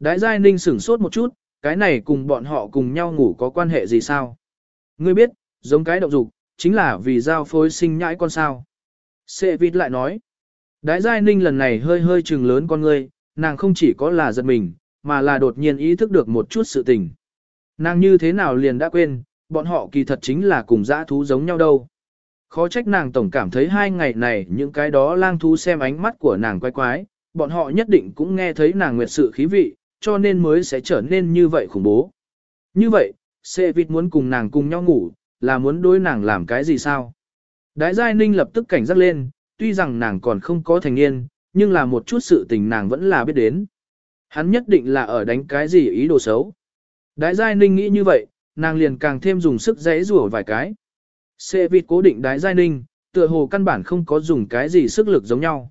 Đái Giai Ninh sửng sốt một chút, cái này cùng bọn họ cùng nhau ngủ có quan hệ gì sao? Ngươi biết, giống cái động dục, chính là vì giao phối sinh nhãi con sao. Sệ vịt lại nói, Đái Giai Ninh lần này hơi hơi trừng lớn con ngươi, nàng không chỉ có là giật mình, mà là đột nhiên ý thức được một chút sự tình. Nàng như thế nào liền đã quên, bọn họ kỳ thật chính là cùng dã thú giống nhau đâu. Khó trách nàng tổng cảm thấy hai ngày này những cái đó lang thú xem ánh mắt của nàng quái quái, bọn họ nhất định cũng nghe thấy nàng nguyệt sự khí vị, cho nên mới sẽ trở nên như vậy khủng bố. Như vậy, Sệ vịt muốn cùng nàng cùng nhau ngủ, là muốn đối nàng làm cái gì sao? Đái Giai Ninh lập tức cảnh giác lên, tuy rằng nàng còn không có thành niên, nhưng là một chút sự tình nàng vẫn là biết đến. Hắn nhất định là ở đánh cái gì ý đồ xấu. Đái Giai Ninh nghĩ như vậy, nàng liền càng thêm dùng sức giấy rủa vài cái. Xê vịt cố định đái Giai Ninh, tựa hồ căn bản không có dùng cái gì sức lực giống nhau.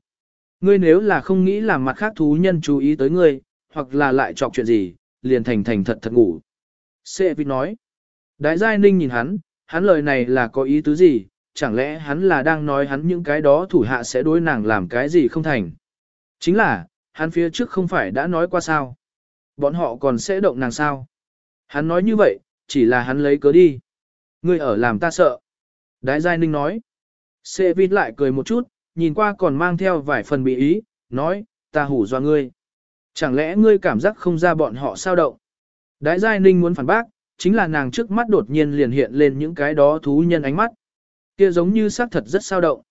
Ngươi nếu là không nghĩ làm mặt khác thú nhân chú ý tới ngươi, hoặc là lại chọc chuyện gì, liền thành thành thật thật ngủ. Sệ vịt nói. Đái Giai Ninh nhìn hắn, hắn lời này là có ý tứ gì, chẳng lẽ hắn là đang nói hắn những cái đó thủ hạ sẽ đối nàng làm cái gì không thành. Chính là, hắn phía trước không phải đã nói qua sao. Bọn họ còn sẽ động nàng sao. Hắn nói như vậy, chỉ là hắn lấy cớ đi. Ngươi ở làm ta sợ. Đái Giai Ninh nói. Sê Vít lại cười một chút, nhìn qua còn mang theo vài phần bị ý, nói, ta hủ do ngươi. Chẳng lẽ ngươi cảm giác không ra bọn họ sao động? Đái Giai Ninh muốn phản bác, chính là nàng trước mắt đột nhiên liền hiện lên những cái đó thú nhân ánh mắt. Kia giống như xác thật rất sao động.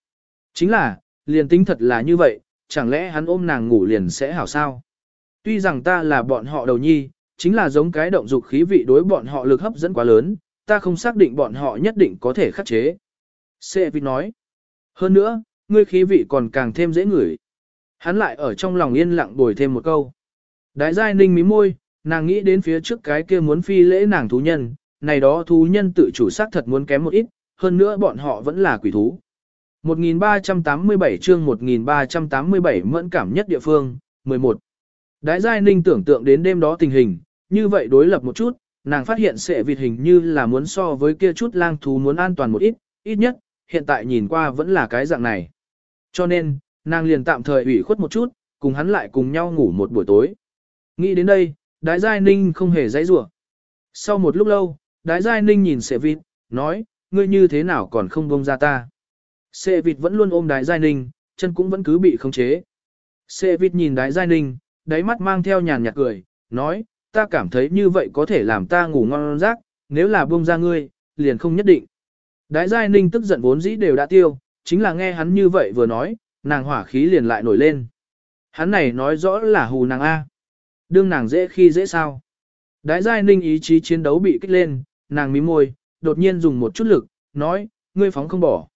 Chính là, liền tính thật là như vậy, chẳng lẽ hắn ôm nàng ngủ liền sẽ hảo sao? Tuy rằng ta là bọn họ đầu nhi, chính là giống cái động dục khí vị đối bọn họ lực hấp dẫn quá lớn, ta không xác định bọn họ nhất định có thể khắc chế. Sê Vịt nói. Hơn nữa, ngươi khí vị còn càng thêm dễ ngửi. Hắn lại ở trong lòng yên lặng bồi thêm một câu. Đại giai ninh mí môi, nàng nghĩ đến phía trước cái kia muốn phi lễ nàng thú nhân, này đó thú nhân tự chủ xác thật muốn kém một ít, hơn nữa bọn họ vẫn là quỷ thú. 1387 chương 1387 mẫn cảm nhất địa phương, 11. Đại Giai Ninh tưởng tượng đến đêm đó tình hình, như vậy đối lập một chút, nàng phát hiện sẽ vịt hình như là muốn so với kia chút lang thú muốn an toàn một ít, ít nhất, hiện tại nhìn qua vẫn là cái dạng này. Cho nên, nàng liền tạm thời ủy khuất một chút, cùng hắn lại cùng nhau ngủ một buổi tối. Nghĩ đến đây, Đái Giai Ninh không hề dãy rủa. Sau một lúc lâu, Đái Giai Ninh nhìn Sệ vịt, nói, ngươi như thế nào còn không bông ra ta. Sệ vịt vẫn luôn ôm đái giai ninh, chân cũng vẫn cứ bị khống chế. Sệ vịt nhìn đái giai ninh, đáy mắt mang theo nhàn nhạt cười, nói, ta cảm thấy như vậy có thể làm ta ngủ ngon giấc, nếu là buông ra ngươi, liền không nhất định. Đái giai ninh tức giận vốn dĩ đều đã tiêu, chính là nghe hắn như vậy vừa nói, nàng hỏa khí liền lại nổi lên. Hắn này nói rõ là hù nàng A. Đương nàng dễ khi dễ sao. Đái giai ninh ý chí chiến đấu bị kích lên, nàng mím môi, đột nhiên dùng một chút lực, nói, ngươi phóng không bỏ.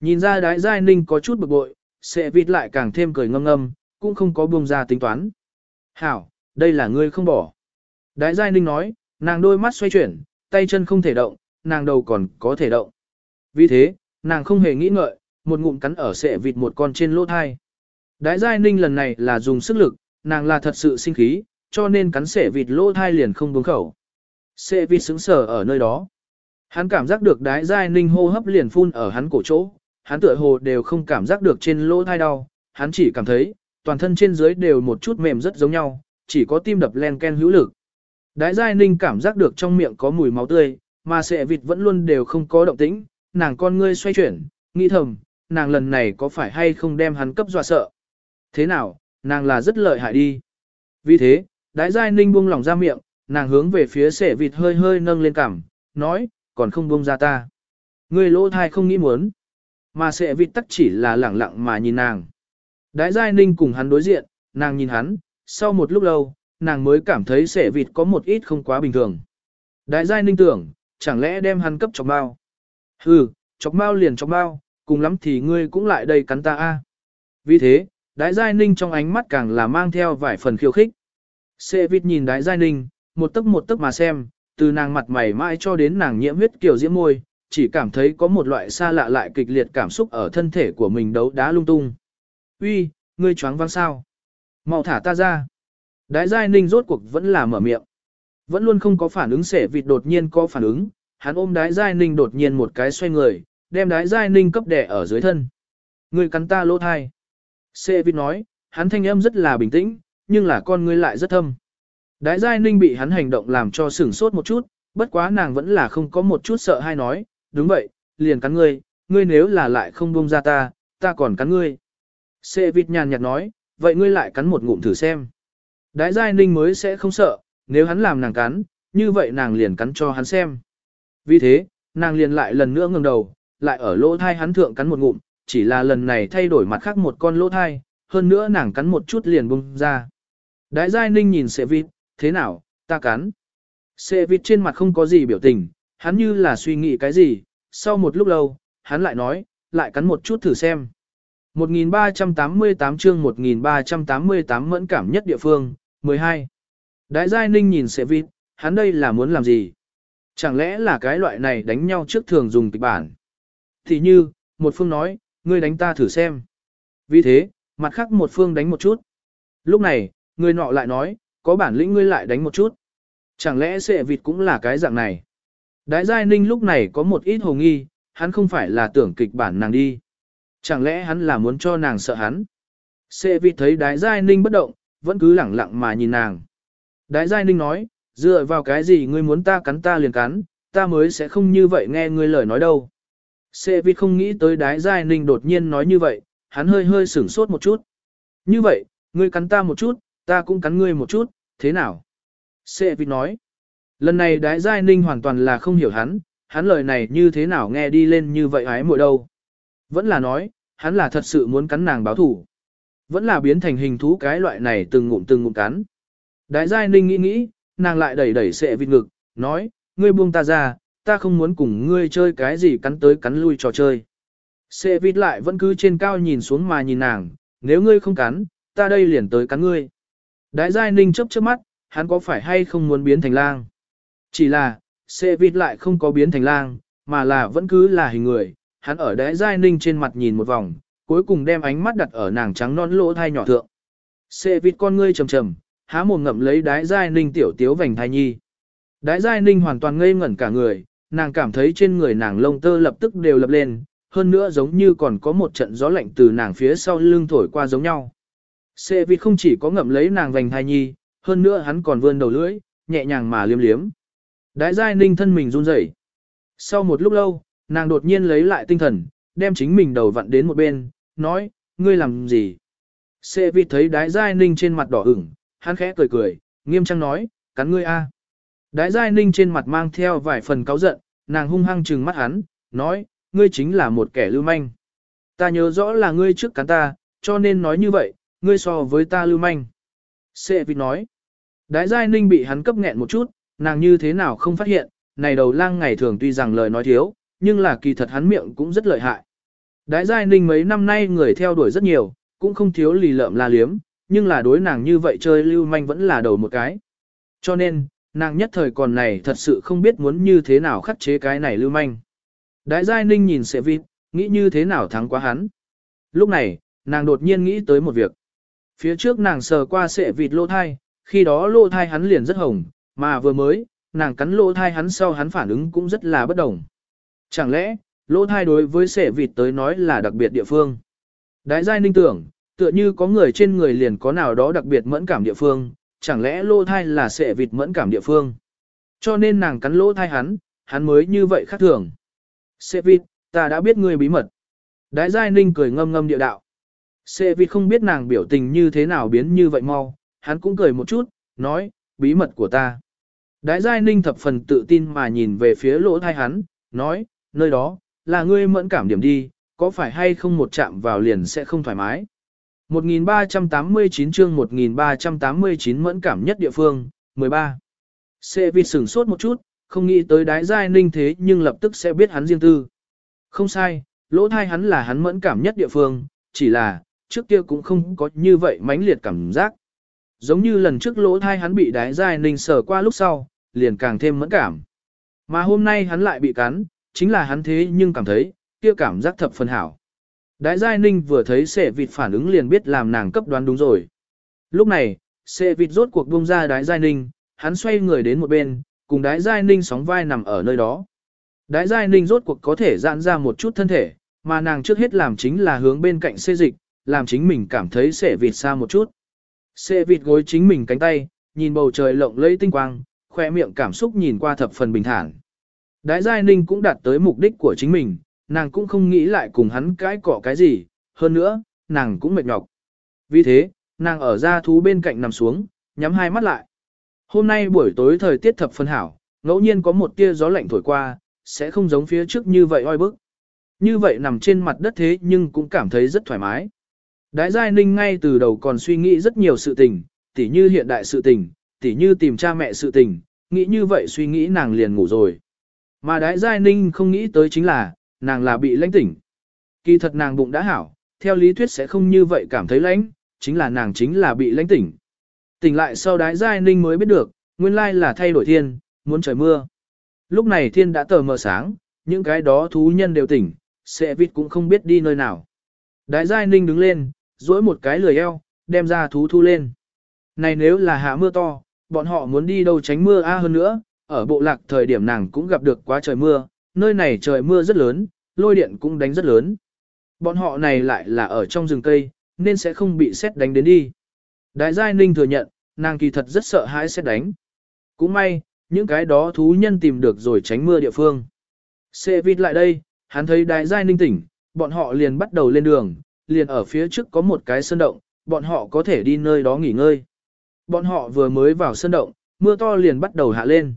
Nhìn ra đái giai ninh có chút bực bội, sẽ vịt lại càng thêm cười ngâm ngâm, cũng không có buông ra tính toán. Hảo, đây là ngươi không bỏ. Đái giai ninh nói, nàng đôi mắt xoay chuyển, tay chân không thể động, nàng đầu còn có thể động. Vì thế, nàng không hề nghĩ ngợi, một ngụm cắn ở sệ vịt một con trên lỗ thai. Đái giai ninh lần này là dùng sức lực, nàng là thật sự sinh khí, cho nên cắn sẻ vịt lỗ thai liền không buông khẩu. Sẻ vịt sững sờ ở nơi đó. Hắn cảm giác được đái giai ninh hô hấp liền phun ở hắn cổ chỗ, hắn tựa hồ đều không cảm giác được trên lỗ thai đau, hắn chỉ cảm thấy, toàn thân trên dưới đều một chút mềm rất giống nhau, chỉ có tim đập len ken hữu lực. Đái giai ninh cảm giác được trong miệng có mùi máu tươi, mà sệ vịt vẫn luôn đều không có động tĩnh, nàng con ngươi xoay chuyển, nghĩ thầm, nàng lần này có phải hay không đem hắn cấp dọa sợ. Thế nào, nàng là rất lợi hại đi. Vì thế, đái giai ninh buông lỏng ra miệng, nàng hướng về phía sẻ vịt hơi hơi nâng lên cằm, nói, còn không buông ra ta. Ngươi lỗ thai không nghĩ muốn. Mà sẻ vịt tắc chỉ là lẳng lặng mà nhìn nàng. Đái giai ninh cùng hắn đối diện, nàng nhìn hắn, sau một lúc lâu, nàng mới cảm thấy sẻ vịt có một ít không quá bình thường. Đái giai ninh tưởng, chẳng lẽ đem hắn cấp chọc bao. Hừ, chọc bao liền chọc bao, cùng lắm thì ngươi cũng lại đây cắn ta a. Vì thế, đái giai ninh trong ánh mắt càng là mang theo vài phần khiêu khích. Sẽ vịt nhìn đái giai ninh, một tấc một tấc mà xem, từ nàng mặt mày mãi cho đến nàng nhiễm huyết kiểu diễm môi, chỉ cảm thấy có một loại xa lạ lại kịch liệt cảm xúc ở thân thể của mình đấu đá lung tung. Uy, ngươi choáng văng sao? Mau thả ta ra. Đái giai ninh rốt cuộc vẫn là mở miệng. Vẫn luôn không có phản ứng sẻ vịt đột nhiên có phản ứng, hắn ôm đái giai ninh đột nhiên một cái xoay người, đem đái giai ninh cấp đẻ ở dưới thân. Ngươi cắn ta lỗ thai. Sê Vít nói, hắn thanh âm rất là bình tĩnh, nhưng là con ngươi lại rất thâm. Đái Giai Ninh bị hắn hành động làm cho sửng sốt một chút, bất quá nàng vẫn là không có một chút sợ hay nói, đúng vậy, liền cắn ngươi, ngươi nếu là lại không buông ra ta, ta còn cắn ngươi. Sê Vít nhàn nhạt nói, vậy ngươi lại cắn một ngụm thử xem. Đái Giai Ninh mới sẽ không sợ, nếu hắn làm nàng cắn, như vậy nàng liền cắn cho hắn xem. Vì thế, nàng liền lại lần nữa ngẩng đầu, lại ở lỗ thai hắn thượng cắn một ngụm, chỉ là lần này thay đổi mặt khác một con lỗ thai, hơn nữa nàng cắn một chút liền bung ra. Đái Giai Ninh nhìn Sệ vịt, thế nào, ta cắn. Sệ vịt trên mặt không có gì biểu tình, hắn như là suy nghĩ cái gì, sau một lúc lâu, hắn lại nói, lại cắn một chút thử xem. 1388 chương 1388 mẫn cảm nhất địa phương, 12. Đại giai ninh nhìn Sệ vịt, hắn đây là muốn làm gì? Chẳng lẽ là cái loại này đánh nhau trước thường dùng kịch bản? Thì như, một phương nói, ngươi đánh ta thử xem. Vì thế, mặt khác một phương đánh một chút. Lúc này, người nọ lại nói, có bản lĩnh ngươi lại đánh một chút. Chẳng lẽ sệ vịt cũng là cái dạng này? Đại giai ninh lúc này có một ít hồ nghi, hắn không phải là tưởng kịch bản nàng đi. Chẳng lẽ hắn là muốn cho nàng sợ hắn? Sệ vịt thấy đái giai ninh bất động, vẫn cứ lẳng lặng mà nhìn nàng. Đái giai ninh nói, dựa vào cái gì ngươi muốn ta cắn ta liền cắn, ta mới sẽ không như vậy nghe ngươi lời nói đâu. Sệ vịt không nghĩ tới đái giai ninh đột nhiên nói như vậy, hắn hơi hơi sửng sốt một chút. Như vậy, ngươi cắn ta một chút, ta cũng cắn ngươi một chút, thế nào? Sệ vịt nói. Lần này đái giai ninh hoàn toàn là không hiểu hắn, hắn lời này như thế nào nghe đi lên như vậy hái muội đâu. Vẫn là nói, hắn là thật sự muốn cắn nàng báo thủ. Vẫn là biến thành hình thú cái loại này từng ngụm từng ngụm cắn. Đái giai ninh nghĩ nghĩ, nàng lại đẩy đẩy sệ vịt ngực, nói, ngươi buông ta ra, ta không muốn cùng ngươi chơi cái gì cắn tới cắn lui trò chơi. Sệ vịt lại vẫn cứ trên cao nhìn xuống mà nhìn nàng, nếu ngươi không cắn, ta đây liền tới cắn ngươi. Đại giai ninh chớp chớp mắt, hắn có phải hay không muốn biến thành lang? Chỉ là, sệ vịt lại không có biến thành lang, mà là vẫn cứ là hình người, hắn ở đáy giai ninh trên mặt nhìn một vòng, cuối cùng đem ánh mắt đặt ở nàng trắng non lỗ thai nhỏ thượng. Xê vịt con ngươi trầm trầm, há mồm ngậm lấy đái giai ninh tiểu tiếu vành thai nhi. Đái giai ninh hoàn toàn ngây ngẩn cả người, nàng cảm thấy trên người nàng lông tơ lập tức đều lập lên, hơn nữa giống như còn có một trận gió lạnh từ nàng phía sau lưng thổi qua giống nhau. Xê vịt không chỉ có ngậm lấy nàng vành thai nhi, hơn nữa hắn còn vươn đầu lưỡi, nhẹ nhàng mà liếm liếm. Đái giai ninh thân mình run rẩy. Sau một lúc lâu, nàng đột nhiên lấy lại tinh thần, đem chính mình đầu vặn đến một bên, nói, ngươi làm gì? Sệ vịt thấy đái giai ninh trên mặt đỏ ửng, hắn khẽ cười cười, nghiêm trang nói, cắn ngươi a. Đái giai ninh trên mặt mang theo vài phần cáu giận, nàng hung hăng trừng mắt hắn, nói, ngươi chính là một kẻ lưu manh. Ta nhớ rõ là ngươi trước cắn ta, cho nên nói như vậy, ngươi so với ta lưu manh. Sệ vịt nói, đái giai ninh bị hắn cấp nghẹn một chút, nàng như thế nào không phát hiện, này đầu lang ngày thường tuy rằng lời nói thiếu, nhưng là kỳ thật hắn miệng cũng rất lợi hại. Đái giai ninh mấy năm nay người theo đuổi rất nhiều, cũng không thiếu lì lợm la liếm, nhưng là đối nàng như vậy chơi lưu manh vẫn là đầu một cái. Cho nên, nàng nhất thời còn này thật sự không biết muốn như thế nào khắc chế cái này lưu manh. Đại giai ninh nhìn sẽ vịt, nghĩ như thế nào thắng quá hắn. Lúc này, nàng đột nhiên nghĩ tới một việc. Phía trước nàng sờ qua sệ vịt lô thai, khi đó lô thai hắn liền rất hồng, mà vừa mới, nàng cắn lô thai hắn sau hắn phản ứng cũng rất là bất đồng. Chẳng lẽ, lỗ thai đối với sệ vịt tới nói là đặc biệt địa phương? Đại giai ninh tưởng, tựa như có người trên người liền có nào đó đặc biệt mẫn cảm địa phương, chẳng lẽ lỗ thai là sẽ vịt mẫn cảm địa phương? Cho nên nàng cắn lỗ thai hắn, hắn mới như vậy khác thường. Sẽ vịt, ta đã biết ngươi bí mật. Đại giai ninh cười ngâm ngâm địa đạo. Sẽ vịt không biết nàng biểu tình như thế nào biến như vậy mau, hắn cũng cười một chút, nói, bí mật của ta. Đại giai ninh thập phần tự tin mà nhìn về phía lỗ thai hắn, nói, nơi đó, là ngươi mẫn cảm điểm đi, có phải hay không một chạm vào liền sẽ không thoải mái. 1389 chương 1389 mẫn cảm nhất địa phương, 13. Sẽ vì sửng sốt một chút, không nghĩ tới đái giai ninh thế nhưng lập tức sẽ biết hắn riêng tư. Không sai, lỗ thai hắn là hắn mẫn cảm nhất địa phương, chỉ là, trước kia cũng không có như vậy mãnh liệt cảm giác. Giống như lần trước lỗ thai hắn bị đái giai ninh sờ qua lúc sau, liền càng thêm mẫn cảm. Mà hôm nay hắn lại bị cắn, chính là hắn thế nhưng cảm thấy, kia cảm giác thập phần hảo. Đái Giai Ninh vừa thấy sệ vịt phản ứng liền biết làm nàng cấp đoán đúng rồi. Lúc này, sệ vịt rốt cuộc buông ra đái Giai Ninh, hắn xoay người đến một bên, cùng đái Giai Ninh sóng vai nằm ở nơi đó. Đái Giai Ninh rốt cuộc có thể giãn ra một chút thân thể, mà nàng trước hết làm chính là hướng bên cạnh xê dịch, làm chính mình cảm thấy sệ vịt xa một chút. Sệ vịt gối chính mình cánh tay, nhìn bầu trời lộng lẫy tinh quang, khoe miệng cảm xúc nhìn qua thập phần bình thản. Đái Giai Ninh cũng đạt tới mục đích của chính mình, nàng cũng không nghĩ lại cùng hắn cãi cọ cái gì, hơn nữa, nàng cũng mệt nhọc. Vì thế, nàng ở ra thú bên cạnh nằm xuống, nhắm hai mắt lại. Hôm nay buổi tối thời tiết thập phân hảo, ngẫu nhiên có một tia gió lạnh thổi qua, sẽ không giống phía trước như vậy oi bức. Như vậy nằm trên mặt đất thế nhưng cũng cảm thấy rất thoải mái. Đái Giai Ninh ngay từ đầu còn suy nghĩ rất nhiều sự tình, tỉ như hiện đại sự tình, tỉ như tìm cha mẹ sự tình, nghĩ như vậy suy nghĩ nàng liền ngủ rồi. Mà Đái Giai Ninh không nghĩ tới chính là, nàng là bị lãnh tỉnh. Kỳ thật nàng bụng đã hảo, theo lý thuyết sẽ không như vậy cảm thấy lãnh, chính là nàng chính là bị lãnh tỉnh. Tỉnh lại sau Đái Giai Ninh mới biết được, nguyên lai là thay đổi thiên, muốn trời mưa. Lúc này thiên đã tờ mờ sáng, những cái đó thú nhân đều tỉnh, sẽ vịt cũng không biết đi nơi nào. Đái Giai Ninh đứng lên, duỗi một cái lười eo, đem ra thú thu lên. Này nếu là hạ mưa to, bọn họ muốn đi đâu tránh mưa a hơn nữa, ở bộ lạc thời điểm nàng cũng gặp được quá trời mưa, nơi này trời mưa rất lớn, lôi điện cũng đánh rất lớn. Bọn họ này lại là ở trong rừng cây, nên sẽ không bị xét đánh đến đi. Đại Giai Ninh thừa nhận, nàng kỳ thật rất sợ hãi xét đánh. Cũng may, những cái đó thú nhân tìm được rồi tránh mưa địa phương. Xe vịt lại đây, hắn thấy Đại Giai Ninh tỉnh, bọn họ liền bắt đầu lên đường, liền ở phía trước có một cái sơn động, bọn họ có thể đi nơi đó nghỉ ngơi. Bọn họ vừa mới vào sơn động, mưa to liền bắt đầu hạ lên.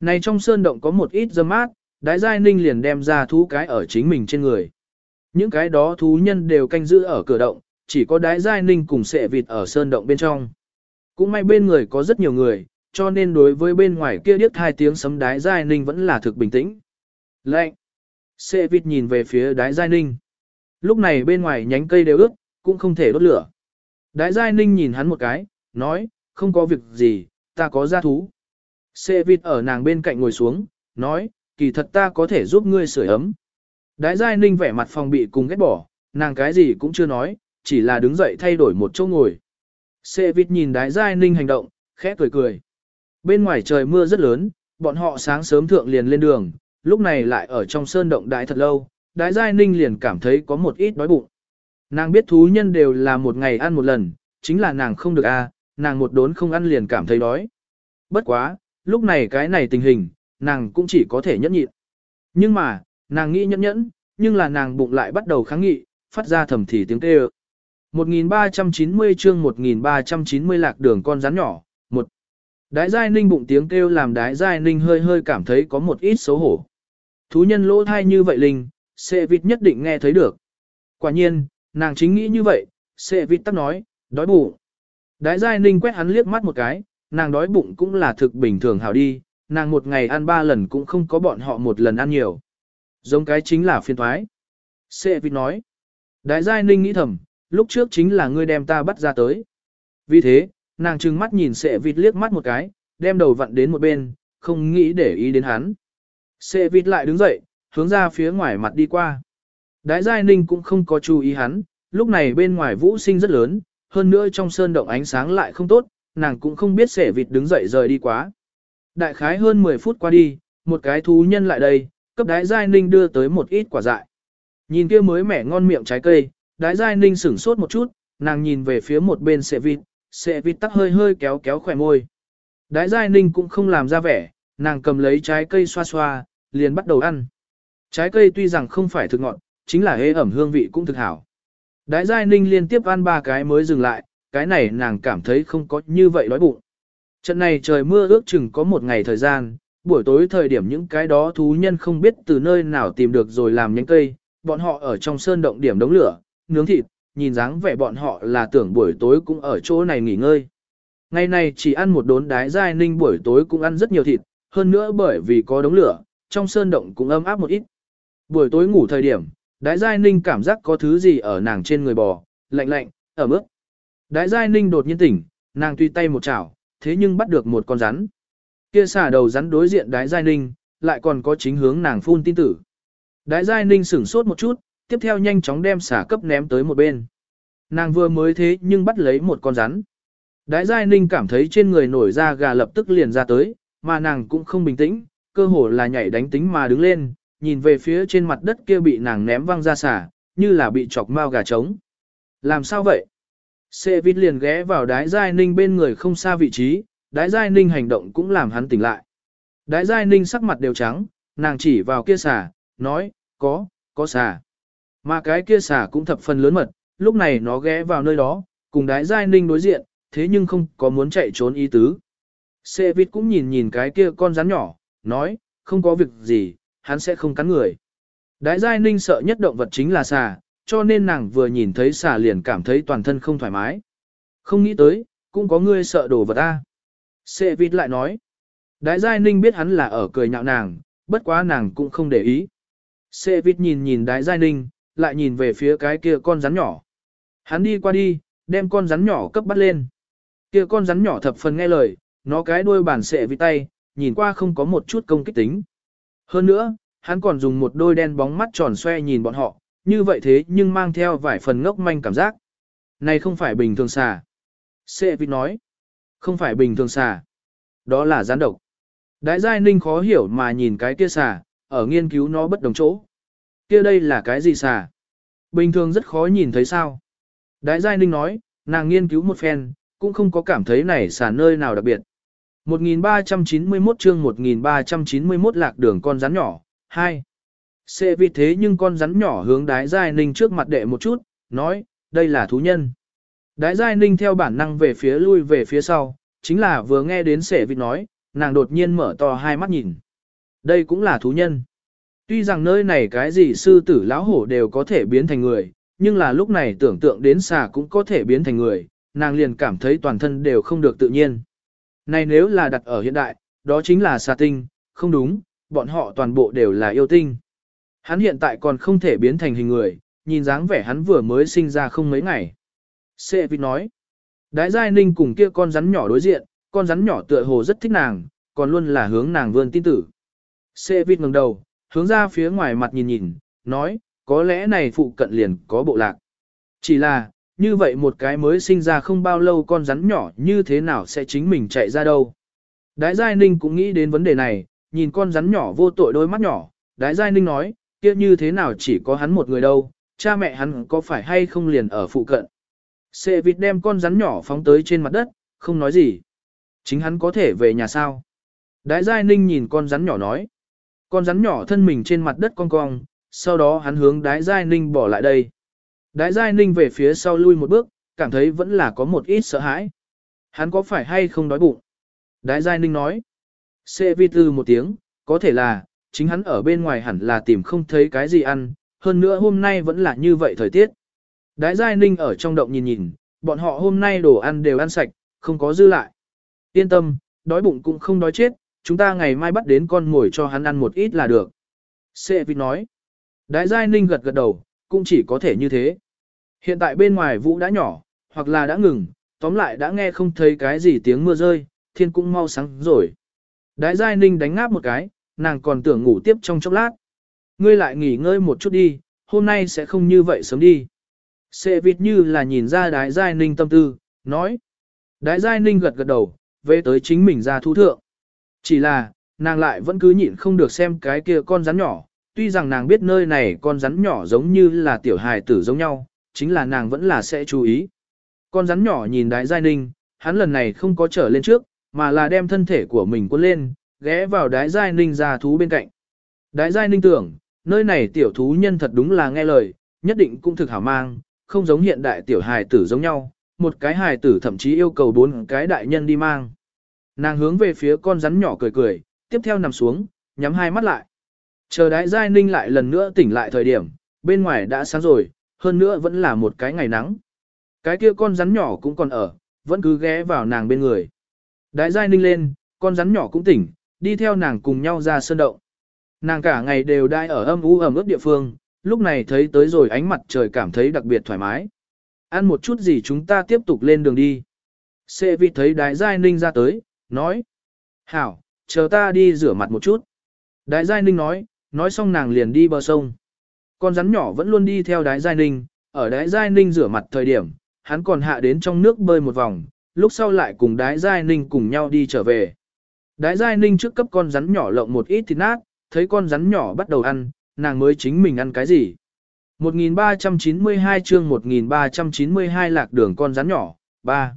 Này trong sơn động có một ít dâm mát, đái giai ninh liền đem ra thú cái ở chính mình trên người. Những cái đó thú nhân đều canh giữ ở cửa động, chỉ có đái giai ninh cùng sệ vịt ở sơn động bên trong. Cũng may bên người có rất nhiều người, cho nên đối với bên ngoài kia điếc hai tiếng sấm đái giai ninh vẫn là thực bình tĩnh. Lệnh! Sệ vịt nhìn về phía đái giai ninh. Lúc này bên ngoài nhánh cây đều ướt, cũng không thể đốt lửa. Đái giai ninh nhìn hắn một cái, nói, không có việc gì, ta có gia thú. Sệ vịt ở nàng bên cạnh ngồi xuống, nói, kỳ thật ta có thể giúp ngươi sửa ấm. Đái giai ninh vẻ mặt phòng bị cùng ghét bỏ, nàng cái gì cũng chưa nói, chỉ là đứng dậy thay đổi một chỗ ngồi. Sệ vịt nhìn đái giai ninh hành động, khẽ cười cười. Bên ngoài trời mưa rất lớn, bọn họ sáng sớm thượng liền lên đường, lúc này lại ở trong sơn động đái thật lâu, đái giai ninh liền cảm thấy có một ít đói bụng. Nàng biết thú nhân đều là một ngày ăn một lần, chính là nàng không được a, à, nàng một đốn không ăn liền cảm thấy đói. Bất quá, lúc này cái này tình hình, nàng cũng chỉ có thể nhẫn nhịn. Nhưng mà, nàng nghĩ nhẫn nhẫn, nhưng là nàng bụng lại bắt đầu kháng nghị, phát ra thầm thì tiếng kêu. 1390 chương 1390 lạc đường con rắn nhỏ, một Đái giai ninh bụng tiếng kêu làm đái giai ninh hơi hơi cảm thấy có một ít xấu hổ. Thú nhân lỗ thai như vậy linh, Sệ vịt nhất định nghe thấy được. Quả nhiên, nàng chính nghĩ như vậy, Sệ vịt tắc nói, đói bụng. Đái giai ninh quét hắn liếc mắt một cái, nàng đói bụng cũng là thực bình thường hảo đi, nàng một ngày ăn ba lần cũng không có bọn họ một lần ăn nhiều. Giống cái chính là phiên thoái. Sệ vịt nói. đại giai ninh nghĩ thầm, lúc trước chính là ngươi đem ta bắt ra tới. Vì thế, nàng trừng mắt nhìn sệ vịt liếc mắt một cái, đem đầu vặn đến một bên, không nghĩ để ý đến hắn. Sệ vịt lại đứng dậy, hướng ra phía ngoài mặt đi qua. Đại Giai Ninh cũng không có chú ý hắn, lúc này bên ngoài vũ sinh rất lớn, hơn nữa trong sơn động ánh sáng lại không tốt, nàng cũng không biết sệ vịt đứng dậy rời đi quá. Đại khái hơn 10 phút qua đi, một cái thú nhân lại đây, cấp đái Giai Ninh đưa tới một ít quả dại. Nhìn kia mới mẻ ngon miệng trái cây, đái Giai Ninh sửng sốt một chút, nàng nhìn về phía một bên sẻ vịt, sẻ vịt tắc hơi hơi kéo kéo khỏe môi. Đái Giai Ninh cũng không làm ra vẻ, nàng cầm lấy trái cây xoa xoa, liền bắt đầu ăn. Trái cây tuy rằng không phải thực ngọt, chính là hế ẩm hương vị cũng thực hảo. Đái Giai Ninh liên tiếp ăn ba cái mới dừng lại, cái này nàng cảm thấy không có như vậy đói bụng. Trận này trời mưa ước chừng có một ngày thời gian, buổi tối thời điểm những cái đó thú nhân không biết từ nơi nào tìm được rồi làm nhánh cây, bọn họ ở trong sơn động điểm đống lửa, nướng thịt, nhìn dáng vẻ bọn họ là tưởng buổi tối cũng ở chỗ này nghỉ ngơi. Ngày này chỉ ăn một đốn đái Giai Ninh buổi tối cũng ăn rất nhiều thịt, hơn nữa bởi vì có đống lửa, trong sơn động cũng ấm áp một ít. Buổi tối ngủ thời điểm, Đái Giai Ninh cảm giác có thứ gì ở nàng trên người bò, lạnh lạnh, ở mức. Đái Giai Ninh đột nhiên tỉnh, nàng tuy tay một chảo, thế nhưng bắt được một con rắn. Kia xả đầu rắn đối diện Đái Giai Ninh, lại còn có chính hướng nàng phun tin tử. Đái Giai Ninh sửng sốt một chút, tiếp theo nhanh chóng đem xả cấp ném tới một bên. Nàng vừa mới thế nhưng bắt lấy một con rắn. Đái Giai Ninh cảm thấy trên người nổi ra gà lập tức liền ra tới, mà nàng cũng không bình tĩnh, cơ hồ là nhảy đánh tính mà đứng lên, nhìn về phía trên mặt đất kia bị nàng ném văng ra xả, như là bị chọc mao gà trống. Làm sao vậy? Sệ vịt liền ghé vào đái giai ninh bên người không xa vị trí, đái giai ninh hành động cũng làm hắn tỉnh lại. Đái giai ninh sắc mặt đều trắng, nàng chỉ vào kia xà, nói, có, có xà. Mà cái kia xà cũng thập phần lớn mật, lúc này nó ghé vào nơi đó, cùng đái giai ninh đối diện, thế nhưng không có muốn chạy trốn ý tứ. Sê vịt cũng nhìn nhìn cái kia con rắn nhỏ, nói, không có việc gì, hắn sẽ không cắn người. Đái giai ninh sợ nhất động vật chính là xà, cho nên nàng vừa nhìn thấy xà liền cảm thấy toàn thân không thoải mái. Không nghĩ tới, cũng có người sợ đồ vật ta. Sệ vịt lại nói, đái giai ninh biết hắn là ở cười nhạo nàng, bất quá nàng cũng không để ý. Sệ vịt nhìn nhìn đái giai ninh, lại nhìn về phía cái kia con rắn nhỏ. Hắn đi qua đi, đem con rắn nhỏ cấp bắt lên. Kia con rắn nhỏ thập phần nghe lời, nó cái đuôi bản sệ vịt tay, nhìn qua không có một chút công kích tính. Hơn nữa, hắn còn dùng một đôi đen bóng mắt tròn xoe nhìn bọn họ, như vậy thế nhưng mang theo vài phần ngốc manh cảm giác. Này không phải bình thường xà. Sệ vịt nói, không phải bình thường xà. Đó là gián độc. Đại giai ninh khó hiểu mà nhìn cái kia xà, ở nghiên cứu nó bất đồng chỗ. Kia đây là cái gì xà? Bình thường rất khó nhìn thấy sao. Đại giai ninh nói, nàng nghiên cứu một phen, cũng không có cảm thấy này xà nơi nào đặc biệt. 1391 chương 1391 lạc đường con rắn nhỏ, 2. Sẽ vì thế nhưng con rắn nhỏ hướng đái giai ninh trước mặt đệ một chút, nói, đây là thú nhân. Đái giai ninh theo bản năng về phía lui về phía sau, chính là vừa nghe đến sẻ vịt nói, nàng đột nhiên mở to hai mắt nhìn. Đây cũng là thú nhân. Tuy rằng nơi này cái gì sư tử lão hổ đều có thể biến thành người, nhưng là lúc này tưởng tượng đến xà cũng có thể biến thành người, nàng liền cảm thấy toàn thân đều không được tự nhiên. Này nếu là đặt ở hiện đại, đó chính là xà tinh, không đúng, bọn họ toàn bộ đều là yêu tinh. Hắn hiện tại còn không thể biến thành hình người, nhìn dáng vẻ hắn vừa mới sinh ra không mấy ngày. Sệ vịt nói, đái giai ninh cùng kia con rắn nhỏ đối diện, con rắn nhỏ tựa hồ rất thích nàng, còn luôn là hướng nàng vươn tin tử. Sệ vịt ngẩng đầu, hướng ra phía ngoài mặt nhìn nhìn, nói, có lẽ này phụ cận liền có bộ lạc. Chỉ là, như vậy một cái mới sinh ra không bao lâu con rắn nhỏ như thế nào sẽ chính mình chạy ra đâu. Đái Giai Ninh cũng nghĩ đến vấn đề này, nhìn con rắn nhỏ vô tội đôi mắt nhỏ, Đái Giai Ninh nói, kia như thế nào chỉ có hắn một người đâu, cha mẹ hắn có phải hay không liền ở phụ cận. Sệ vịt đem con rắn nhỏ phóng tới trên mặt đất, không nói gì. Chính hắn có thể về nhà sao. Đái Giai Ninh nhìn con rắn nhỏ nói. Con rắn nhỏ thân mình trên mặt đất cong cong, sau đó hắn hướng Đái Giai Ninh bỏ lại đây. Đái Giai Ninh về phía sau lui một bước, cảm thấy vẫn là có một ít sợ hãi. Hắn có phải hay không đói bụng? Đái Giai Ninh nói. Xê vịt từ một tiếng, có thể là, chính hắn ở bên ngoài hẳn là tìm không thấy cái gì ăn, hơn nữa hôm nay vẫn là như vậy thời tiết. Đái Giai Ninh ở trong động nhìn nhìn, bọn họ hôm nay đồ ăn đều ăn sạch, không có dư lại. Yên tâm, đói bụng cũng không đói chết, chúng ta ngày mai bắt đến con ngồi cho hắn ăn một ít là được. Sệ vịt nói. Đái Giai Ninh gật gật đầu, cũng chỉ có thể như thế. Hiện tại bên ngoài vũ đã nhỏ, hoặc là đã ngừng, tóm lại đã nghe không thấy cái gì tiếng mưa rơi, thiên cũng mau sáng rồi. Đái Giai Ninh đánh ngáp một cái, nàng còn tưởng ngủ tiếp trong chốc lát. Ngươi lại nghỉ ngơi một chút đi, hôm nay sẽ không như vậy sớm đi. Sệ vịt như là nhìn ra đái Giai Ninh tâm tư, nói. Đái Giai Ninh gật gật đầu, về tới chính mình ra thu thượng. Chỉ là, nàng lại vẫn cứ nhịn không được xem cái kia con rắn nhỏ, tuy rằng nàng biết nơi này con rắn nhỏ giống như là tiểu hài tử giống nhau, chính là nàng vẫn là sẽ chú ý. Con rắn nhỏ nhìn đái giai ninh, hắn lần này không có trở lên trước, mà là đem thân thể của mình cuốn lên, ghé vào đái giai ninh ra thú bên cạnh. Đái giai ninh tưởng, nơi này tiểu thú nhân thật đúng là nghe lời, nhất định cũng thực hảo mang, không giống hiện đại tiểu hài tử giống nhau, một cái hài tử thậm chí yêu cầu bốn cái đại nhân đi mang. Nàng hướng về phía con rắn nhỏ cười cười, tiếp theo nằm xuống, nhắm hai mắt lại. Chờ đái giai ninh lại lần nữa tỉnh lại thời điểm, bên ngoài đã sáng rồi, hơn nữa vẫn là một cái ngày nắng. Cái kia con rắn nhỏ cũng còn ở, vẫn cứ ghé vào nàng bên người. Đái giai ninh lên, con rắn nhỏ cũng tỉnh, đi theo nàng cùng nhau ra sơn động. Nàng cả ngày đều đai ở âm u ẩm ướt địa phương, lúc này thấy tới rồi ánh mặt trời cảm thấy đặc biệt thoải mái. Ăn một chút gì chúng ta tiếp tục lên đường đi. Sệ vị thấy đái giai ninh ra tới, nói. Hảo, chờ ta đi rửa mặt một chút. Đái giai ninh nói, nói xong nàng liền đi bờ sông. Con rắn nhỏ vẫn luôn đi theo đái giai ninh, ở đái giai ninh rửa mặt thời điểm, hắn còn hạ đến trong nước bơi một vòng, lúc sau lại cùng đái giai ninh cùng nhau đi trở về. Đái giai ninh trước cấp con rắn nhỏ lộng một ít thịt nát, thấy con rắn nhỏ bắt đầu ăn, nàng mới chính mình ăn cái gì. 1392 chương 1392 lạc đường con rắn nhỏ, 3.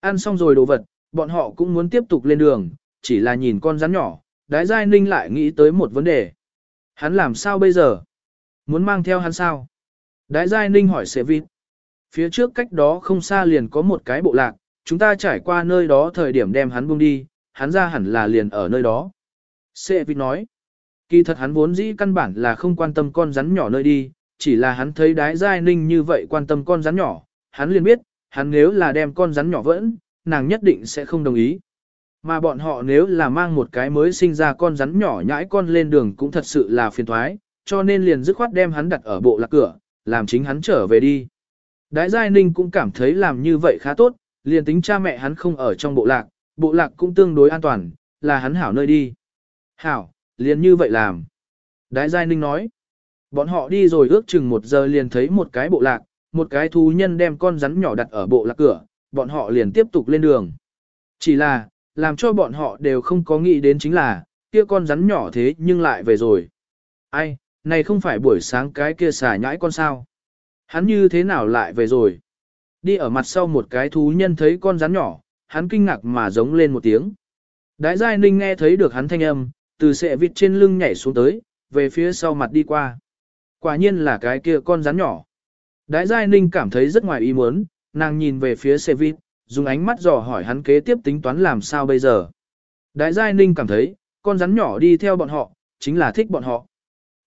Ăn xong rồi đồ vật, bọn họ cũng muốn tiếp tục lên đường, chỉ là nhìn con rắn nhỏ, đái giai ninh lại nghĩ tới một vấn đề. Hắn làm sao bây giờ? Muốn mang theo hắn sao? Đái giai ninh hỏi sẽ vịt. Phía trước cách đó không xa liền có một cái bộ lạc, chúng ta trải qua nơi đó thời điểm đem hắn buông đi, hắn ra hẳn là liền ở nơi đó. Sệ vịt nói. Kỳ thật hắn vốn dĩ căn bản là không quan tâm con rắn nhỏ nơi đi, chỉ là hắn thấy đái giai ninh như vậy quan tâm con rắn nhỏ, hắn liền biết, hắn nếu là đem con rắn nhỏ vẫn, nàng nhất định sẽ không đồng ý. Mà bọn họ nếu là mang một cái mới sinh ra con rắn nhỏ nhãi con lên đường cũng thật sự là phiền thoái, cho nên liền dứt khoát đem hắn đặt ở bộ lạc cửa, làm chính hắn trở về đi. Đái Giai Ninh cũng cảm thấy làm như vậy khá tốt, liền tính cha mẹ hắn không ở trong bộ lạc, bộ lạc cũng tương đối an toàn, là hắn hảo nơi đi. Hảo, liền như vậy làm. Đái Giai Ninh nói, bọn họ đi rồi ước chừng một giờ liền thấy một cái bộ lạc, một cái thú nhân đem con rắn nhỏ đặt ở bộ lạc cửa, bọn họ liền tiếp tục lên đường. Chỉ là, làm cho bọn họ đều không có nghĩ đến chính là, kia con rắn nhỏ thế nhưng lại về rồi. Ai, này không phải buổi sáng cái kia xả nhãi con sao? Hắn như thế nào lại về rồi? Đi ở mặt sau một cái thú nhân thấy con rắn nhỏ, hắn kinh ngạc mà giống lên một tiếng. Đái giai ninh nghe thấy được hắn thanh âm, từ sệ vịt trên lưng nhảy xuống tới, về phía sau mặt đi qua. Quả nhiên là cái kia con rắn nhỏ. Đái giai ninh cảm thấy rất ngoài ý muốn, nàng nhìn về phía sệ vịt, dùng ánh mắt dò hỏi hắn kế tiếp tính toán làm sao bây giờ. Đại giai ninh cảm thấy, con rắn nhỏ đi theo bọn họ, chính là thích bọn họ.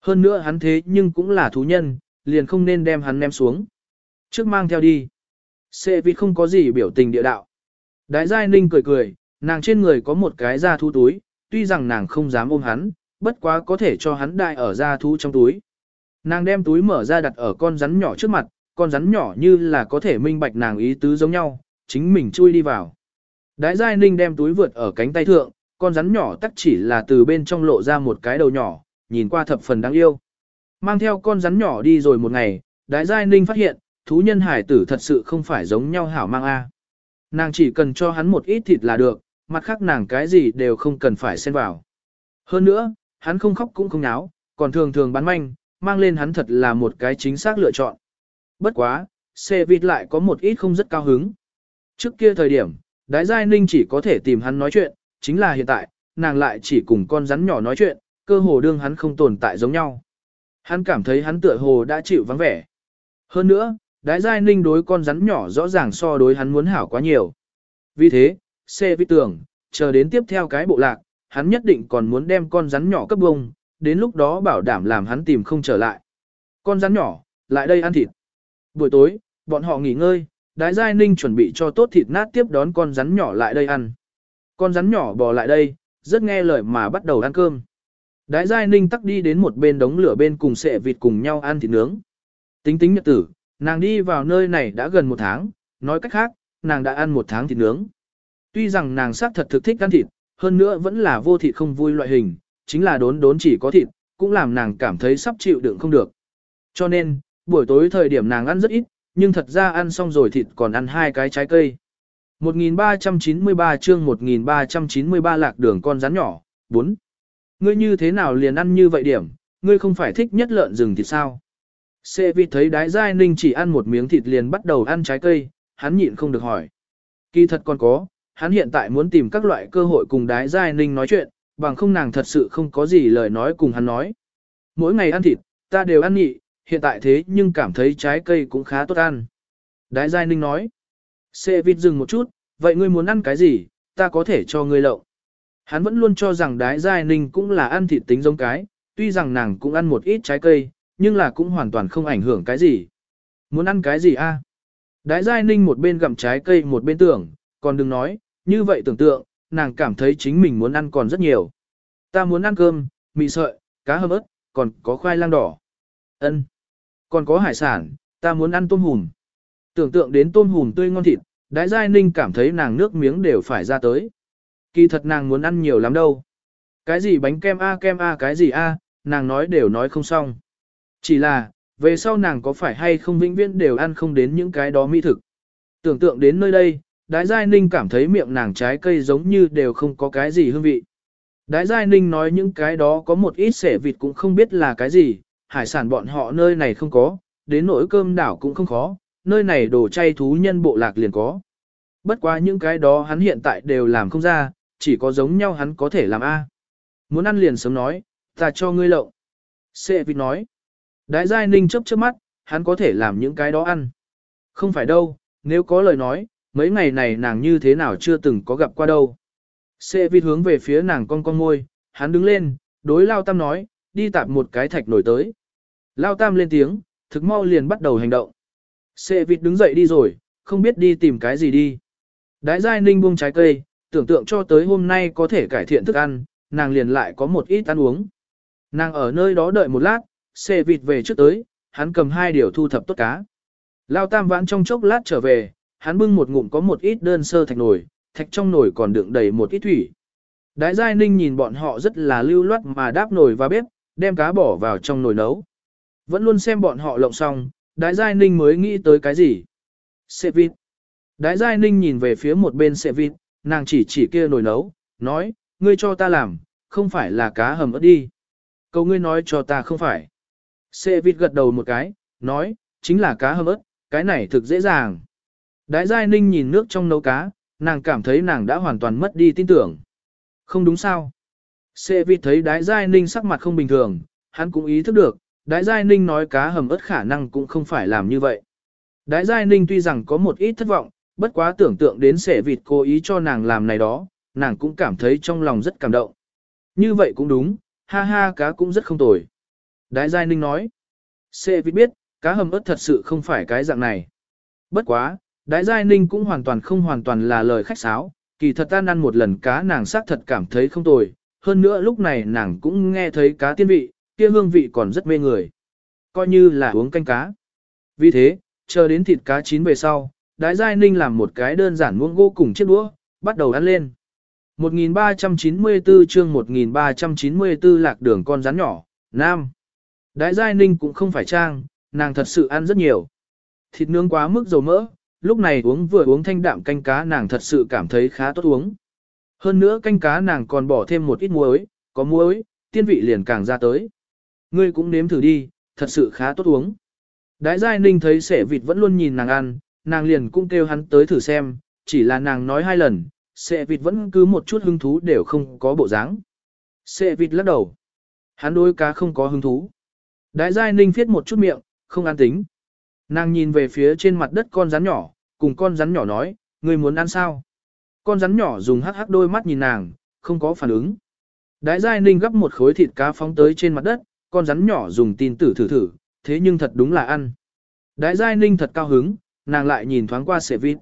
Hơn nữa hắn thế nhưng cũng là thú nhân, liền không nên đem hắn ném xuống. Trước mang theo đi. Sệ vịt không có gì biểu tình địa đạo. Đại giai ninh cười cười, nàng trên người có một cái da thú túi, tuy rằng nàng không dám ôm hắn, bất quá có thể cho hắn đại ở da thú trong túi. Nàng đem túi mở ra đặt ở con rắn nhỏ trước mặt, con rắn nhỏ như là có thể minh bạch nàng ý tứ giống nhau, chính mình chui đi vào. Đái giai ninh đem túi vượt ở cánh tay thượng, con rắn nhỏ tắc chỉ là từ bên trong lộ ra một cái đầu nhỏ, nhìn qua thập phần đáng yêu. Mang theo con rắn nhỏ đi rồi một ngày, đái giai ninh phát hiện, thú nhân hải tử thật sự không phải giống nhau hảo mang a. Nàng chỉ cần cho hắn một ít thịt là được, mặt khác nàng cái gì đều không cần phải xen vào. Hơn nữa, hắn không khóc cũng không náo, còn thường thường bán manh, mang lên hắn thật là một cái chính xác lựa chọn. Bất quá, xe vịt lại có một ít không rất cao hứng. Trước kia thời điểm, đái giai ninh chỉ có thể tìm hắn nói chuyện, chính là hiện tại, nàng lại chỉ cùng con rắn nhỏ nói chuyện, cơ hồ đương hắn không tồn tại giống nhau. Hắn cảm thấy hắn tựa hồ đã chịu vắng vẻ. Hơn nữa, đái giai ninh đối con rắn nhỏ rõ ràng so đối hắn muốn hảo quá nhiều. Vì thế, xe vi tưởng, chờ đến tiếp theo cái bộ lạc, hắn nhất định còn muốn đem con rắn nhỏ cấp bông, đến lúc đó bảo đảm làm hắn tìm không trở lại. Con rắn nhỏ, lại đây ăn thịt. Buổi tối, bọn họ nghỉ ngơi, đái giai ninh chuẩn bị cho tốt thịt nát tiếp đón con rắn nhỏ lại đây ăn. Con rắn nhỏ bò lại đây, rất nghe lời mà bắt đầu ăn cơm. Đái giai ninh tắc đi đến một bên đống lửa bên cùng sệ vịt cùng nhau ăn thịt nướng. Tính tính nhật tử, nàng đi vào nơi này đã gần một tháng, nói cách khác, nàng đã ăn một tháng thịt nướng. Tuy rằng nàng xác thật thực thích ăn thịt, hơn nữa vẫn là vô thịt không vui loại hình, chính là đốn đốn chỉ có thịt, cũng làm nàng cảm thấy sắp chịu đựng không được. Cho nên, buổi tối thời điểm nàng ăn rất ít, nhưng thật ra ăn xong rồi thịt còn ăn hai cái trái cây. 1393 chương 1393 lạc đường con rắn nhỏ, 4. Ngươi như thế nào liền ăn như vậy điểm, ngươi không phải thích nhất lợn rừng thịt sao? Xê vịt thấy đái giai ninh chỉ ăn một miếng thịt liền bắt đầu ăn trái cây, hắn nhịn không được hỏi. Kỳ thật còn có, hắn hiện tại muốn tìm các loại cơ hội cùng đái giai ninh nói chuyện, bằng không nàng thật sự không có gì lời nói cùng hắn nói. Mỗi ngày ăn thịt, ta đều ăn nhị, hiện tại thế nhưng cảm thấy trái cây cũng khá tốt ăn. Đái Giai Ninh nói. Xê vịt dừng một chút, vậy ngươi muốn ăn cái gì, ta có thể cho ngươi lậu. Hắn vẫn luôn cho rằng đái Giai Ninh cũng là ăn thịt tính giống cái, tuy rằng nàng cũng ăn một ít trái cây, nhưng là cũng hoàn toàn không ảnh hưởng cái gì. Muốn ăn cái gì a? Đái Giai Ninh một bên gặm trái cây một bên tưởng, còn đừng nói, như vậy tưởng tượng, nàng cảm thấy chính mình muốn ăn còn rất nhiều. Ta muốn ăn cơm, mì sợi, cá hầm ớt, còn có khoai lang đỏ. Ân. Còn có hải sản, ta muốn ăn tôm hùm. Tưởng tượng đến tôm hùm tươi ngon thịt, Đái Giai Ninh cảm thấy nàng nước miếng đều phải ra tới. Kỳ thật nàng muốn ăn nhiều lắm đâu. Cái gì bánh kem a kem a cái gì a, nàng nói đều nói không xong. Chỉ là, về sau nàng có phải hay không vĩnh viễn đều ăn không đến những cái đó mỹ thực. Tưởng tượng đến nơi đây, Đái Giai Ninh cảm thấy miệng nàng trái cây giống như đều không có cái gì hương vị. Đái Giai Ninh nói những cái đó có một ít sẻ vịt cũng không biết là cái gì, hải sản bọn họ nơi này không có, đến nỗi cơm đảo cũng không khó, nơi này đồ chay thú nhân bộ lạc liền có. Bất quá những cái đó hắn hiện tại đều làm không ra, chỉ có giống nhau hắn có thể làm A. Muốn ăn liền sớm nói, ta cho ngươi lộng. Sệ vịt nói. Đái giai ninh chớp chớp mắt, hắn có thể làm những cái đó ăn. Không phải đâu, nếu có lời nói, mấy ngày này nàng như thế nào chưa từng có gặp qua đâu. Sệ vịt hướng về phía nàng con con môi, hắn đứng lên, đối Lao Tam nói, đi tạp một cái thạch nổi tới. Lao Tam lên tiếng, thực mau liền bắt đầu hành động. Sệ vịt đứng dậy đi rồi, không biết đi tìm cái gì đi. Đái giai ninh buông trái cây, tưởng tượng cho tới hôm nay có thể cải thiện thức ăn, nàng liền lại có một ít ăn uống. Nàng ở nơi đó đợi một lát, xe vịt về trước tới, hắn cầm hai điều thu thập tốt cá. Lao tam vãn trong chốc lát trở về, hắn bưng một ngụm có một ít đơn sơ thạch nồi, thạch trong nồi còn đựng đầy một ít thủy. Đái giai ninh nhìn bọn họ rất là lưu loát mà đáp nồi vào bếp, đem cá bỏ vào trong nồi nấu. Vẫn luôn xem bọn họ lộng xong, đái giai ninh mới nghĩ tới cái gì. Xe vịt. Đái giai ninh nhìn về phía một bên xe vịt, nàng chỉ chỉ kia nồi nấu, nói, ngươi cho ta làm, không phải là cá hầm ớt đi. Cầu ngươi nói cho ta không phải. Xe vịt gật đầu một cái, nói, chính là cá hầm ớt, cái này thực dễ dàng. Đái giai ninh nhìn nước trong nấu cá, nàng cảm thấy nàng đã hoàn toàn mất đi tin tưởng. Không đúng sao? Xe vịt thấy đái giai ninh sắc mặt không bình thường, hắn cũng ý thức được, đái giai ninh nói cá hầm ớt khả năng cũng không phải làm như vậy. Đái giai ninh tuy rằng có một ít thất vọng, bất quá tưởng tượng đến sẻ vịt cố ý cho nàng làm này đó, nàng cũng cảm thấy trong lòng rất cảm động. Như vậy cũng đúng, ha ha cá cũng rất không tồi. Đái Giai Ninh nói, Xê vịt biết, cá hầm ớt thật sự không phải cái dạng này. Bất quá, Đái Giai Ninh cũng hoàn toàn không hoàn toàn là lời khách sáo, kỳ thật tan ăn một lần cá nàng xác thật cảm thấy không tồi, hơn nữa lúc này nàng cũng nghe thấy cá tiên vị, kia hương vị còn rất mê người. Coi như là uống canh cá. Vì thế, chờ đến thịt cá chín về sau, Đái Giai Ninh làm một cái đơn giản muỗng gỗ cùng chiếc đũa, bắt đầu ăn lên. 1394 chương 1394 lạc đường con rắn nhỏ, Nam. Đái Giai Ninh cũng không phải trang, nàng thật sự ăn rất nhiều. Thịt nướng quá mức dầu mỡ, lúc này uống vừa uống thanh đạm canh cá nàng thật sự cảm thấy khá tốt uống. Hơn nữa canh cá nàng còn bỏ thêm một ít muối, có muối, tiên vị liền càng ra tới. Ngươi cũng nếm thử đi, thật sự khá tốt uống. Đái Giai Ninh thấy sẻ vịt vẫn luôn nhìn nàng ăn, nàng liền cũng kêu hắn tới thử xem, chỉ là nàng nói hai lần, sẻ vịt vẫn cứ một chút hứng thú đều không có bộ dáng. Sẻ vịt lắc đầu. Hắn đối cá không có hứng thú. Đại giai ninh phiết một chút miệng, không ăn tính. Nàng nhìn về phía trên mặt đất con rắn nhỏ, cùng con rắn nhỏ nói, người muốn ăn sao? Con rắn nhỏ dùng hắc hắc đôi mắt nhìn nàng, không có phản ứng. Đại giai ninh gấp một khối thịt cá phóng tới trên mặt đất, con rắn nhỏ dùng tin tử thử thử, thế nhưng thật đúng là ăn. Đại giai ninh thật cao hứng, nàng lại nhìn thoáng qua sệ vịt.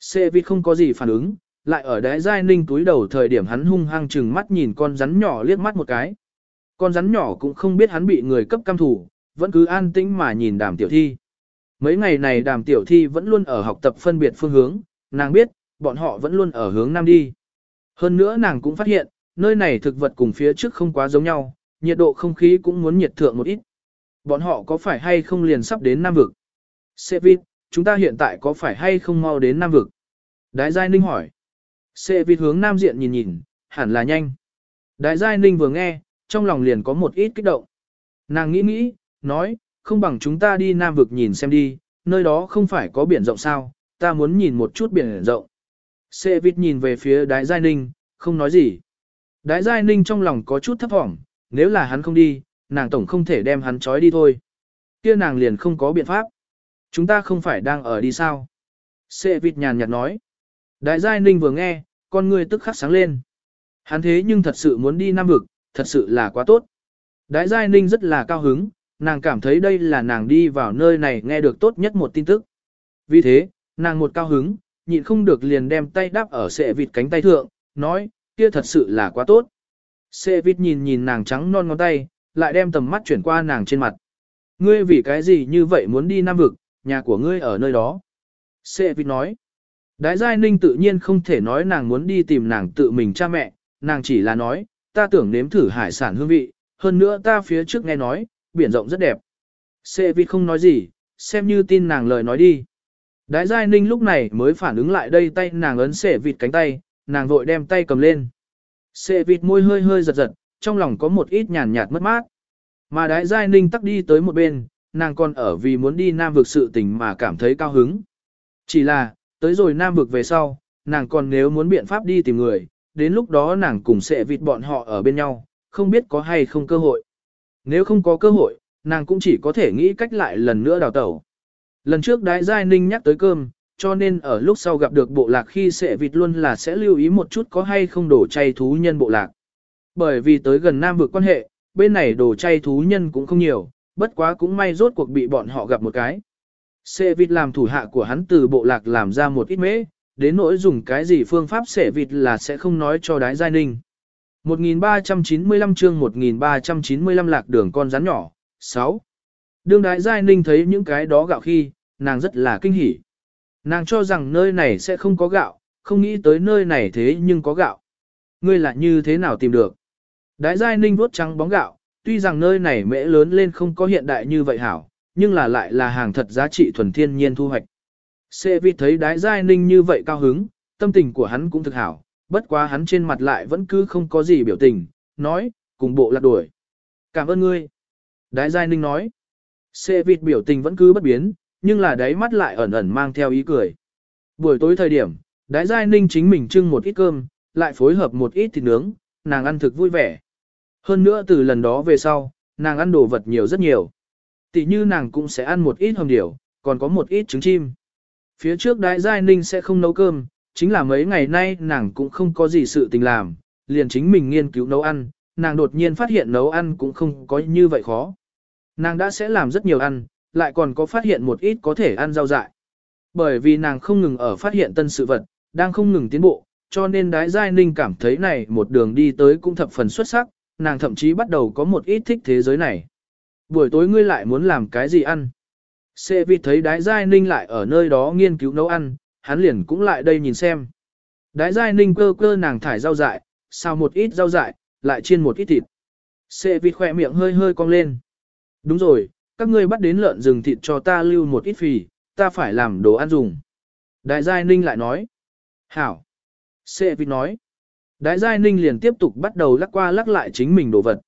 Sệ vịt không có gì phản ứng, lại ở Đại giai ninh túi đầu thời điểm hắn hung hăng chừng mắt nhìn con rắn nhỏ liếc mắt một cái. Con rắn nhỏ cũng không biết hắn bị người cấp cam thủ, vẫn cứ an tĩnh mà nhìn đàm tiểu thi. Mấy ngày này đàm tiểu thi vẫn luôn ở học tập phân biệt phương hướng, nàng biết, bọn họ vẫn luôn ở hướng nam đi. Hơn nữa nàng cũng phát hiện, nơi này thực vật cùng phía trước không quá giống nhau, nhiệt độ không khí cũng muốn nhiệt thượng một ít. Bọn họ có phải hay không liền sắp đến Nam Vực? Sevit, chúng ta hiện tại có phải hay không mau đến Nam Vực? Đái Giai Ninh hỏi. Sê Vít hướng Nam diện nhìn nhìn, hẳn là nhanh. Đái Giai Ninh vừa nghe, trong lòng liền có một ít kích động. Nàng nghĩ nghĩ, nói, không bằng chúng ta đi Nam Vực nhìn xem đi, nơi đó không phải có biển rộng sao, ta muốn nhìn một chút biển rộng. Sệ vịt nhìn về phía Đái Giai Ninh, không nói gì. Đái Giai Ninh trong lòng có chút thấp thỏm, nếu là hắn không đi, nàng tổng không thể đem hắn trói đi thôi. kia nàng liền không có biện pháp. Chúng ta không phải đang ở đi sao? Sệ vịt nhàn nhạt nói. Đại giai ninh vừa nghe, con người tức khắc sáng lên. Hắn thế nhưng thật sự muốn đi Nam Vực, thật sự là quá tốt. Đại giai ninh rất là cao hứng, nàng cảm thấy đây là nàng đi vào nơi này nghe được tốt nhất một tin tức. Vì thế, nàng một cao hứng, nhịn không được liền đem tay đáp ở sệ vịt cánh tay thượng, nói, kia thật sự là quá tốt. Sệ vịt nhìn nhìn nàng trắng non ngón tay, lại đem tầm mắt chuyển qua nàng trên mặt. Ngươi vì cái gì như vậy muốn đi Nam Vực, nhà của ngươi ở nơi đó. Sệ vịt nói. Đái Giai Ninh tự nhiên không thể nói nàng muốn đi tìm nàng tự mình cha mẹ, nàng chỉ là nói, ta tưởng nếm thử hải sản hương vị, hơn nữa ta phía trước nghe nói, biển rộng rất đẹp. Sệ vịt không nói gì, xem như tin nàng lời nói đi. Đái Giai Ninh lúc này mới phản ứng lại đây tay nàng ấn sệ vịt cánh tay, nàng vội đem tay cầm lên. Sệ vịt môi hơi hơi giật giật, trong lòng có một ít nhàn nhạt mất mát. Mà đái Giai Ninh tắc đi tới một bên, nàng còn ở vì muốn đi Nam vực sự tình mà cảm thấy cao hứng. Chỉ là, tới rồi Nam vực về sau, nàng còn nếu muốn biện pháp đi tìm người, đến lúc đó nàng cùng sẽ vịt bọn họ ở bên nhau, không biết có hay không cơ hội. Nếu không có cơ hội, nàng cũng chỉ có thể nghĩ cách lại lần nữa đào tẩu. Lần trước đái giai ninh nhắc tới cơm, cho nên ở lúc sau gặp được bộ lạc khi sẽ vịt luôn là sẽ lưu ý một chút có hay không đổ chay thú nhân bộ lạc. Bởi vì tới gần Nam vực quan hệ, bên này đồ chay thú nhân cũng không nhiều, bất quá cũng may rốt cuộc bị bọn họ gặp một cái. Sệ vịt làm thủ hạ của hắn từ bộ lạc làm ra một ít mễ, đến nỗi dùng cái gì phương pháp xẻ vịt là sẽ không nói cho đái giai ninh. 1395 chương 1395 lạc đường con rắn nhỏ, 6. Đương đái giai ninh thấy những cái đó gạo khi, nàng rất là kinh hỉ. Nàng cho rằng nơi này sẽ không có gạo, không nghĩ tới nơi này thế nhưng có gạo. Ngươi là như thế nào tìm được? Đái giai ninh vuốt trắng bóng gạo, tuy rằng nơi này mễ lớn lên không có hiện đại như vậy hảo, nhưng là lại là hàng thật giá trị thuần thiên nhiên thu hoạch. Xê vi thấy đái giai ninh như vậy cao hứng, tâm tình của hắn cũng thực hảo, bất quá hắn trên mặt lại vẫn cứ không có gì biểu tình, nói, cùng bộ lạc đuổi. Cảm ơn ngươi. Đái giai ninh nói. Xê vịt biểu tình vẫn cứ bất biến, nhưng là đáy mắt lại ẩn ẩn mang theo ý cười. Buổi tối thời điểm, đái giai ninh chính mình trưng một ít cơm, lại phối hợp một ít thịt nướng, nàng ăn thực vui vẻ. Hơn nữa từ lần đó về sau, nàng ăn đồ vật nhiều rất nhiều. Tỷ như nàng cũng sẽ ăn một ít hồng điểu, còn có một ít trứng chim. Phía trước đại giai ninh sẽ không nấu cơm, chính là mấy ngày nay nàng cũng không có gì sự tình làm, liền chính mình nghiên cứu nấu ăn, nàng đột nhiên phát hiện nấu ăn cũng không có như vậy khó. Nàng đã sẽ làm rất nhiều ăn, lại còn có phát hiện một ít có thể ăn rau dại. Bởi vì nàng không ngừng ở phát hiện tân sự vật, đang không ngừng tiến bộ, cho nên đái giai ninh cảm thấy này một đường đi tới cũng thập phần xuất sắc, nàng thậm chí bắt đầu có một ít thích thế giới này. Buổi tối ngươi lại muốn làm cái gì ăn? Sệ vì thấy đái giai ninh lại ở nơi đó nghiên cứu nấu ăn, hắn liền cũng lại đây nhìn xem. Đái giai ninh cơ cơ nàng thải rau dại, xào một ít rau dại, lại chiên một ít thịt. Sệ vịt khỏe miệng hơi hơi cong lên. Đúng rồi, các ngươi bắt đến lợn rừng thịt cho ta lưu một ít phì, ta phải làm đồ ăn dùng. Đại giai ninh lại nói. Hảo. Sệ vịt nói. Đại giai ninh liền tiếp tục bắt đầu lắc qua lắc lại chính mình đồ vật.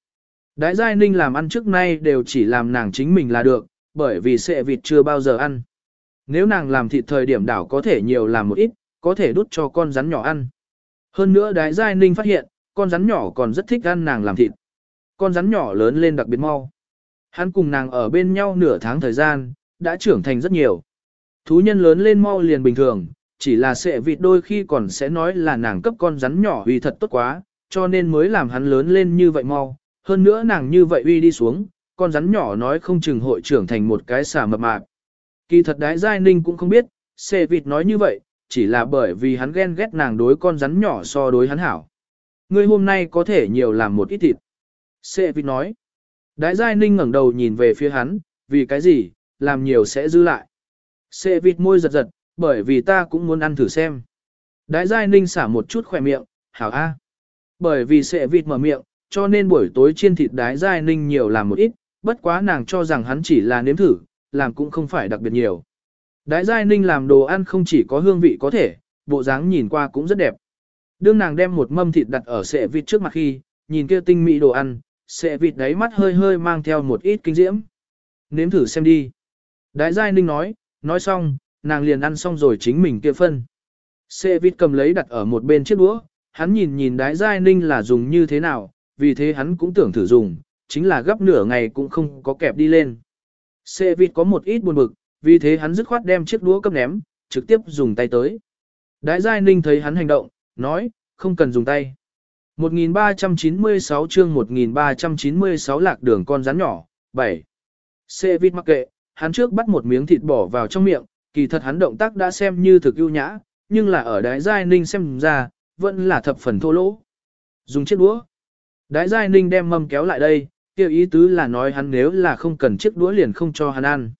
Đại giai ninh làm ăn trước nay đều chỉ làm nàng chính mình là được, bởi vì sệ vịt chưa bao giờ ăn. Nếu nàng làm thịt thời điểm đảo có thể nhiều làm một ít, có thể đút cho con rắn nhỏ ăn. Hơn nữa Đái giai ninh phát hiện, con rắn nhỏ còn rất thích ăn nàng làm thịt. Con rắn nhỏ lớn lên đặc biệt mau. Hắn cùng nàng ở bên nhau nửa tháng thời gian, đã trưởng thành rất nhiều. Thú nhân lớn lên mau liền bình thường, chỉ là sệ vịt đôi khi còn sẽ nói là nàng cấp con rắn nhỏ uy thật tốt quá, cho nên mới làm hắn lớn lên như vậy mau. Hơn nữa nàng như vậy uy đi xuống, con rắn nhỏ nói không chừng hội trưởng thành một cái xà mập mạp. Kỳ thật đái giai ninh cũng không biết, xê vịt nói như vậy, chỉ là bởi vì hắn ghen ghét nàng đối con rắn nhỏ so đối hắn hảo. Ngươi hôm nay có thể nhiều làm một ít thịt. Xê vịt nói. Đái giai ninh ngẩng đầu nhìn về phía hắn, vì cái gì, làm nhiều sẽ dư lại. Xê vịt môi giật giật, bởi vì ta cũng muốn ăn thử xem. Đái giai ninh xả một chút khỏe miệng, hảo a. Bởi vì sệ vịt mở miệng, cho nên buổi tối chiên thịt đái giai ninh nhiều làm một ít, bất quá nàng cho rằng hắn chỉ là nếm thử, làm cũng không phải đặc biệt nhiều. Đái giai ninh làm đồ ăn không chỉ có hương vị có thể, bộ dáng nhìn qua cũng rất đẹp. Đương nàng đem một mâm thịt đặt ở sệ vịt trước mặt khi, nhìn kia tinh mỹ đồ ăn, sệ vịt đáy mắt hơi hơi mang theo một ít kinh diễm. Nếm thử xem đi. Đái giai ninh nói, nói xong, nàng liền ăn xong rồi chính mình kia phân. Sệ vịt cầm lấy đặt ở một bên chiếc đũa, hắn nhìn nhìn đái giai ninh là dùng như thế nào, vì thế hắn cũng tưởng thử dùng, chính là gấp nửa ngày cũng không có kẹp đi lên. Xe vịt có một ít buồn bực, vì thế hắn dứt khoát đem chiếc đũa cấp ném, trực tiếp dùng tay tới. Đái giai ninh thấy hắn hành động, nói, không cần dùng tay. 1396 chương 1396 lạc đường con rắn nhỏ, 7. Xe vịt mặc kệ, hắn trước bắt một miếng thịt bỏ vào trong miệng, kỳ thật hắn động tác đã xem như thực ưu nhã, nhưng là ở đái giai ninh xem ra, vẫn là thập phần thô lỗ. Dùng chiếc đũa. Đái giai ninh đem mâm kéo lại đây, kêu ý tứ là nói hắn nếu là không cần chiếc đũa liền không cho hắn ăn.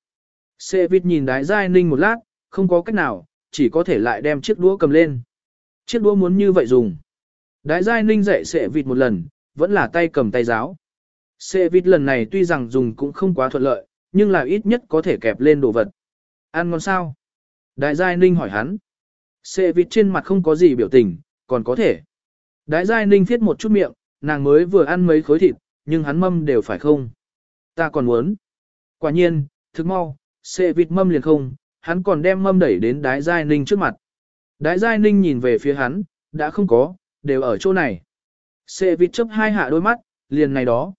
Xê vịt nhìn đái giai ninh một lát, không có cách nào, chỉ có thể lại đem chiếc đũa cầm lên. Chiếc đũa muốn như vậy dùng. Đái giai ninh dạy sệ vịt một lần, vẫn là tay cầm tay giáo. Sệ vịt lần này tuy rằng dùng cũng không quá thuận lợi, nhưng là ít nhất có thể kẹp lên đồ vật. Ăn ngon sao? Đại giai ninh hỏi hắn. Sệ vịt trên mặt không có gì biểu tình, còn có thể. Đại giai ninh viết một chút miệng, nàng mới vừa ăn mấy khối thịt, nhưng hắn mâm đều phải không. Ta còn muốn. Quả nhiên, thức mau, sệ vịt mâm liền không, hắn còn đem mâm đẩy đến đái giai ninh trước mặt. Đái giai ninh nhìn về phía hắn, đã không có, đều ở chỗ này. Sệ vịt chấp hai hạ đôi mắt, liền này đó.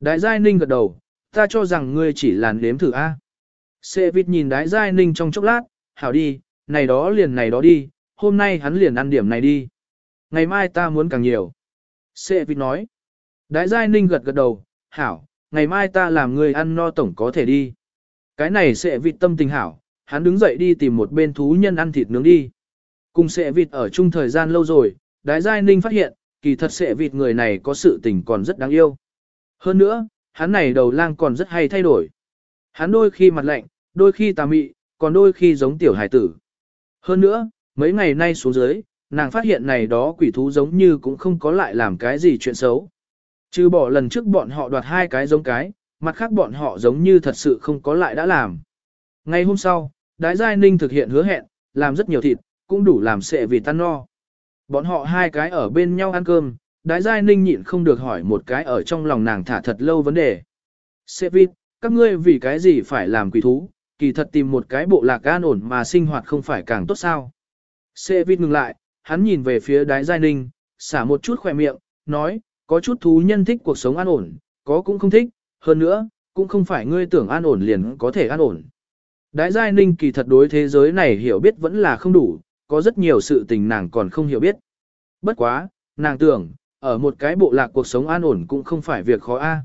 Đái giai ninh gật đầu, ta cho rằng ngươi chỉ làn đếm thử A. Sệ vịt nhìn đái giai ninh trong chốc lát, hảo đi, này đó liền này đó đi, hôm nay hắn liền ăn điểm này đi. Ngày mai ta muốn càng nhiều. Sệ vịt nói. Đái giai ninh gật gật đầu, hảo, ngày mai ta làm người ăn no tổng có thể đi. Cái này sẽ vịt tâm tình hảo, hắn đứng dậy đi tìm một bên thú nhân ăn thịt nướng đi. Cùng sẽ vịt ở chung thời gian lâu rồi, đái giai ninh phát hiện, kỳ thật sẽ vịt người này có sự tình còn rất đáng yêu. Hơn nữa, hắn này đầu lang còn rất hay thay đổi. Hắn đôi khi mặt lạnh, đôi khi tà mị, còn đôi khi giống tiểu hải tử. Hơn nữa, mấy ngày nay xuống dưới, nàng phát hiện này đó quỷ thú giống như cũng không có lại làm cái gì chuyện xấu. Trừ bỏ lần trước bọn họ đoạt hai cái giống cái, mặt khác bọn họ giống như thật sự không có lại đã làm. Ngày hôm sau, Đái Giai Ninh thực hiện hứa hẹn, làm rất nhiều thịt, cũng đủ làm sệ vì tan no. Bọn họ hai cái ở bên nhau ăn cơm, Đái Giai Ninh nhịn không được hỏi một cái ở trong lòng nàng thả thật lâu vấn đề. Sệ vịt, các ngươi vì cái gì phải làm quỷ thú, kỳ thật tìm một cái bộ lạc an ổn mà sinh hoạt không phải càng tốt sao. Sệ vịt ngừng lại, hắn nhìn về phía Đái Giai Ninh, xả một chút khỏe miệng, nói, có chút thú nhân thích cuộc sống an ổn, có cũng không thích, hơn nữa, cũng không phải ngươi tưởng an ổn liền có thể an ổn. Đái Giai Ninh kỳ thật đối thế giới này hiểu biết vẫn là không đủ, có rất nhiều sự tình nàng còn không hiểu biết. Bất quá, nàng tưởng, ở một cái bộ lạc cuộc sống an ổn cũng không phải việc khó a.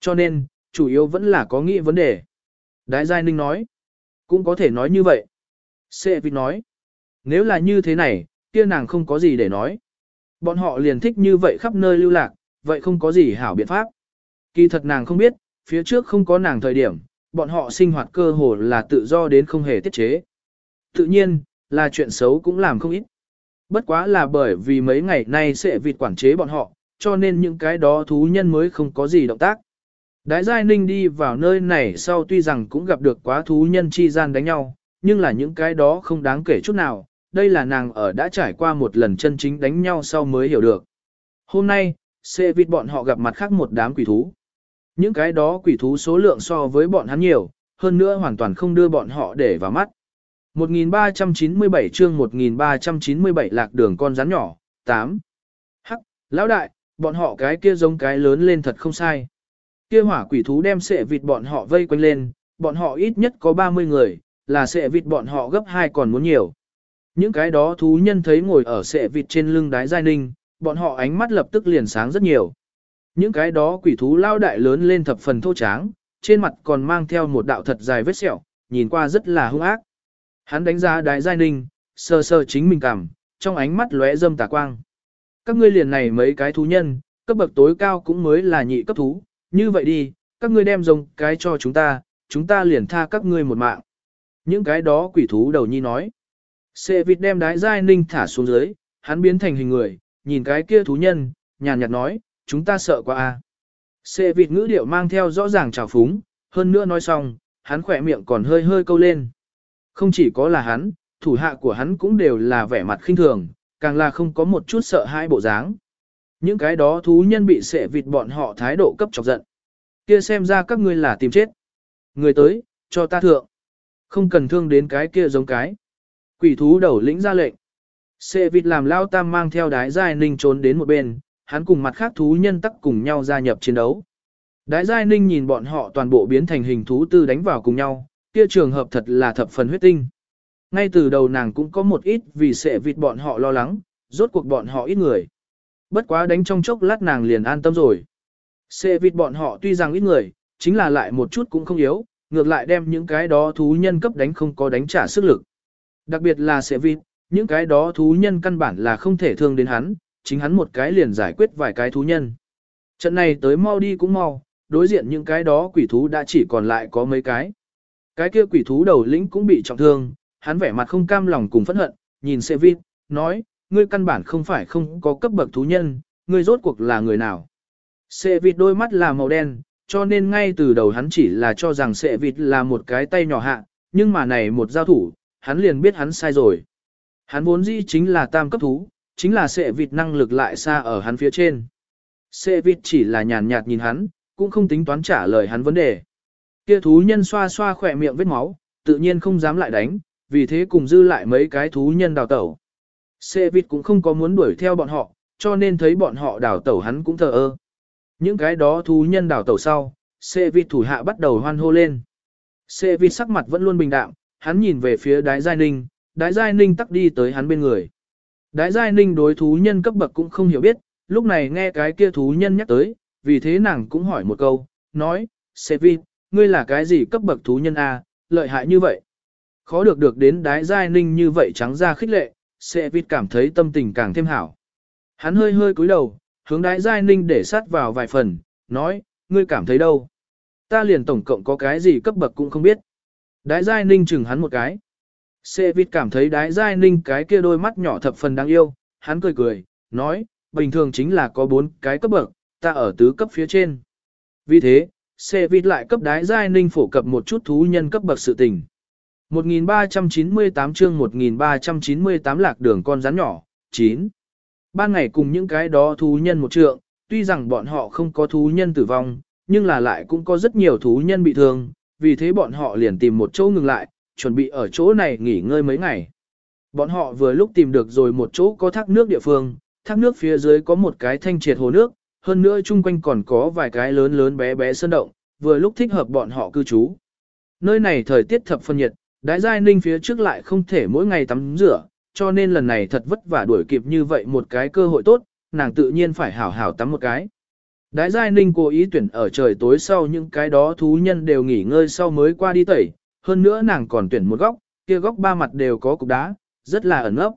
Cho nên, chủ yếu vẫn là có nghĩ vấn đề. Đái Giai Ninh nói, cũng có thể nói như vậy. Sệ Vịt nói, nếu là như thế này, kia nàng không có gì để nói. Bọn họ liền thích như vậy khắp nơi lưu lạc, vậy không có gì hảo biện pháp. Kỳ thật nàng không biết, phía trước không có nàng thời điểm, bọn họ sinh hoạt cơ hồ là tự do đến không hề tiết chế. Tự nhiên, là chuyện xấu cũng làm không ít. Bất quá là bởi vì mấy ngày nay sẽ vịt quản chế bọn họ, cho nên những cái đó thú nhân mới không có gì động tác. Đái Giai Ninh đi vào nơi này sau tuy rằng cũng gặp được quá thú nhân chi gian đánh nhau, nhưng là những cái đó không đáng kể chút nào, đây là nàng ở đã trải qua một lần chân chính đánh nhau sau mới hiểu được. Hôm nay, xe vịt bọn họ gặp mặt khác một đám quỷ thú. Những cái đó quỷ thú số lượng so với bọn hắn nhiều, hơn nữa hoàn toàn không đưa bọn họ để vào mắt. 1397 chương 1397 lạc đường con rắn nhỏ, 8. Hắc, lão đại, bọn họ cái kia giống cái lớn lên thật không sai. Kia hỏa quỷ thú đem sệ vịt bọn họ vây quanh lên, bọn họ ít nhất có 30 người, là sệ vịt bọn họ gấp hai còn muốn nhiều. Những cái đó thú nhân thấy ngồi ở sệ vịt trên lưng đái giai ninh, bọn họ ánh mắt lập tức liền sáng rất nhiều. Những cái đó quỷ thú lao đại lớn lên thập phần thô tráng, trên mặt còn mang theo một đạo thật dài vết sẹo, nhìn qua rất là hung ác. Hắn đánh giá đái giai ninh, sờ sờ chính mình cảm, trong ánh mắt lóe dâm tà quang. Các ngươi liền này mấy cái thú nhân, cấp bậc tối cao cũng mới là nhị cấp thú, như vậy đi, các ngươi đem rồng cái cho chúng ta, chúng ta liền tha các ngươi một mạng. Những cái đó quỷ thú đầu nhi nói. Sệ vịt đem đái giai ninh thả xuống dưới, hắn biến thành hình người, nhìn cái kia thú nhân, nhàn nhạt nói, chúng ta sợ quá a. Sệ vịt ngữ điệu mang theo rõ ràng trào phúng, hơn nữa nói xong, hắn khỏe miệng còn hơi hơi câu lên. Không chỉ có là hắn, thủ hạ của hắn cũng đều là vẻ mặt khinh thường, càng là không có một chút sợ hãi bộ dáng. Những cái đó thú nhân bị sệ vịt bọn họ thái độ cấp chọc giận. Kia xem ra các ngươi là tìm chết. Người tới, cho ta thượng. Không cần thương đến cái kia giống cái. Quỷ thú đầu lĩnh ra lệnh. Sệ vịt làm lao tam mang theo đái giai ninh trốn đến một bên, hắn cùng mặt khác thú nhân tắc cùng nhau gia nhập chiến đấu. Đái giai ninh nhìn bọn họ toàn bộ biến thành hình thú tư đánh vào cùng nhau, kia trường hợp thật là thập phần huyết tinh. Ngay từ đầu nàng cũng có một ít vì sệ vịt bọn họ lo lắng, rốt cuộc bọn họ ít người. Bất quá đánh trong chốc lát nàng liền an tâm rồi. Sệ vịt bọn họ tuy rằng ít người, chính là lại một chút cũng không yếu, ngược lại đem những cái đó thú nhân cấp đánh không có đánh trả sức lực. Đặc biệt là sẽ vịt, những cái đó thú nhân căn bản là không thể thương đến hắn, chính hắn một cái liền giải quyết vài cái thú nhân. Trận này tới mau đi cũng mau, đối diện những cái đó quỷ thú đã chỉ còn lại có mấy cái. Cái kia quỷ thú đầu lĩnh cũng bị trọng thương, hắn vẻ mặt không cam lòng cùng phẫn hận, nhìn Sệ Vịt, nói, ngươi căn bản không phải không có cấp bậc thú nhân, ngươi rốt cuộc là người nào. Sệ Vịt đôi mắt là màu đen, cho nên ngay từ đầu hắn chỉ là cho rằng Sệ Vịt là một cái tay nhỏ hạ, nhưng mà này một giao thủ, hắn liền biết hắn sai rồi. Hắn vốn dĩ chính là tam cấp thú, chính là Sệ Vịt năng lực lại xa ở hắn phía trên. Sệ Vịt chỉ là nhàn nhạt nhìn hắn, cũng không tính toán trả lời hắn vấn đề. Kia thú nhân xoa xoa khỏe miệng vết máu, tự nhiên không dám lại đánh, vì thế cùng dư lại mấy cái thú nhân đào tẩu. Sệ vịt cũng không có muốn đuổi theo bọn họ, cho nên thấy bọn họ đào tẩu hắn cũng thờ ơ. Những cái đó thú nhân đào tẩu sau, Sệ vịt thủ hạ bắt đầu hoan hô lên. Sệ vịt sắc mặt vẫn luôn bình đạm, hắn nhìn về phía đái giai ninh, đái giai ninh tắc đi tới hắn bên người. Đái giai ninh đối thú nhân cấp bậc cũng không hiểu biết, lúc này nghe cái kia thú nhân nhắc tới, vì thế nàng cũng hỏi một câu, nói, Sevit, ngươi là cái gì cấp bậc thú nhân A, lợi hại như vậy. Khó được được đến đái giai ninh như vậy trắng ra khích lệ, Sevit cảm thấy tâm tình càng thêm hảo. Hắn hơi hơi cúi đầu, hướng đái giai ninh để sát vào vài phần, nói, ngươi cảm thấy đâu? Ta liền tổng cộng có cái gì cấp bậc cũng không biết. Đái giai ninh chừng hắn một cái. Sevit cảm thấy đái giai ninh cái kia đôi mắt nhỏ thập phần đáng yêu, hắn cười cười, nói, bình thường chính là có bốn cái cấp bậc, ta ở tứ cấp phía trên. Vì thế, Sevit lại cấp đái giai ninh phổ cập một chút thú nhân cấp bậc sự tình. 1398 chương 1398 lạc đường con rắn nhỏ, 9. Ban ngày cùng những cái đó thú nhân một trượng, tuy rằng bọn họ không có thú nhân tử vong, nhưng là lại cũng có rất nhiều thú nhân bị thương, vì thế bọn họ liền tìm một chỗ ngừng lại, chuẩn bị ở chỗ này nghỉ ngơi mấy ngày. Bọn họ vừa lúc tìm được rồi một chỗ có thác nước địa phương, thác nước phía dưới có một cái thanh triệt hồ nước, hơn nữa chung quanh còn có vài cái lớn lớn bé bé sơn động, vừa lúc thích hợp bọn họ cư trú. Nơi này thời tiết thập phân nhiệt, đái giai ninh phía trước lại không thể mỗi ngày tắm rửa, cho nên lần này thật vất vả đuổi kịp như vậy một cái cơ hội tốt, nàng tự nhiên phải hảo hảo tắm một cái. Đái giai ninh cố ý tuyển ở trời tối sau những cái đó thú nhân đều nghỉ ngơi sau mới qua đi tẩy, hơn nữa nàng còn tuyển một góc, kia góc ba mặt đều có cục đá, rất là ẩn ấp.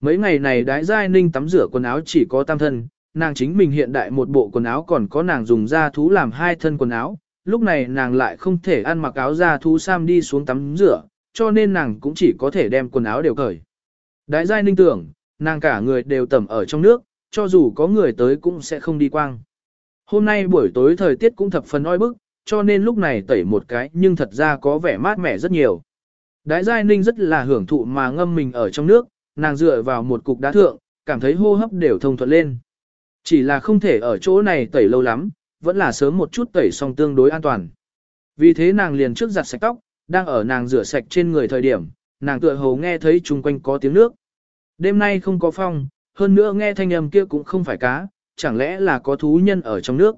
Mấy ngày này đái giai ninh tắm rửa quần áo chỉ có tam thân, nàng chính mình hiện đại một bộ quần áo còn có nàng dùng da thú làm hai thân quần áo, lúc này nàng lại không thể ăn mặc áo da thú sam đi xuống tắm rửa, cho nên nàng cũng chỉ có thể đem quần áo đều cởi. Đái giai ninh tưởng, nàng cả người đều tẩm ở trong nước, cho dù có người tới cũng sẽ không đi quang. Hôm nay buổi tối thời tiết cũng thập phần oi bức, cho nên lúc này tẩy một cái nhưng thật ra có vẻ mát mẻ rất nhiều. Đái giai ninh rất là hưởng thụ mà ngâm mình ở trong nước, nàng dựa vào một cục đá thượng, cảm thấy hô hấp đều thông thuận lên. Chỉ là không thể ở chỗ này tẩy lâu lắm, vẫn là sớm một chút tẩy xong tương đối an toàn. Vì thế nàng liền trước giặt sạch tóc, đang ở nàng rửa sạch trên người thời điểm, nàng tựa hồ nghe thấy chung quanh có tiếng nước. Đêm nay không có phong, hơn nữa nghe thanh âm kia cũng không phải cá, chẳng lẽ là có thú nhân ở trong nước.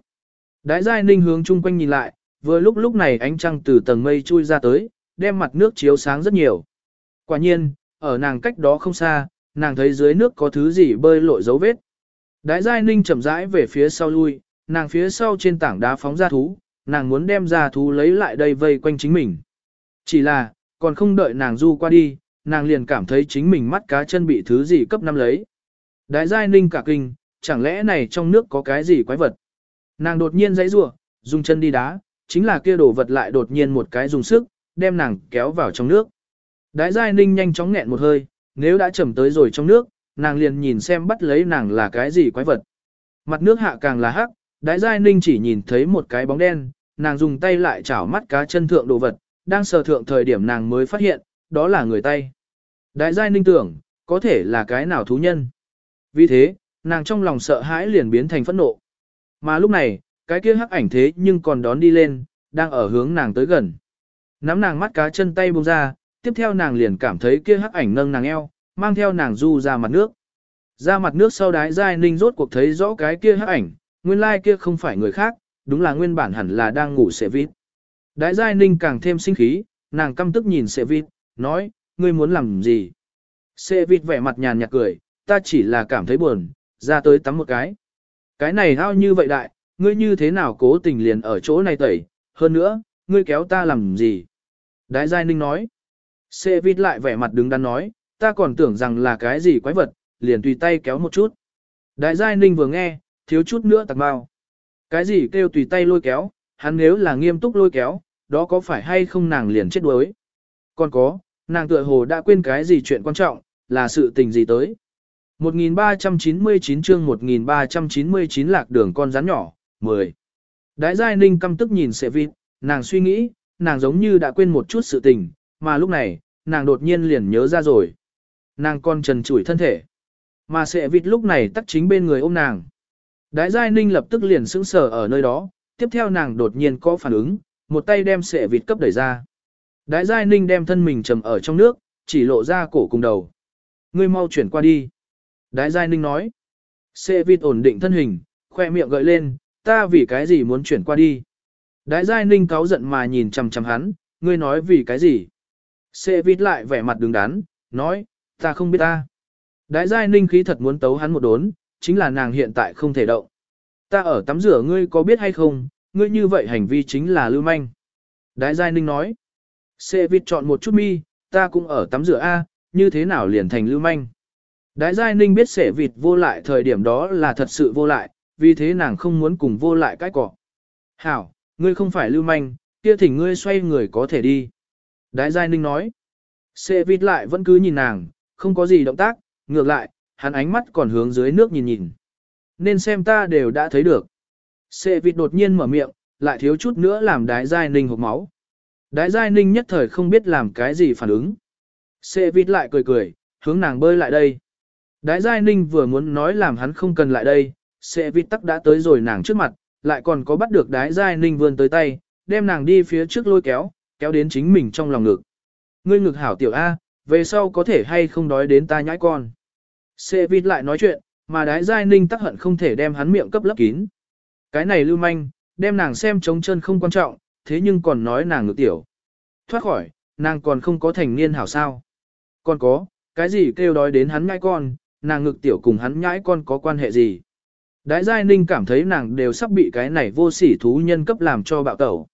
Đái giai ninh hướng chung quanh nhìn lại, vừa lúc lúc này ánh trăng từ tầng mây chui ra tới, đem mặt nước chiếu sáng rất nhiều. Quả nhiên, ở nàng cách đó không xa, nàng thấy dưới nước có thứ gì bơi lội dấu vết. Đái giai ninh chậm rãi về phía sau lui, nàng phía sau trên tảng đá phóng ra thú, nàng muốn đem ra thú lấy lại đây vây quanh chính mình. Chỉ là, còn không đợi nàng du qua đi, nàng liền cảm thấy chính mình mắt cá chân bị thứ gì cấp năm lấy. Đái giai ninh cả kinh, chẳng lẽ này trong nước có cái gì quái vật. Nàng đột nhiên dãy rủa, dùng chân đi đá, chính là kia đồ vật lại đột nhiên một cái dùng sức, đem nàng kéo vào trong nước. Đái giai ninh nhanh chóng nghẹn một hơi, nếu đã chầm tới rồi trong nước, nàng liền nhìn xem bắt lấy nàng là cái gì quái vật. Mặt nước hạ càng là hắc, đái giai ninh chỉ nhìn thấy một cái bóng đen, nàng dùng tay lại chảo mắt cá chân thượng đồ vật, đang sờ thượng thời điểm nàng mới phát hiện, đó là người tay. Đái giai ninh tưởng, có thể là cái nào thú nhân. Vì thế, nàng trong lòng sợ hãi liền biến thành phẫn nộ. Mà lúc này, cái kia hắc ảnh thế nhưng còn đón đi lên, đang ở hướng nàng tới gần. Nắm nàng mắt cá chân tay buông ra, tiếp theo nàng liền cảm thấy kia hắc ảnh nâng nàng eo, mang theo nàng du ra mặt nước. Ra mặt nước sau đái giai ninh rốt cuộc thấy rõ cái kia hắc ảnh, nguyên lai kia không phải người khác, đúng là nguyên bản hẳn là đang ngủ sẽ vít. Đái giai ninh càng thêm sinh khí, nàng căm tức nhìn sẽ vít, nói, ngươi muốn làm gì? Sẽ vít vẻ mặt nhàn nhạt cười, ta chỉ là cảm thấy buồn, ra tới tắm một cái. Cái này ao như vậy đại, ngươi như thế nào cố tình liền ở chỗ này tẩy, hơn nữa, ngươi kéo ta làm gì? Đái Giai Ninh nói. Sê vít lại vẻ mặt đứng đắn nói, ta còn tưởng rằng là cái gì quái vật, liền tùy tay kéo một chút. Đại Giai Ninh vừa nghe, thiếu chút nữa tặc bao. Cái gì kêu tùy tay lôi kéo, hắn nếu là nghiêm túc lôi kéo, đó có phải hay không nàng liền chết đuối. Còn có, nàng tựa hồ đã quên cái gì chuyện quan trọng, là sự tình gì tới. 1399 chương 1399 lạc đường con rắn nhỏ, 10. Đái Giai Ninh căm tức nhìn Sệ Vịt, nàng suy nghĩ, nàng giống như đã quên một chút sự tình, mà lúc này, nàng đột nhiên liền nhớ ra rồi. Nàng con trần chủi thân thể. Mà Sệ Vịt lúc này tắt chính bên người ôm nàng. Đái Giai Ninh lập tức liền sững sờ ở nơi đó, tiếp theo nàng đột nhiên có phản ứng, một tay đem Sệ Vịt cấp đẩy ra. Đái Giai Ninh đem thân mình trầm ở trong nước, chỉ lộ ra cổ cùng đầu. Ngươi mau chuyển qua đi. Đái Giai Ninh nói. Xe vịt ổn định thân hình, khoe miệng gợi lên, ta vì cái gì muốn chuyển qua đi. Đái Giai Ninh cáu giận mà nhìn chằm chằm hắn, ngươi nói vì cái gì. Xe vịt lại vẻ mặt đứng đắn, nói, ta không biết ta. Đái Giai Ninh khí thật muốn tấu hắn một đốn, chính là nàng hiện tại không thể động. Ta ở tắm rửa ngươi có biết hay không, ngươi như vậy hành vi chính là lưu manh. Đái Giai Ninh nói, Xe vịt chọn một chút mi, ta cũng ở tắm rửa A, như thế nào liền thành lưu manh. Đái Giai Ninh biết sẻ vịt vô lại thời điểm đó là thật sự vô lại, vì thế nàng không muốn cùng vô lại cái cỏ. Hảo, ngươi không phải lưu manh, kia thỉnh ngươi xoay người có thể đi. Đái Giai Ninh nói. Sẻ vịt lại vẫn cứ nhìn nàng, không có gì động tác, ngược lại, hắn ánh mắt còn hướng dưới nước nhìn nhìn. Nên xem ta đều đã thấy được. Sẻ vịt đột nhiên mở miệng, lại thiếu chút nữa làm đái Giai Ninh hộp máu. Đái Giai Ninh nhất thời không biết làm cái gì phản ứng. Sẻ vịt lại cười cười, hướng nàng bơi lại đây. Đái Giai Ninh vừa muốn nói làm hắn không cần lại đây, sẽ vịt tắc đã tới rồi nàng trước mặt, lại còn có bắt được đái Giai Ninh vươn tới tay, đem nàng đi phía trước lôi kéo, kéo đến chính mình trong lòng ngực. Ngươi ngực hảo tiểu A, về sau có thể hay không đói đến ta nhãi con. Sẽ vịt lại nói chuyện, mà đái Giai Ninh tắc hận không thể đem hắn miệng cấp lấp kín. Cái này lưu manh, đem nàng xem trống chân không quan trọng, thế nhưng còn nói nàng ngực tiểu. Thoát khỏi, nàng còn không có thành niên hảo sao. Còn có, cái gì kêu đói đến hắn nhãi con, nàng ngực tiểu cùng hắn nhãi con có quan hệ gì. Đái Giai Ninh cảm thấy nàng đều sắp bị cái này vô sỉ thú nhân cấp làm cho bạo tẩu.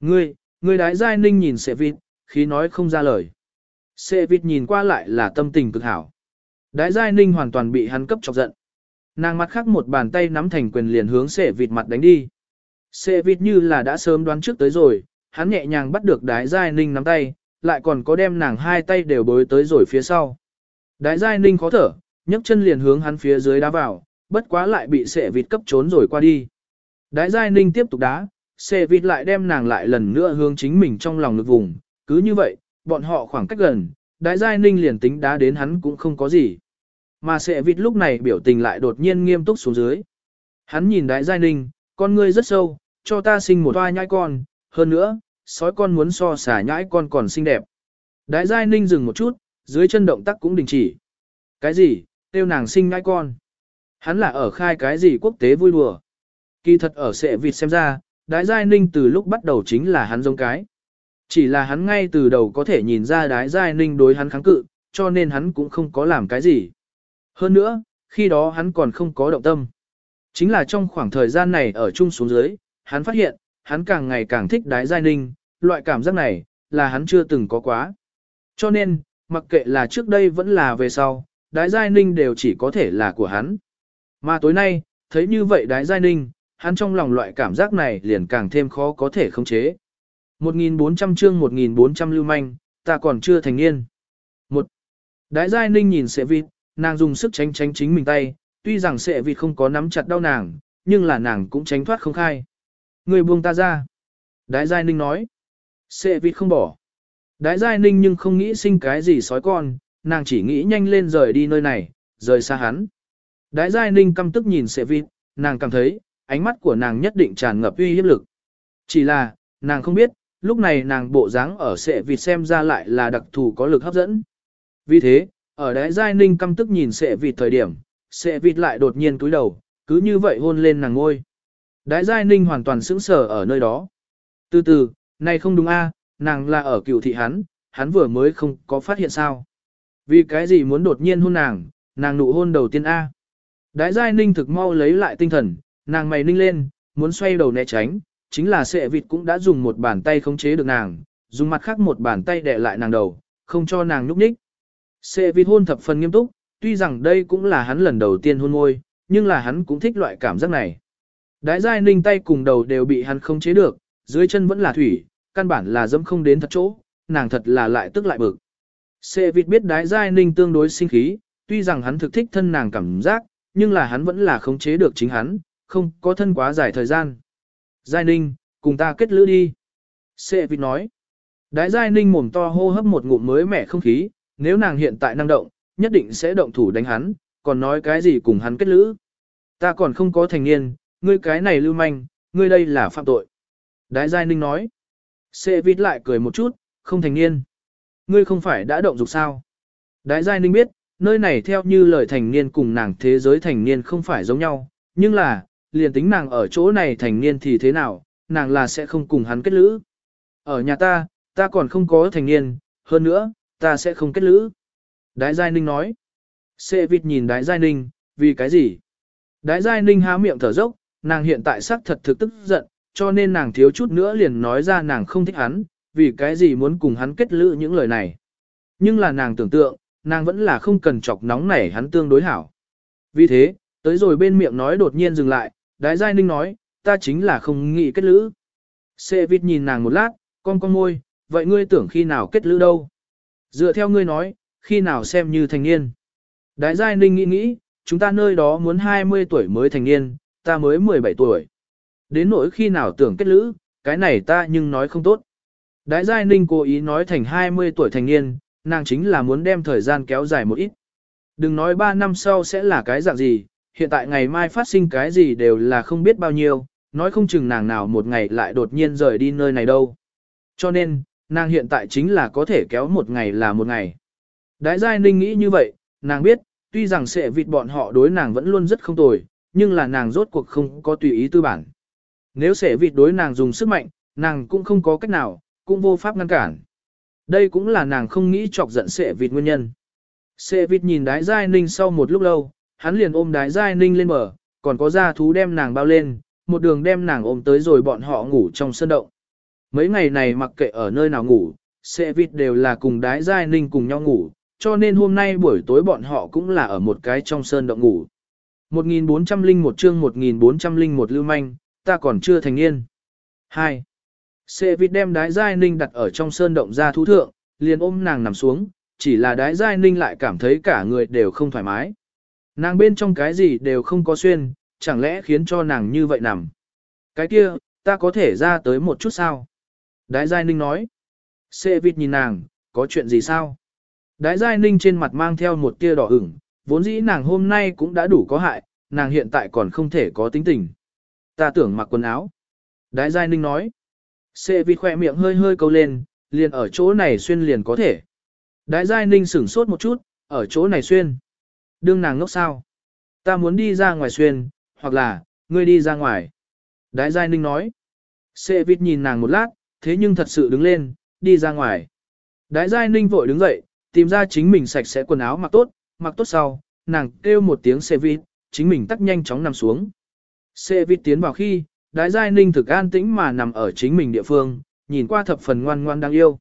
Ngươi, ngươi đái Giai Ninh nhìn Sệ Vịt, khi nói không ra lời. Sệ Vịt nhìn qua lại là tâm tình cực hảo. Đái Giai Ninh hoàn toàn bị hắn cấp chọc giận. Nàng mặt khác một bàn tay nắm thành quyền liền hướng Sệ Vịt mặt đánh đi. Sệ Vịt như là đã sớm đoán trước tới rồi, hắn nhẹ nhàng bắt được đái Giai Ninh nắm tay, lại còn có đem nàng hai tay đều bối tới rồi phía sau. Đái Giai Ninh khó thở, nhấc chân liền hướng hắn phía dưới đá vào, bất quá lại bị sệ vịt cấp trốn rồi qua đi. Đái giai ninh tiếp tục đá, sệ vịt lại đem nàng lại lần nữa hướng chính mình trong lòng lực vùng, cứ như vậy, bọn họ khoảng cách gần, đái giai ninh liền tính đá đến hắn cũng không có gì. Mà sệ vịt lúc này biểu tình lại đột nhiên nghiêm túc xuống dưới. Hắn nhìn đái giai ninh, con ngươi rất sâu, cho ta sinh một toa nhãi con, hơn nữa, sói con muốn so xả nhãi con còn xinh đẹp. Đái giai ninh dừng một chút, dưới chân động tác cũng đình chỉ. Cái gì, tiêu nàng sinh ngai con. Hắn là ở khai cái gì quốc tế vui đùa. Kỳ thật ở sệ vịt xem ra, đái giai ninh từ lúc bắt đầu chính là hắn giống cái. Chỉ là hắn ngay từ đầu có thể nhìn ra đái giai ninh đối hắn kháng cự, cho nên hắn cũng không có làm cái gì. Hơn nữa, khi đó hắn còn không có động tâm. Chính là trong khoảng thời gian này ở chung xuống dưới, hắn phát hiện, hắn càng ngày càng thích đái giai ninh, loại cảm giác này, là hắn chưa từng có quá. Cho nên, mặc kệ là trước đây vẫn là về sau, đái giai ninh đều chỉ có thể là của hắn. Mà tối nay, thấy như vậy đái giai ninh, hắn trong lòng loại cảm giác này liền càng thêm khó có thể khống chế. 1.400 chương 1.400 lưu manh, ta còn chưa thành niên. Một, Đái giai ninh nhìn sệ vịt, nàng dùng sức tránh tránh chính mình tay, tuy rằng sệ vịt không có nắm chặt đau nàng, nhưng là nàng cũng tránh thoát không khai. Người buông ta ra. Đái giai ninh nói. Sệ vịt không bỏ. Đái giai ninh nhưng không nghĩ sinh cái gì sói con, nàng chỉ nghĩ nhanh lên rời đi nơi này, rời xa hắn. Đái giai ninh căm tức nhìn sệ vịt, nàng cảm thấy, ánh mắt của nàng nhất định tràn ngập uy hiếp lực. Chỉ là, nàng không biết, lúc này nàng bộ dáng ở sệ vịt xem ra lại là đặc thù có lực hấp dẫn. Vì thế, ở đái giai ninh căm tức nhìn sệ vịt thời điểm, sệ vịt lại đột nhiên cúi đầu, cứ như vậy hôn lên nàng ngôi. Đái giai ninh hoàn toàn sững sờ ở nơi đó. Từ từ, này không đúng a, nàng là ở cựu thị hắn, hắn vừa mới không có phát hiện sao. Vì cái gì muốn đột nhiên hôn nàng, nàng nụ hôn đầu tiên A. Đái giai ninh thực mau lấy lại tinh thần, nàng mày ninh lên, muốn xoay đầu né tránh, chính là sệ vịt cũng đã dùng một bàn tay khống chế được nàng, dùng mặt khác một bàn tay đè lại nàng đầu, không cho nàng nhúc nhích. Sệ vịt hôn thập phần nghiêm túc, tuy rằng đây cũng là hắn lần đầu tiên hôn môi, nhưng là hắn cũng thích loại cảm giác này. Đái giai ninh tay cùng đầu đều bị hắn khống chế được, dưới chân vẫn là thủy, căn bản là dẫm không đến thật chỗ, nàng thật là lại tức lại bực. Sệ vịt biết đái giai ninh tương đối sinh khí, tuy rằng hắn thực thích thân nàng cảm giác, nhưng là hắn vẫn là khống chế được chính hắn, không có thân quá dài thời gian. Giai ninh, cùng ta kết lữ đi. Sệ vịt nói. Đái giai ninh mồm to hô hấp một ngụm mới mẻ không khí, nếu nàng hiện tại năng động, nhất định sẽ động thủ đánh hắn, còn nói cái gì cùng hắn kết lữ. Ta còn không có thành niên, ngươi cái này lưu manh, ngươi đây là phạm tội. Đái giai ninh nói. Sệ vịt lại cười một chút, không thành niên. Ngươi không phải đã động dục sao? Đái Giai Ninh biết, nơi này theo như lời thành niên cùng nàng thế giới thành niên không phải giống nhau, nhưng là, liền tính nàng ở chỗ này thành niên thì thế nào, nàng là sẽ không cùng hắn kết lữ. Ở nhà ta, ta còn không có thành niên, hơn nữa, ta sẽ không kết lữ. Đái Giai Ninh nói. Sệ vịt nhìn Đái Giai Ninh, vì cái gì? Đái Giai Ninh há miệng thở dốc, nàng hiện tại sắc thật thực tức giận, cho nên nàng thiếu chút nữa liền nói ra nàng không thích hắn, vì cái gì muốn cùng hắn kết lữ những lời này. Nhưng là nàng tưởng tượng, nàng vẫn là không cần chọc nóng nảy hắn tương đối hảo. Vì thế, tới rồi bên miệng nói đột nhiên dừng lại, Đái Giai Ninh nói, ta chính là không nghĩ kết lữ. Sệ vịt nhìn nàng một lát, con con môi, vậy ngươi tưởng khi nào kết lữ đâu? Dựa theo ngươi nói, khi nào xem như thành niên? Đái Giai Ninh nghĩ nghĩ, chúng ta nơi đó muốn 20 tuổi mới thành niên, ta mới 17 tuổi. Đến nỗi khi nào tưởng kết lữ, cái này ta nhưng nói không tốt. Đái Giai Ninh cố ý nói thành 20 tuổi thành niên, nàng chính là muốn đem thời gian kéo dài một ít. Đừng nói 3 năm sau sẽ là cái dạng gì, hiện tại ngày mai phát sinh cái gì đều là không biết bao nhiêu, nói không chừng nàng nào một ngày lại đột nhiên rời đi nơi này đâu. Cho nên, nàng hiện tại chính là có thể kéo một ngày là một ngày. Đái Giai Ninh nghĩ như vậy, nàng biết, tuy rằng sẽ vịt bọn họ đối nàng vẫn luôn rất không tồi, nhưng là nàng rốt cuộc không có tùy ý tư bản. Nếu sẽ vịt đối nàng dùng sức mạnh, nàng cũng không có cách nào, cũng vô pháp ngăn cản. Đây cũng là nàng không nghĩ chọc giận sệ vịt nguyên nhân. Sệ vịt nhìn đái giai ninh sau một lúc lâu, hắn liền ôm đái giai ninh lên bờ, còn có gia thú đem nàng bao lên, một đường đem nàng ôm tới rồi bọn họ ngủ trong sân động. Mấy ngày này mặc kệ ở nơi nào ngủ, sệ vịt đều là cùng đái giai ninh cùng nhau ngủ, cho nên hôm nay buổi tối bọn họ cũng là ở một cái trong sơn động ngủ. 1401 chương 1401 lưu manh, ta còn chưa thành niên. 2. Sệ vịt đem đái giai ninh đặt ở trong sơn động ra thú thượng, liền ôm nàng nằm xuống, chỉ là đái giai ninh lại cảm thấy cả người đều không thoải mái. Nàng bên trong cái gì đều không có xuyên, chẳng lẽ khiến cho nàng như vậy nằm. Cái kia, ta có thể ra tới một chút sao? Đái giai ninh nói. Sệ vịt nhìn nàng, có chuyện gì sao? Đái giai ninh trên mặt mang theo một tia đỏ ửng, vốn dĩ nàng hôm nay cũng đã đủ có hại, nàng hiện tại còn không thể có tính tình. Ta tưởng mặc quần áo. Đái giai ninh nói. Sệ vịt khỏe miệng hơi hơi câu lên, liền ở chỗ này xuyên liền có thể. Đái giai ninh sửng sốt một chút, ở chỗ này xuyên. Đương nàng ngốc sao? Ta muốn đi ra ngoài xuyên, hoặc là, ngươi đi ra ngoài. Đái giai ninh nói. Sệ vịt nhìn nàng một lát, thế nhưng thật sự đứng lên, đi ra ngoài. Đái giai ninh vội đứng dậy, tìm ra chính mình sạch sẽ quần áo mặc tốt, mặc tốt sau, nàng kêu một tiếng xe vịt, chính mình tắt nhanh chóng nằm xuống. Xe vịt tiến vào khi, đái giai ninh thực an tĩnh mà nằm ở chính mình địa phương, nhìn qua thập phần ngoan ngoan đáng yêu.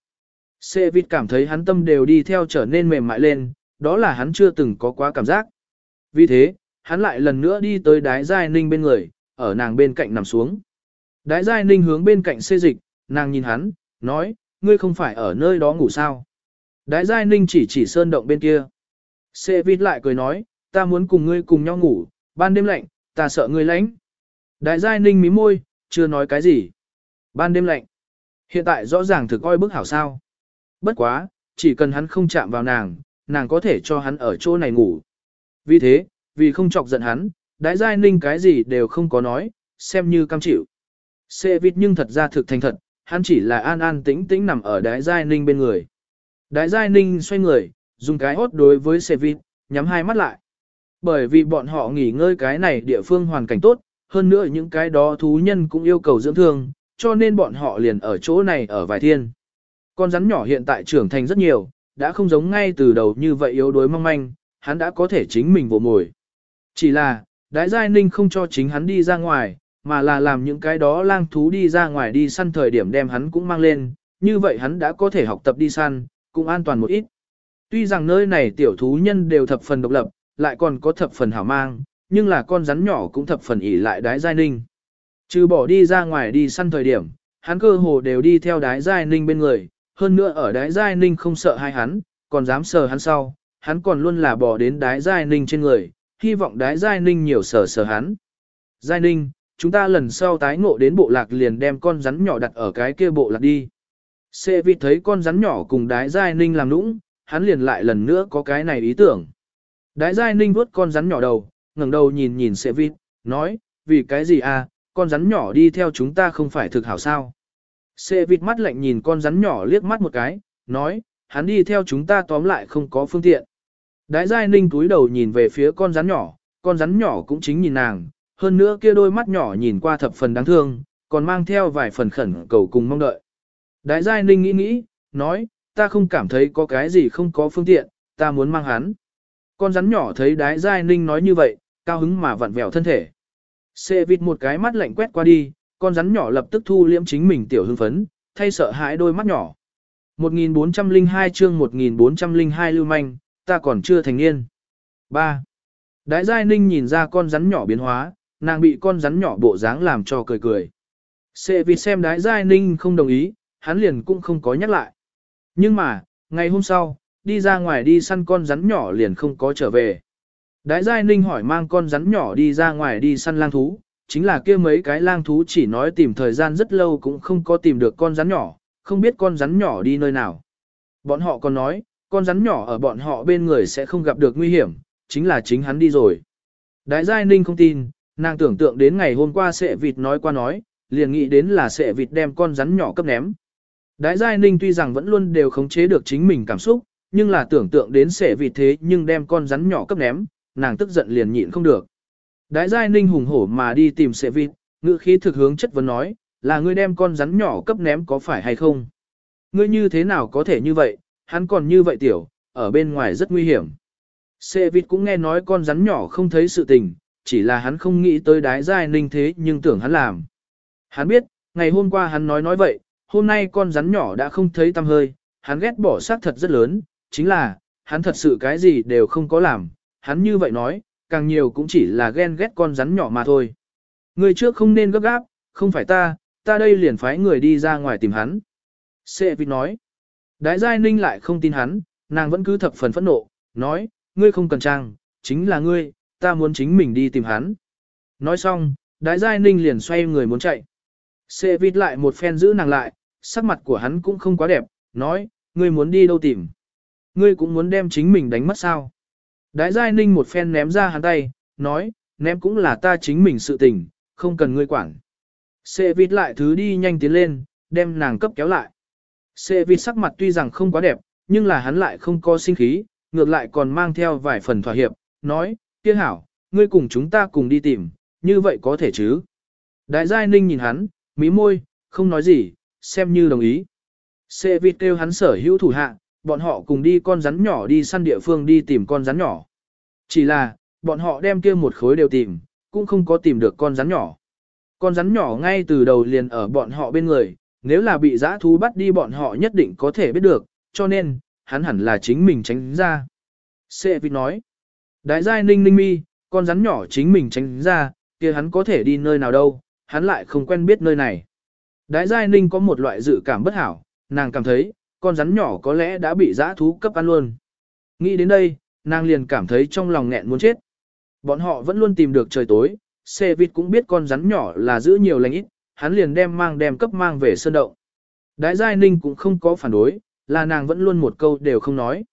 Xe vịt cảm thấy hắn tâm đều đi theo trở nên mềm mại lên, đó là hắn chưa từng có quá cảm giác. Vì thế, hắn lại lần nữa đi tới đái giai ninh bên người, ở nàng bên cạnh nằm xuống. Đái giai ninh hướng bên cạnh xê dịch, nàng nhìn hắn, nói, ngươi không phải ở nơi đó ngủ sao. Đái giai ninh chỉ chỉ sơn động bên kia. Xê vịt lại cười nói, ta muốn cùng ngươi cùng nhau ngủ, ban đêm lạnh, ta sợ ngươi lạnh. Đại giai ninh mí môi, chưa nói cái gì. Ban đêm lạnh. Hiện tại rõ ràng thực coi bức hảo sao. Bất quá, chỉ cần hắn không chạm vào nàng, nàng có thể cho hắn ở chỗ này ngủ. Vì thế, vì không chọc giận hắn, đại giai ninh cái gì đều không có nói, xem như cam chịu. Xê vịt nhưng thật ra thực thành thật, hắn chỉ là an an tĩnh tĩnh nằm ở đại giai ninh bên người. Đại giai ninh xoay người, dùng cái hốt đối với xê vịt, nhắm hai mắt lại. Bởi vì bọn họ nghỉ ngơi cái này địa phương hoàn cảnh tốt, hơn nữa những cái đó thú nhân cũng yêu cầu dưỡng thương, cho nên bọn họ liền ở chỗ này ở vài thiên. Con rắn nhỏ hiện tại trưởng thành rất nhiều, đã không giống ngay từ đầu như vậy yếu đuối mong manh, hắn đã có thể chính mình vỗ mồi. Chỉ là, Đại Giai Ninh không cho chính hắn đi ra ngoài, mà là làm những cái đó lang thú đi ra ngoài đi săn thời điểm đem hắn cũng mang lên, như vậy hắn đã có thể học tập đi săn, cũng an toàn một ít. Tuy rằng nơi này tiểu thú nhân đều thập phần độc lập, lại còn có thập phần hảo mang, nhưng là con rắn nhỏ cũng thập phần ỉ lại đái giai ninh. Trừ bỏ đi ra ngoài đi săn thời điểm, hắn cơ hồ đều đi theo đái giai ninh bên người, hơn nữa ở đái giai ninh không sợ hai hắn, còn dám sờ hắn sau, hắn còn luôn là bỏ đến đái giai ninh trên người, hy vọng đái giai ninh nhiều sờ sờ hắn. Giai ninh, chúng ta lần sau tái ngộ đến bộ lạc liền đem con rắn nhỏ đặt ở cái kia bộ lạc đi. Xê vị thấy con rắn nhỏ cùng đái giai ninh làm nũng, hắn liền lại lần nữa có cái này ý tưởng. Đái giai ninh vuốt con rắn nhỏ đầu, ngẩng đầu nhìn nhìn sẽ vịt, nói, vì cái gì à, con rắn nhỏ đi theo chúng ta không phải thực hảo sao. Sẽ vịt mắt lạnh nhìn con rắn nhỏ liếc mắt một cái, nói, hắn đi theo chúng ta tóm lại không có phương tiện. Đái giai ninh túi đầu nhìn về phía con rắn nhỏ, con rắn nhỏ cũng chính nhìn nàng, hơn nữa kia đôi mắt nhỏ nhìn qua thập phần đáng thương, còn mang theo vài phần khẩn cầu cùng mong đợi. Đái giai ninh nghĩ nghĩ, nói, ta không cảm thấy có cái gì không có phương tiện, ta muốn mang hắn. Con rắn nhỏ thấy đái giai ninh nói như vậy, cao hứng mà vặn vẹo thân thể. Xê vịt một cái mắt lạnh quét qua đi, con rắn nhỏ lập tức thu liễm chính mình tiểu hưng phấn, thay sợ hãi đôi mắt nhỏ. 1402 chương 1402 lưu manh, ta còn chưa thành niên. 3. Đái Giai Ninh nhìn ra con rắn nhỏ biến hóa, nàng bị con rắn nhỏ bộ dáng làm cho cười cười. Sệ vì xem Đái Giai Ninh không đồng ý, hắn liền cũng không có nhắc lại. Nhưng mà, ngày hôm sau, đi ra ngoài đi săn con rắn nhỏ liền không có trở về. Đái Giai Ninh hỏi mang con rắn nhỏ đi ra ngoài đi săn lang thú, chính là kia mấy cái lang thú chỉ nói tìm thời gian rất lâu cũng không có tìm được con rắn nhỏ, không biết con rắn nhỏ đi nơi nào. Bọn họ còn nói, con rắn nhỏ ở bọn họ bên người sẽ không gặp được nguy hiểm, chính là chính hắn đi rồi. Đái Giai Ninh không tin, nàng tưởng tượng đến ngày hôm qua sệ vịt nói qua nói, liền nghĩ đến là sệ vịt đem con rắn nhỏ cấp ném. Đái Giai Ninh tuy rằng vẫn luôn đều khống chế được chính mình cảm xúc, nhưng là tưởng tượng đến sệ vịt thế nhưng đem con rắn nhỏ cấp ném, nàng tức giận liền nhịn không được. Đái Giai Ninh hùng hổ mà đi tìm sệ vịt, ngữ khí thực hướng chất vấn nói, là ngươi đem con rắn nhỏ cấp ném có phải hay không? Ngươi như thế nào có thể như vậy, hắn còn như vậy tiểu, ở bên ngoài rất nguy hiểm. Sệ vịt cũng nghe nói con rắn nhỏ không thấy sự tình, chỉ là hắn không nghĩ tới đái giai ninh thế nhưng tưởng hắn làm. Hắn biết, ngày hôm qua hắn nói nói vậy, hôm nay con rắn nhỏ đã không thấy tăm hơi, hắn ghét bỏ xác thật rất lớn, chính là, hắn thật sự cái gì đều không có làm, hắn như vậy nói, càng nhiều cũng chỉ là ghen ghét con rắn nhỏ mà thôi. Người trước không nên gấp gáp, không phải ta, ta đây liền phái người đi ra ngoài tìm hắn. Sệ vịt nói, đái giai ninh lại không tin hắn, nàng vẫn cứ thập phần phẫn nộ, nói, ngươi không cần trang, chính là ngươi, ta muốn chính mình đi tìm hắn. Nói xong, đái giai ninh liền xoay người muốn chạy. Sệ vịt lại một phen giữ nàng lại, sắc mặt của hắn cũng không quá đẹp, nói, ngươi muốn đi đâu tìm. Ngươi cũng muốn đem chính mình đánh mất sao. Đái giai ninh một phen ném ra hắn tay, nói, ném cũng là ta chính mình sự tình, không cần ngươi quản. Sệ vịt lại thứ đi nhanh tiến lên, đem nàng cấp kéo lại. Sệ vịt sắc mặt tuy rằng không quá đẹp, nhưng là hắn lại không có sinh khí, ngược lại còn mang theo vài phần thỏa hiệp, nói, kia hảo, ngươi cùng chúng ta cùng đi tìm, như vậy có thể chứ. Đại giai ninh nhìn hắn, mí môi, không nói gì, xem như đồng ý. Sệ vịt kêu hắn sở hữu thủ hạ, bọn họ cùng đi con rắn nhỏ đi săn địa phương đi tìm con rắn nhỏ. Chỉ là, bọn họ đem kia một khối đều tìm, cũng không có tìm được con rắn nhỏ. Con rắn nhỏ ngay từ đầu liền ở bọn họ bên người, nếu là bị giã thú bắt đi bọn họ nhất định có thể biết được, cho nên, hắn hẳn là chính mình tránh ra. Sệ vịt nói, đại giai ninh ninh mi, con rắn nhỏ chính mình tránh ra, kia hắn có thể đi nơi nào đâu, hắn lại không quen biết nơi này. Đại giai ninh có một loại dự cảm bất hảo, nàng cảm thấy, con rắn nhỏ có lẽ đã bị dã thú cấp ăn luôn. Nghĩ đến đây, nàng liền cảm thấy trong lòng nghẹn muốn chết. Bọn họ vẫn luôn tìm được trời tối, xe vịt cũng biết con rắn nhỏ là giữ nhiều lành ít, hắn liền đem mang đem cấp mang về sơn động. Đại giai ninh cũng không có phản đối, là nàng vẫn luôn một câu đều không nói.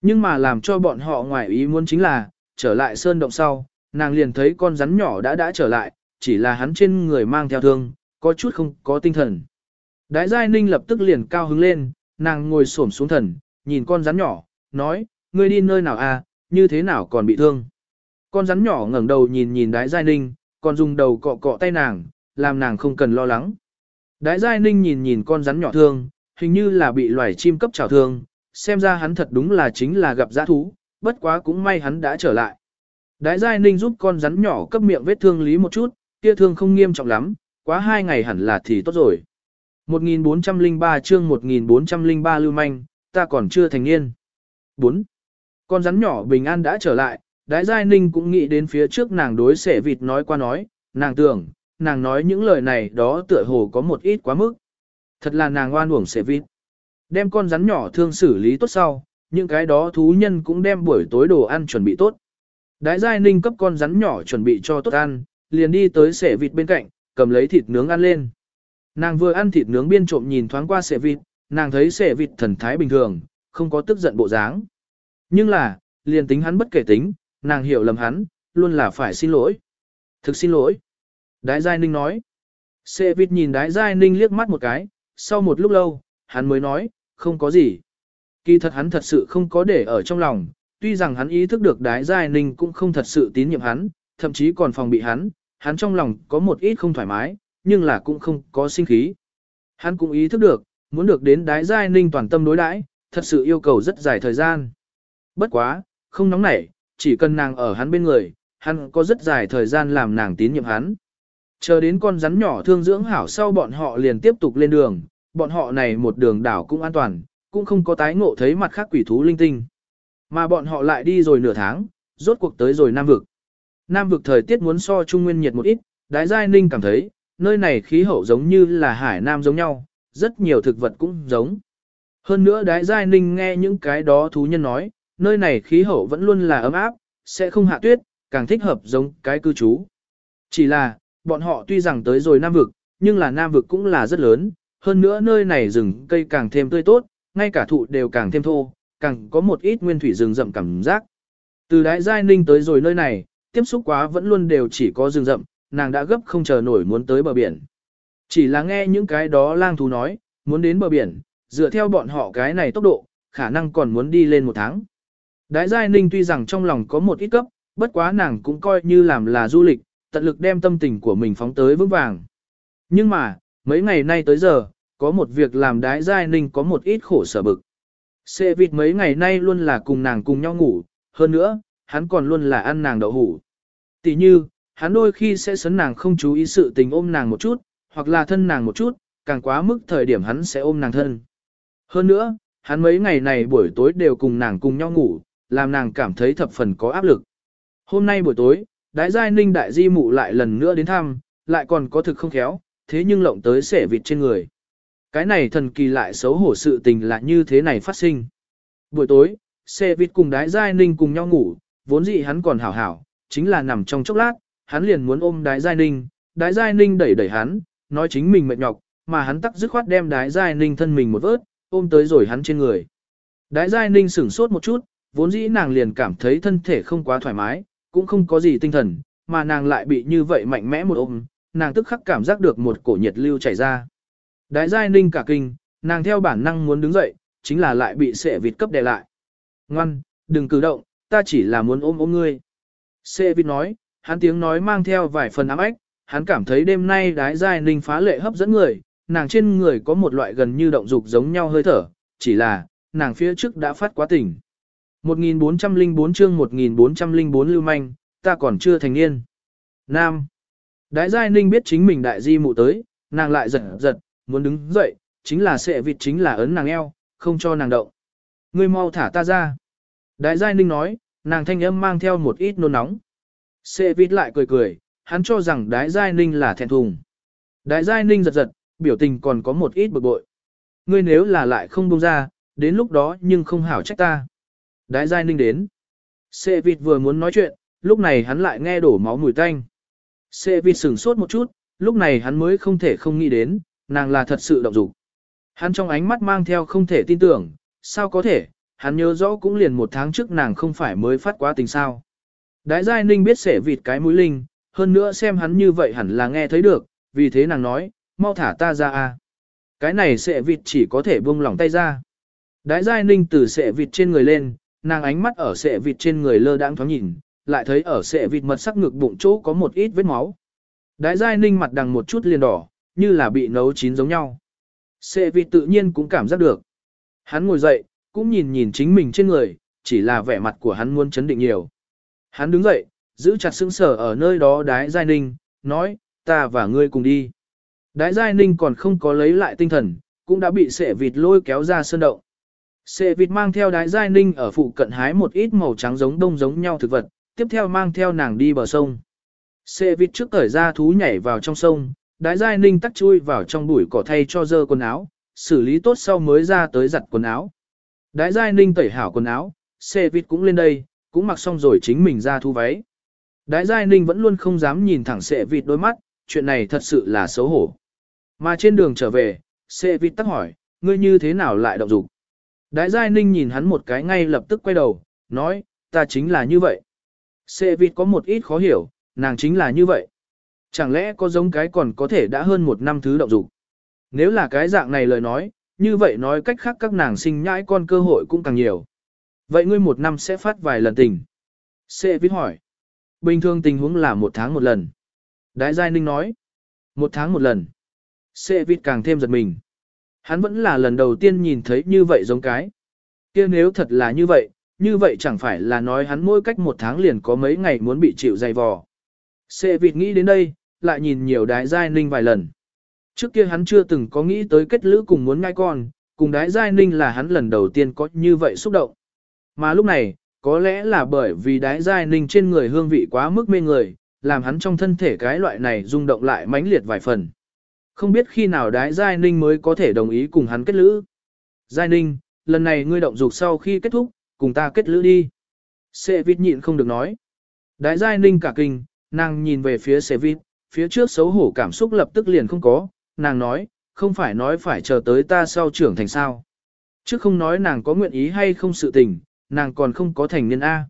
Nhưng mà làm cho bọn họ ngoài ý muốn chính là, trở lại sơn động sau, nàng liền thấy con rắn nhỏ đã đã trở lại, chỉ là hắn trên người mang theo thương, có chút không có tinh thần. Đái giai ninh lập tức liền cao hứng lên, nàng ngồi xổm xuống thần, nhìn con rắn nhỏ, nói, ngươi đi nơi nào à, như thế nào còn bị thương. Con rắn nhỏ ngẩng đầu nhìn nhìn đái giai ninh, còn dùng đầu cọ cọ tay nàng, làm nàng không cần lo lắng. Đái giai ninh nhìn nhìn con rắn nhỏ thương, hình như là bị loài chim cấp trào thương, xem ra hắn thật đúng là chính là gặp giã thú, bất quá cũng may hắn đã trở lại. Đái giai ninh giúp con rắn nhỏ cấp miệng vết thương lý một chút, kia thương không nghiêm trọng lắm, quá hai ngày hẳn là thì tốt rồi. 1403 chương 1403 lưu manh, ta còn chưa thành niên. 4. Con rắn nhỏ bình an đã trở lại, đái giai ninh cũng nghĩ đến phía trước nàng đối xẻ vịt nói qua nói, nàng tưởng, nàng nói những lời này đó tựa hồ có một ít quá mức. Thật là nàng oan uổng xẻ vịt. Đem con rắn nhỏ thương xử lý tốt sau, những cái đó thú nhân cũng đem buổi tối đồ ăn chuẩn bị tốt. Đái giai ninh cấp con rắn nhỏ chuẩn bị cho tốt ăn, liền đi tới xẻ vịt bên cạnh, cầm lấy thịt nướng ăn lên. Nàng vừa ăn thịt nướng biên trộm nhìn thoáng qua sẻ vịt, nàng thấy sẻ vịt thần thái bình thường, không có tức giận bộ dáng. Nhưng là, liền tính hắn bất kể tính, nàng hiểu lầm hắn, luôn là phải xin lỗi. Thực xin lỗi. Đái Giai Ninh nói. Sệ vịt nhìn Đái Giai Ninh liếc mắt một cái, sau một lúc lâu, hắn mới nói, không có gì. Kỳ thật hắn thật sự không có để ở trong lòng, tuy rằng hắn ý thức được đái giai ninh cũng không thật sự tín nhiệm hắn, thậm chí còn phòng bị hắn, hắn trong lòng có một ít không thoải mái, nhưng là cũng không có sinh khí. Hắn cũng ý thức được, muốn được đến đái giai ninh toàn tâm đối đãi, thật sự yêu cầu rất dài thời gian. Bất quá, không nóng nảy, chỉ cần nàng ở hắn bên người, hắn có rất dài thời gian làm nàng tín nhiệm hắn. Chờ đến con rắn nhỏ thương dưỡng hảo sau bọn họ liền tiếp tục lên đường, bọn họ này một đường đảo cũng an toàn, cũng không có tái ngộ thấy mặt khác quỷ thú linh tinh. Mà bọn họ lại đi rồi nửa tháng, rốt cuộc tới rồi Nam Vực. Nam Vực thời tiết muốn so Trung Nguyên nhiệt một ít, Đái Giai Ninh cảm thấy, nơi này khí hậu giống như là Hải Nam giống nhau, rất nhiều thực vật cũng giống. Hơn nữa Đái Giai Ninh nghe những cái đó thú nhân nói, nơi này khí hậu vẫn luôn là ấm áp, sẽ không hạ tuyết, càng thích hợp giống cái cư trú. Chỉ là, bọn họ tuy rằng tới rồi Nam Vực, nhưng là Nam Vực cũng là rất lớn, hơn nữa nơi này rừng cây càng thêm tươi tốt, ngay cả thụ đều càng thêm thô, càng có một ít nguyên thủy rừng rậm cảm giác. Từ đái giai ninh tới rồi nơi này, tiếp xúc quá vẫn luôn đều chỉ có rừng rậm, nàng đã gấp không chờ nổi muốn tới bờ biển. Chỉ là nghe những cái đó lang thú nói, muốn đến bờ biển, dựa theo bọn họ cái này tốc độ, khả năng còn muốn đi lên một tháng. Đái giai ninh tuy rằng trong lòng có một ít cấp, bất quá nàng cũng coi như làm là du lịch, tận lực đem tâm tình của mình phóng tới vững vàng. Nhưng mà, mấy ngày nay tới giờ, có một việc làm đái giai ninh có một ít khổ sở bực. Sệ vịt mấy ngày nay luôn là cùng nàng cùng nhau ngủ, hơn nữa, hắn còn luôn là ăn nàng đậu hủ. Tỷ như, hắn đôi khi sẽ sấn nàng không chú ý sự tình ôm nàng một chút, hoặc là thân nàng một chút, càng quá mức thời điểm hắn sẽ ôm nàng thân. Hơn nữa, hắn mấy ngày này buổi tối đều cùng nàng cùng nhau ngủ, làm nàng cảm thấy thập phần có áp lực. Hôm nay buổi tối, đái giai ninh đại di mụ lại lần nữa đến thăm, lại còn có thực không khéo, thế nhưng lộng tới sẻ vịt trên người. Cái này thần kỳ lại xấu hổ sự tình là như thế này phát sinh. Buổi tối, xe vịt cùng đái giai ninh cùng nhau ngủ, vốn dĩ hắn còn hảo hảo, chính là nằm trong chốc lát, hắn liền muốn ôm đái giai ninh, đái giai ninh đẩy đẩy hắn, nói chính mình mệt nhọc, mà hắn tắc dứt khoát đem đái giai ninh thân mình một vớt, ôm tới rồi hắn trên người. Đái giai ninh sửng sốt một chút, vốn dĩ nàng liền cảm thấy thân thể không quá thoải mái, cũng không có gì tinh thần, mà nàng lại bị như vậy mạnh mẽ một ôm, nàng tức khắc cảm giác được một cổ nhiệt lưu chảy ra. Đái giai ninh cả kinh, nàng theo bản năng muốn đứng dậy, chính là lại bị sệ vịt cấp đè lại. Ngoan, đừng cử động, ta chỉ là muốn ôm ôm ngươi. Sệ vịt nói, hắn tiếng nói mang theo vài phần ám ách, hắn cảm thấy đêm nay đái giai ninh phá lệ hấp dẫn người, nàng trên người có một loại gần như động dục giống nhau hơi thở, chỉ là, nàng phía trước đã phát quá tỉnh. 1404 chương 1404 lưu manh, ta còn chưa thành niên. Nam. Đái giai ninh biết chính mình đại di mụ tới, nàng lại giật giật, muốn đứng dậy, chính là sệ vịt chính là ấn nàng eo, không cho nàng động. Ngươi mau thả ta ra. Đại giai ninh nói, nàng thanh âm mang theo một ít nôn nóng. Sệ vịt lại cười cười, hắn cho rằng đái giai ninh là thẹn thùng. Đại giai ninh giật giật, biểu tình còn có một ít bực bội. Ngươi nếu là lại không buông ra, đến lúc đó nhưng không hảo trách ta. Đái giai ninh đến. Sệ vịt vừa muốn nói chuyện, lúc này hắn lại nghe đổ máu mùi tanh. Sệ vịt sửng sốt một chút, lúc này hắn mới không thể không nghĩ đến, nàng là thật sự động dục. Hắn trong ánh mắt mang theo không thể tin tưởng, sao có thể, hắn nhớ rõ cũng liền một tháng trước nàng không phải mới phát quá tình sao. Đái giai ninh biết sẻ vịt cái mũi linh, hơn nữa xem hắn như vậy hẳn là nghe thấy được, vì thế nàng nói, mau thả ta ra a. Cái này sẻ vịt chỉ có thể buông lỏng tay ra. Đái giai ninh từ sẻ vịt trên người lên, nàng ánh mắt ở sẻ vịt trên người lơ đãng thoáng nhìn, lại thấy ở sẻ vịt mật sắc ngực bụng chỗ có một ít vết máu. Đái giai ninh mặt đằng một chút liền đỏ, như là bị nấu chín giống nhau. Sệ vịt tự nhiên cũng cảm giác được. Hắn ngồi dậy, cũng nhìn nhìn chính mình trên người, chỉ là vẻ mặt của hắn muốn chấn định nhiều. Hắn đứng dậy, giữ chặt sững sở ở nơi đó đái giai ninh, nói, ta và ngươi cùng đi. Đái giai ninh còn không có lấy lại tinh thần, cũng đã bị sệ vịt lôi kéo ra sơn động. Sệ vịt mang theo đái giai ninh ở phụ cận hái một ít màu trắng giống đông giống nhau thực vật, tiếp theo mang theo nàng đi bờ sông. Sệ vịt trước cởi ra thú nhảy vào trong sông, đái giai ninh tắt chui vào trong bụi cỏ thay cho dơ quần áo, xử lý tốt sau mới ra tới giặt quần áo. Đái giai ninh tẩy hảo quần áo, Sệ vịt cũng lên đây, cũng mặc xong rồi chính mình ra thu váy. Đái giai ninh vẫn luôn không dám nhìn thẳng sệ vịt đôi mắt, chuyện này thật sự là xấu hổ. Mà trên đường trở về, sệ vịt tắc hỏi, ngươi như thế nào lại động dục? Đái giai ninh nhìn hắn một cái ngay lập tức quay đầu, nói, ta chính là như vậy. Sệ vịt có một ít khó hiểu, nàng chính là như vậy. Chẳng lẽ có giống cái còn có thể đã hơn một năm thứ động dục? Nếu là cái dạng này lời nói, như vậy nói cách khác các nàng sinh nhãi con cơ hội cũng càng nhiều. Vậy ngươi một năm sẽ phát vài lần tình. Sẽ viết hỏi. Bình thường tình huống là một tháng một lần. Đái Giai Ninh nói. Một tháng một lần. Sẽ viết càng thêm giật mình. Hắn vẫn là lần đầu tiên nhìn thấy như vậy giống cái. kia nếu thật là như vậy, như vậy chẳng phải là nói hắn mỗi cách một tháng liền có mấy ngày muốn bị chịu dày vò. Sẽ vịt nghĩ đến đây, lại nhìn nhiều đái giai ninh vài lần. Trước kia hắn chưa từng có nghĩ tới kết lữ cùng muốn ngai con, cùng đái giai ninh là hắn lần đầu tiên có như vậy xúc động. Mà lúc này, có lẽ là bởi vì đái giai ninh trên người hương vị quá mức mê người, làm hắn trong thân thể cái loại này rung động lại mãnh liệt vài phần. Không biết khi nào đái giai ninh mới có thể đồng ý cùng hắn kết lữ. Giai ninh, lần này ngươi động dục sau khi kết thúc, cùng ta kết lữ đi. Sệ vịt nhịn không được nói. Đái giai ninh cả kinh, nàng nhìn về phía sệ vịt, phía trước xấu hổ cảm xúc lập tức liền không có, nàng nói, không phải nói phải chờ tới ta sau trưởng thành sao. Chứ không nói nàng có nguyện ý hay không sự tình, nàng còn không có thành niên A.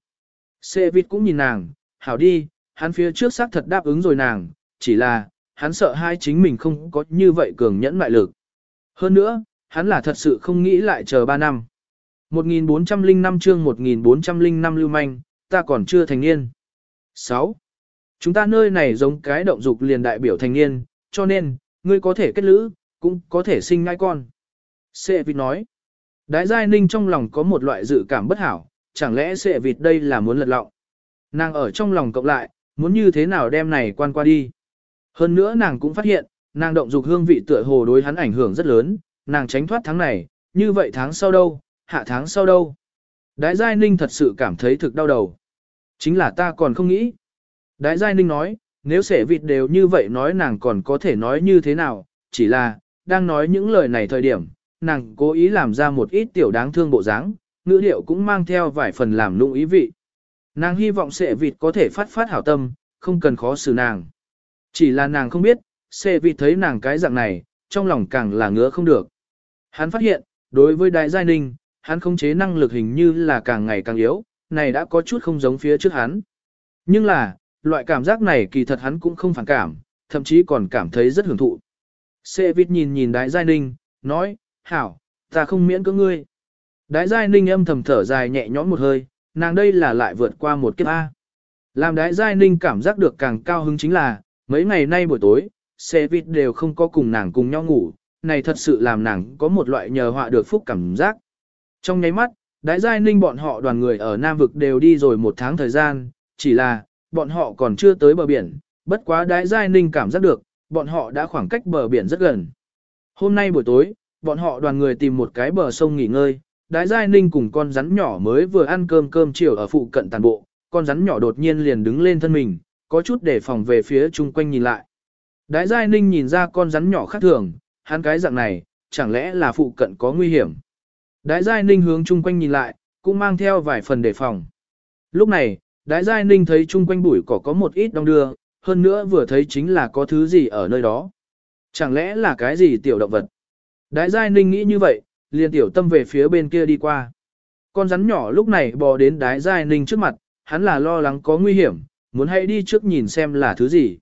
Xê vịt cũng nhìn nàng, hảo đi, hắn phía trước xác thật đáp ứng rồi nàng, chỉ là, hắn sợ hai chính mình không có như vậy cường nhẫn mại lực. Hơn nữa, hắn là thật sự không nghĩ lại chờ 3 năm. 1405 chương 1405 lưu manh, ta còn chưa thành niên. 6. Chúng ta nơi này giống cái động dục liền đại biểu thành niên, cho nên, ngươi có thể kết lữ, cũng có thể sinh ngai con. Sệ vịt nói. Đái giai ninh trong lòng có một loại dự cảm bất hảo, chẳng lẽ sẽ vịt đây là muốn lật lọng. Nàng ở trong lòng cộng lại, muốn như thế nào đem này quan qua đi. Hơn nữa nàng cũng phát hiện, nàng động dục hương vị tựa hồ đối hắn ảnh hưởng rất lớn, nàng tránh thoát tháng này, như vậy tháng sau đâu, hạ tháng sau đâu. Đái Giai Ninh thật sự cảm thấy thực đau đầu. Chính là ta còn không nghĩ. Đái Giai Ninh nói, nếu sẻ vịt đều như vậy nói nàng còn có thể nói như thế nào, chỉ là, đang nói những lời này thời điểm, nàng cố ý làm ra một ít tiểu đáng thương bộ dáng, ngữ điệu cũng mang theo vài phần làm lung ý vị. Nàng hy vọng sệ vịt có thể phát phát hảo tâm, không cần khó xử nàng. Chỉ là nàng không biết, sệ vịt thấy nàng cái dạng này, trong lòng càng là ngứa không được. Hắn phát hiện, đối với Đại Giai Ninh, hắn khống chế năng lực hình như là càng ngày càng yếu, này đã có chút không giống phía trước hắn. Nhưng là, loại cảm giác này kỳ thật hắn cũng không phản cảm, thậm chí còn cảm thấy rất hưởng thụ. Sê Vít nhìn nhìn Đại Giai Ninh, nói, hảo, ta không miễn cưỡng ngươi. Đại Giai Ninh âm thầm thở dài nhẹ nhõm một hơi, nàng đây là lại vượt qua một kiếp A. Làm Đại Giai Ninh cảm giác được càng cao hứng chính là, mấy ngày nay buổi tối, xe vịt đều không có cùng nàng cùng nhau ngủ, này thật sự làm nàng có một loại nhờ họa được phúc cảm giác. Trong nháy mắt, đái giai ninh bọn họ đoàn người ở Nam Vực đều đi rồi một tháng thời gian, chỉ là, bọn họ còn chưa tới bờ biển, bất quá đái giai ninh cảm giác được, bọn họ đã khoảng cách bờ biển rất gần. Hôm nay buổi tối, bọn họ đoàn người tìm một cái bờ sông nghỉ ngơi, đái giai ninh cùng con rắn nhỏ mới vừa ăn cơm cơm chiều ở phụ cận tàn bộ, con rắn nhỏ đột nhiên liền đứng lên thân mình, có chút để phòng về phía chung quanh nhìn lại. Đái giai ninh nhìn ra con rắn nhỏ khác thường, hắn cái dạng này, chẳng lẽ là phụ cận có nguy hiểm. Đái Giai Ninh hướng chung quanh nhìn lại, cũng mang theo vài phần đề phòng. Lúc này, Đái Giai Ninh thấy chung quanh bụi cỏ có một ít đông đưa, hơn nữa vừa thấy chính là có thứ gì ở nơi đó. Chẳng lẽ là cái gì tiểu động vật? Đái Giai Ninh nghĩ như vậy, liền tiểu tâm về phía bên kia đi qua. Con rắn nhỏ lúc này bò đến Đái Giai Ninh trước mặt, hắn là lo lắng có nguy hiểm, muốn hãy đi trước nhìn xem là thứ gì.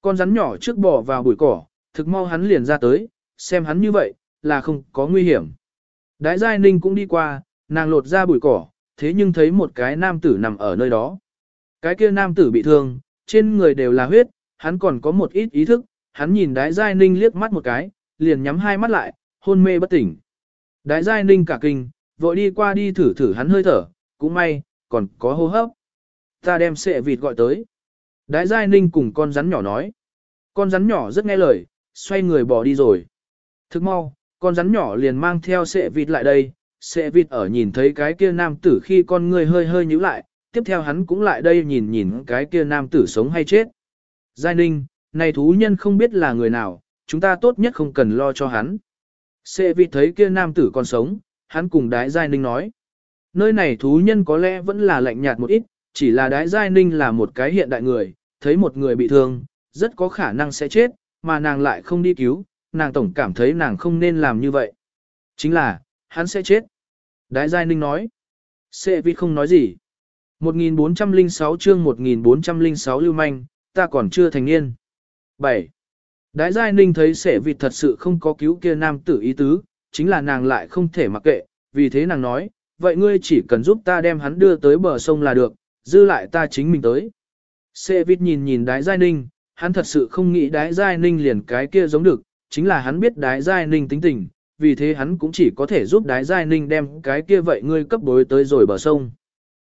Con rắn nhỏ trước bò vào bụi cỏ, thực mau hắn liền ra tới, xem hắn như vậy, là không có nguy hiểm. Đái Giai Ninh cũng đi qua, nàng lột ra bụi cỏ, thế nhưng thấy một cái nam tử nằm ở nơi đó. Cái kia nam tử bị thương, trên người đều là huyết, hắn còn có một ít ý thức, hắn nhìn Đái Giai Ninh liếc mắt một cái, liền nhắm hai mắt lại, hôn mê bất tỉnh. Đái Giai Ninh cả kinh, vội đi qua đi thử thử hắn hơi thở, cũng may, còn có hô hấp. Ta đem sệ vịt gọi tới. Đái Giai Ninh cùng con rắn nhỏ nói. Con rắn nhỏ rất nghe lời, xoay người bỏ đi rồi. Thức mau, con rắn nhỏ liền mang theo sệ vịt lại đây, sệ vịt ở nhìn thấy cái kia nam tử khi con người hơi hơi nhíu lại, tiếp theo hắn cũng lại đây nhìn nhìn cái kia nam tử sống hay chết. Giai ninh, này thú nhân không biết là người nào, chúng ta tốt nhất không cần lo cho hắn. Sệ vì thấy kia nam tử còn sống, hắn cùng đái Giai ninh nói. Nơi này thú nhân có lẽ vẫn là lạnh nhạt một ít, chỉ là đái Giai ninh là một cái hiện đại người, thấy một người bị thương, rất có khả năng sẽ chết, mà nàng lại không đi cứu, nàng tổng cảm thấy nàng không nên làm như vậy. Chính là, hắn sẽ chết. Đái Giai Ninh nói. Sệ vì không nói gì. 1406 chương 1406 lưu manh, ta còn chưa thành niên. 7. Đái Giai Ninh thấy sẻ vịt thật sự không có cứu kia nam tử ý tứ, chính là nàng lại không thể mặc kệ, vì thế nàng nói, vậy ngươi chỉ cần giúp ta đem hắn đưa tới bờ sông là được, dư lại ta chính mình tới. Sẻ vịt nhìn nhìn đái Giai Ninh, hắn thật sự không nghĩ đái Giai Ninh liền cái kia giống được, chính là hắn biết đái Giai Ninh tính tình, vì thế hắn cũng chỉ có thể giúp đái Giai Ninh đem cái kia vậy ngươi cấp bối tới rồi bờ sông.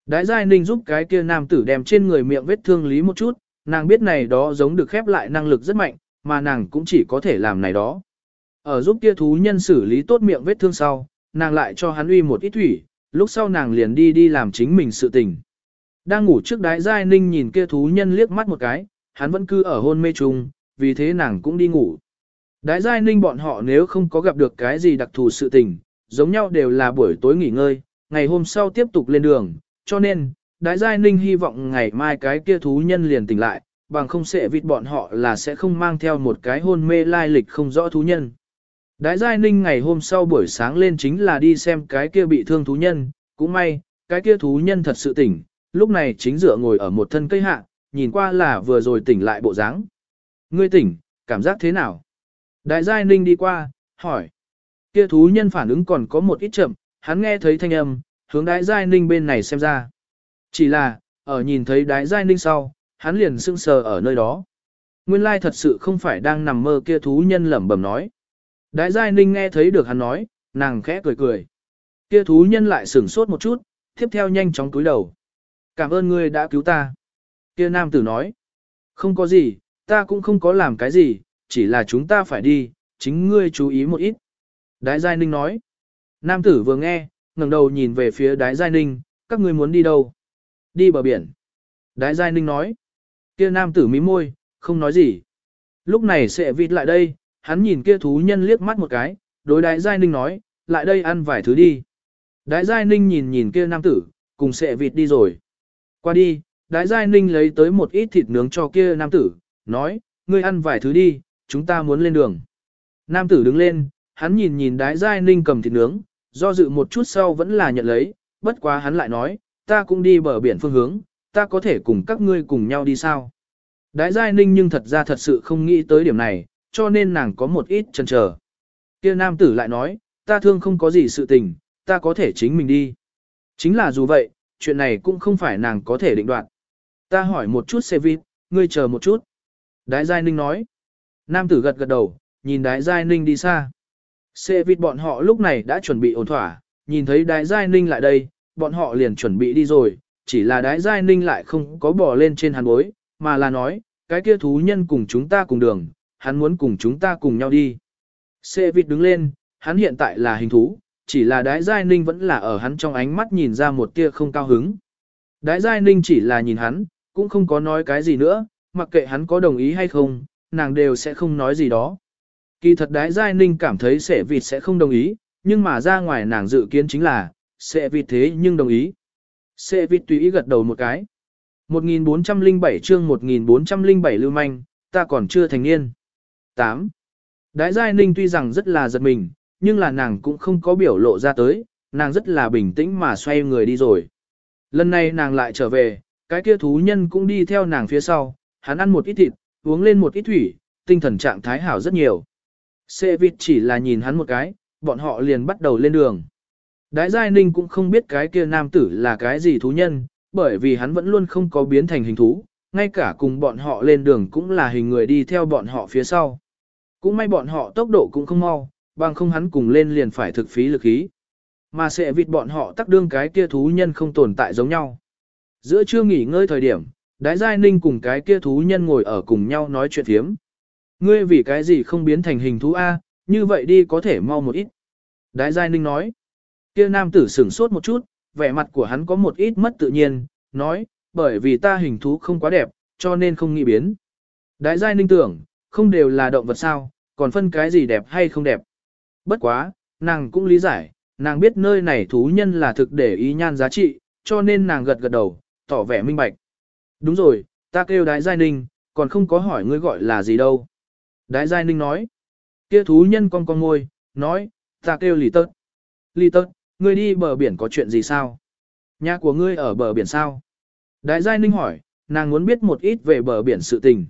Đái Giai Ninh giúp cái kia nam tử đem trên người miệng vết thương lý một chút, nàng biết này đó giống được khép lại năng lực rất mạnh, mà nàng cũng chỉ có thể làm này đó. Ở giúp kia thú nhân xử lý tốt miệng vết thương sau, nàng lại cho hắn uy một ít thủy, lúc sau nàng liền đi đi làm chính mình sự tình. Đang ngủ trước đái Giai Ninh nhìn kia thú nhân liếc mắt một cái, hắn vẫn cứ ở hôn mê chung, vì thế nàng cũng đi ngủ. Đái Giai Ninh bọn họ nếu không có gặp được cái gì đặc thù sự tình, giống nhau đều là buổi tối nghỉ ngơi, ngày hôm sau tiếp tục lên đường, cho nên, Đái Giai Ninh hy vọng ngày mai cái kia thú nhân liền tỉnh lại, bằng không sẽ vịt bọn họ là sẽ không mang theo một cái hôn mê lai lịch không rõ thú nhân. Đái Giai Ninh ngày hôm sau buổi sáng lên chính là đi xem cái kia bị thương thú nhân, cũng may, cái kia thú nhân thật sự tỉnh, lúc này chính dựa ngồi ở một thân cây hạ, nhìn qua là vừa rồi tỉnh lại bộ dáng. Ngươi tỉnh, cảm giác thế nào? Đại Giai Ninh đi qua, hỏi. Kia thú nhân phản ứng còn có một ít chậm, hắn nghe thấy thanh âm, hướng Đại Giai Ninh bên này xem ra. Chỉ là, ở nhìn thấy Đại Giai Ninh sau, hắn liền sững sờ ở nơi đó. Nguyên lai thật sự không phải đang nằm mơ kia thú nhân lẩm bẩm nói. Đại Giai Ninh nghe thấy được hắn nói, nàng khẽ cười cười. Kia thú nhân lại sửng sốt một chút, tiếp theo nhanh chóng cúi đầu. Cảm ơn ngươi đã cứu ta. Kia nam tử nói. Không có gì, ta cũng không có làm cái gì, chỉ là chúng ta phải đi, chính ngươi chú ý một ít. Đái Giai Ninh nói. Nam tử vừa nghe, ngẩng đầu nhìn về phía Đái Giai Ninh, các ngươi muốn đi đâu? Đi bờ biển. Đái Giai Ninh nói. Kia nam tử mím môi, không nói gì. Lúc này sẽ vịt lại đây, hắn nhìn kia thú nhân liếc mắt một cái, đối đại Giai Ninh nói, lại đây ăn vài thứ đi. đại Giai Ninh nhìn nhìn kia nam tử, cùng sẽ vịt đi rồi. Qua đi, đại Giai Ninh lấy tới một ít thịt nướng cho kia nam tử, nói, ngươi ăn vài thứ đi, chúng ta muốn lên đường. Nam tử đứng lên, hắn nhìn nhìn đái giai ninh cầm thịt nướng, do dự một chút sau vẫn là nhận lấy, bất quá hắn lại nói, ta cũng đi bờ biển phương hướng, ta có thể cùng các ngươi cùng nhau đi sao. Đái giai ninh nhưng thật ra thật sự không nghĩ tới điểm này, cho nên nàng có một ít chần chờ. Kia nam tử lại nói, ta thương không có gì sự tình, ta có thể chính mình đi. Chính là dù vậy, chuyện này cũng không phải nàng có thể định đoạt. Ta hỏi một chút xe vịt, ngươi chờ một chút. Đái Giai Ninh nói. Nam tử gật gật đầu, nhìn Đái Giai Ninh đi xa. Xe vịt bọn họ lúc này đã chuẩn bị ổn thỏa, nhìn thấy Đái Giai Ninh lại đây, bọn họ liền chuẩn bị đi rồi, chỉ là Đái Giai Ninh lại không có bỏ lên trên hắn bối, mà là nói, cái kia thú nhân cùng chúng ta cùng đường, hắn muốn cùng chúng ta cùng nhau đi. Xê vịt đứng lên, hắn hiện tại là hình thú, chỉ là Đái Giai Ninh vẫn là ở hắn trong ánh mắt nhìn ra một tia không cao hứng. Đái Giai Ninh chỉ là nhìn hắn, cũng không có nói cái gì nữa, mặc kệ hắn có đồng ý hay không, nàng đều sẽ không nói gì đó. Kỳ thật đái giai ninh cảm thấy sẽ vịt sẽ không đồng ý, nhưng mà ra ngoài nàng dự kiến chính là, sẽ vịt thế nhưng đồng ý. Sẽ vịt tùy ý gật đầu một cái. 1407 chương 1407 lưu manh, ta còn chưa thành niên. 8. Đái giai ninh tuy rằng rất là giật mình, nhưng là nàng cũng không có biểu lộ ra tới, nàng rất là bình tĩnh mà xoay người đi rồi. Lần này nàng lại trở về, cái kia thú nhân cũng đi theo nàng phía sau, hắn ăn một ít thịt, uống lên một ít thủy, tinh thần trạng thái hảo rất nhiều. Xê vịt chỉ là nhìn hắn một cái, bọn họ liền bắt đầu lên đường. Đái Giai Ninh cũng không biết cái kia nam tử là cái gì thú nhân, bởi vì hắn vẫn luôn không có biến thành hình thú, ngay cả cùng bọn họ lên đường cũng là hình người đi theo bọn họ phía sau. Cũng may bọn họ tốc độ cũng không mau, bằng không hắn cùng lên liền phải thực phí lực khí. Mà sẽ vịt bọn họ tắc đương cái kia thú nhân không tồn tại giống nhau. Giữa trưa nghỉ ngơi thời điểm, Đái Giai Ninh cùng cái kia thú nhân ngồi ở cùng nhau nói chuyện thiếm. Ngươi vì cái gì không biến thành hình thú A, như vậy đi có thể mau một ít. Đái Giai Ninh nói. Kia nam tử sửng sốt một chút, vẻ mặt của hắn có một ít mất tự nhiên, nói, bởi vì ta hình thú không quá đẹp, cho nên không nghĩ biến. Đại Giai Ninh tưởng, không đều là động vật sao, còn phân cái gì đẹp hay không đẹp. Bất quá, nàng cũng lý giải, nàng biết nơi này thú nhân là thực để ý nhan giá trị, cho nên nàng gật gật đầu, tỏ vẻ minh bạch. Đúng rồi, ta kêu Đái Giai Ninh, còn không có hỏi ngươi gọi là gì đâu. Đái Giai Ninh nói. Kia thú nhân con con ngôi, nói, ta kêu Lì Tớt. Lì Tớt, ngươi đi bờ biển có chuyện gì sao? Nhà của ngươi ở bờ biển sao? Đại Giai Ninh hỏi, nàng muốn biết một ít về bờ biển sự tình.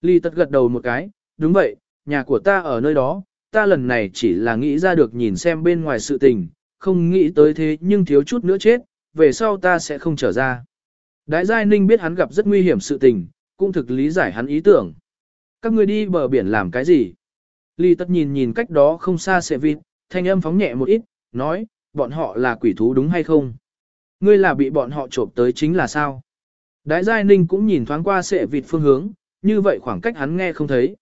Ly tật gật đầu một cái, đúng vậy, nhà của ta ở nơi đó, ta lần này chỉ là nghĩ ra được nhìn xem bên ngoài sự tình, không nghĩ tới thế nhưng thiếu chút nữa chết, về sau ta sẽ không trở ra. Đại Giai Ninh biết hắn gặp rất nguy hiểm sự tình, cũng thực lý giải hắn ý tưởng. Các ngươi đi bờ biển làm cái gì? Ly tất nhìn nhìn cách đó không xa sẽ vịt, thanh âm phóng nhẹ một ít, nói, bọn họ là quỷ thú đúng hay không? Ngươi là bị bọn họ trộm tới chính là sao? Đái Giai Ninh cũng nhìn thoáng qua sệ vịt phương hướng, như vậy khoảng cách hắn nghe không thấy.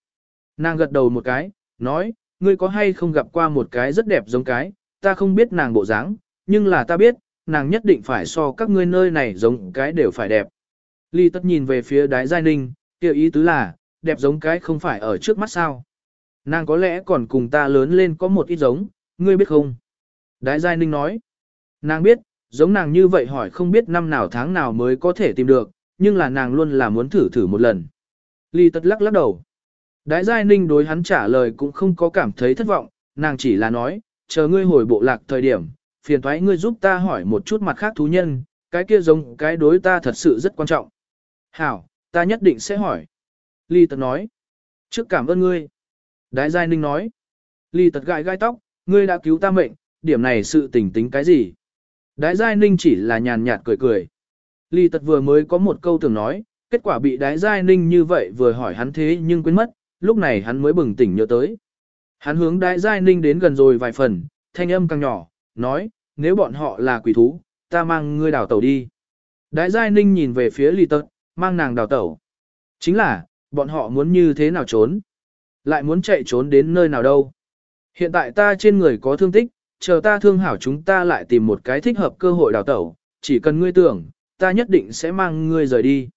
Nàng gật đầu một cái, nói, ngươi có hay không gặp qua một cái rất đẹp giống cái, ta không biết nàng bộ dáng, nhưng là ta biết, nàng nhất định phải so các ngươi nơi này giống cái đều phải đẹp. Ly tất nhìn về phía đái giai ninh, kêu ý tứ là, đẹp giống cái không phải ở trước mắt sao. Nàng có lẽ còn cùng ta lớn lên có một ít giống, ngươi biết không? Đái giai ninh nói, nàng biết, giống nàng như vậy hỏi không biết năm nào tháng nào mới có thể tìm được, nhưng là nàng luôn là muốn thử thử một lần. Ly tất lắc lắc đầu. Đái giai ninh đối hắn trả lời cũng không có cảm thấy thất vọng, nàng chỉ là nói, chờ ngươi hồi bộ lạc thời điểm, phiền thoái ngươi giúp ta hỏi một chút mặt khác thú nhân, cái kia giống cái đối ta thật sự rất quan trọng. Hảo, ta nhất định sẽ hỏi. Ly tật nói. Trước cảm ơn ngươi. Đái giai ninh nói. Ly tật gãi gai tóc, ngươi đã cứu ta mệnh, điểm này sự tình tính cái gì? Đái giai ninh chỉ là nhàn nhạt cười cười. Lý tật vừa mới có một câu tưởng nói, kết quả bị đái giai ninh như vậy vừa hỏi hắn thế nhưng quên mất, lúc này hắn mới bừng tỉnh nhớ tới. Hắn hướng đái giai ninh đến gần rồi vài phần, thanh âm càng nhỏ, nói, nếu bọn họ là quỷ thú, ta mang ngươi đào tẩu đi. Đái giai ninh nhìn về phía Lý tật, mang nàng đào tẩu. Chính là, bọn họ muốn như thế nào trốn? Lại muốn chạy trốn đến nơi nào đâu? Hiện tại ta trên người có thương tích, chờ ta thương hảo chúng ta lại tìm một cái thích hợp cơ hội đào tẩu, chỉ cần ngươi tưởng, ta nhất định sẽ mang ngươi rời đi.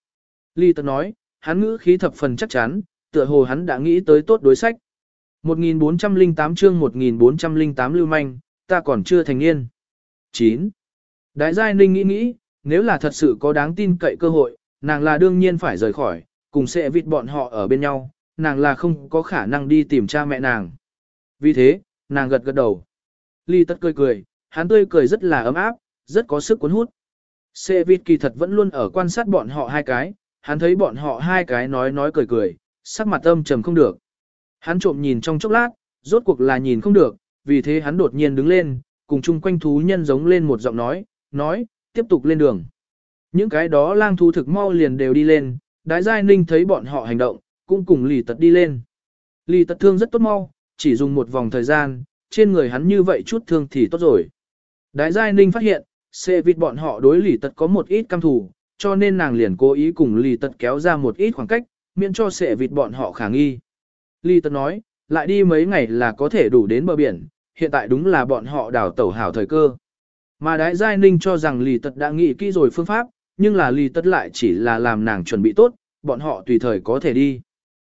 Ly Tật nói, hắn ngữ khí thập phần chắc chắn, tựa hồ hắn đã nghĩ tới tốt đối sách. 1408 chương 1408 lưu manh, ta còn chưa thành niên. 9. Đại giai ninh nghĩ nghĩ, nếu là thật sự có đáng tin cậy cơ hội, nàng là đương nhiên phải rời khỏi, cùng sẽ vịt bọn họ ở bên nhau, nàng là không có khả năng đi tìm cha mẹ nàng. Vì thế, nàng gật gật đầu. Ly tất cười cười, hắn tươi cười rất là ấm áp, rất có sức cuốn hút. Sẽ vịt kỳ thật vẫn luôn ở quan sát bọn họ hai cái, hắn thấy bọn họ hai cái nói nói cười cười, sắc mặt âm trầm không được. Hắn trộm nhìn trong chốc lát, rốt cuộc là nhìn không được, vì thế hắn đột nhiên đứng lên, cùng chung quanh thú nhân giống lên một giọng nói, nói, tiếp tục lên đường. Những cái đó lang thú thực mau liền đều đi lên, đái giai ninh thấy bọn họ hành động, cũng cùng lì tật đi lên. Lì tật thương rất tốt mau, chỉ dùng một vòng thời gian, trên người hắn như vậy chút thương thì tốt rồi. Đại giai ninh phát hiện, xe vịt bọn họ đối lì tật có một ít cam thủ, cho nên nàng liền cố ý cùng lì tật kéo ra một ít khoảng cách, miễn cho xe vịt bọn họ khả nghi. Lì tật nói, lại đi mấy ngày là có thể đủ đến bờ biển, hiện tại đúng là bọn họ đào tẩu hảo thời cơ. Mà đại giai ninh cho rằng lì tật đã nghĩ kỹ rồi phương pháp, nhưng là lì tật lại chỉ là làm nàng chuẩn bị tốt, bọn họ tùy thời có thể đi.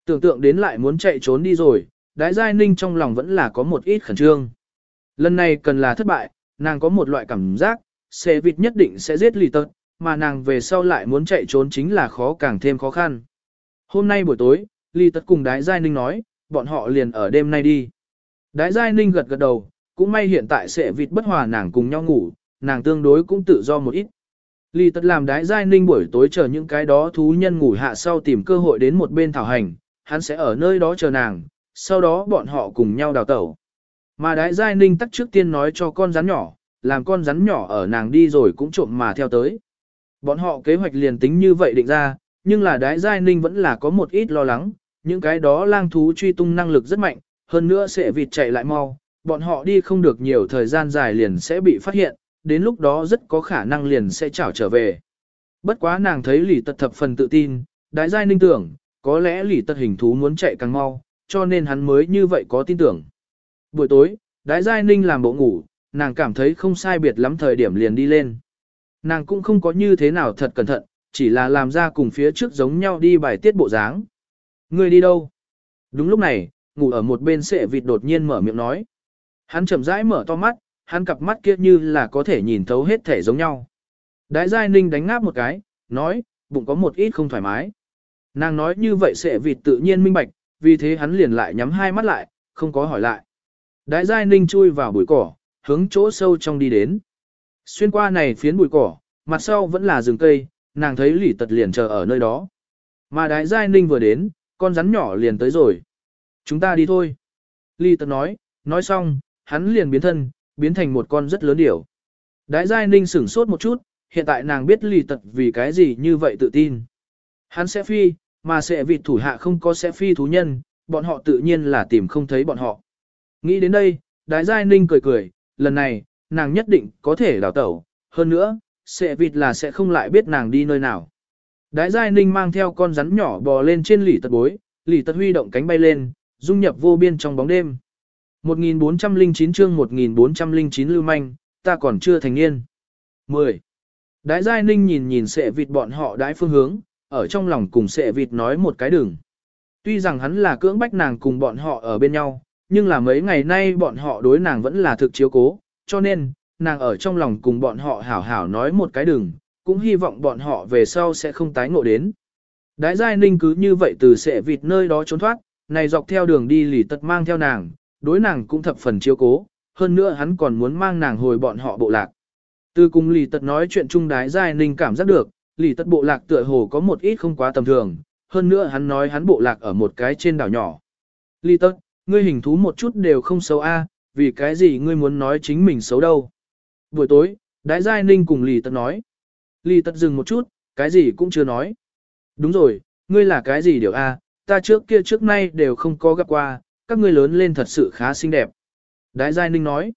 Tưởng tượng đến lại muốn chạy trốn đi rồi, đái giai ninh trong lòng vẫn là có một ít khẩn trương. Lần này cần là thất bại, nàng có một loại cảm giác, xe vịt nhất định sẽ giết lì tật, mà nàng về sau lại muốn chạy trốn chính là khó càng thêm khó khăn. Hôm nay buổi tối, lì tật cùng đái giai ninh nói, bọn họ liền ở đêm nay đi. Đái giai ninh gật gật đầu, cũng may hiện tại sẽ vịt bất hòa nàng cùng nhau ngủ, nàng tương đối cũng tự do một ít. Lý tật làm đái giai ninh buổi tối chờ những cái đó thú nhân ngủ hạ sau tìm cơ hội đến một bên thảo hành, hắn sẽ ở nơi đó chờ nàng, sau đó bọn họ cùng nhau đào tẩu. Mà đái giai ninh tắt trước tiên nói cho con rắn nhỏ, làm con rắn nhỏ ở nàng đi rồi cũng trộm mà theo tới. Bọn họ kế hoạch liền tính như vậy định ra, nhưng là đái giai ninh vẫn là có một ít lo lắng, những cái đó lang thú truy tung năng lực rất mạnh, hơn nữa sẽ vịt chạy lại mau, bọn họ đi không được nhiều thời gian dài liền sẽ bị phát hiện, đến lúc đó rất có khả năng liền sẽ trảo trở về. Bất quá nàng thấy lỷ tật thập phần tự tin, đái giai ninh tưởng, có lẽ lỷ tật hình thú muốn chạy càng mau, cho nên hắn mới như vậy có tin tưởng. Buổi tối, đái giai ninh làm bộ ngủ, nàng cảm thấy không sai biệt lắm thời điểm liền đi lên. Nàng cũng không có như thế nào thật cẩn thận, chỉ là làm ra cùng phía trước giống nhau đi bài tiết bộ dáng. Người đi đâu? Đúng lúc này, ngủ ở một bên sệ vịt đột nhiên mở miệng nói. Hắn chậm rãi mở to mắt, hắn cặp mắt kia như là có thể nhìn thấu hết thể giống nhau. Đái giai ninh đánh ngáp một cái, nói, bụng có một ít không thoải mái. Nàng nói như vậy sẽ vịt tự nhiên minh bạch, vì thế hắn liền lại nhắm hai mắt lại, không có hỏi lại. Đái giai ninh chui vào bụi cỏ, hướng chỗ sâu trong đi đến. Xuyên qua này phiến bụi cỏ, mặt sau vẫn là rừng cây, nàng thấy lỷ tật liền chờ ở nơi đó. Mà đái giai ninh vừa đến, con rắn nhỏ liền tới rồi. Chúng ta đi thôi. Ly tật nói, nói xong, hắn liền biến thân, biến thành một con rất lớn điểu. Đái giai ninh sửng sốt một chút, hiện tại nàng biết lì tật vì cái gì như vậy tự tin. Hắn sẽ phi, mà sẽ vịt thủ hạ không có sẽ phi thú nhân, bọn họ tự nhiên là tìm không thấy bọn họ. Nghĩ đến đây, đái giai ninh cười cười, lần này, nàng nhất định có thể đào tẩu, hơn nữa, sẽ vịt là sẽ không lại biết nàng đi nơi nào. Đái giai ninh mang theo con rắn nhỏ bò lên trên lỉ tật bối, lỉ tật huy động cánh bay lên, dung nhập vô biên trong bóng đêm. 1409 chương 1409 lưu manh, ta còn chưa thành niên. 10. Đái giai ninh nhìn nhìn sệ vịt bọn họ đái phương hướng, ở trong lòng cùng sệ vịt nói một cái đừng. Tuy rằng hắn là cưỡng bách nàng cùng bọn họ ở bên nhau, nhưng là mấy ngày nay bọn họ đối nàng vẫn là thực chiếu cố, cho nên, nàng ở trong lòng cùng bọn họ hảo hảo nói một cái đừng, cũng hy vọng bọn họ về sau sẽ không tái ngộ đến. Đái giai ninh cứ như vậy từ sệ vịt nơi đó trốn thoát, này dọc theo đường đi lì tật mang theo nàng, đối nàng cũng thập phần chiếu cố, hơn nữa hắn còn muốn mang nàng hồi bọn họ bộ lạc. Từ cùng lì tật nói chuyện chung đái giai ninh cảm giác được, lì tật bộ lạc tựa hồ có một ít không quá tầm thường, hơn nữa hắn nói hắn bộ lạc ở một cái trên đảo nhỏ. Lì tật, ngươi hình thú một chút đều không xấu a, vì cái gì ngươi muốn nói chính mình xấu đâu. Buổi tối, đái giai ninh cùng lì tật nói. Lì tật dừng một chút, cái gì cũng chưa nói. Đúng rồi, ngươi là cái gì điều a? ta trước kia trước nay đều không có gặp qua, các ngươi lớn lên thật sự khá xinh đẹp. Đái Giai Ninh nói.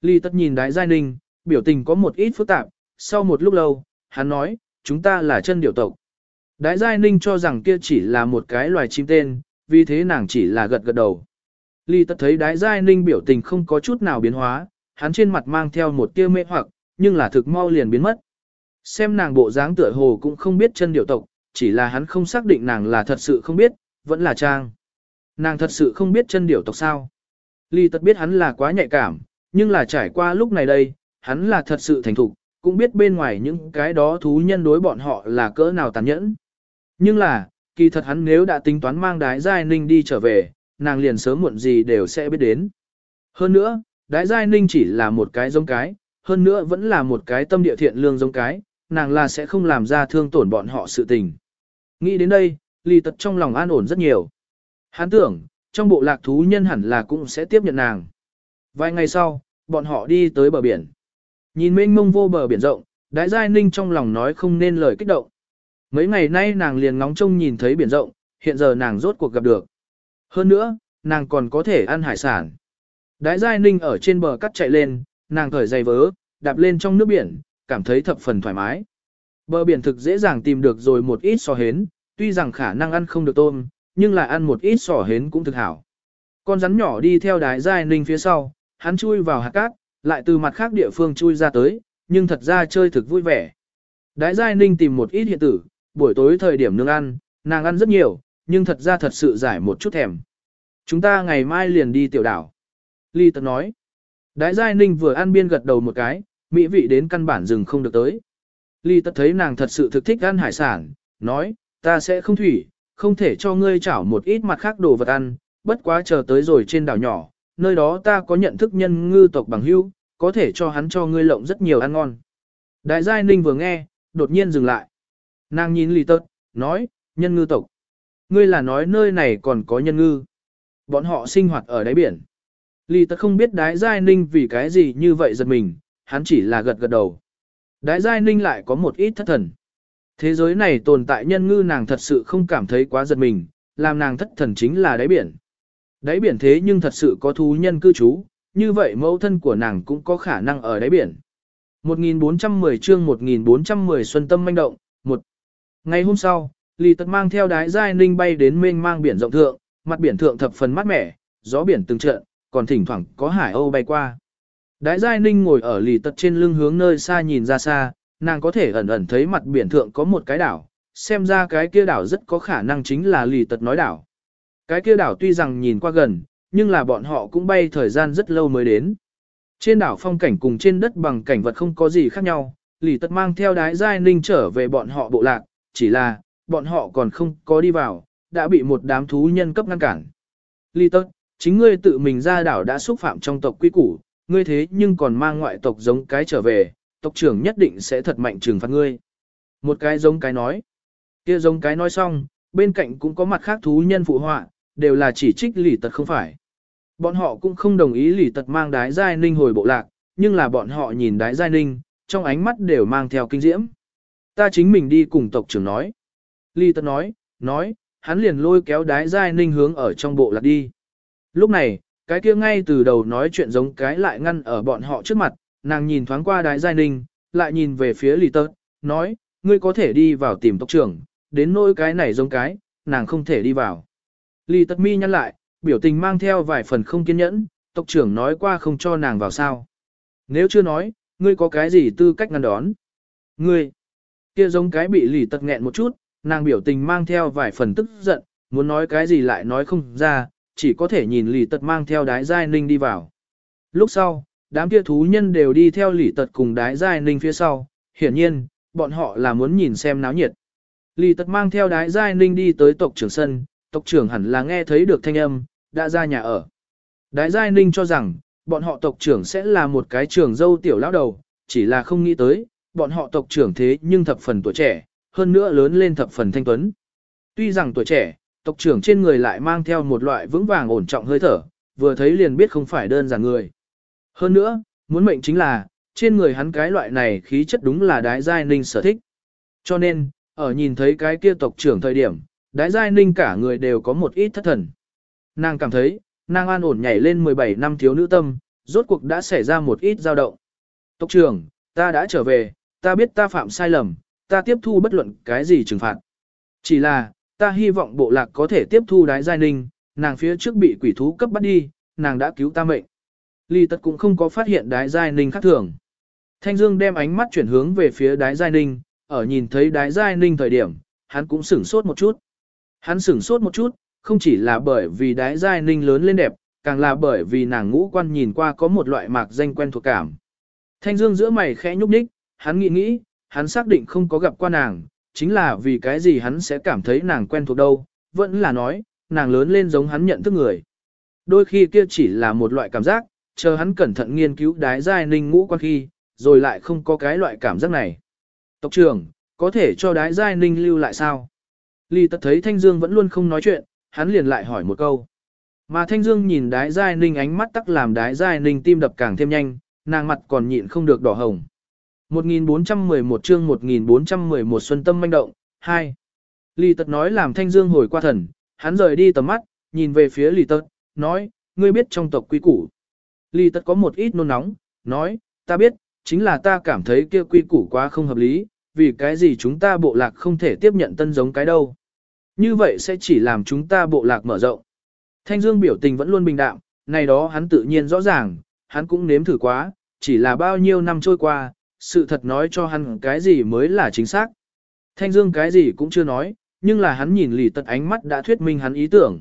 Lý tất nhìn Đái Giai Ninh, biểu tình có một ít phức tạp, sau một lúc lâu, hắn nói, chúng ta là chân điểu tộc. Đái Giai Ninh cho rằng kia chỉ là một cái loài chim tên, vì thế nàng chỉ là gật gật đầu. Ly tất thấy Đái Giai Ninh biểu tình không có chút nào biến hóa, hắn trên mặt mang theo một tia mê hoặc, nhưng là thực mau liền biến mất. Xem nàng bộ dáng tựa hồ cũng không biết chân điểu tộc, chỉ là hắn không xác định nàng là thật sự không biết, vẫn là trang. Nàng thật sự không biết chân điểu tộc sao. Ly tật biết hắn là quá nhạy cảm, nhưng là trải qua lúc này đây, hắn là thật sự thành thục, cũng biết bên ngoài những cái đó thú nhân đối bọn họ là cỡ nào tàn nhẫn. Nhưng là, kỳ thật hắn nếu đã tính toán mang đái giai ninh đi trở về, nàng liền sớm muộn gì đều sẽ biết đến. Hơn nữa, đái giai ninh chỉ là một cái giống cái, hơn nữa vẫn là một cái tâm địa thiện lương giống cái, nàng là sẽ không làm ra thương tổn bọn họ sự tình. Nghĩ đến đây, lì tật trong lòng an ổn rất nhiều. Hắn tưởng, trong bộ lạc thú nhân hẳn là cũng sẽ tiếp nhận nàng. Vài ngày sau, bọn họ đi tới bờ biển. Nhìn mênh mông vô bờ biển rộng, Đái Giai Ninh trong lòng nói không nên lời kích động. Mấy ngày nay nàng liền ngóng trông nhìn thấy biển rộng, hiện giờ nàng rốt cuộc gặp được. Hơn nữa, nàng còn có thể ăn hải sản. Đái Giai Ninh ở trên bờ cắt chạy lên, nàng cởi giày vớ, đạp lên trong nước biển, cảm thấy thập phần thoải mái. Bờ biển thực dễ dàng tìm được rồi một ít sò hến, tuy rằng khả năng ăn không được tôm, nhưng lại ăn một ít sò hến cũng thực hảo. Con rắn nhỏ đi theo đái giai ninh phía sau, hắn chui vào hạt cát, lại từ mặt khác địa phương chui ra tới, nhưng thật ra chơi thực vui vẻ. Đái giai ninh tìm một ít hiện tử, buổi tối thời điểm nương ăn, nàng ăn rất nhiều, nhưng thật ra thật sự giải một chút thèm. Chúng ta ngày mai liền đi tiểu đảo. Ly tật nói. Đái giai ninh vừa ăn biên gật đầu một cái, mỹ vị đến căn bản rừng không được tới. Ly tật thấy nàng thật sự thực thích ăn hải sản, nói, ta sẽ không thủy, không thể cho ngươi chảo một ít mặt khác đồ vật ăn, bất quá chờ tới rồi trên đảo nhỏ, nơi đó ta có nhận thức nhân ngư tộc bằng hữu, có thể cho hắn cho ngươi lộng rất nhiều ăn ngon. Đại giai ninh vừa nghe, đột nhiên dừng lại. Nàng nhìn lì tật, nói, nhân ngư tộc. Ngươi là nói nơi này còn có nhân ngư. Bọn họ sinh hoạt ở đáy biển. Lì tật không biết đái giai ninh vì cái gì như vậy giật mình, hắn chỉ là gật gật đầu. Đái giai ninh lại có một ít thất thần. Thế giới này tồn tại nhân ngư nàng thật sự không cảm thấy quá giật mình, làm nàng thất thần chính là đáy biển. Đáy biển thế nhưng thật sự có thú nhân cư trú, như vậy mẫu thân của nàng cũng có khả năng ở đáy biển. 1410 chương 1410 Xuân Tâm manh động, một Ngày hôm sau, Lý Tật mang theo đái giai ninh bay đến mênh mang biển rộng thượng, mặt biển thượng thập phần mát mẻ, gió biển từng trận, còn thỉnh thoảng có hải âu bay qua. Đái giai ninh ngồi ở Lý Tật trên lưng hướng nơi xa nhìn ra xa, nàng có thể ẩn ẩn thấy mặt biển thượng có một cái đảo, xem ra cái kia đảo rất có khả năng chính là lì tật nói đảo. Cái kia đảo tuy rằng nhìn qua gần, nhưng là bọn họ cũng bay thời gian rất lâu mới đến. Trên đảo phong cảnh cùng trên đất bằng cảnh vật không có gì khác nhau, lì tật mang theo đái giai ninh trở về bọn họ bộ lạc, chỉ là, bọn họ còn không có đi vào, đã bị một đám thú nhân cấp ngăn cản. Lì tật, chính ngươi tự mình ra đảo đã xúc phạm trong tộc quy củ, ngươi thế nhưng còn mang ngoại tộc giống cái trở về, tộc trưởng nhất định sẽ thật mạnh trừng phạt ngươi. Một cái giống cái nói. Kia giống cái nói xong, bên cạnh cũng có mặt khác thú nhân phụ họa, đều là chỉ trích lì tật không phải. Bọn họ cũng không đồng ý lì tật mang đái giai ninh hồi bộ lạc, nhưng là bọn họ nhìn đái giai ninh, trong ánh mắt đều mang theo kinh diễm. Ta chính mình đi cùng tộc trưởng nói. Lì tật nói, nói, hắn liền lôi kéo đái giai ninh hướng ở trong bộ lạc đi. Lúc này, cái kia ngay từ đầu nói chuyện giống cái lại ngăn ở bọn họ trước mặt, nàng nhìn thoáng qua đái giai ninh, lại nhìn về phía lì tật, nói, ngươi có thể đi vào tìm tộc trưởng, đến nỗi cái này giống cái, nàng không thể đi vào. Lì tật mi nhăn lại, biểu tình mang theo vài phần không kiên nhẫn, tộc trưởng nói qua không cho nàng vào sao. Nếu chưa nói, ngươi có cái gì tư cách ngăn đón? Ngươi, kia giống cái bị lì tật nghẹn một chút, nàng biểu tình mang theo vài phần tức giận, muốn nói cái gì lại nói không ra, chỉ có thể nhìn lì tật mang theo đái giai ninh đi vào. Lúc sau, đám kia thú nhân đều đi theo lì tật cùng đái giai ninh phía sau, hiển nhiên, bọn họ là muốn nhìn xem náo nhiệt. Lì tật mang theo đái giai ninh đi tới tộc trưởng sân, tộc trưởng hẳn là nghe thấy được thanh âm, đã ra nhà ở. Đái giai ninh cho rằng, bọn họ tộc trưởng sẽ là một cái trưởng dâu tiểu lão đầu, chỉ là không nghĩ tới, bọn họ tộc trưởng thế nhưng thập phần tuổi trẻ, hơn nữa lớn lên thập phần thanh tuấn. Tuy rằng tuổi trẻ, tộc trưởng trên người lại mang theo một loại vững vàng ổn trọng hơi thở, vừa thấy liền biết không phải đơn giản người. Hơn nữa, muốn mệnh chính là, trên người hắn cái loại này khí chất đúng là đái giai ninh sở thích. Cho nên, ở nhìn thấy cái kia tộc trưởng thời điểm, đái giai ninh cả người đều có một ít thất thần. Nàng cảm thấy, nàng an ổn nhảy lên 17 năm thiếu nữ tâm, rốt cuộc đã xảy ra một ít dao động. Tộc trưởng, ta đã trở về, ta biết ta phạm sai lầm, ta tiếp thu bất luận cái gì trừng phạt. Chỉ là, ta hy vọng bộ lạc có thể tiếp thu đái giai ninh, nàng phía trước bị quỷ thú cấp bắt đi, nàng đã cứu ta mệnh. Ly tật cũng không có phát hiện đái giai ninh khác thường. Thanh Dương đem ánh mắt chuyển hướng về phía đái giai ninh, ở nhìn thấy đái giai ninh thời điểm, hắn cũng sửng sốt một chút. Hắn sửng sốt một chút, không chỉ là bởi vì đái giai ninh lớn lên đẹp, càng là bởi vì nàng ngũ quan nhìn qua có một loại mạc danh quen thuộc cảm. Thanh Dương giữa mày khẽ nhúc nhích, hắn nghĩ nghĩ, hắn xác định không có gặp qua nàng, chính là vì cái gì hắn sẽ cảm thấy nàng quen thuộc đâu, vẫn là nói, nàng lớn lên giống hắn nhận thức người. Đôi khi kia chỉ là một loại cảm giác, chờ hắn cẩn thận nghiên cứu đái giai ninh ngũ quan khi, rồi lại không có cái loại cảm giác này. Tộc trưởng, có thể cho đái giai ninh lưu lại sao? Lý tật thấy Thanh Dương vẫn luôn không nói chuyện, hắn liền lại hỏi một câu. Mà Thanh Dương nhìn đái giai ninh ánh mắt tắc làm đái giai ninh tim đập càng thêm nhanh, nàng mặt còn nhịn không được đỏ hồng. 1411 chương 1411 Xuân Tâm manh động, 2. Lý tật nói làm Thanh Dương hồi qua thần, hắn rời đi tầm mắt, nhìn về phía Lý tật, nói, ngươi biết trong tộc quy củ. Lý tật có một ít nôn nóng, nói, ta biết, chính là ta cảm thấy kia quy củ quá không hợp lý, vì cái gì chúng ta bộ lạc không thể tiếp nhận tân giống cái đâu. Như vậy sẽ chỉ làm chúng ta bộ lạc mở rộng. Thanh Dương biểu tình vẫn luôn bình đạm, này đó hắn tự nhiên rõ ràng, hắn cũng nếm thử quá, chỉ là bao nhiêu năm trôi qua, sự thật nói cho hắn cái gì mới là chính xác. Thanh Dương cái gì cũng chưa nói, nhưng là hắn nhìn lì tật ánh mắt đã thuyết minh hắn ý tưởng.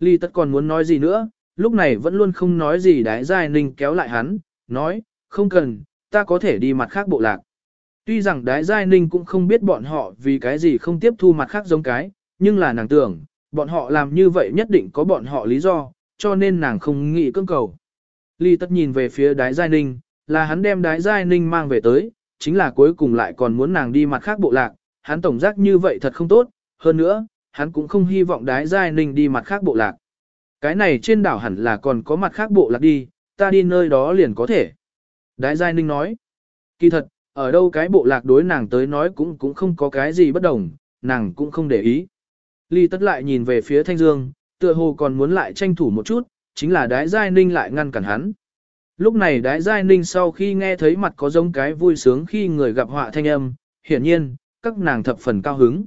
Lì tật còn muốn nói gì nữa, lúc này vẫn luôn không nói gì đái giai ninh kéo lại hắn, nói, không cần, ta có thể đi mặt khác bộ lạc. Tuy rằng đái giai ninh cũng không biết bọn họ vì cái gì không tiếp thu mặt khác giống cái, nhưng là nàng tưởng, bọn họ làm như vậy nhất định có bọn họ lý do, cho nên nàng không nghĩ cưỡng cầu. Ly tất nhìn về phía đái giai ninh, là hắn đem đái giai ninh mang về tới, chính là cuối cùng lại còn muốn nàng đi mặt khác bộ lạc, hắn tổng giác như vậy thật không tốt, hơn nữa, hắn cũng không hy vọng đái giai ninh đi mặt khác bộ lạc. Cái này trên đảo hẳn là còn có mặt khác bộ lạc đi, ta đi nơi đó liền có thể. Đái giai ninh nói, kỳ thật, ở đâu cái bộ lạc đối nàng tới nói cũng cũng không có cái gì bất đồng, nàng cũng không để ý. Ly tất lại nhìn về phía Thanh Dương, tựa hồ còn muốn lại tranh thủ một chút, chính là đái giai ninh lại ngăn cản hắn. Lúc này đái giai ninh sau khi nghe thấy mặt có giống cái vui sướng khi người gặp họa thanh âm, hiển nhiên, các nàng thập phần cao hứng.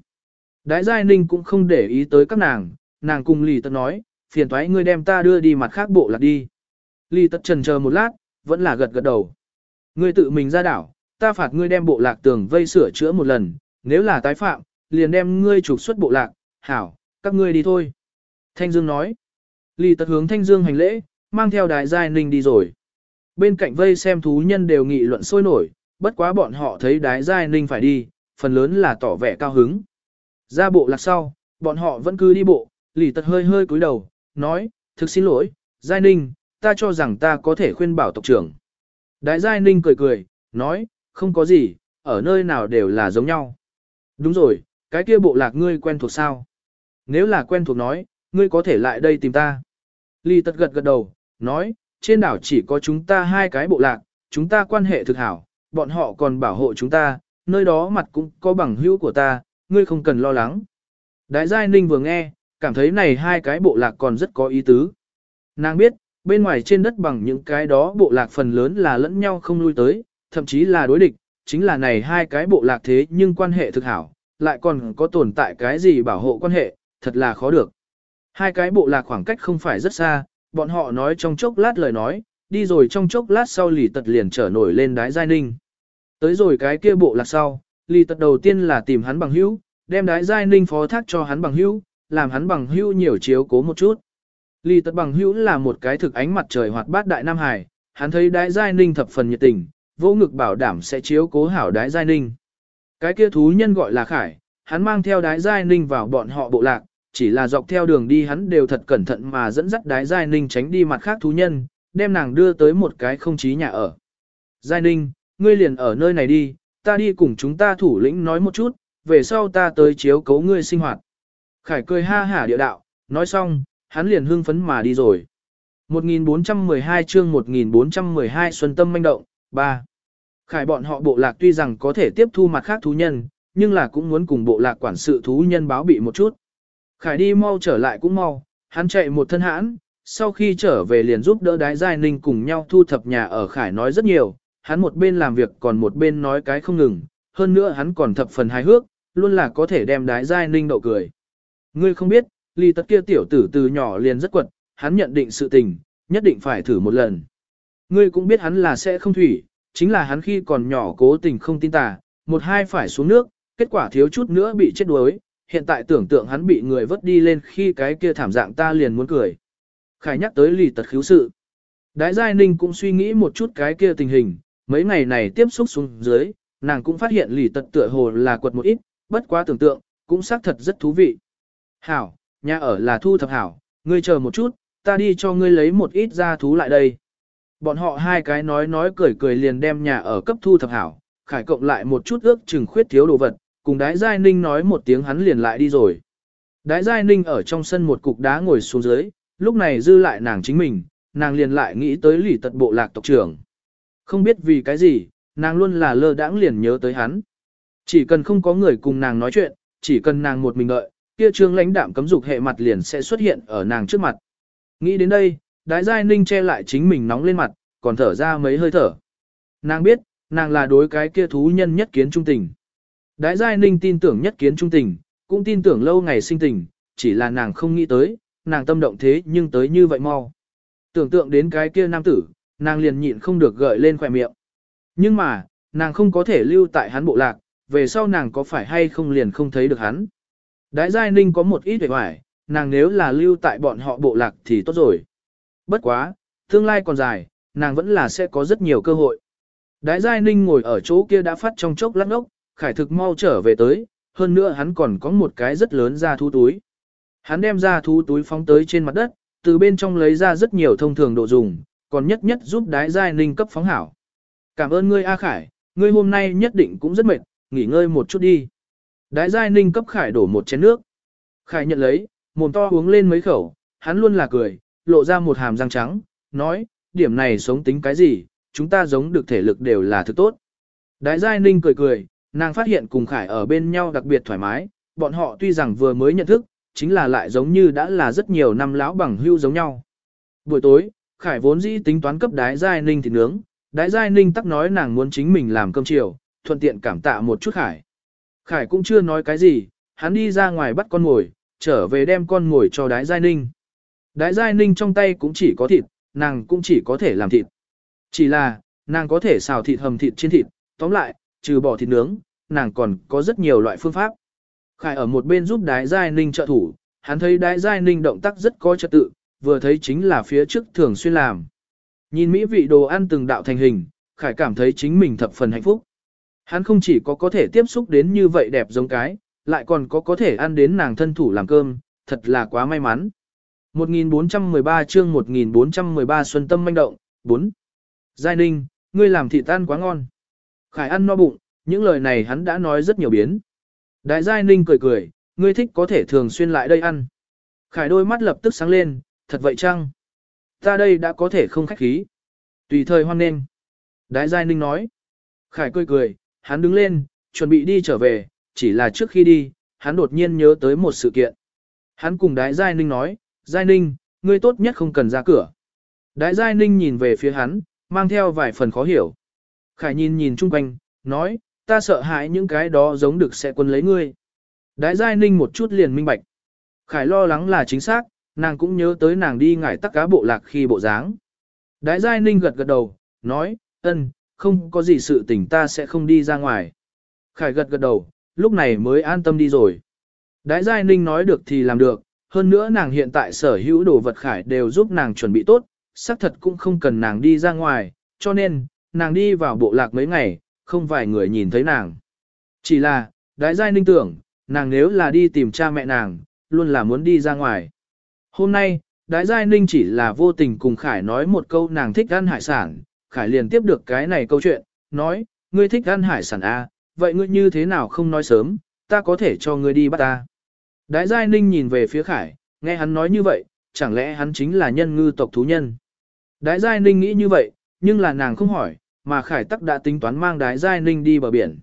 Đái giai ninh cũng không để ý tới các nàng, nàng cùng lì tất nói, phiền thoái ngươi đem ta đưa đi mặt khác bộ lạc đi. Lì tất trần chờ một lát, vẫn là gật gật đầu. Ngươi tự mình ra đảo, ta phạt ngươi đem bộ lạc tường vây sửa chữa một lần, nếu là tái phạm, liền đem ngươi trục xuất bộ lạc, hảo, các ngươi đi thôi. Thanh Dương nói. Lý tật hướng Thanh Dương hành lễ, mang theo Đại giai ninh đi rồi. Bên cạnh vây xem thú nhân đều nghị luận sôi nổi, bất quá bọn họ thấy đái giai ninh phải đi, phần lớn là tỏ vẻ cao hứng. Ra bộ lạc sau, bọn họ vẫn cứ đi bộ, Lý tật hơi hơi cúi đầu, nói, thực xin lỗi, giai ninh, ta cho rằng ta có thể khuyên bảo tộc trưởng. Đái giai ninh cười cười, nói, không có gì, ở nơi nào đều là giống nhau. Đúng rồi, cái kia bộ lạc ngươi quen thuộc sao? Nếu là quen thuộc nói, ngươi có thể lại đây tìm ta. Ly tật gật gật đầu, nói, trên đảo chỉ có chúng ta hai cái bộ lạc, chúng ta quan hệ thực hảo, bọn họ còn bảo hộ chúng ta, nơi đó mặt cũng có bằng hữu của ta, ngươi không cần lo lắng. Đại giai ninh vừa nghe, cảm thấy này hai cái bộ lạc còn rất có ý tứ. Nàng biết, bên ngoài trên đất bằng những cái đó bộ lạc phần lớn là lẫn nhau không lui tới, thậm chí là đối địch, chính là này hai cái bộ lạc thế nhưng quan hệ thực hảo, lại còn có tồn tại cái gì bảo hộ quan hệ, thật là khó được. Hai cái bộ lạc khoảng cách không phải rất xa, bọn họ nói trong chốc lát lời nói, đi rồi trong chốc lát sau lì tật liền trở nổi lên đái giai ninh. Tới rồi cái kia bộ lạc sau, lì tật đầu tiên là tìm hắn bằng hữu, đem đái giai ninh phó thác cho hắn bằng hữu, làm hắn bằng hữu nhiều chiếu cố một chút. Lì tật bằng hữu là một cái thực ánh mặt trời hoạt bát đại Nam Hải, hắn thấy đái giai ninh thập phần nhiệt tình, vô ngực bảo đảm sẽ chiếu cố hảo đái giai ninh. Cái kia thú nhân gọi là Khải, hắn mang theo đái giai ninh vào bọn họ bộ lạc, chỉ là dọc theo đường đi hắn đều thật cẩn thận mà dẫn dắt đái giai ninh tránh đi mặt khác thú nhân, đem nàng đưa tới một cái không chí nhà ở. Giai ninh, ngươi liền ở nơi này đi, ta đi cùng chúng ta thủ lĩnh nói một chút, về sau ta tới chiếu cấu ngươi sinh hoạt. Khải cười ha hả địa đạo, nói xong, hắn liền hưng phấn mà đi rồi. 1412 chương 1412 Xuân Tâm manh động, 3. Khải bọn họ bộ lạc tuy rằng có thể tiếp thu mặt khác thú nhân, nhưng là cũng muốn cùng bộ lạc quản sự thú nhân báo bị một chút. Khải đi mau trở lại cũng mau, hắn chạy một thân hãn, sau khi trở về liền giúp đỡ đái giai ninh cùng nhau thu thập nhà ở Khải nói rất nhiều, hắn một bên làm việc còn một bên nói cái không ngừng, hơn nữa hắn còn thập phần hài hước, luôn là có thể đem đái giai ninh đậu cười. Ngươi không biết, ly tất kia tiểu tử từ nhỏ liền rất quật, hắn nhận định sự tình, nhất định phải thử một lần. Ngươi cũng biết hắn là sẽ không thủy, chính là hắn khi còn nhỏ cố tình không tin tà, một hai phải xuống nước, kết quả thiếu chút nữa bị chết đuối, hiện tại tưởng tượng hắn bị người vớt đi lên khi cái kia thảm dạng ta liền muốn cười. Khải nhắc tới lì tật khiếu sự. Đái Giai Ninh cũng suy nghĩ một chút cái kia tình hình, mấy ngày này tiếp xúc xuống dưới, nàng cũng phát hiện lì tật tựa hồ là quật một ít, bất quá tưởng tượng, cũng xác thật rất thú vị. Hảo, nhà ở là thu thập hảo, ngươi chờ một chút, ta đi cho ngươi lấy một ít gia thú lại đây. Bọn họ hai cái nói nói cười cười liền đem nhà ở cấp thu thập hảo, khải cộng lại một chút ước chừng khuyết thiếu đồ vật, cùng đái giai ninh nói một tiếng hắn liền lại đi rồi. Đái giai ninh ở trong sân một cục đá ngồi xuống dưới, lúc này dư lại nàng chính mình, nàng liền lại nghĩ tới lỷ tật bộ lạc tộc trưởng. Không biết vì cái gì, nàng luôn là lơ đãng liền nhớ tới hắn. Chỉ cần không có người cùng nàng nói chuyện, chỉ cần nàng một mình đợi, kia trương lãnh đạm cấm dục hệ mặt liền sẽ xuất hiện ở nàng trước mặt. Nghĩ đến đây, đái giai ninh che lại chính mình nóng lên mặt, còn thở ra mấy hơi thở. Nàng biết, nàng là đối cái kia thú nhân nhất kiến trung tình. Đái giai ninh tin tưởng nhất kiến trung tình, cũng tin tưởng lâu ngày sinh tình, chỉ là nàng không nghĩ tới, nàng tâm động thế nhưng tới như vậy mau. Tưởng tượng đến cái kia nam tử, nàng liền nhịn không được gợi lên khỏe miệng. Nhưng mà, nàng không có thể lưu tại hắn bộ lạc, về sau nàng có phải hay không liền không thấy được hắn. Đái giai ninh có một ít vẻ vải, nàng nếu là lưu tại bọn họ bộ lạc thì tốt rồi. Bất quá, tương lai còn dài, nàng vẫn là sẽ có rất nhiều cơ hội. Đái giai ninh ngồi ở chỗ kia đã phát trong chốc lắc ngốc, khải thực mau trở về tới, hơn nữa hắn còn có một cái rất lớn ra thú túi. Hắn đem ra thú túi phóng tới trên mặt đất, từ bên trong lấy ra rất nhiều thông thường đồ dùng, còn nhất nhất giúp đái giai ninh cấp phóng hảo. Cảm ơn ngươi A Khải, ngươi hôm nay nhất định cũng rất mệt, nghỉ ngơi một chút đi. Đái giai ninh cấp Khải đổ một chén nước. Khải nhận lấy, mồm to uống lên mấy khẩu, hắn luôn là cười, lộ ra một hàm răng trắng, nói, điểm này sống tính cái gì, chúng ta giống được thể lực đều là thứ tốt. Đái giai ninh cười cười, nàng phát hiện cùng Khải ở bên nhau đặc biệt thoải mái, bọn họ tuy rằng vừa mới nhận thức, chính là lại giống như đã là rất nhiều năm lão bằng hưu giống nhau. Buổi tối, Khải vốn dĩ tính toán cấp đái giai ninh thịt nướng, đái giai ninh tắc nói nàng muốn chính mình làm cơm chiều, thuận tiện cảm tạ một chút Khải. Khải cũng chưa nói cái gì, hắn đi ra ngoài bắt con ngồi, trở về đem con ngồi cho đái giai ninh. Đái giai ninh trong tay cũng chỉ có thịt, nàng cũng chỉ có thể làm thịt. Chỉ là, nàng có thể xào thịt hầm thịt trên thịt, tóm lại, trừ bỏ thịt nướng, nàng còn có rất nhiều loại phương pháp. Khải ở một bên giúp đái giai ninh trợ thủ, hắn thấy đái giai ninh động tác rất có trật tự, vừa thấy chính là phía trước thường xuyên làm. Nhìn mỹ vị đồ ăn từng đạo thành hình, Khải cảm thấy chính mình thập phần hạnh phúc. Hắn không chỉ có có thể tiếp xúc đến như vậy đẹp giống cái, lại còn có có thể ăn đến nàng thân thủ làm cơm, thật là quá may mắn. 1413 chương 1413 Xuân Tâm manh động, 4. Giai Ninh, ngươi làm thịt tan quá ngon. Khải ăn no bụng, những lời này hắn đã nói rất nhiều biến. Đại Giai Ninh cười cười, ngươi thích có thể thường xuyên lại đây ăn. Khải đôi mắt lập tức sáng lên, thật vậy chăng? Ta đây đã có thể không khách khí. Tùy thời hoan nên. Đại Giai Ninh nói. Khải cười cười, hắn đứng lên, chuẩn bị đi trở về, chỉ là trước khi đi, hắn đột nhiên nhớ tới một sự kiện. Hắn cùng Đại Giai Ninh nói, Giai Ninh, ngươi tốt nhất không cần ra cửa. Đại Giai Ninh nhìn về phía hắn, mang theo vài phần khó hiểu. Khải nhìn nhìn chung quanh, nói, ta sợ hãi những cái đó giống được sẽ quân lấy ngươi. Đại Giai Ninh một chút liền minh bạch. Khải lo lắng là chính xác, nàng cũng nhớ tới nàng đi ngải tắc cá bộ lạc khi bộ dáng. Đại Giai Ninh gật gật đầu, nói, ân, không có gì sự tình ta sẽ không đi ra ngoài. Khải gật gật đầu, lúc này mới an tâm đi rồi. Đại Giai Ninh nói được thì làm được, hơn nữa nàng hiện tại sở hữu đồ vật Khải đều giúp nàng chuẩn bị tốt, xác thật cũng không cần nàng đi ra ngoài, cho nên, nàng đi vào bộ lạc mấy ngày, không vài người nhìn thấy nàng. Chỉ là, Đái Giai Ninh tưởng, nàng nếu là đi tìm cha mẹ nàng, luôn là muốn đi ra ngoài. Hôm nay, Đái Giai Ninh chỉ là vô tình cùng Khải nói một câu nàng thích ăn hải sản, Khải liền tiếp được cái này câu chuyện, nói, ngươi thích ăn hải sản à, vậy ngươi như thế nào không nói sớm, ta có thể cho ngươi đi bắt ta. Đái Giai Ninh nhìn về phía Khải, nghe hắn nói như vậy, chẳng lẽ hắn chính là nhân ngư tộc thú nhân. Đái Giai Ninh nghĩ như vậy, nhưng là nàng không hỏi, mà Khải tắc đã tính toán mang Đái Giai Ninh đi bờ biển.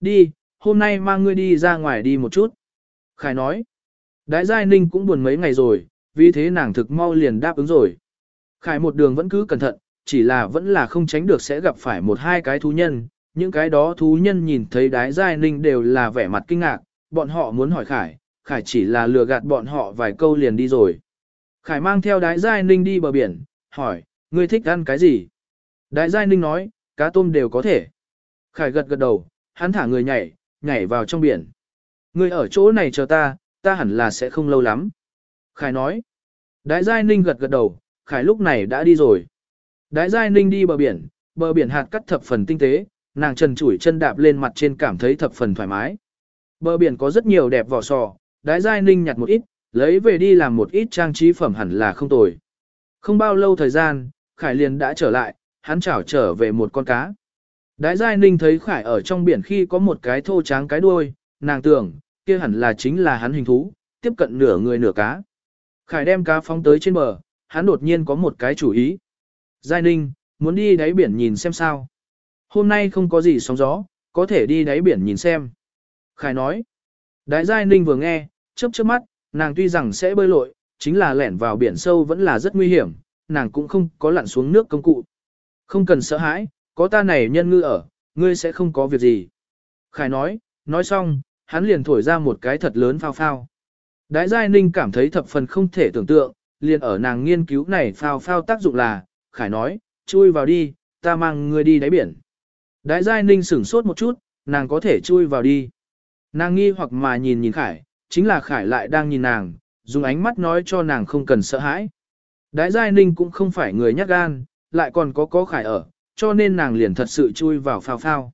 Đi, hôm nay mang ngươi đi ra ngoài đi một chút. Khải nói, Đái Giai Ninh cũng buồn mấy ngày rồi, vì thế nàng thực mau liền đáp ứng rồi. Khải một đường vẫn cứ cẩn thận, chỉ là vẫn là không tránh được sẽ gặp phải một hai cái thú nhân. Những cái đó thú nhân nhìn thấy đái giai ninh đều là vẻ mặt kinh ngạc, bọn họ muốn hỏi Khải, Khải chỉ là lừa gạt bọn họ vài câu liền đi rồi. Khải mang theo đái giai ninh đi bờ biển, hỏi, ngươi thích ăn cái gì? Đái giai ninh nói, cá tôm đều có thể. Khải gật gật đầu, hắn thả người nhảy, nhảy vào trong biển. Ngươi ở chỗ này chờ ta, ta hẳn là sẽ không lâu lắm. Khải nói. Đái Giai Ninh gật gật đầu, Khải lúc này đã đi rồi. Đái Giai Ninh đi bờ biển, bờ biển hạt cắt thập phần tinh tế, nàng trần chủi chân đạp lên mặt trên cảm thấy thập phần thoải mái. Bờ biển có rất nhiều đẹp vỏ sò, Đái Giai Ninh nhặt một ít, lấy về đi làm một ít trang trí phẩm hẳn là không tồi. Không bao lâu thời gian, Khải liền đã trở lại, hắn chảo trở về một con cá. Đái Giai Ninh thấy Khải ở trong biển khi có một cái thô tráng cái đuôi, nàng tưởng, kia hẳn là chính là hắn hình thú, tiếp cận nửa người nửa cá. Khải đem cá phóng tới trên bờ, hắn đột nhiên có một cái chủ ý. Giai Ninh, muốn đi đáy biển nhìn xem sao. Hôm nay không có gì sóng gió, có thể đi đáy biển nhìn xem. Khải nói. Đái Giai Ninh vừa nghe, chớp chớp mắt, nàng tuy rằng sẽ bơi lội, chính là lẻn vào biển sâu vẫn là rất nguy hiểm, nàng cũng không có lặn xuống nước công cụ. Không cần sợ hãi, có ta này nhân ngư ở, ngươi sẽ không có việc gì. Khải nói, nói xong, hắn liền thổi ra một cái thật lớn phao phao. Đái Giai Ninh cảm thấy thập phần không thể tưởng tượng, liền ở nàng nghiên cứu này phao phao tác dụng là, Khải nói, chui vào đi, ta mang ngươi đi đáy biển. Đái Giai Ninh sửng sốt một chút, nàng có thể chui vào đi. Nàng nghi hoặc mà nhìn nhìn Khải, chính là Khải lại đang nhìn nàng, dùng ánh mắt nói cho nàng không cần sợ hãi. Đái Giai Ninh cũng không phải người nhát gan, lại còn có có Khải ở, cho nên nàng liền thật sự chui vào phao phao.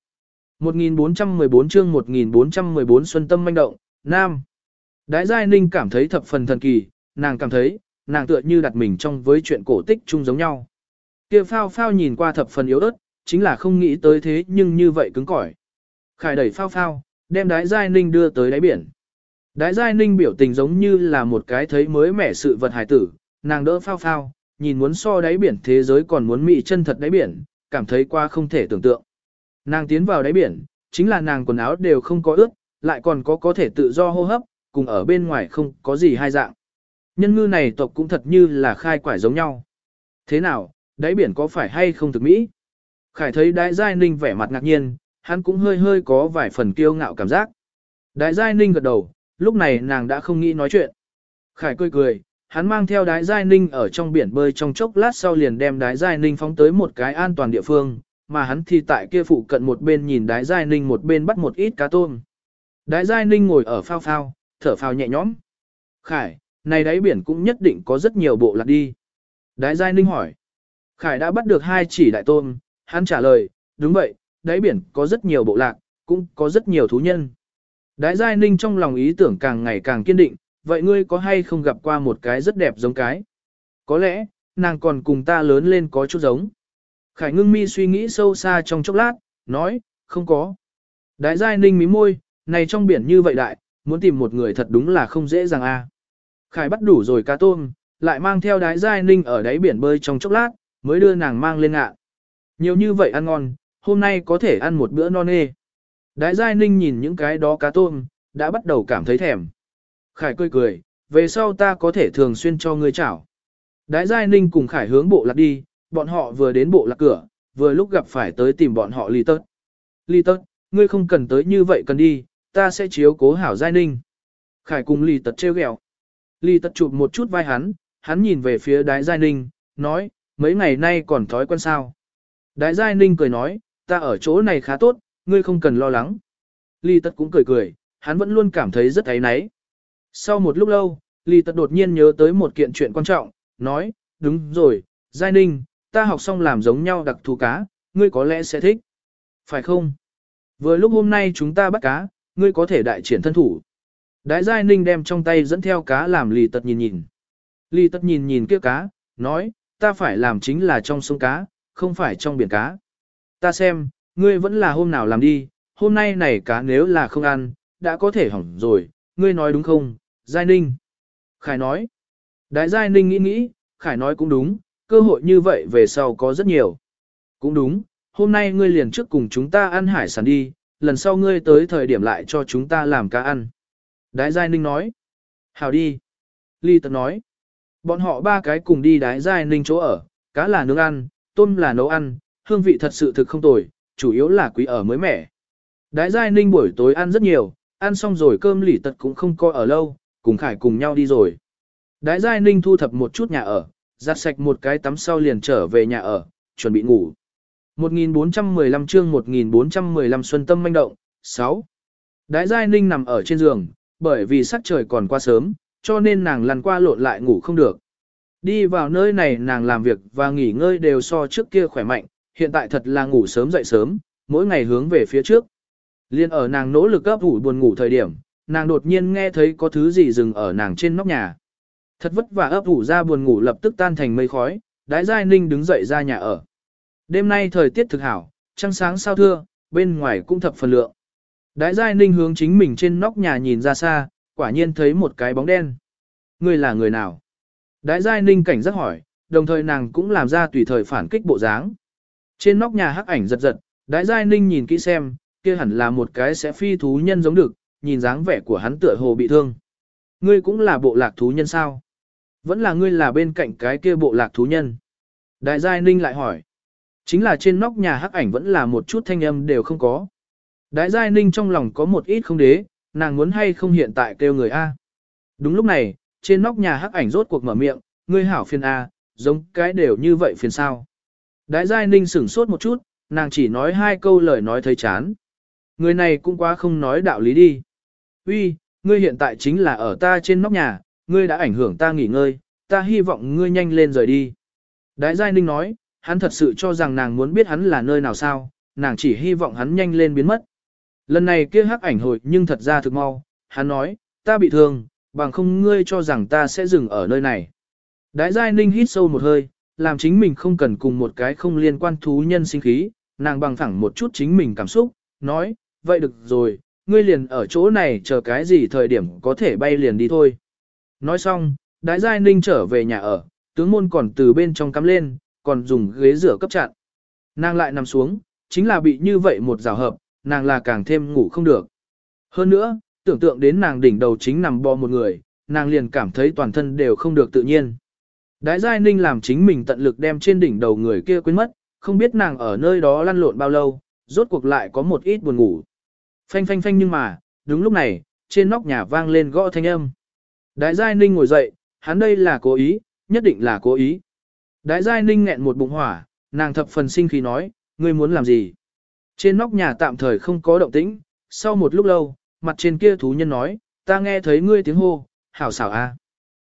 1414 chương 1414 Xuân Tâm manh động, Nam. Đái Giai Ninh cảm thấy thập phần thần kỳ, nàng cảm thấy, nàng tựa như đặt mình trong với chuyện cổ tích chung giống nhau. Kia phao phao nhìn qua thập phần yếu ớt, chính là không nghĩ tới thế nhưng như vậy cứng cỏi. Khải đẩy phao phao, đem đái Giai Ninh đưa tới đáy biển. Đái Giai Ninh biểu tình giống như là một cái thấy mới mẻ sự vật hải tử, nàng đỡ phao phao, nhìn muốn so đáy biển thế giới còn muốn mị chân thật đáy biển, cảm thấy qua không thể tưởng tượng. Nàng tiến vào đáy biển, chính là nàng quần áo đều không có ướt, lại còn có có thể tự do hô hấp, cùng ở bên ngoài không có gì hai dạng. Nhân ngư này tộc cũng thật như là khai quải giống nhau. Thế nào, đáy biển có phải hay không thực mỹ? Khải thấy đại giai ninh vẻ mặt ngạc nhiên, hắn cũng hơi hơi có vài phần kiêu ngạo cảm giác. Đại giai ninh gật đầu, lúc này nàng đã không nghĩ nói chuyện. Khải cười cười, hắn mang theo đái giai ninh ở trong biển bơi trong chốc lát sau liền đem đái giai ninh phóng tới một cái an toàn địa phương, mà hắn thì tại kia phụ cận một bên nhìn đái giai ninh một bên bắt một ít cá tôm. Đái giai ninh ngồi ở phao phao, thở phào nhẹ nhõm. Khải, này đáy biển cũng nhất định có rất nhiều bộ lạc đi. Đái giai ninh hỏi. Khải đã bắt được hai chỉ đại tôm, hắn trả lời, đúng vậy, đáy biển có rất nhiều bộ lạc, cũng có rất nhiều thú nhân. Đái giai ninh trong lòng ý tưởng càng ngày càng kiên định, vậy ngươi có hay không gặp qua một cái rất đẹp giống cái? Có lẽ, nàng còn cùng ta lớn lên có chút giống. Khải ngưng mi suy nghĩ sâu xa trong chốc lát, nói, không có. Đái giai ninh mí môi, này trong biển như vậy đại, muốn tìm một người thật đúng là không dễ dàng a. Khải bắt đủ rồi cá tôm, lại mang theo đái giai ninh ở đáy biển bơi trong chốc lát, mới đưa nàng mang lên ạ. Nhiều như vậy ăn ngon, hôm nay có thể ăn một bữa non nê. Đái giai ninh nhìn những cái đó cá tôm, đã bắt đầu cảm thấy thèm. Khải cười cười, về sau ta có thể thường xuyên cho ngươi chảo. Đái giai ninh cùng Khải hướng bộ lạc đi, bọn họ vừa đến bộ lạc cửa, vừa lúc gặp phải tới tìm bọn họ ly tớt. Ly tớt, ngươi không cần tới như vậy cần đi, ta sẽ chiếu cố hảo giai ninh. Khải cùng ly tật treo ghẹo. Ly tật chụp một chút vai hắn, hắn nhìn về phía đái giai ninh, nói, mấy ngày nay còn thói quen sao. Đái giai ninh cười nói, ta ở chỗ này khá tốt, ngươi không cần lo lắng. Ly tật cũng cười cười, hắn vẫn luôn cảm thấy rất ấy náy. Sau một lúc lâu, Ly tật đột nhiên nhớ tới một kiện chuyện quan trọng, nói, đúng rồi, giai ninh, ta học xong làm giống nhau đặc thù cá, ngươi có lẽ sẽ thích. Phải không? Vừa lúc hôm nay chúng ta bắt cá, ngươi có thể đại triển thân thủ. Đại giai ninh đem trong tay dẫn theo cá làm Lý tật nhìn nhìn. Lý tật nhìn nhìn kia cá, nói, ta phải làm chính là trong sông cá, không phải trong biển cá. Ta xem, ngươi vẫn là hôm nào làm đi, hôm nay này cá nếu là không ăn, đã có thể hỏng rồi, ngươi nói đúng không, Giai Ninh? Khải nói. Đại Giai Ninh nghĩ nghĩ, Khải nói cũng đúng, cơ hội như vậy về sau có rất nhiều. Cũng đúng, hôm nay ngươi liền trước cùng chúng ta ăn hải sản đi, lần sau ngươi tới thời điểm lại cho chúng ta làm cá ăn. Đái Giai Ninh nói. Hào đi. Ly Tật nói. Bọn họ ba cái cùng đi đái Giai Ninh chỗ ở, cá là nướng ăn, tôm là nấu ăn, hương vị thật sự thực không tồi, chủ yếu là quý ở mới mẻ. Đái Giai Ninh buổi tối ăn rất nhiều, ăn xong rồi cơm lỉ tật cũng không coi ở lâu, cùng Khải cùng nhau đi rồi. Đái Giai Ninh thu thập một chút nhà ở, giặt sạch một cái tắm sau liền trở về nhà ở, chuẩn bị ngủ. 1415 chương 1415 Xuân Tâm manh động, 6. Đái Giai Ninh nằm ở trên giường, bởi vì sắc trời còn qua sớm, cho nên nàng lăn qua lộn lại ngủ không được. Đi vào nơi này nàng làm việc và nghỉ ngơi đều so trước kia khỏe mạnh, hiện tại thật là ngủ sớm dậy sớm, mỗi ngày hướng về phía trước. Liên ở nàng nỗ lực ấp ủ buồn ngủ thời điểm, nàng đột nhiên nghe thấy có thứ gì dừng ở nàng trên nóc nhà. Thật vất vả ấp ủ ra buồn ngủ lập tức tan thành mây khói, đái giai ninh đứng dậy ra nhà ở. Đêm nay thời tiết thực hảo, trăng sáng sao thưa, bên ngoài cũng thập phần lượng. Đái giai ninh hướng chính mình trên nóc nhà nhìn ra xa, quả nhiên thấy một cái bóng đen. Người là người nào? Đái giai ninh cảnh giác hỏi, đồng thời nàng cũng làm ra tùy thời phản kích bộ dáng. Trên nóc nhà hắc ảnh giật giật, đái giai ninh nhìn kỹ xem, kia hẳn là một cái sẽ phi thú nhân giống được, nhìn dáng vẻ của hắn tựa hồ bị thương. Ngươi cũng là bộ lạc thú nhân sao? Vẫn là ngươi là bên cạnh cái kia bộ lạc thú nhân. Đại giai ninh lại hỏi. Chính là trên nóc nhà hắc ảnh vẫn là một chút thanh âm đều không có. Đại giai ninh trong lòng có một ít không đế, nàng muốn hay không hiện tại kêu người A. Đúng lúc này, trên nóc nhà hắc ảnh rốt cuộc mở miệng, ngươi hảo phiền A, giống cái đều như vậy phiền sao. Đại giai ninh sửng sốt một chút, nàng chỉ nói hai câu lời nói thấy chán. Người này cũng quá không nói đạo lý đi. Uy, ngươi hiện tại chính là ở ta trên nóc nhà, ngươi đã ảnh hưởng ta nghỉ ngơi, ta hy vọng ngươi nhanh lên rời đi. Đại giai ninh nói, hắn thật sự cho rằng nàng muốn biết hắn là nơi nào sao, nàng chỉ hy vọng hắn nhanh lên biến mất. Lần này kia hắc ảnh hồi nhưng thật ra thực mau, hắn nói, ta bị thương, bằng không ngươi cho rằng ta sẽ dừng ở nơi này. Đại giai ninh hít sâu một hơi, làm chính mình không cần cùng một cái không liên quan thú nhân sinh khí, nàng bằng thẳng một chút chính mình cảm xúc, nói, vậy được rồi, ngươi liền ở chỗ này chờ cái gì thời điểm có thể bay liền đi thôi. Nói xong, đái giai ninh trở về nhà ở, tướng môn còn từ bên trong cắm lên, còn dùng ghế rửa cấp chặn. Nàng lại nằm xuống, chính là bị như vậy một rào hợp, nàng là càng thêm ngủ không được. Hơn nữa, tưởng tượng đến nàng đỉnh đầu chính nằm bò một người, nàng liền cảm thấy toàn thân đều không được tự nhiên. Đái giai ninh làm chính mình tận lực đem trên đỉnh đầu người kia quên mất, không biết nàng ở nơi đó lăn lộn bao lâu, rốt cuộc lại có một ít buồn ngủ. Phanh phanh phanh nhưng mà, đúng lúc này, trên nóc nhà vang lên gõ thanh âm. Đại giai ninh ngồi dậy, hắn đây là cố ý, nhất định là cố ý. Đại giai ninh nghẹn một bụng hỏa, nàng thập phần sinh khí nói, ngươi muốn làm gì? Trên nóc nhà tạm thời không có động tĩnh, sau một lúc lâu, mặt trên kia thú nhân nói, ta nghe thấy ngươi tiếng hô, hảo xảo a. À.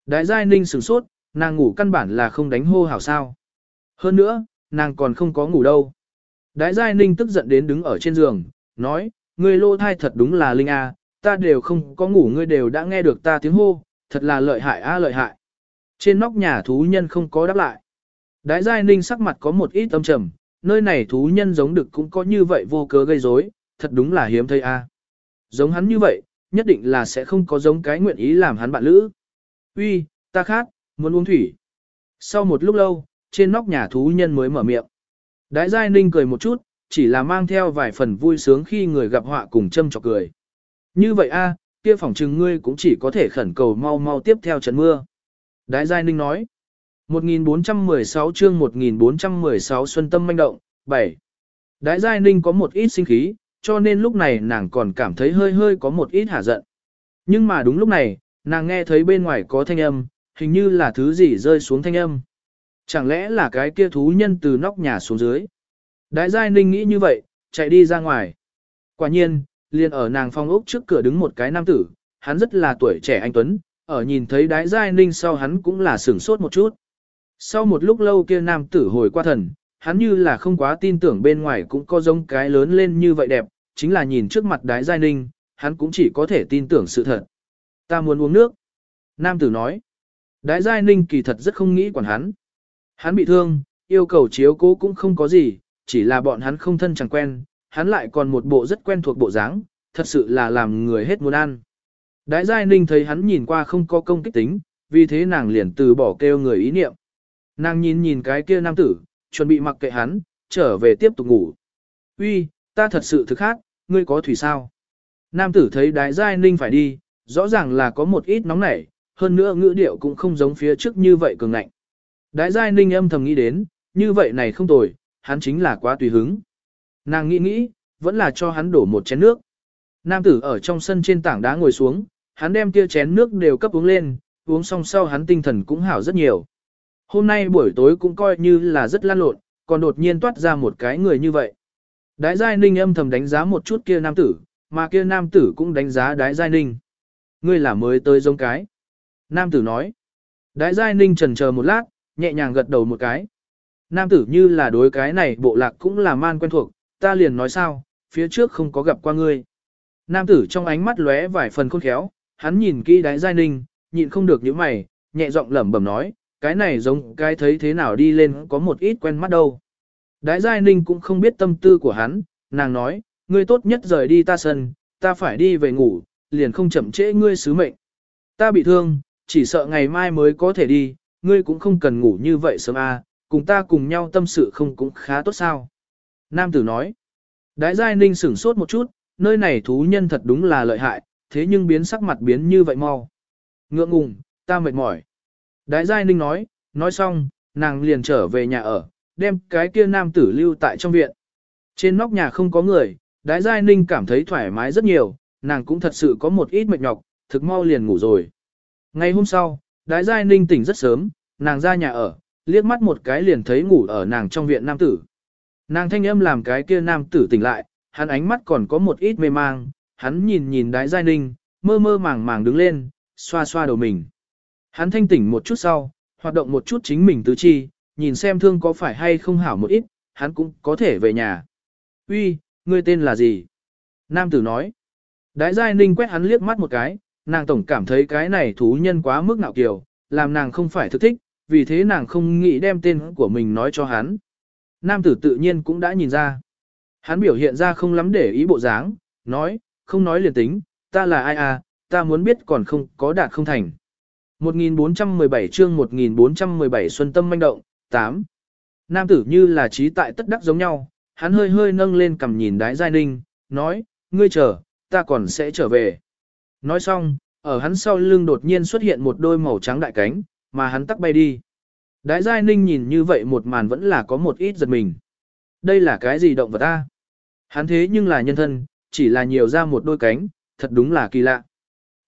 Đại giai ninh sửng sốt, nàng ngủ căn bản là không đánh hô hảo sao. Hơn nữa, nàng còn không có ngủ đâu. Đái giai ninh tức giận đến đứng ở trên giường, nói, ngươi lô thai thật đúng là linh a, ta đều không có ngủ ngươi đều đã nghe được ta tiếng hô, thật là lợi hại a lợi hại. Trên nóc nhà thú nhân không có đáp lại. Đái giai ninh sắc mặt có một ít âm trầm, nơi này thú nhân giống được cũng có như vậy vô cớ gây rối, thật đúng là hiếm thấy a. Giống hắn như vậy, nhất định là sẽ không có giống cái nguyện ý làm hắn bạn lữ. Uy, ta khát, muốn uống thủy. Sau một lúc lâu, trên nóc nhà thú nhân mới mở miệng. Đái Giai Ninh cười một chút, chỉ là mang theo vài phần vui sướng khi người gặp họa cùng châm chọc cười. Như vậy a, kia phỏng chừng ngươi cũng chỉ có thể khẩn cầu mau mau tiếp theo trận mưa. Đái Giai Ninh nói. 1416 chương 1416 Xuân Tâm manh động, 7. Đái Giai Ninh có một ít sinh khí, cho nên lúc này nàng còn cảm thấy hơi hơi có một ít hả giận. Nhưng mà đúng lúc này, nàng nghe thấy bên ngoài có thanh âm, hình như là thứ gì rơi xuống thanh âm. Chẳng lẽ là cái kia thú nhân từ nóc nhà xuống dưới? Đái Giai Ninh nghĩ như vậy, chạy đi ra ngoài. Quả nhiên, liền ở nàng phong ốc trước cửa đứng một cái nam tử, hắn rất là tuổi trẻ anh Tuấn, ở nhìn thấy đái Giai Ninh sau hắn cũng là sửng sốt một chút. Sau một lúc lâu kia nam tử hồi qua thần, hắn như là không quá tin tưởng bên ngoài cũng có giống cái lớn lên như vậy đẹp, chính là nhìn trước mặt đái Giai Ninh, hắn cũng chỉ có thể tin tưởng sự thật. Ta muốn uống nước. Nam tử nói. Đái Giai Ninh kỳ thật rất không nghĩ quản hắn. Hắn bị thương, yêu cầu chiếu cố cũng không có gì, chỉ là bọn hắn không thân chẳng quen, hắn lại còn một bộ rất quen thuộc bộ dáng, thật sự là làm người hết muốn ăn. Đái Giai Ninh thấy hắn nhìn qua không có công kích tính, vì thế nàng liền từ bỏ kêu người ý niệm. Nàng nhìn nhìn cái kia nam tử, chuẩn bị mặc kệ hắn, trở về tiếp tục ngủ. Uy, ta thật sự thực khác, ngươi có thủy sao? Nam tử thấy đái Giai Ninh phải đi, rõ ràng là có một ít nóng nảy, hơn nữa ngữ điệu cũng không giống phía trước như vậy cường ngạnh. Đái Giai Ninh âm thầm nghĩ đến, như vậy này không tồi, hắn chính là quá tùy hứng. Nàng nghĩ nghĩ, vẫn là cho hắn đổ một chén nước. Nam tử ở trong sân trên tảng đá ngồi xuống, hắn đem kia chén nước đều cấp uống lên, uống xong sau hắn tinh thần cũng hảo rất nhiều. Hôm nay buổi tối cũng coi như là rất lan lộn, còn đột nhiên toát ra một cái người như vậy. Đái Giai Ninh âm thầm đánh giá một chút kia nam tử, mà kia nam tử cũng đánh giá Đái Giai Ninh. Ngươi là mới tới giống cái. Nam tử nói. Đái Giai Ninh trần chờ một lát, nhẹ nhàng gật đầu một cái. Nam tử như là đối cái này bộ lạc cũng là man quen thuộc, ta liền nói sao, phía trước không có gặp qua ngươi. Nam tử trong ánh mắt lóe vài phần khôn khéo, hắn nhìn kỹ đái giai ninh, nhịn không được những mày, nhẹ giọng lẩm bẩm nói, cái này giống cái thấy thế nào đi lên có một ít quen mắt đâu. Đái giai ninh cũng không biết tâm tư của hắn, nàng nói, ngươi tốt nhất rời đi ta sân, ta phải đi về ngủ, liền không chậm trễ ngươi sứ mệnh. Ta bị thương, chỉ sợ ngày mai mới có thể đi, ngươi cũng không cần ngủ như vậy sớm a, à, cùng ta cùng nhau tâm sự không cũng khá tốt sao. Nam tử nói, đái giai ninh sửng sốt một chút, nơi này thú nhân thật đúng là lợi hại, thế nhưng biến sắc mặt biến như vậy mau. Ngượng ngùng, ta mệt mỏi. Đái giai ninh nói, nói xong, nàng liền trở về nhà ở, đem cái kia nam tử lưu tại trong viện. Trên nóc nhà không có người, đái giai ninh cảm thấy thoải mái rất nhiều, nàng cũng thật sự có một ít mệt nhọc, thực mau liền ngủ rồi. Ngày hôm sau, đái giai ninh tỉnh rất sớm, nàng ra nhà ở, liếc mắt một cái liền thấy ngủ ở nàng trong viện nam tử. Nàng thanh âm làm cái kia nam tử tỉnh lại, hắn ánh mắt còn có một ít mê mang, hắn nhìn nhìn đái giai ninh, mơ mơ màng màng đứng lên, xoa xoa đầu mình. Hắn thanh tỉnh một chút sau, hoạt động một chút chính mình tứ chi, nhìn xem thương có phải hay không hảo một ít, hắn cũng có thể về nhà. Uy, ngươi tên là gì? Nam tử nói. Đái giai ninh quét hắn liếc mắt một cái, nàng tổng cảm thấy cái này thú nhân quá mức ngạo kiều, làm nàng không phải thực thích, vì thế nàng không nghĩ đem tên của mình nói cho hắn. Nam tử tự nhiên cũng đã nhìn ra. Hắn biểu hiện ra không lắm để ý bộ dáng, nói, không nói liền tính, ta là ai à, ta muốn biết còn không có đạt không thành. 1417 chương 1417 Xuân Tâm manh động, 8. Nam tử như là trí tại tất đắc giống nhau, hắn hơi hơi nâng lên cầm nhìn đái giai ninh, nói, ngươi chờ, ta còn sẽ trở về. Nói xong, ở hắn sau lưng đột nhiên xuất hiện một đôi màu trắng đại cánh, mà hắn tắc bay đi. Đái giai ninh nhìn như vậy một màn vẫn là có một ít giật mình. Đây là cái gì động vật ta? Hắn thế nhưng là nhân thân, chỉ là nhiều ra một đôi cánh, thật đúng là kỳ lạ.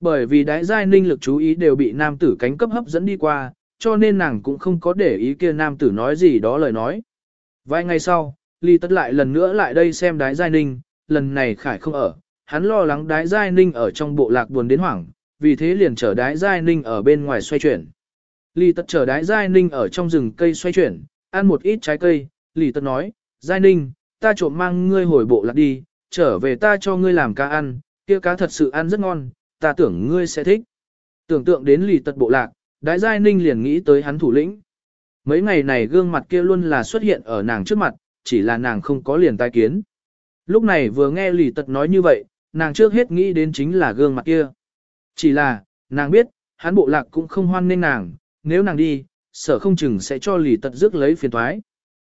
Bởi vì đái giai ninh lực chú ý đều bị nam tử cánh cấp hấp dẫn đi qua, cho nên nàng cũng không có để ý kia nam tử nói gì đó lời nói. Vài ngày sau, Ly tất lại lần nữa lại đây xem đái giai ninh, lần này khải không ở, hắn lo lắng đái giai ninh ở trong bộ lạc buồn đến hoảng, vì thế liền chở đái giai ninh ở bên ngoài xoay chuyển. Lý tật chở đái Giai Ninh ở trong rừng cây xoay chuyển, ăn một ít trái cây, Lý tật nói, Giai Ninh, ta trộm mang ngươi hồi bộ lạc đi, trở về ta cho ngươi làm cá ăn, kia cá thật sự ăn rất ngon, ta tưởng ngươi sẽ thích. Tưởng tượng đến Lý tật bộ lạc, đái Giai Ninh liền nghĩ tới hắn thủ lĩnh. Mấy ngày này gương mặt kia luôn là xuất hiện ở nàng trước mặt, chỉ là nàng không có liền tai kiến. Lúc này vừa nghe lì tật nói như vậy, nàng trước hết nghĩ đến chính là gương mặt kia. Chỉ là, nàng biết, hắn bộ lạc cũng không hoan nên nàng, nếu nàng đi, sở không chừng sẽ cho lì tật rước lấy phiền thoái.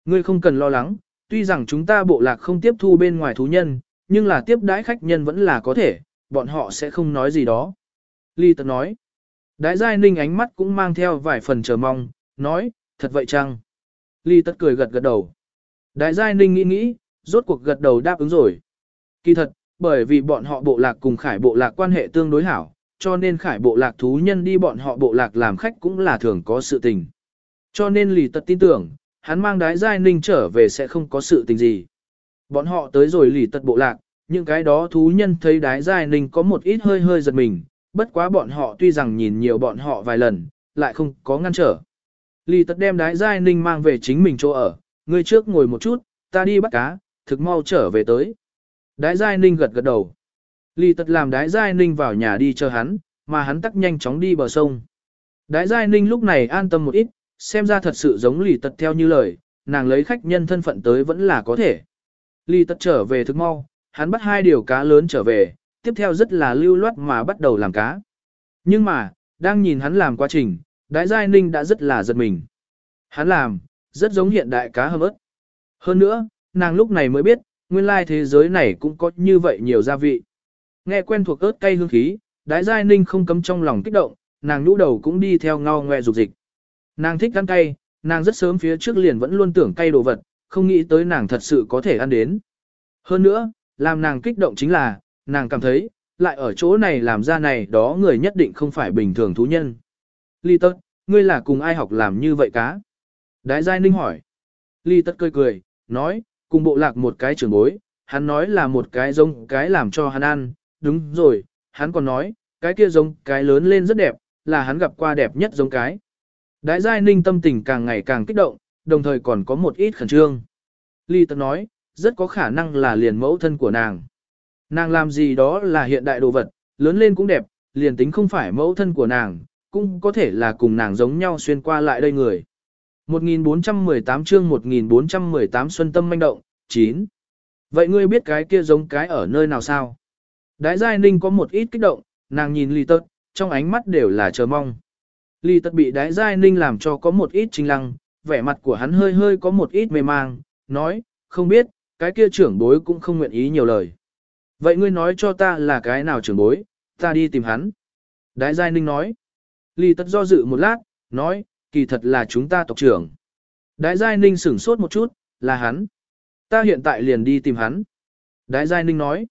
Ngươi không cần lo lắng, tuy rằng chúng ta bộ lạc không tiếp thu bên ngoài thú nhân, nhưng là tiếp đãi khách nhân vẫn là có thể, bọn họ sẽ không nói gì đó. Lì tật nói. Đại giai ninh ánh mắt cũng mang theo vài phần chờ mong, nói, thật vậy chăng? Lì tật cười gật gật đầu. Đại giai ninh nghĩ nghĩ, rốt cuộc gật đầu đáp ứng rồi. Kỳ thật, bởi vì bọn họ bộ lạc cùng khải bộ lạc quan hệ tương đối hảo, cho nên khải bộ lạc thú nhân đi bọn họ bộ lạc làm khách cũng là thường có sự tình. Cho nên lì tật tin tưởng, hắn mang đái giai ninh trở về sẽ không có sự tình gì. Bọn họ tới rồi lì tật bộ lạc, những cái đó thú nhân thấy đái giai ninh có một ít hơi hơi giật mình, bất quá bọn họ tuy rằng nhìn nhiều bọn họ vài lần, lại không có ngăn trở. Lì tật đem đái giai ninh mang về chính mình chỗ ở, người trước ngồi một chút, ta đi bắt cá, thực mau trở về tới. Đái giai ninh gật gật đầu. Lì tật làm đái giai ninh vào nhà đi chờ hắn, mà hắn tắc nhanh chóng đi bờ sông. Đái giai ninh lúc này an tâm một ít, xem ra thật sự giống lì tật theo như lời, nàng lấy khách nhân thân phận tới vẫn là có thể. Lì tật trở về thực mau, hắn bắt hai điều cá lớn trở về, tiếp theo rất là lưu loát mà bắt đầu làm cá. Nhưng mà, đang nhìn hắn làm quá trình, đái giai ninh đã rất là giật mình. Hắn làm, rất giống hiện đại cá hầm ớt. Hơn nữa, nàng lúc này mới biết, nguyên lai thế giới này cũng có như vậy nhiều gia vị. Nghe quen thuộc ớt cay hương khí, đái giai ninh không cấm trong lòng kích động, nàng nhũ đầu cũng đi theo ngao ngoe dục dịch. Nàng thích ăn cay, nàng rất sớm phía trước liền vẫn luôn tưởng cay đồ vật, không nghĩ tới nàng thật sự có thể ăn đến. Hơn nữa, làm nàng kích động chính là, nàng cảm thấy, lại ở chỗ này làm ra này đó người nhất định không phải bình thường thú nhân. Ly tất, ngươi là cùng ai học làm như vậy cá? Đái giai ninh hỏi. Ly tất cười cười, nói, cùng bộ lạc một cái trưởng bối, hắn nói là một cái giống cái làm cho hắn ăn, đúng rồi, hắn còn nói, cái kia giống cái lớn lên rất đẹp, là hắn gặp qua đẹp nhất giống cái. Đái giai ninh tâm tình càng ngày càng kích động, đồng thời còn có một ít khẩn trương. Ly Tật nói, rất có khả năng là liền mẫu thân của nàng. Nàng làm gì đó là hiện đại đồ vật, lớn lên cũng đẹp, liền tính không phải mẫu thân của nàng, cũng có thể là cùng nàng giống nhau xuyên qua lại đây người. 1418 chương 1418 Xuân Tâm manh động, 9. Vậy ngươi biết cái kia giống cái ở nơi nào sao? Đái Giai Ninh có một ít kích động, nàng nhìn Lý Tật, trong ánh mắt đều là chờ mong. Lý Tật bị Đái Giai Ninh làm cho có một ít chính lăng, vẻ mặt của hắn hơi hơi có một ít mê mang, nói, không biết, cái kia trưởng bối cũng không nguyện ý nhiều lời. Vậy ngươi nói cho ta là cái nào trưởng bối, ta đi tìm hắn. Đái Giai Ninh nói. Lý Tật do dự một lát, nói, kỳ thật là chúng ta tộc trưởng. Đái Giai Ninh sửng sốt một chút, là hắn. Ta hiện tại liền đi tìm hắn. Đái Giai Ninh nói.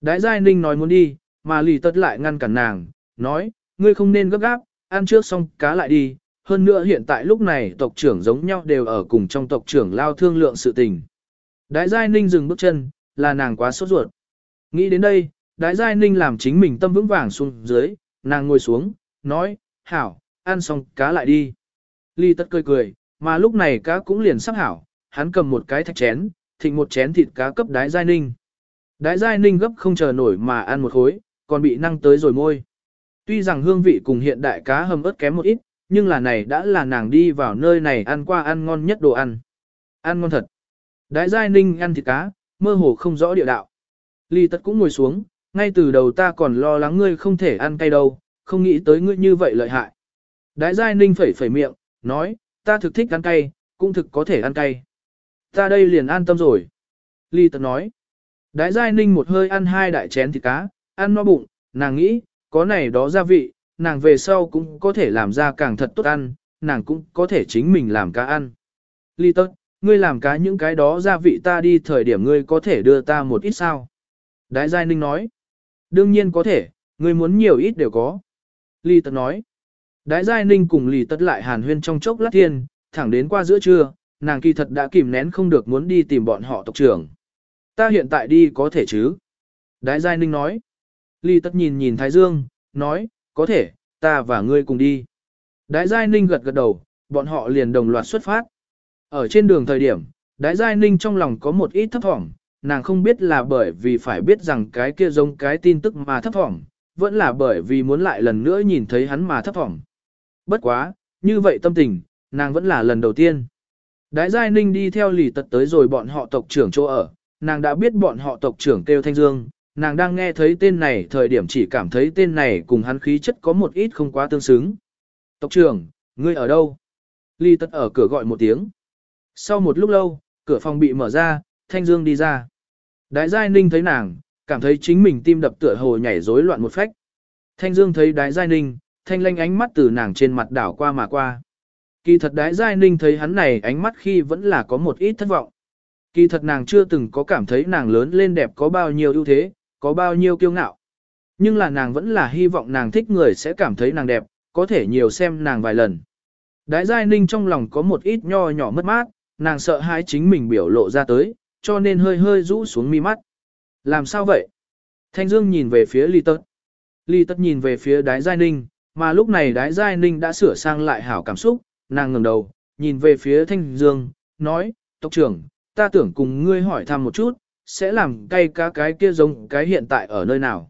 Đái Giai Ninh nói muốn đi, mà lì tất lại ngăn cản nàng, nói, ngươi không nên gấp gáp, ăn trước xong cá lại đi. Hơn nữa hiện tại lúc này tộc trưởng giống nhau đều ở cùng trong tộc trưởng lao thương lượng sự tình. Đái Giai Ninh dừng bước chân, là nàng quá sốt ruột. Nghĩ đến đây, Đái Giai Ninh làm chính mình tâm vững vàng xuống dưới, nàng ngồi xuống, nói, hảo, ăn xong cá lại đi. Ly tất cười cười, mà lúc này cá cũng liền sắc hảo, hắn cầm một cái thạch chén, thịnh một chén thịt cá cấp Đái Giai Ninh. Đái Giai Ninh gấp không chờ nổi mà ăn một khối, còn bị năng tới rồi môi. Tuy rằng hương vị cùng hiện đại cá hầm ớt kém một ít, nhưng là này đã là nàng đi vào nơi này ăn qua ăn ngon nhất đồ ăn. Ăn ngon thật. Đái Giai Ninh ăn thịt cá, mơ hồ không rõ địa đạo. Ly tất cũng ngồi xuống, ngay từ đầu ta còn lo lắng ngươi không thể ăn cay đâu, không nghĩ tới ngươi như vậy lợi hại. Đái Giai Ninh phẩy phẩy miệng, nói, ta thực thích ăn cay, cũng thực có thể ăn cay. Ta đây liền an tâm rồi. Ly tật nói, Đái Giai Ninh một hơi ăn hai đại chén thịt cá, ăn no bụng, nàng nghĩ, có này đó gia vị, nàng về sau cũng có thể làm ra càng thật tốt ăn, nàng cũng có thể chính mình làm cá ăn. Ly Tật, ngươi làm cá những cái đó gia vị ta đi thời điểm ngươi có thể đưa ta một ít sao? Đái Giai Ninh nói, đương nhiên có thể, ngươi muốn nhiều ít đều có. Ly Tật nói, Đái Giai Ninh cùng lì tất lại hàn huyên trong chốc lát thiên, thẳng đến qua giữa trưa, nàng kỳ thật đã kìm nén không được muốn đi tìm bọn họ tộc trưởng. Ta hiện tại đi có thể chứ? Đái Giai Ninh nói. Lì tất nhìn nhìn Thái Dương, nói, có thể, ta và ngươi cùng đi. Đái Giai Ninh gật gật đầu, bọn họ liền đồng loạt xuất phát. Ở trên đường thời điểm, Đái Giai Ninh trong lòng có một ít thấp thỏm, nàng không biết là bởi vì phải biết rằng cái kia giống cái tin tức mà thấp thỏm, vẫn là bởi vì muốn lại lần nữa nhìn thấy hắn mà thấp thỏm. Bất quá, như vậy tâm tình, nàng vẫn là lần đầu tiên. Đái Giai Ninh đi theo lì tật tới rồi bọn họ tộc trưởng chỗ ở, nàng đã biết bọn họ tộc trưởng kêu Thanh Dương, nàng đang nghe thấy tên này thời điểm chỉ cảm thấy tên này cùng hắn khí chất có một ít không quá tương xứng. Tộc trưởng, ngươi ở đâu? Lì tật ở cửa gọi một tiếng. Sau một lúc lâu, cửa phòng bị mở ra, Thanh Dương đi ra. Đại Giai Ninh thấy nàng, cảm thấy chính mình tim đập tựa hồ nhảy rối loạn một phách. Thanh Dương thấy Đại Giai Ninh, thanh lanh ánh mắt từ nàng trên mặt đảo qua mà qua. Kỳ thật Đái Giai Ninh thấy hắn này ánh mắt khi vẫn là có một ít thất vọng. Kỳ thật nàng chưa từng có cảm thấy nàng lớn lên đẹp có bao nhiêu ưu thế, có bao nhiêu kiêu ngạo. Nhưng là nàng vẫn là hy vọng nàng thích người sẽ cảm thấy nàng đẹp, có thể nhiều xem nàng vài lần. Đái Giai Ninh trong lòng có một ít nho nhỏ mất mát, nàng sợ hãi chính mình biểu lộ ra tới, cho nên hơi hơi rũ xuống mi mắt. Làm sao vậy? Thanh Dương nhìn về phía Ly Tất. Ly Tất nhìn về phía Đái Giai Ninh, mà lúc này Đái Giai Ninh đã sửa sang lại hảo cảm xúc, nàng ngẩng đầu, nhìn về phía Thanh Dương, nói, Tộc trưởng, ta tưởng cùng ngươi hỏi thăm một chút, sẽ làm cay cá cái kia giống cái hiện tại ở nơi nào.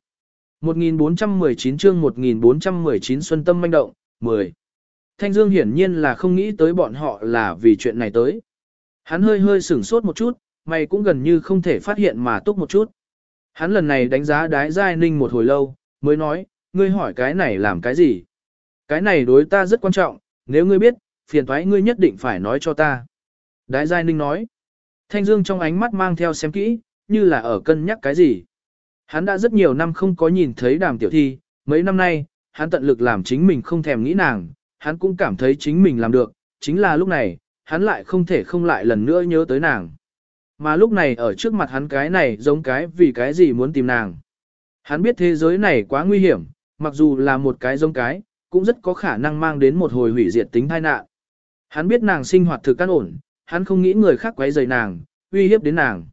1419 chương 1419 Xuân Tâm manh động, 10. Thanh Dương hiển nhiên là không nghĩ tới bọn họ là vì chuyện này tới. Hắn hơi hơi sửng sốt một chút, mày cũng gần như không thể phát hiện mà túc một chút. Hắn lần này đánh giá đái giai ninh một hồi lâu, mới nói, ngươi hỏi cái này làm cái gì? Cái này đối ta rất quan trọng, nếu ngươi biết, phiền thoái ngươi nhất định phải nói cho ta. Đái giai ninh nói, Thanh Dương trong ánh mắt mang theo xem kỹ, như là ở cân nhắc cái gì. Hắn đã rất nhiều năm không có nhìn thấy đàm tiểu thi, mấy năm nay, hắn tận lực làm chính mình không thèm nghĩ nàng, hắn cũng cảm thấy chính mình làm được, chính là lúc này, hắn lại không thể không lại lần nữa nhớ tới nàng. Mà lúc này ở trước mặt hắn cái này giống cái vì cái gì muốn tìm nàng. Hắn biết thế giới này quá nguy hiểm, mặc dù là một cái giống cái, cũng rất có khả năng mang đến một hồi hủy diệt tính tai nạn. Hắn biết nàng sinh hoạt thực căn ổn, hắn không nghĩ người khác quấy rầy nàng, uy hiếp đến nàng.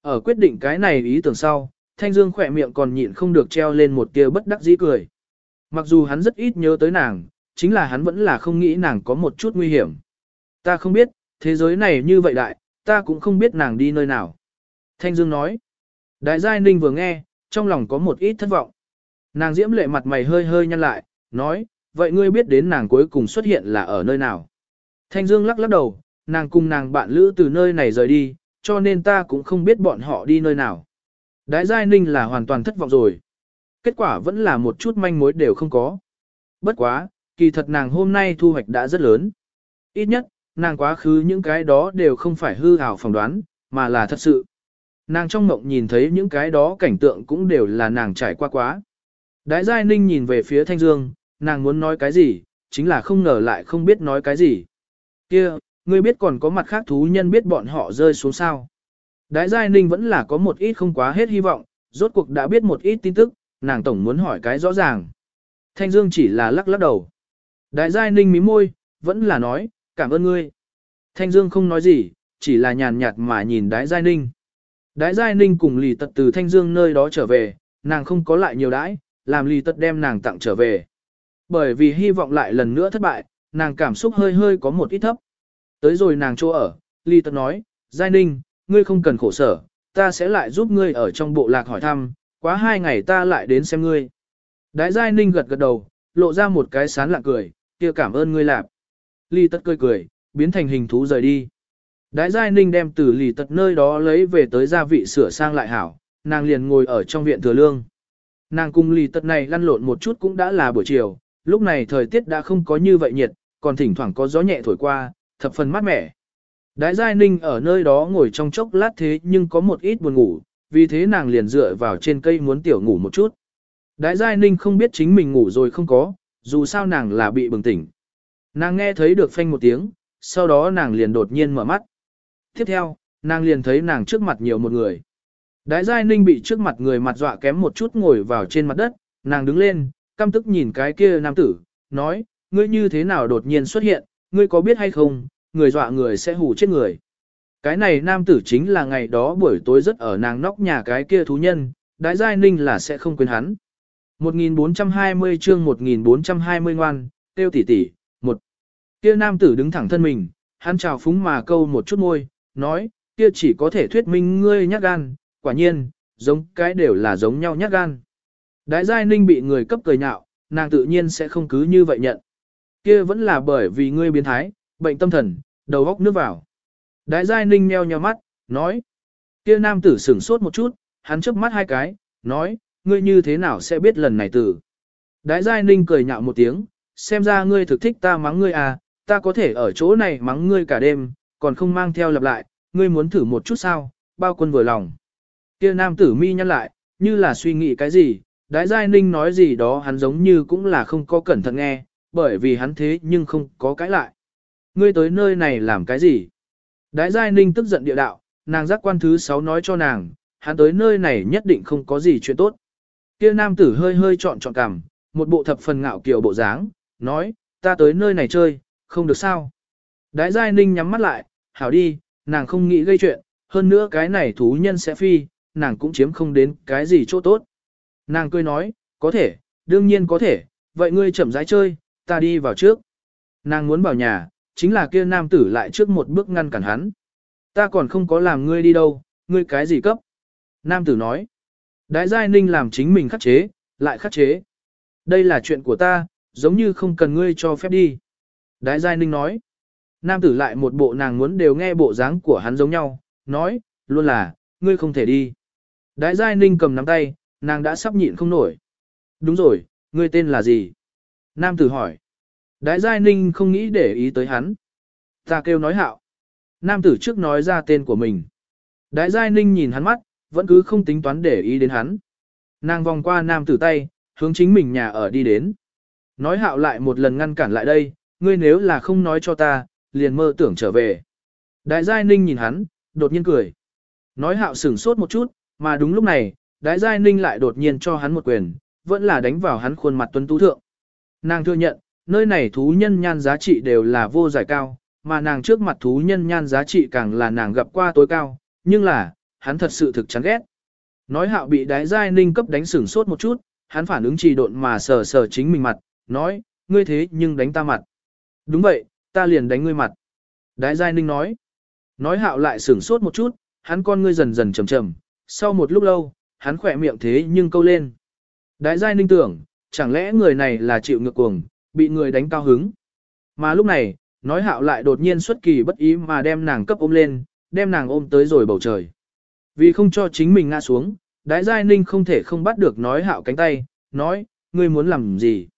Ở quyết định cái này ý tưởng sau, Thanh Dương khỏe miệng còn nhịn không được treo lên một tia bất đắc dĩ cười. Mặc dù hắn rất ít nhớ tới nàng, chính là hắn vẫn là không nghĩ nàng có một chút nguy hiểm. Ta không biết, thế giới này như vậy đại, ta cũng không biết nàng đi nơi nào. Thanh Dương nói. Đại giai ninh vừa nghe, trong lòng có một ít thất vọng. Nàng diễm lệ mặt mày hơi hơi nhăn lại, nói, vậy ngươi biết đến nàng cuối cùng xuất hiện là ở nơi nào? Thanh Dương lắc lắc đầu, nàng cùng nàng bạn lữ từ nơi này rời đi, cho nên ta cũng không biết bọn họ đi nơi nào. Đái Giai Ninh là hoàn toàn thất vọng rồi. Kết quả vẫn là một chút manh mối đều không có. Bất quá, kỳ thật nàng hôm nay thu hoạch đã rất lớn. Ít nhất, nàng quá khứ những cái đó đều không phải hư ảo phỏng đoán, mà là thật sự. Nàng trong mộng nhìn thấy những cái đó cảnh tượng cũng đều là nàng trải qua quá. Đái Giai Ninh nhìn về phía Thanh Dương, nàng muốn nói cái gì, chính là không ngờ lại không biết nói cái gì. Kia, ngươi biết còn có mặt khác thú nhân biết bọn họ rơi xuống sao. Đái Giai Ninh vẫn là có một ít không quá hết hy vọng, rốt cuộc đã biết một ít tin tức, nàng tổng muốn hỏi cái rõ ràng. Thanh Dương chỉ là lắc lắc đầu. Đại Giai Ninh mí môi, vẫn là nói, cảm ơn ngươi. Thanh Dương không nói gì, chỉ là nhàn nhạt mà nhìn Đái Giai Ninh. Đái Giai Ninh cùng lì tật từ Thanh Dương nơi đó trở về, nàng không có lại nhiều đãi, làm lì tật đem nàng tặng trở về. Bởi vì hy vọng lại lần nữa thất bại, nàng cảm xúc hơi hơi có một ít thấp. Tới rồi nàng chỗ ở, lì tật nói, Giai Ninh, ngươi không cần khổ sở, ta sẽ lại giúp ngươi ở trong bộ lạc hỏi thăm, quá hai ngày ta lại đến xem ngươi. Đái Giai Ninh gật gật đầu, lộ ra một cái sán lạ cười, kia cảm ơn ngươi lạp. Ly tất cười cười, biến thành hình thú rời đi. Đái Giai Ninh đem từ lì tật nơi đó lấy về tới gia vị sửa sang lại hảo, nàng liền ngồi ở trong viện thừa lương. Nàng cùng lì tật này lăn lộn một chút cũng đã là buổi chiều, lúc này thời tiết đã không có như vậy nhiệt, còn thỉnh thoảng có gió nhẹ thổi qua, thập phần mát mẻ. Đái Giai Ninh ở nơi đó ngồi trong chốc lát thế nhưng có một ít buồn ngủ, vì thế nàng liền dựa vào trên cây muốn tiểu ngủ một chút. Đái Giai Ninh không biết chính mình ngủ rồi không có, dù sao nàng là bị bừng tỉnh. Nàng nghe thấy được phanh một tiếng, sau đó nàng liền đột nhiên mở mắt. Tiếp theo, nàng liền thấy nàng trước mặt nhiều một người. Đái Giai Ninh bị trước mặt người mặt dọa kém một chút ngồi vào trên mặt đất, nàng đứng lên, căm tức nhìn cái kia nam tử, nói, ngươi như thế nào đột nhiên xuất hiện, ngươi có biết hay không, người dọa người sẽ hù chết người. Cái này nam tử chính là ngày đó buổi tối rất ở nàng nóc nhà cái kia thú nhân, Đái Giai Ninh là sẽ không quên hắn. 1420 chương 1420 ngoan, tiêu tỷ tỷ, một. Kia nam tử đứng thẳng thân mình, hắn chào phúng mà câu một chút môi, nói, kia chỉ có thể thuyết minh ngươi nhát gan, quả nhiên, giống cái đều là giống nhau nhát gan. Đái giai ninh bị người cấp cười nhạo, nàng tự nhiên sẽ không cứ như vậy nhận. Kia vẫn là bởi vì ngươi biến thái, bệnh tâm thần, đầu góc nước vào. Đái giai ninh meo nheo mắt, nói. Kia nam tử sửng sốt một chút, hắn chớp mắt hai cái, nói, ngươi như thế nào sẽ biết lần này tử. Đái Giai Ninh cười nhạo một tiếng, xem ra ngươi thực thích ta mắng ngươi à, ta có thể ở chỗ này mắng ngươi cả đêm, còn không mang theo lặp lại, ngươi muốn thử một chút sao, bao quân vừa lòng. Kia nam tử mi nhăn lại, như là suy nghĩ cái gì, đái Giai Ninh nói gì đó hắn giống như cũng là không có cẩn thận nghe, bởi vì hắn thế nhưng không có cãi lại. Ngươi tới nơi này làm cái gì? Đái Giai Ninh tức giận địa đạo, nàng giác quan thứ 6 nói cho nàng, hắn tới nơi này nhất định không có gì chuyện tốt. Kia nam tử hơi hơi trọn trọn cằm, một bộ thập phần ngạo kiều bộ dáng, nói, ta tới nơi này chơi, không được sao. Đái Giai Ninh nhắm mắt lại, hảo đi, nàng không nghĩ gây chuyện, hơn nữa cái này thú nhân sẽ phi, nàng cũng chiếm không đến cái gì chỗ tốt. Nàng cười nói, có thể, đương nhiên có thể, vậy ngươi chậm rãi chơi, ta đi vào trước. Nàng muốn vào nhà, chính là kia nam tử lại trước một bước ngăn cản hắn. Ta còn không có làm ngươi đi đâu, ngươi cái gì cấp? Nam tử nói. Đại giai ninh làm chính mình khắc chế, lại khắc chế. Đây là chuyện của ta, giống như không cần ngươi cho phép đi. Đại giai ninh nói. Nam tử lại một bộ nàng muốn đều nghe bộ dáng của hắn giống nhau, nói, luôn là, ngươi không thể đi. Đại giai ninh cầm nắm tay, nàng đã sắp nhịn không nổi. Đúng rồi, ngươi tên là gì? Nam tử hỏi. Đại giai ninh không nghĩ để ý tới hắn. Ta kêu nói hạo. Nam tử trước nói ra tên của mình. Đại giai ninh nhìn hắn mắt, vẫn cứ không tính toán để ý đến hắn. Nàng vòng qua nam tử tay, hướng chính mình nhà ở đi đến. Nói hạo lại một lần ngăn cản lại đây, ngươi nếu là không nói cho ta, liền mơ tưởng trở về. Đại giai ninh nhìn hắn, đột nhiên cười. Nói hạo sửng sốt một chút, mà đúng lúc này, đại giai ninh lại đột nhiên cho hắn một quyền, vẫn là đánh vào hắn khuôn mặt tuấn tú thượng. Nàng thừa nhận, nơi này thú nhân nhan giá trị đều là vô giải cao, mà nàng trước mặt thú nhân nhan giá trị càng là nàng gặp qua tối cao, nhưng là, hắn thật sự thực chán ghét. Nói hạo bị đái giai ninh cấp đánh sửng sốt một chút, hắn phản ứng trì độn mà sờ sờ chính mình mặt, nói, ngươi thế nhưng đánh ta mặt. Đúng vậy, ta liền đánh ngươi mặt. Đái giai ninh nói. Nói hạo lại sửng sốt một chút, hắn con ngươi dần dần trầm trầm, sau một lúc lâu, hắn khỏe miệng thế nhưng câu lên. Đại giai ninh tưởng, chẳng lẽ người này là chịu ngược cuồng, bị người đánh cao hứng. Mà lúc này, nói hạo lại đột nhiên xuất kỳ bất ý mà đem nàng cấp ôm lên, đem nàng ôm tới rồi bầu trời. Vì không cho chính mình ngã xuống, đái giai ninh không thể không bắt được nói hạo cánh tay, nói, ngươi muốn làm gì?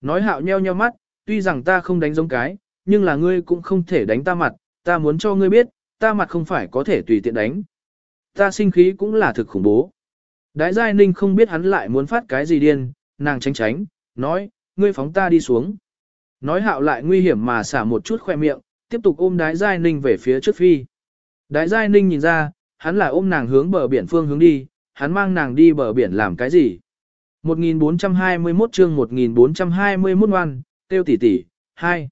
Nói hạo nheo nheo mắt, tuy rằng ta không đánh giống cái, nhưng là ngươi cũng không thể đánh ta mặt, ta muốn cho ngươi biết, ta mặt không phải có thể tùy tiện đánh. Ta sinh khí cũng là thực khủng bố. Đái giai ninh không biết hắn lại muốn phát cái gì điên, nàng tránh tránh, nói, ngươi phóng ta đi xuống. Nói hạo lại nguy hiểm mà xả một chút khoe miệng, tiếp tục ôm đái giai ninh về phía trước phi. Đái giai ninh nhìn ra, hắn là ôm nàng hướng bờ biển phương hướng đi, hắn mang nàng đi bờ biển làm cái gì? 1421 chương 1421 ngoan, tiêu tỷ tỷ, 2.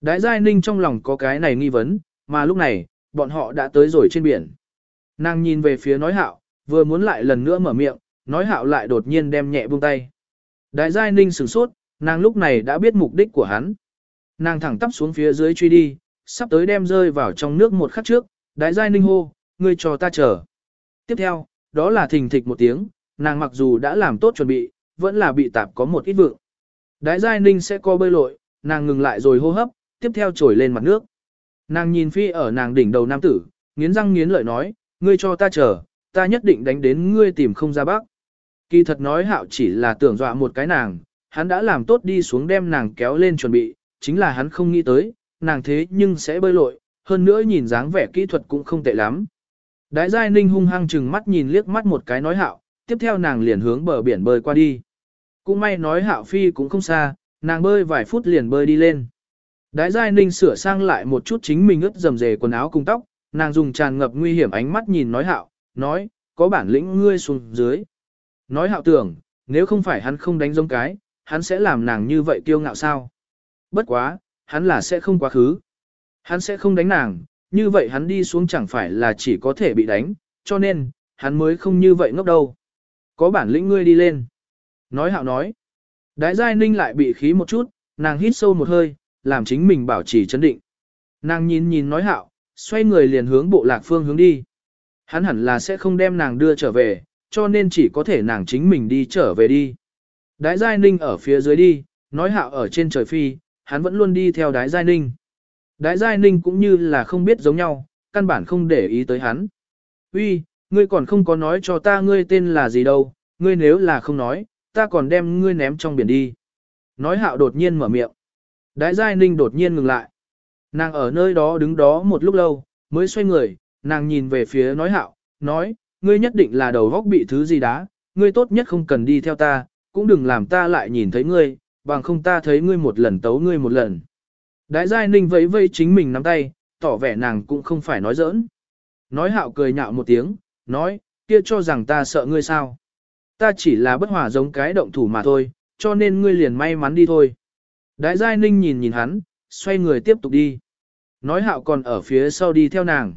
Đái Giai Ninh trong lòng có cái này nghi vấn, mà lúc này, bọn họ đã tới rồi trên biển. Nàng nhìn về phía nói hạo, vừa muốn lại lần nữa mở miệng, nói hạo lại đột nhiên đem nhẹ buông tay. Đại Giai Ninh sửng sốt, nàng lúc này đã biết mục đích của hắn. Nàng thẳng tắp xuống phía dưới truy đi, sắp tới đem rơi vào trong nước một khắc trước, Đại Giai Ninh hô, ngươi cho ta chờ. Tiếp theo, đó là thình thịch một tiếng, nàng mặc dù đã làm tốt chuẩn bị, vẫn là bị tạp có một ít vượng. Đại giai ninh sẽ co bơi lội, nàng ngừng lại rồi hô hấp, tiếp theo trồi lên mặt nước. Nàng nhìn phi ở nàng đỉnh đầu nam tử, nghiến răng nghiến lợi nói, ngươi cho ta chờ, ta nhất định đánh đến ngươi tìm không ra bác. Kỳ thật nói hạo chỉ là tưởng dọa một cái nàng, hắn đã làm tốt đi xuống đem nàng kéo lên chuẩn bị, chính là hắn không nghĩ tới, nàng thế nhưng sẽ bơi lội, hơn nữa nhìn dáng vẻ kỹ thuật cũng không tệ lắm. Đái giai ninh hung hăng chừng mắt nhìn liếc mắt một cái nói hạo, tiếp theo nàng liền hướng bờ biển bơi qua đi. Cũng may nói hạo phi cũng không xa, nàng bơi vài phút liền bơi đi lên. Đái giai ninh sửa sang lại một chút chính mình ướt dầm dề quần áo cùng tóc, nàng dùng tràn ngập nguy hiểm ánh mắt nhìn nói hạo, nói, có bản lĩnh ngươi xuống dưới. Nói hạo tưởng, nếu không phải hắn không đánh giống cái, hắn sẽ làm nàng như vậy kiêu ngạo sao. Bất quá, hắn là sẽ không quá khứ. Hắn sẽ không đánh nàng, như vậy hắn đi xuống chẳng phải là chỉ có thể bị đánh, cho nên, hắn mới không như vậy ngốc đâu. Có bản lĩnh ngươi đi lên. Nói hạo nói. Đái giai ninh lại bị khí một chút, nàng hít sâu một hơi, làm chính mình bảo trì chấn định. Nàng nhìn nhìn nói hạo, xoay người liền hướng bộ lạc phương hướng đi. Hắn hẳn là sẽ không đem nàng đưa trở về, cho nên chỉ có thể nàng chính mình đi trở về đi. Đái giai ninh ở phía dưới đi, nói hạo ở trên trời phi, hắn vẫn luôn đi theo đái giai ninh. Đái Giai Ninh cũng như là không biết giống nhau, căn bản không để ý tới hắn. Uy, ngươi còn không có nói cho ta ngươi tên là gì đâu, ngươi nếu là không nói, ta còn đem ngươi ném trong biển đi. Nói hạo đột nhiên mở miệng. Đái giai ninh đột nhiên ngừng lại. Nàng ở nơi đó đứng đó một lúc lâu, mới xoay người, nàng nhìn về phía nói hạo, nói, ngươi nhất định là đầu góc bị thứ gì đá, ngươi tốt nhất không cần đi theo ta, cũng đừng làm ta lại nhìn thấy ngươi, bằng không ta thấy ngươi một lần tấu ngươi một lần. Đái giai ninh vẫy vẫy chính mình nắm tay, tỏ vẻ nàng cũng không phải nói giỡn. Nói hạo cười nhạo một tiếng, nói, kia cho rằng ta sợ ngươi sao. Ta chỉ là bất hòa giống cái động thủ mà thôi, cho nên ngươi liền may mắn đi thôi. Đái giai ninh nhìn nhìn hắn, xoay người tiếp tục đi. Nói hạo còn ở phía sau đi theo nàng.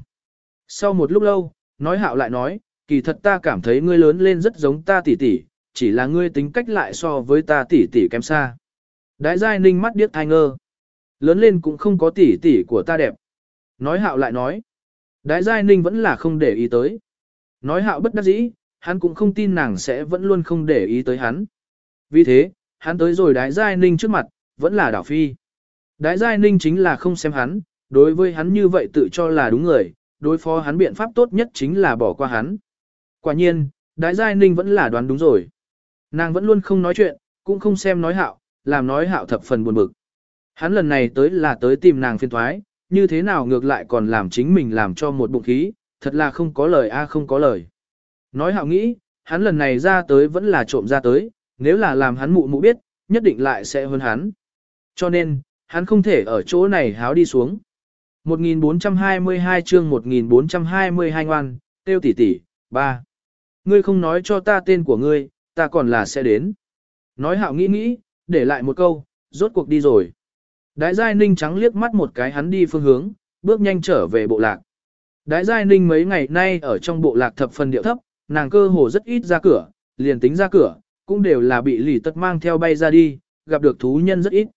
Sau một lúc lâu, nói hạo lại nói, kỳ thật ta cảm thấy ngươi lớn lên rất giống ta tỷ tỷ, chỉ là ngươi tính cách lại so với ta tỷ tỷ kém xa. Đái giai ninh mắt điếc thai ngơ. Lớn lên cũng không có tỷ tỷ của ta đẹp. Nói hạo lại nói. Đái giai ninh vẫn là không để ý tới. Nói hạo bất đắc dĩ, hắn cũng không tin nàng sẽ vẫn luôn không để ý tới hắn. Vì thế, hắn tới rồi đái giai ninh trước mặt, vẫn là đảo phi. Đái giai ninh chính là không xem hắn, đối với hắn như vậy tự cho là đúng người, đối phó hắn biện pháp tốt nhất chính là bỏ qua hắn. Quả nhiên, đái giai ninh vẫn là đoán đúng rồi. Nàng vẫn luôn không nói chuyện, cũng không xem nói hạo, làm nói hạo thập phần buồn bực. Hắn lần này tới là tới tìm nàng phiên thoái, như thế nào ngược lại còn làm chính mình làm cho một bụng khí, thật là không có lời a à không có lời. Nói hạo nghĩ, hắn lần này ra tới vẫn là trộm ra tới, nếu là làm hắn mụ mụ biết, nhất định lại sẽ hơn hắn. Cho nên, hắn không thể ở chỗ này háo đi xuống. 1422 chương 1422 ngoan, tiêu tỷ tỷ, ba. Ngươi không nói cho ta tên của ngươi, ta còn là sẽ đến. Nói hạo nghĩ nghĩ, để lại một câu, rốt cuộc đi rồi. Đái giai ninh trắng liếc mắt một cái hắn đi phương hướng, bước nhanh trở về bộ lạc. Đái giai ninh mấy ngày nay ở trong bộ lạc thập phần điệu thấp, nàng cơ hồ rất ít ra cửa, liền tính ra cửa, cũng đều là bị lì tật mang theo bay ra đi, gặp được thú nhân rất ít.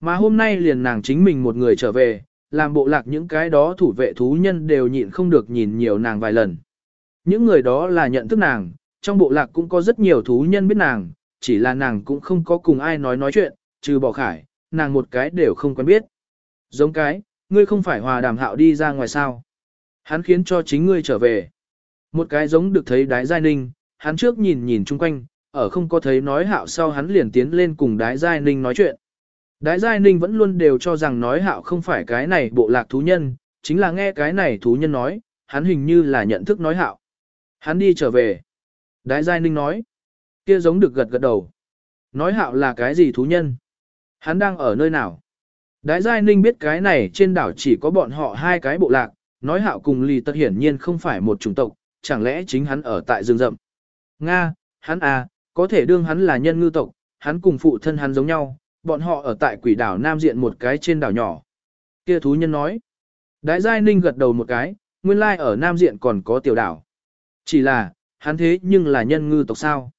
Mà hôm nay liền nàng chính mình một người trở về, làm bộ lạc những cái đó thủ vệ thú nhân đều nhịn không được nhìn nhiều nàng vài lần. Những người đó là nhận thức nàng, trong bộ lạc cũng có rất nhiều thú nhân biết nàng, chỉ là nàng cũng không có cùng ai nói nói chuyện, trừ bỏ khải, nàng một cái đều không quen biết. Giống cái, ngươi không phải hòa đàm hạo đi ra ngoài sao. Hắn khiến cho chính ngươi trở về. Một cái giống được thấy đái giai ninh, hắn trước nhìn nhìn chung quanh, ở không có thấy nói hạo sau hắn liền tiến lên cùng đái giai ninh nói chuyện. Đái giai ninh vẫn luôn đều cho rằng nói hạo không phải cái này bộ lạc thú nhân, chính là nghe cái này thú nhân nói, hắn hình như là nhận thức nói hạo. Hắn đi trở về. Đái giai ninh nói, kia giống được gật gật đầu. Nói hạo là cái gì thú nhân? Hắn đang ở nơi nào? Đái giai ninh biết cái này trên đảo chỉ có bọn họ hai cái bộ lạc, nói hạo cùng lì tất hiển nhiên không phải một chủng tộc, chẳng lẽ chính hắn ở tại rừng rậm. Nga, hắn à, có thể đương hắn là nhân ngư tộc, hắn cùng phụ thân hắn giống nhau, bọn họ ở tại quỷ đảo Nam Diện một cái trên đảo nhỏ. Kia thú nhân nói. Đái giai ninh gật đầu một cái, nguyên lai ở Nam Diện còn có tiểu đảo. Chỉ là, hắn thế nhưng là nhân ngư tộc sao?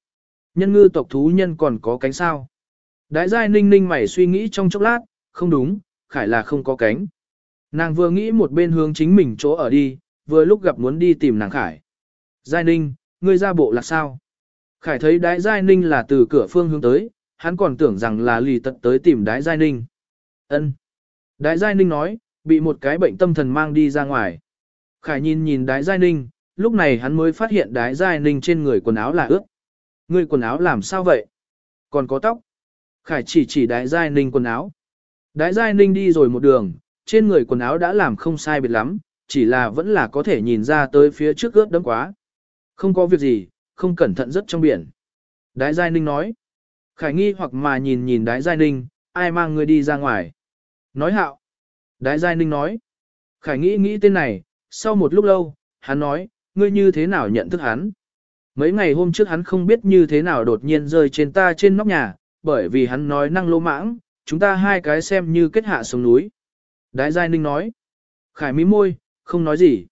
Nhân ngư tộc thú nhân còn có cánh sao? Đái giai ninh ninh mày suy nghĩ trong chốc lát, không đúng, khải là không có cánh. Nàng vừa nghĩ một bên hướng chính mình chỗ ở đi, vừa lúc gặp muốn đi tìm nàng khải. Giai ninh, ngươi ra bộ là sao? Khải thấy đái giai ninh là từ cửa phương hướng tới, hắn còn tưởng rằng là lì tật tới tìm đái giai ninh. ân Đái giai ninh nói, bị một cái bệnh tâm thần mang đi ra ngoài. Khải nhìn nhìn đái giai ninh, lúc này hắn mới phát hiện đái giai ninh trên người quần áo là ướt. Người quần áo làm sao vậy? Còn có tóc. Khải chỉ chỉ đái giai ninh quần áo. Đái giai ninh đi rồi một đường, trên người quần áo đã làm không sai biệt lắm, chỉ là vẫn là có thể nhìn ra tới phía trước ướt đấm quá. Không có việc gì, không cẩn thận rất trong biển. Đái giai ninh nói. Khải nghi hoặc mà nhìn nhìn đái giai ninh, ai mang ngươi đi ra ngoài. Nói hạo. Đái giai ninh nói. Khải nghĩ nghĩ tên này, sau một lúc lâu, hắn nói, ngươi như thế nào nhận thức hắn. Mấy ngày hôm trước hắn không biết như thế nào đột nhiên rơi trên ta trên nóc nhà, bởi vì hắn nói năng lô mãng, chúng ta hai cái xem như kết hạ sống núi. Đái Giai Ninh nói. Khải mí môi, không nói gì.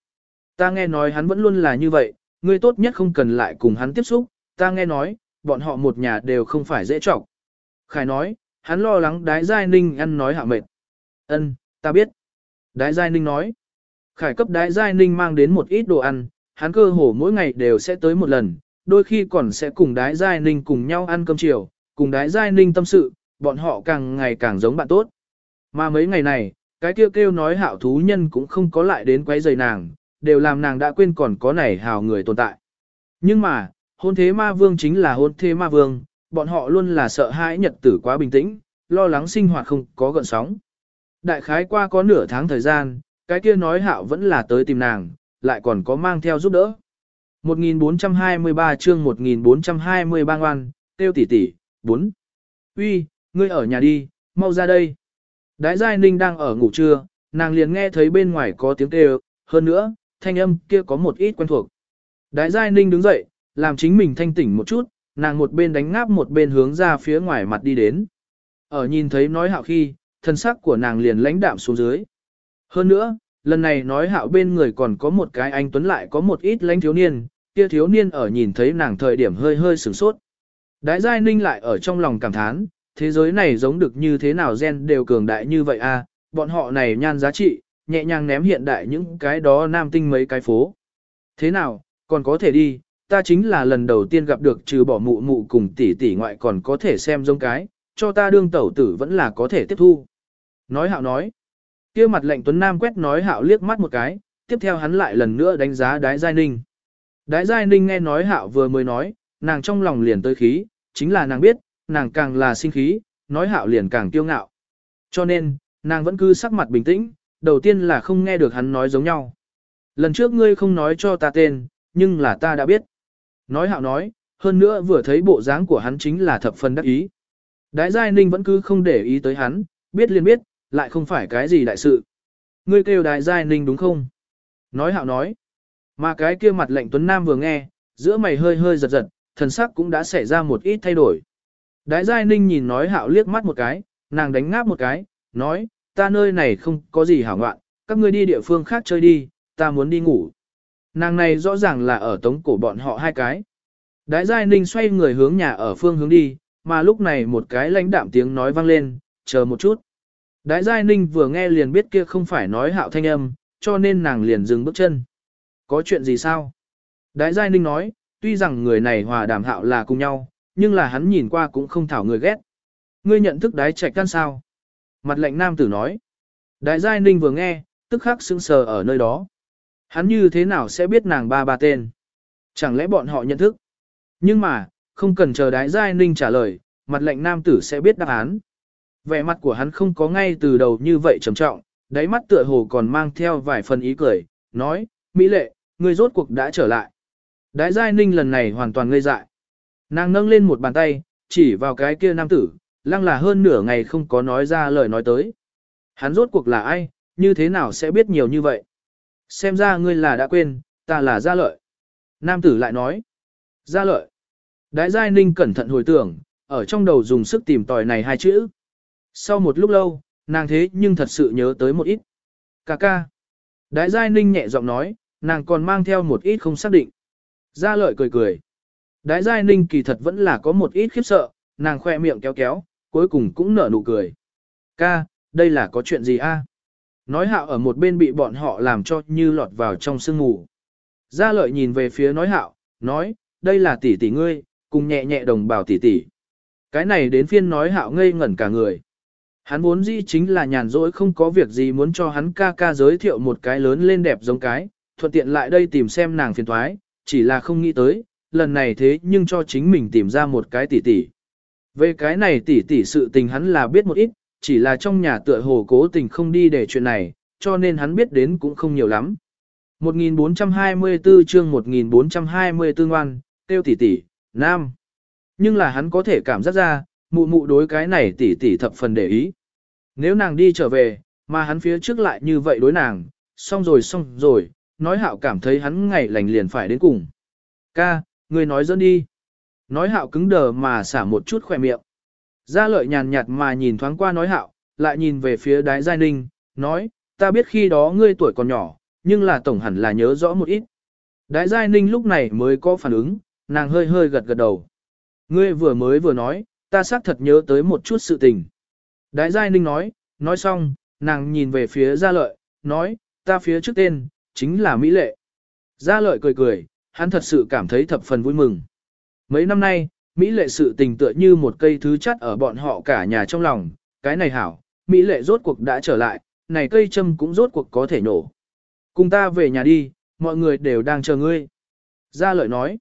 Ta nghe nói hắn vẫn luôn là như vậy, ngươi tốt nhất không cần lại cùng hắn tiếp xúc, ta nghe nói, bọn họ một nhà đều không phải dễ trọc. Khải nói, hắn lo lắng Đái Giai Ninh ăn nói hạ mệt. Ân, ta biết. Đái Giai Ninh nói. Khải cấp Đái Giai Ninh mang đến một ít đồ ăn, hắn cơ hồ mỗi ngày đều sẽ tới một lần, đôi khi còn sẽ cùng Đái Giai Ninh cùng nhau ăn cơm chiều, cùng Đái Giai Ninh tâm sự, bọn họ càng ngày càng giống bạn tốt. Mà mấy ngày này, cái kêu kêu nói hảo thú nhân cũng không có lại đến quấy rầy nàng, đều làm nàng đã quên còn có này hào người tồn tại. Nhưng mà, Hôn thế ma vương chính là hôn thế ma vương, bọn họ luôn là sợ hãi nhật tử quá bình tĩnh, lo lắng sinh hoạt không có gợn sóng. Đại khái qua có nửa tháng thời gian, cái kia nói hạo vẫn là tới tìm nàng, lại còn có mang theo giúp đỡ. 1423 chương 1423 ngoan, tiêu tỷ tỷ, 4. Uy, ngươi ở nhà đi, mau ra đây. Đái Giai Ninh đang ở ngủ trưa, nàng liền nghe thấy bên ngoài có tiếng kêu, hơn nữa, thanh âm kia có một ít quen thuộc. Đái Giai Ninh đứng dậy, làm chính mình thanh tỉnh một chút, nàng một bên đánh ngáp một bên hướng ra phía ngoài mặt đi đến. Ở nhìn thấy nói hạo khi, thân sắc của nàng liền lãnh đạm xuống dưới. Hơn nữa, lần này nói hạo bên người còn có một cái anh tuấn lại có một ít lãnh thiếu niên, kia thiếu niên ở nhìn thấy nàng thời điểm hơi hơi sửng sốt. Đái Giai Ninh lại ở trong lòng cảm thán, thế giới này giống được như thế nào gen đều cường đại như vậy a, à, bọn họ này nhan giá trị, nhẹ nhàng ném hiện đại những cái đó nam tinh mấy cái phố. Thế nào, còn có thể đi, ta chính là lần đầu tiên gặp được trừ bỏ mụ mụ cùng tỷ tỷ ngoại còn có thể xem giống cái, cho ta đương tẩu tử vẫn là có thể tiếp thu. Nói hạo nói, kia mặt lệnh Tuấn Nam quét nói hạo liếc mắt một cái, tiếp theo hắn lại lần nữa đánh giá đái giai ninh. Đái giai ninh nghe nói hạo vừa mới nói, nàng trong lòng liền tới khí, chính là nàng biết, nàng càng là sinh khí, nói hạo liền càng kiêu ngạo. Cho nên, nàng vẫn cứ sắc mặt bình tĩnh, đầu tiên là không nghe được hắn nói giống nhau. Lần trước ngươi không nói cho ta tên, nhưng là ta đã biết. Nói hạo nói, hơn nữa vừa thấy bộ dáng của hắn chính là thập phần đắc ý. Đái Giai Ninh vẫn cứ không để ý tới hắn, biết liền biết, lại không phải cái gì đại sự. Ngươi kêu Đái Giai Ninh đúng không? Nói hạo nói. Mà cái kia mặt lệnh Tuấn Nam vừa nghe, giữa mày hơi hơi giật giật, thần sắc cũng đã xảy ra một ít thay đổi. Đái Giai Ninh nhìn nói hạo liếc mắt một cái, nàng đánh ngáp một cái, nói, ta nơi này không có gì hảo ngoạn, các ngươi đi địa phương khác chơi đi, ta muốn đi ngủ. Nàng này rõ ràng là ở tống cổ bọn họ hai cái. Đái Giai Ninh xoay người hướng nhà ở phương hướng đi, mà lúc này một cái lãnh đạm tiếng nói vang lên, chờ một chút. Đái Giai Ninh vừa nghe liền biết kia không phải nói hạo thanh âm, cho nên nàng liền dừng bước chân. Có chuyện gì sao? Đái Giai Ninh nói, tuy rằng người này hòa đàm hạo là cùng nhau, nhưng là hắn nhìn qua cũng không thảo người ghét. Ngươi nhận thức đái trạch can sao? Mặt lệnh nam tử nói. Đại Giai Ninh vừa nghe, tức khắc sững sờ ở nơi đó. Hắn như thế nào sẽ biết nàng ba ba tên? Chẳng lẽ bọn họ nhận thức? Nhưng mà, không cần chờ Đái Giai Ninh trả lời, mặt lệnh nam tử sẽ biết đáp án. Vẻ mặt của hắn không có ngay từ đầu như vậy trầm trọng, đáy mắt tựa hồ còn mang theo vài phần ý cười, nói, Mỹ lệ, ngươi rốt cuộc đã trở lại. Đái Giai Ninh lần này hoàn toàn ngây dại. Nàng nâng lên một bàn tay, chỉ vào cái kia nam tử, lăng là hơn nửa ngày không có nói ra lời nói tới. Hắn rốt cuộc là ai, như thế nào sẽ biết nhiều như vậy? Xem ra ngươi là đã quên, ta là gia lợi. Nam tử lại nói. Gia lợi. Đại giai ninh cẩn thận hồi tưởng, ở trong đầu dùng sức tìm tòi này hai chữ. Sau một lúc lâu, nàng thế nhưng thật sự nhớ tới một ít. Cà ca. Đại giai ninh nhẹ giọng nói, nàng còn mang theo một ít không xác định. Gia lợi cười cười. Đại giai ninh kỳ thật vẫn là có một ít khiếp sợ, nàng khoe miệng kéo kéo, cuối cùng cũng nở nụ cười. Ca, đây là có chuyện gì a? Nói hạo ở một bên bị bọn họ làm cho như lọt vào trong sương ngủ. Gia lợi nhìn về phía nói hạo, nói, đây là tỷ tỷ ngươi, cùng nhẹ nhẹ đồng bào tỷ tỷ. Cái này đến phiên nói hạo ngây ngẩn cả người. Hắn vốn dĩ chính là nhàn rỗi không có việc gì muốn cho hắn ca ca giới thiệu một cái lớn lên đẹp giống cái, thuận tiện lại đây tìm xem nàng phiền thoái, chỉ là không nghĩ tới, lần này thế nhưng cho chính mình tìm ra một cái tỷ tỷ. Về cái này tỷ tỷ sự tình hắn là biết một ít, chỉ là trong nhà tựa hồ cố tình không đi để chuyện này, cho nên hắn biết đến cũng không nhiều lắm. 1424 chương 1424 ngoan, tiêu tỷ tỷ, nam. Nhưng là hắn có thể cảm giác ra, mụ mụ đối cái này tỷ tỷ thập phần để ý. Nếu nàng đi trở về, mà hắn phía trước lại như vậy đối nàng, xong rồi xong rồi, nói hạo cảm thấy hắn ngày lành liền phải đến cùng. Ca, người nói dẫn đi. Nói hạo cứng đờ mà xả một chút khỏe miệng. Gia lợi nhàn nhạt mà nhìn thoáng qua nói hạo, lại nhìn về phía đái giai ninh, nói, ta biết khi đó ngươi tuổi còn nhỏ, nhưng là tổng hẳn là nhớ rõ một ít. Đái giai ninh lúc này mới có phản ứng, nàng hơi hơi gật gật đầu. Ngươi vừa mới vừa nói, ta xác thật nhớ tới một chút sự tình. Đái giai ninh nói, nói xong, nàng nhìn về phía gia lợi, nói, ta phía trước tên, chính là Mỹ Lệ. Gia lợi cười cười, hắn thật sự cảm thấy thập phần vui mừng. Mấy năm nay, Mỹ lệ sự tình tựa như một cây thứ chắt ở bọn họ cả nhà trong lòng, cái này hảo, Mỹ lệ rốt cuộc đã trở lại, này cây châm cũng rốt cuộc có thể nổ. Cùng ta về nhà đi, mọi người đều đang chờ ngươi. Gia lợi nói,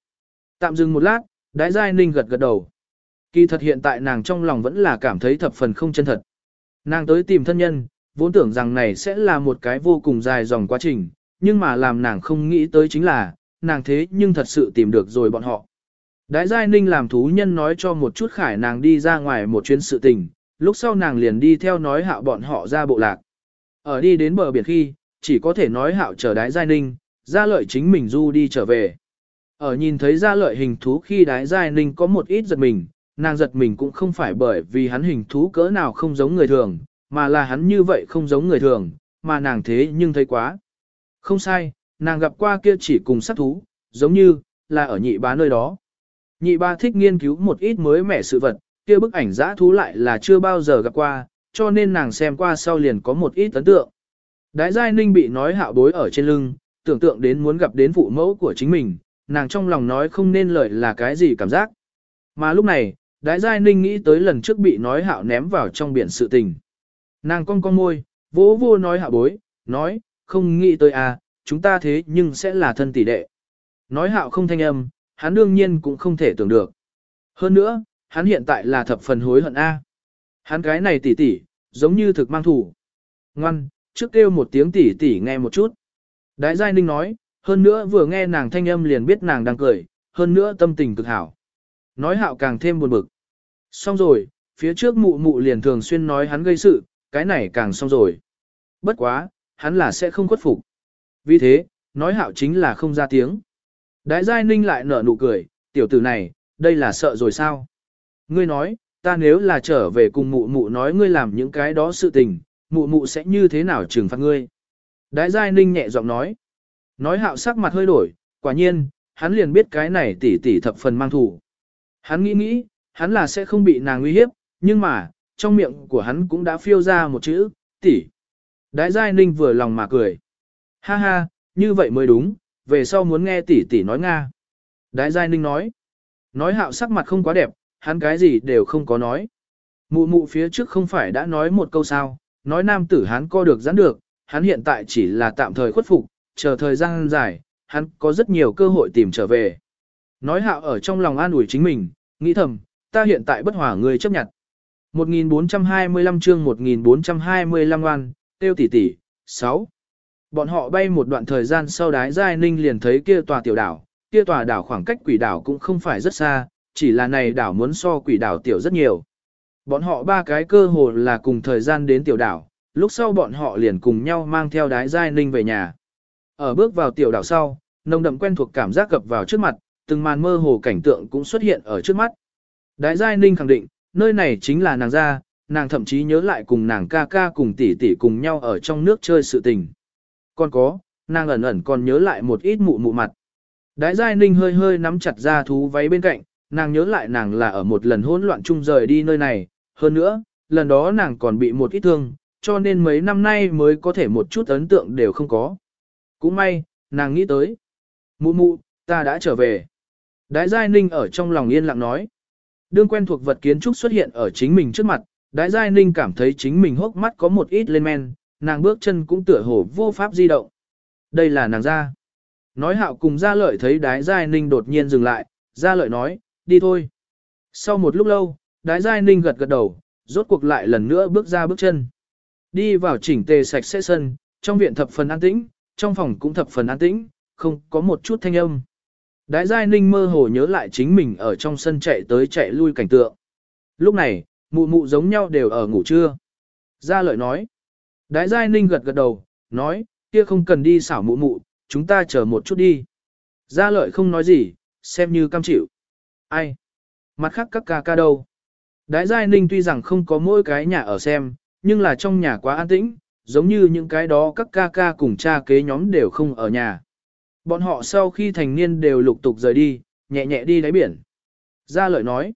Tạm dừng một lát, đái giai ninh gật gật đầu. Kỳ thật hiện tại nàng trong lòng vẫn là cảm thấy thập phần không chân thật. Nàng tới tìm thân nhân, vốn tưởng rằng này sẽ là một cái vô cùng dài dòng quá trình, nhưng mà làm nàng không nghĩ tới chính là, nàng thế nhưng thật sự tìm được rồi bọn họ. Đái Giai Ninh làm thú nhân nói cho một chút khải nàng đi ra ngoài một chuyến sự tình, lúc sau nàng liền đi theo nói hạo bọn họ ra bộ lạc. Ở đi đến bờ biển khi, chỉ có thể nói hạo chờ Đái Giai Ninh, ra lợi chính mình du đi trở về. Ở nhìn thấy ra lợi hình thú khi Đái Giai Ninh có một ít giật mình, nàng giật mình cũng không phải bởi vì hắn hình thú cỡ nào không giống người thường, mà là hắn như vậy không giống người thường, mà nàng thế nhưng thấy quá. Không sai, nàng gặp qua kia chỉ cùng sát thú, giống như, là ở nhị bá nơi đó. Nhị ba thích nghiên cứu một ít mới mẻ sự vật, kia bức ảnh giã thú lại là chưa bao giờ gặp qua, cho nên nàng xem qua sau liền có một ít ấn tượng. Đái giai ninh bị nói hạo bối ở trên lưng, tưởng tượng đến muốn gặp đến phụ mẫu của chính mình, nàng trong lòng nói không nên lời là cái gì cảm giác. Mà lúc này, đái giai ninh nghĩ tới lần trước bị nói hạo ném vào trong biển sự tình. Nàng cong cong môi, vỗ vô nói hạo bối, nói, không nghĩ tới à, chúng ta thế nhưng sẽ là thân tỷ đệ. Nói hạo không thanh âm, hắn đương nhiên cũng không thể tưởng được. Hơn nữa, hắn hiện tại là thập phần hối hận A. Hắn cái này tỷ tỷ, giống như thực mang thủ. Ngoan, trước kêu một tiếng tỷ tỷ nghe một chút. Đái Giai Ninh nói, hơn nữa vừa nghe nàng thanh âm liền biết nàng đang cười, hơn nữa tâm tình cực hảo. Nói hạo càng thêm buồn bực. Xong rồi, phía trước mụ mụ liền thường xuyên nói hắn gây sự, cái này càng xong rồi. Bất quá, hắn là sẽ không khuất phục. Vì thế, nói hạo chính là không ra tiếng. Đái Giai Ninh lại nở nụ cười, tiểu tử này, đây là sợ rồi sao? Ngươi nói, ta nếu là trở về cùng mụ mụ nói ngươi làm những cái đó sự tình, mụ mụ sẽ như thế nào trừng phạt ngươi? Đái Giai Ninh nhẹ giọng nói. Nói hạo sắc mặt hơi đổi, quả nhiên, hắn liền biết cái này tỷ tỷ thập phần mang thủ. Hắn nghĩ nghĩ, hắn là sẽ không bị nàng uy hiếp, nhưng mà, trong miệng của hắn cũng đã phiêu ra một chữ, tỷ. Đái Giai Ninh vừa lòng mà cười. Ha ha, như vậy mới đúng, về sau muốn nghe tỷ tỷ nói Nga. Đái Giai Ninh nói. Nói hạo sắc mặt không quá đẹp, hắn cái gì đều không có nói. Mụ mụ phía trước không phải đã nói một câu sao, nói nam tử hắn co được giãn được, hắn hiện tại chỉ là tạm thời khuất phục, chờ thời gian dài, hắn có rất nhiều cơ hội tìm trở về. Nói hạo ở trong lòng an ủi chính mình, nghĩ thầm, ta hiện tại bất hòa người chấp nhận. 1425 chương 1425 oan, tiêu tỷ tỷ, 6. Bọn họ bay một đoạn thời gian sau đái giai ninh liền thấy kia tòa tiểu đảo, kia tòa đảo khoảng cách quỷ đảo cũng không phải rất xa, chỉ là này đảo muốn so quỷ đảo tiểu rất nhiều. Bọn họ ba cái cơ hồ là cùng thời gian đến tiểu đảo, lúc sau bọn họ liền cùng nhau mang theo đái giai ninh về nhà. Ở bước vào tiểu đảo sau, nồng đậm quen thuộc cảm giác gập vào trước mặt, từng màn mơ hồ cảnh tượng cũng xuất hiện ở trước mắt. Đái giai ninh khẳng định, nơi này chính là nàng ra, nàng thậm chí nhớ lại cùng nàng ca ca cùng tỷ tỷ cùng nhau ở trong nước chơi sự tình. Còn có, nàng ẩn ẩn còn nhớ lại một ít mụ mụ mặt. Đái giai ninh hơi hơi nắm chặt ra thú váy bên cạnh, nàng nhớ lại nàng là ở một lần hỗn loạn chung rời đi nơi này, hơn nữa, lần đó nàng còn bị một ít thương, cho nên mấy năm nay mới có thể một chút ấn tượng đều không có. Cũng may, nàng nghĩ tới. Mụ mụ, ta đã trở về. Đái Giai Ninh ở trong lòng yên lặng nói. Đương quen thuộc vật kiến trúc xuất hiện ở chính mình trước mặt, Đái Giai Ninh cảm thấy chính mình hốc mắt có một ít lên men, nàng bước chân cũng tựa hồ vô pháp di động. Đây là nàng ra. Nói hạo cùng gia lợi thấy đái giai ninh đột nhiên dừng lại, gia lợi nói, đi thôi. Sau một lúc lâu, đái giai ninh gật gật đầu, rốt cuộc lại lần nữa bước ra bước chân. Đi vào chỉnh tề sạch sẽ sân, trong viện thập phần an tĩnh, trong phòng cũng thập phần an tĩnh, không có một chút thanh âm. Đái giai ninh mơ hồ nhớ lại chính mình ở trong sân chạy tới chạy lui cảnh tượng. Lúc này, mụ mụ giống nhau đều ở ngủ trưa. Gia lợi nói. Đái giai ninh gật gật đầu, nói, kia không cần đi xảo mụ mụ, chúng ta chờ một chút đi. Gia lợi không nói gì, xem như cam chịu. Ai? Mặt khác các ca ca đâu? Đái giai ninh tuy rằng không có mỗi cái nhà ở xem, nhưng là trong nhà quá an tĩnh, giống như những cái đó các ca ca cùng cha kế nhóm đều không ở nhà. Bọn họ sau khi thành niên đều lục tục rời đi, nhẹ nhẹ đi đáy biển. Gia lợi nói.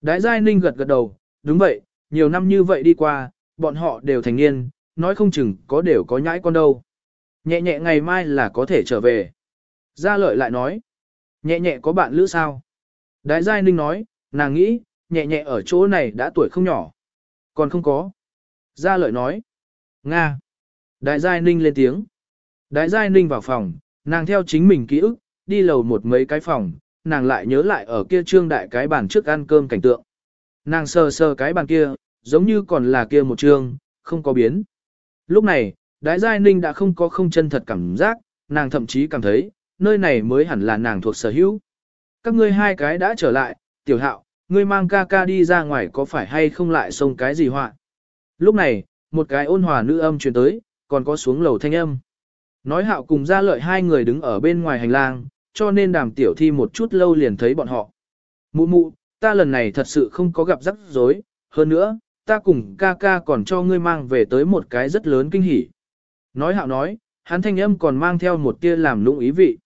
Đái giai ninh gật gật đầu, đúng vậy, nhiều năm như vậy đi qua, bọn họ đều thành niên, nói không chừng có đều có nhãi con đâu. Nhẹ nhẹ ngày mai là có thể trở về. Gia lợi lại nói. Nhẹ nhẹ có bạn lữ sao? Đái Giai Ninh nói, nàng nghĩ, nhẹ nhẹ ở chỗ này đã tuổi không nhỏ. Còn không có. Gia lợi nói. Nga. Đại Giai Ninh lên tiếng. Đại Giai Ninh vào phòng, nàng theo chính mình ký ức, đi lầu một mấy cái phòng, nàng lại nhớ lại ở kia trương đại cái bàn trước ăn cơm cảnh tượng. Nàng sờ sờ cái bàn kia, giống như còn là kia một trương, không có biến. Lúc này, đái giai ninh đã không có không chân thật cảm giác, nàng thậm chí cảm thấy, nơi này mới hẳn là nàng thuộc sở hữu. Các ngươi hai cái đã trở lại, tiểu hạo, ngươi mang ca ca đi ra ngoài có phải hay không lại xông cái gì họa. Lúc này, một cái ôn hòa nữ âm truyền tới, còn có xuống lầu thanh âm. Nói hạo cùng ra lợi hai người đứng ở bên ngoài hành lang, cho nên đàm tiểu thi một chút lâu liền thấy bọn họ. Mụ mụ, ta lần này thật sự không có gặp rắc rối, hơn nữa, ta cùng ca ca còn cho ngươi mang về tới một cái rất lớn kinh hỉ. Nói hạo nói, hắn thanh âm còn mang theo một tia làm lũng ý vị.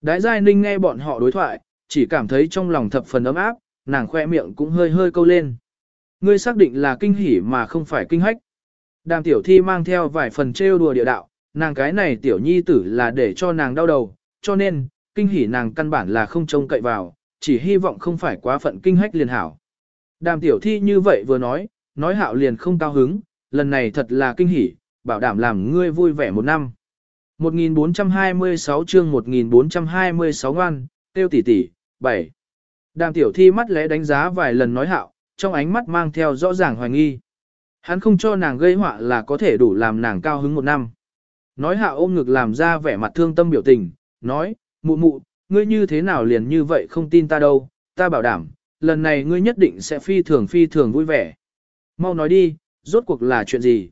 Đái giai ninh nghe bọn họ đối thoại, chỉ cảm thấy trong lòng thập phần ấm áp, nàng khoe miệng cũng hơi hơi câu lên. Ngươi xác định là kinh hỉ mà không phải kinh hách. Đàm tiểu thi mang theo vài phần trêu đùa địa đạo, nàng cái này tiểu nhi tử là để cho nàng đau đầu, cho nên, kinh hỉ nàng căn bản là không trông cậy vào, chỉ hy vọng không phải quá phận kinh hách liền hảo. Đàm tiểu thi như vậy vừa nói, nói hạo liền không cao hứng, lần này thật là kinh hỉ, bảo đảm làm ngươi vui vẻ một năm. 1426 chương 1426 ngoan, tiêu tỷ tỷ, 7. Đàm tiểu thi mắt lẽ đánh giá vài lần nói hạo, trong ánh mắt mang theo rõ ràng hoài nghi. Hắn không cho nàng gây họa là có thể đủ làm nàng cao hứng một năm. Nói hạo ôm ngực làm ra vẻ mặt thương tâm biểu tình, nói, mụ mụ, ngươi như thế nào liền như vậy không tin ta đâu, ta bảo đảm, lần này ngươi nhất định sẽ phi thường phi thường vui vẻ. Mau nói đi, rốt cuộc là chuyện gì?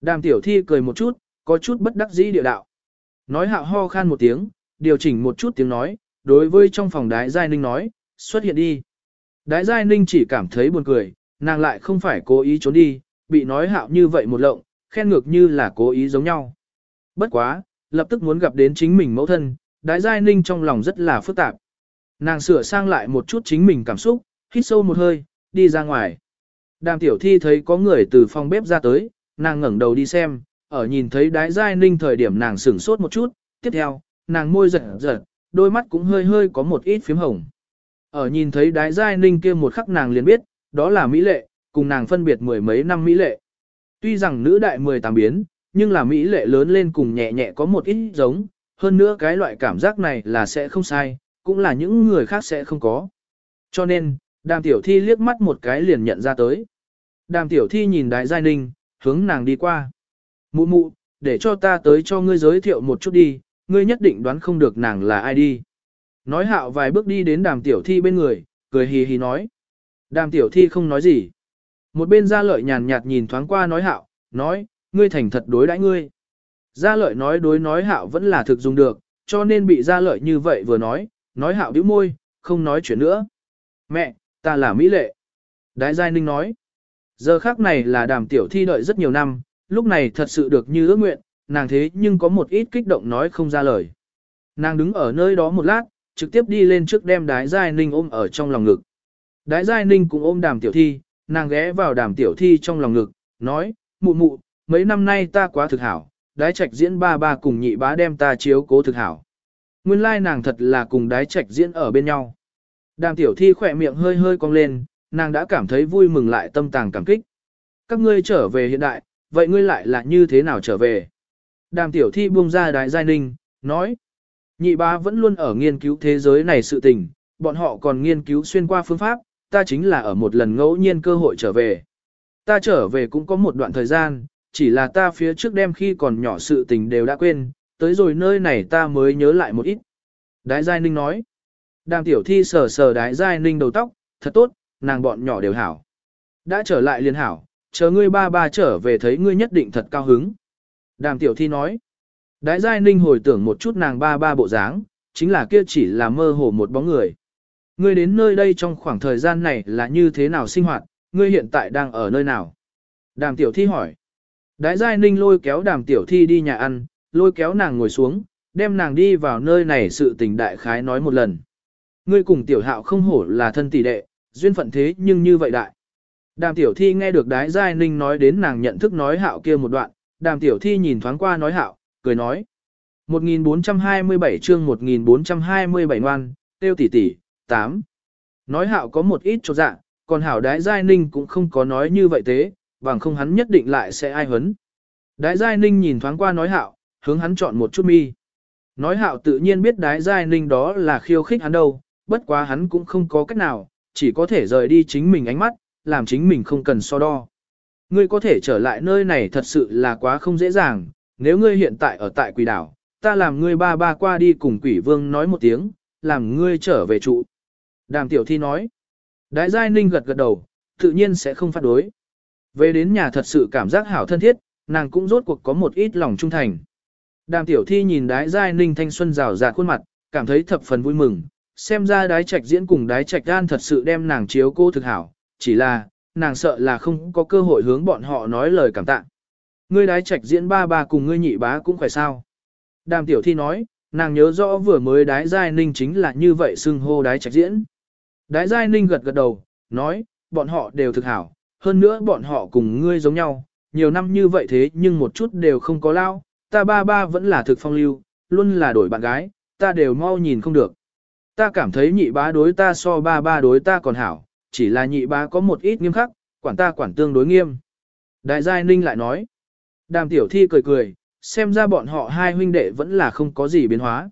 Đàm tiểu thi cười một chút, có chút bất đắc dĩ địa đạo. Nói hạo ho khan một tiếng, điều chỉnh một chút tiếng nói, đối với trong phòng đái giai ninh nói, xuất hiện đi. Đái giai ninh chỉ cảm thấy buồn cười, nàng lại không phải cố ý trốn đi, bị nói hạo như vậy một lộng, khen ngược như là cố ý giống nhau. Bất quá, lập tức muốn gặp đến chính mình mẫu thân, đái giai ninh trong lòng rất là phức tạp. Nàng sửa sang lại một chút chính mình cảm xúc, hít sâu một hơi, đi ra ngoài. Đàm tiểu thi thấy có người từ phòng bếp ra tới, nàng ngẩng đầu đi xem, ở nhìn thấy đái giai ninh thời điểm nàng sửng sốt một chút, tiếp theo, nàng môi giật giật, đôi mắt cũng hơi hơi có một ít phím hồng. Ở nhìn thấy đái giai ninh kia một khắc nàng liền biết, đó là Mỹ lệ, cùng nàng phân biệt mười mấy năm Mỹ lệ. Tuy rằng nữ đại 18 biến, nhưng là Mỹ lệ lớn lên cùng nhẹ nhẹ có một ít giống, hơn nữa cái loại cảm giác này là sẽ không sai, cũng là những người khác sẽ không có. Cho nên, đàm tiểu thi liếc mắt một cái liền nhận ra tới. Đàm tiểu thi nhìn đái giai ninh, hướng nàng đi qua. Mụ mụ, để cho ta tới cho ngươi giới thiệu một chút đi, ngươi nhất định đoán không được nàng là ai đi. Nói hạo vài bước đi đến đàm tiểu thi bên người, cười hì hì nói. Đàm tiểu thi không nói gì. Một bên gia lợi nhàn nhạt nhìn thoáng qua nói hạo, nói, ngươi thành thật đối đãi ngươi. Gia lợi nói đối nói hạo vẫn là thực dùng được, cho nên bị gia lợi như vậy vừa nói, nói hạo bĩu môi, không nói chuyện nữa. Mẹ, ta là Mỹ lệ. Đái Giai Ninh nói, giờ khác này là đàm tiểu thi đợi rất nhiều năm, lúc này thật sự được như ước nguyện, nàng thế nhưng có một ít kích động nói không ra lời. Nàng đứng ở nơi đó một lát, trực tiếp đi lên trước đem đái Giai Ninh ôm ở trong lòng ngực. Đái Giai Ninh cũng ôm đàm tiểu thi, nàng ghé vào đàm tiểu thi trong lòng ngực, nói, mụ mụ, mấy năm nay ta quá thực hảo, đái trạch diễn ba ba cùng nhị bá đem ta chiếu cố thực hảo. Nguyên lai nàng thật là cùng đái trạch diễn ở bên nhau. Đàm tiểu thi khỏe miệng hơi hơi cong lên, nàng đã cảm thấy vui mừng lại tâm tàng cảm kích. Các ngươi trở về hiện đại, vậy ngươi lại là như thế nào trở về? Đàm tiểu thi buông ra đái giai ninh, nói. Nhị bá vẫn luôn ở nghiên cứu thế giới này sự tình, bọn họ còn nghiên cứu xuyên qua phương pháp, ta chính là ở một lần ngẫu nhiên cơ hội trở về. Ta trở về cũng có một đoạn thời gian, chỉ là ta phía trước đêm khi còn nhỏ sự tình đều đã quên, tới rồi nơi này ta mới nhớ lại một ít. Đái Giai Ninh nói. Đàm tiểu thi sờ sờ đái Giai Ninh đầu tóc, thật tốt, nàng bọn nhỏ đều hảo. Đã trở lại liền hảo, chờ ngươi ba ba trở về thấy ngươi nhất định thật cao hứng. Đàm tiểu thi nói. Đái Giai Ninh hồi tưởng một chút nàng ba ba bộ dáng, chính là kia chỉ là mơ hồ một bóng người. Ngươi đến nơi đây trong khoảng thời gian này là như thế nào sinh hoạt, ngươi hiện tại đang ở nơi nào? Đàm tiểu thi hỏi. Đái Giai Ninh lôi kéo đàm tiểu thi đi nhà ăn, lôi kéo nàng ngồi xuống, đem nàng đi vào nơi này sự tình đại khái nói một lần. Ngươi cùng tiểu hạo không hổ là thân tỷ đệ, duyên phận thế nhưng như vậy đại. Đàm tiểu thi nghe được đái Giai Ninh nói đến nàng nhận thức nói hạo kia một đoạn, đàm tiểu thi nhìn thoáng qua nói hạo, cười nói. 1427 chương 1427 ngoan, tiêu tỷ tỷ, 8. Nói hạo có một ít chỗ dạ, còn hảo đái giai ninh cũng không có nói như vậy thế, bằng không hắn nhất định lại sẽ ai hấn. Đái giai ninh nhìn thoáng qua nói hạo, hướng hắn chọn một chút mi. Nói hạo tự nhiên biết đái giai ninh đó là khiêu khích hắn đâu, bất quá hắn cũng không có cách nào, chỉ có thể rời đi chính mình ánh mắt, làm chính mình không cần so đo. Ngươi có thể trở lại nơi này thật sự là quá không dễ dàng, nếu ngươi hiện tại ở tại quỷ đảo, ta làm ngươi ba ba qua đi cùng quỷ vương nói một tiếng, làm ngươi trở về trụ. Đàm tiểu thi nói, Đại giai ninh gật gật đầu, tự nhiên sẽ không phản đối. Về đến nhà thật sự cảm giác hảo thân thiết, nàng cũng rốt cuộc có một ít lòng trung thành. Đàm tiểu thi nhìn đái giai ninh thanh xuân rào rạt khuôn mặt, cảm thấy thập phần vui mừng, xem ra đái trạch diễn cùng đái trạch gan thật sự đem nàng chiếu cô thực hảo, chỉ là, nàng sợ là không có cơ hội hướng bọn họ nói lời cảm tạ. Ngươi đái trạch diễn ba ba cùng ngươi nhị bá cũng phải sao. Đàm tiểu thi nói, nàng nhớ rõ vừa mới đái giai ninh chính là như vậy xưng hô đái trạch diễn. Đái giai ninh gật gật đầu, nói, bọn họ đều thực hảo, hơn nữa bọn họ cùng ngươi giống nhau, nhiều năm như vậy thế nhưng một chút đều không có lao, ta ba ba vẫn là thực phong lưu, luôn là đổi bạn gái, ta đều mau nhìn không được. Ta cảm thấy nhị bá đối ta so ba ba đối ta còn hảo, chỉ là nhị bá có một ít nghiêm khắc, quản ta quản tương đối nghiêm. Đại giai ninh lại nói, đàm tiểu thi cười cười, xem ra bọn họ hai huynh đệ vẫn là không có gì biến hóa.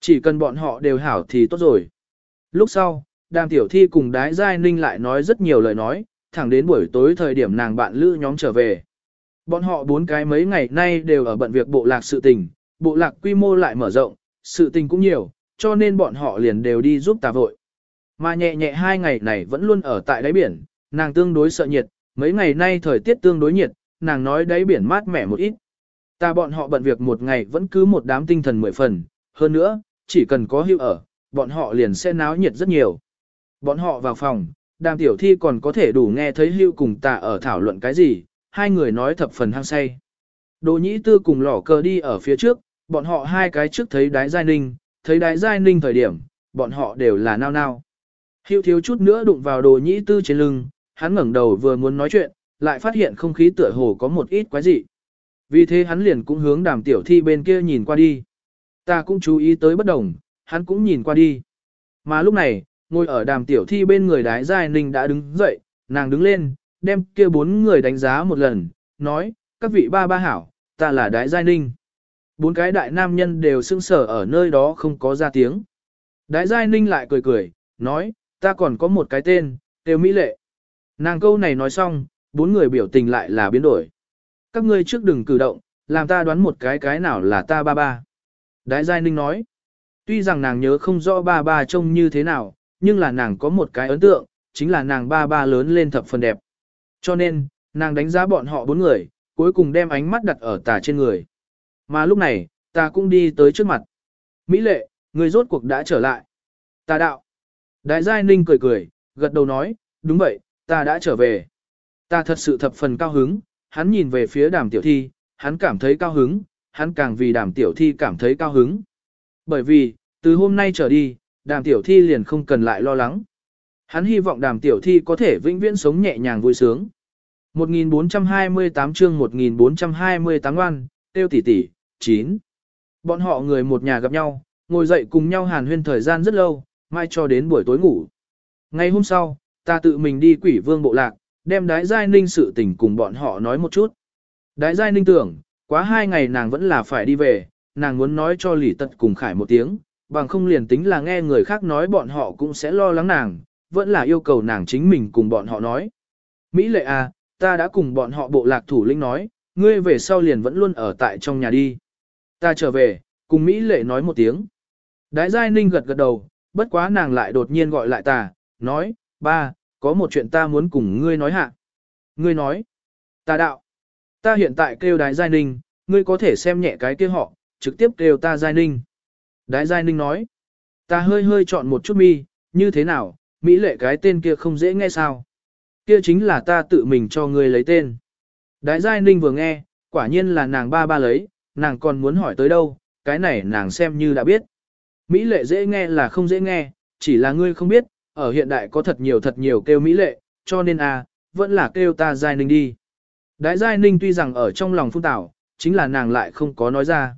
Chỉ cần bọn họ đều hảo thì tốt rồi. Lúc sau, đàm tiểu thi cùng đái giai ninh lại nói rất nhiều lời nói, thẳng đến buổi tối thời điểm nàng bạn lữ nhóm trở về. Bọn họ bốn cái mấy ngày nay đều ở bận việc bộ lạc sự tình, bộ lạc quy mô lại mở rộng, sự tình cũng nhiều, cho nên bọn họ liền đều đi giúp tà vội. Mà nhẹ nhẹ hai ngày này vẫn luôn ở tại đáy biển, nàng tương đối sợ nhiệt, mấy ngày nay thời tiết tương đối nhiệt, nàng nói đáy biển mát mẻ một ít. Ta bọn họ bận việc một ngày vẫn cứ một đám tinh thần mười phần, hơn nữa, chỉ cần có hưu ở, bọn họ liền sẽ náo nhiệt rất nhiều. Bọn họ vào phòng, đàm tiểu thi còn có thể đủ nghe thấy hưu cùng tà ở thảo luận cái gì, hai người nói thập phần hăng say. Đồ nhĩ tư cùng lỏ cờ đi ở phía trước, bọn họ hai cái trước thấy đái giai ninh, thấy đại giai ninh thời điểm, bọn họ đều là nao nao. Hiệu thiếu chút nữa đụng vào đồ nhĩ tư trên lưng, hắn ngẩng đầu vừa muốn nói chuyện, lại phát hiện không khí tựa hồ có một ít quái dị. Vì thế hắn liền cũng hướng đàm tiểu thi bên kia nhìn qua đi. Ta cũng chú ý tới bất đồng, hắn cũng nhìn qua đi. Mà lúc này, ngồi ở đàm tiểu thi bên người đái giai ninh đã đứng dậy, nàng đứng lên, đem kia bốn người đánh giá một lần, nói, các vị ba ba hảo, ta là đái giai ninh. Bốn cái đại nam nhân đều sưng sở ở nơi đó không có ra tiếng. Đái giai ninh lại cười cười, nói, ta còn có một cái tên, tiêu mỹ lệ. Nàng câu này nói xong, bốn người biểu tình lại là biến đổi. Các ngươi trước đừng cử động, làm ta đoán một cái cái nào là ta ba ba. Đái giai ninh nói, tuy rằng nàng nhớ không rõ ba ba trông như thế nào, nhưng là nàng có một cái ấn tượng, chính là nàng ba ba lớn lên thập phần đẹp. Cho nên, nàng đánh giá bọn họ bốn người, cuối cùng đem ánh mắt đặt ở tà trên người. Mà lúc này, ta cũng đi tới trước mặt. Mỹ lệ, người rốt cuộc đã trở lại. Ta đạo. Đại giai ninh cười cười, gật đầu nói, đúng vậy, ta đã trở về. Ta thật sự thập phần cao hứng, hắn nhìn về phía đàm tiểu thi, hắn cảm thấy cao hứng, hắn càng vì đàm tiểu thi cảm thấy cao hứng. Bởi vì, từ hôm nay trở đi, đàm tiểu thi liền không cần lại lo lắng. Hắn hy vọng đàm tiểu thi có thể vĩnh viễn sống nhẹ nhàng vui sướng. 1428 chương 1428 ngoan, tiêu tỷ tỷ, chín. Bọn họ người một nhà gặp nhau, ngồi dậy cùng nhau hàn huyên thời gian rất lâu, mai cho đến buổi tối ngủ. Ngày hôm sau, ta tự mình đi quỷ vương bộ lạc, đem đái giai ninh sự tình cùng bọn họ nói một chút. Đái giai ninh tưởng, quá hai ngày nàng vẫn là phải đi về, nàng muốn nói cho lỷ tật cùng khải một tiếng, bằng không liền tính là nghe người khác nói bọn họ cũng sẽ lo lắng nàng, vẫn là yêu cầu nàng chính mình cùng bọn họ nói. Mỹ lệ à, ta đã cùng bọn họ bộ lạc thủ lĩnh nói, ngươi về sau liền vẫn luôn ở tại trong nhà đi. Ta trở về, cùng Mỹ lệ nói một tiếng. Đái giai ninh gật gật đầu, bất quá nàng lại đột nhiên gọi lại ta, nói, ba, có một chuyện ta muốn cùng ngươi nói hạ. Ngươi nói, ta đạo, ta hiện tại kêu đái giai ninh, ngươi có thể xem nhẹ cái kia họ, trực tiếp kêu ta giai ninh. Đái giai ninh nói, ta hơi hơi chọn một chút mi, như thế nào, Mỹ lệ cái tên kia không dễ nghe sao. Kia chính là ta tự mình cho ngươi lấy tên. Đái giai ninh vừa nghe, quả nhiên là nàng ba ba lấy, nàng còn muốn hỏi tới đâu, cái này nàng xem như đã biết. Mỹ lệ dễ nghe là không dễ nghe, chỉ là ngươi không biết, ở hiện đại có thật nhiều thật nhiều kêu Mỹ lệ, cho nên à, vẫn là kêu ta giai ninh đi. Đái giai ninh tuy rằng ở trong lòng phung tảo, chính là nàng lại không có nói ra.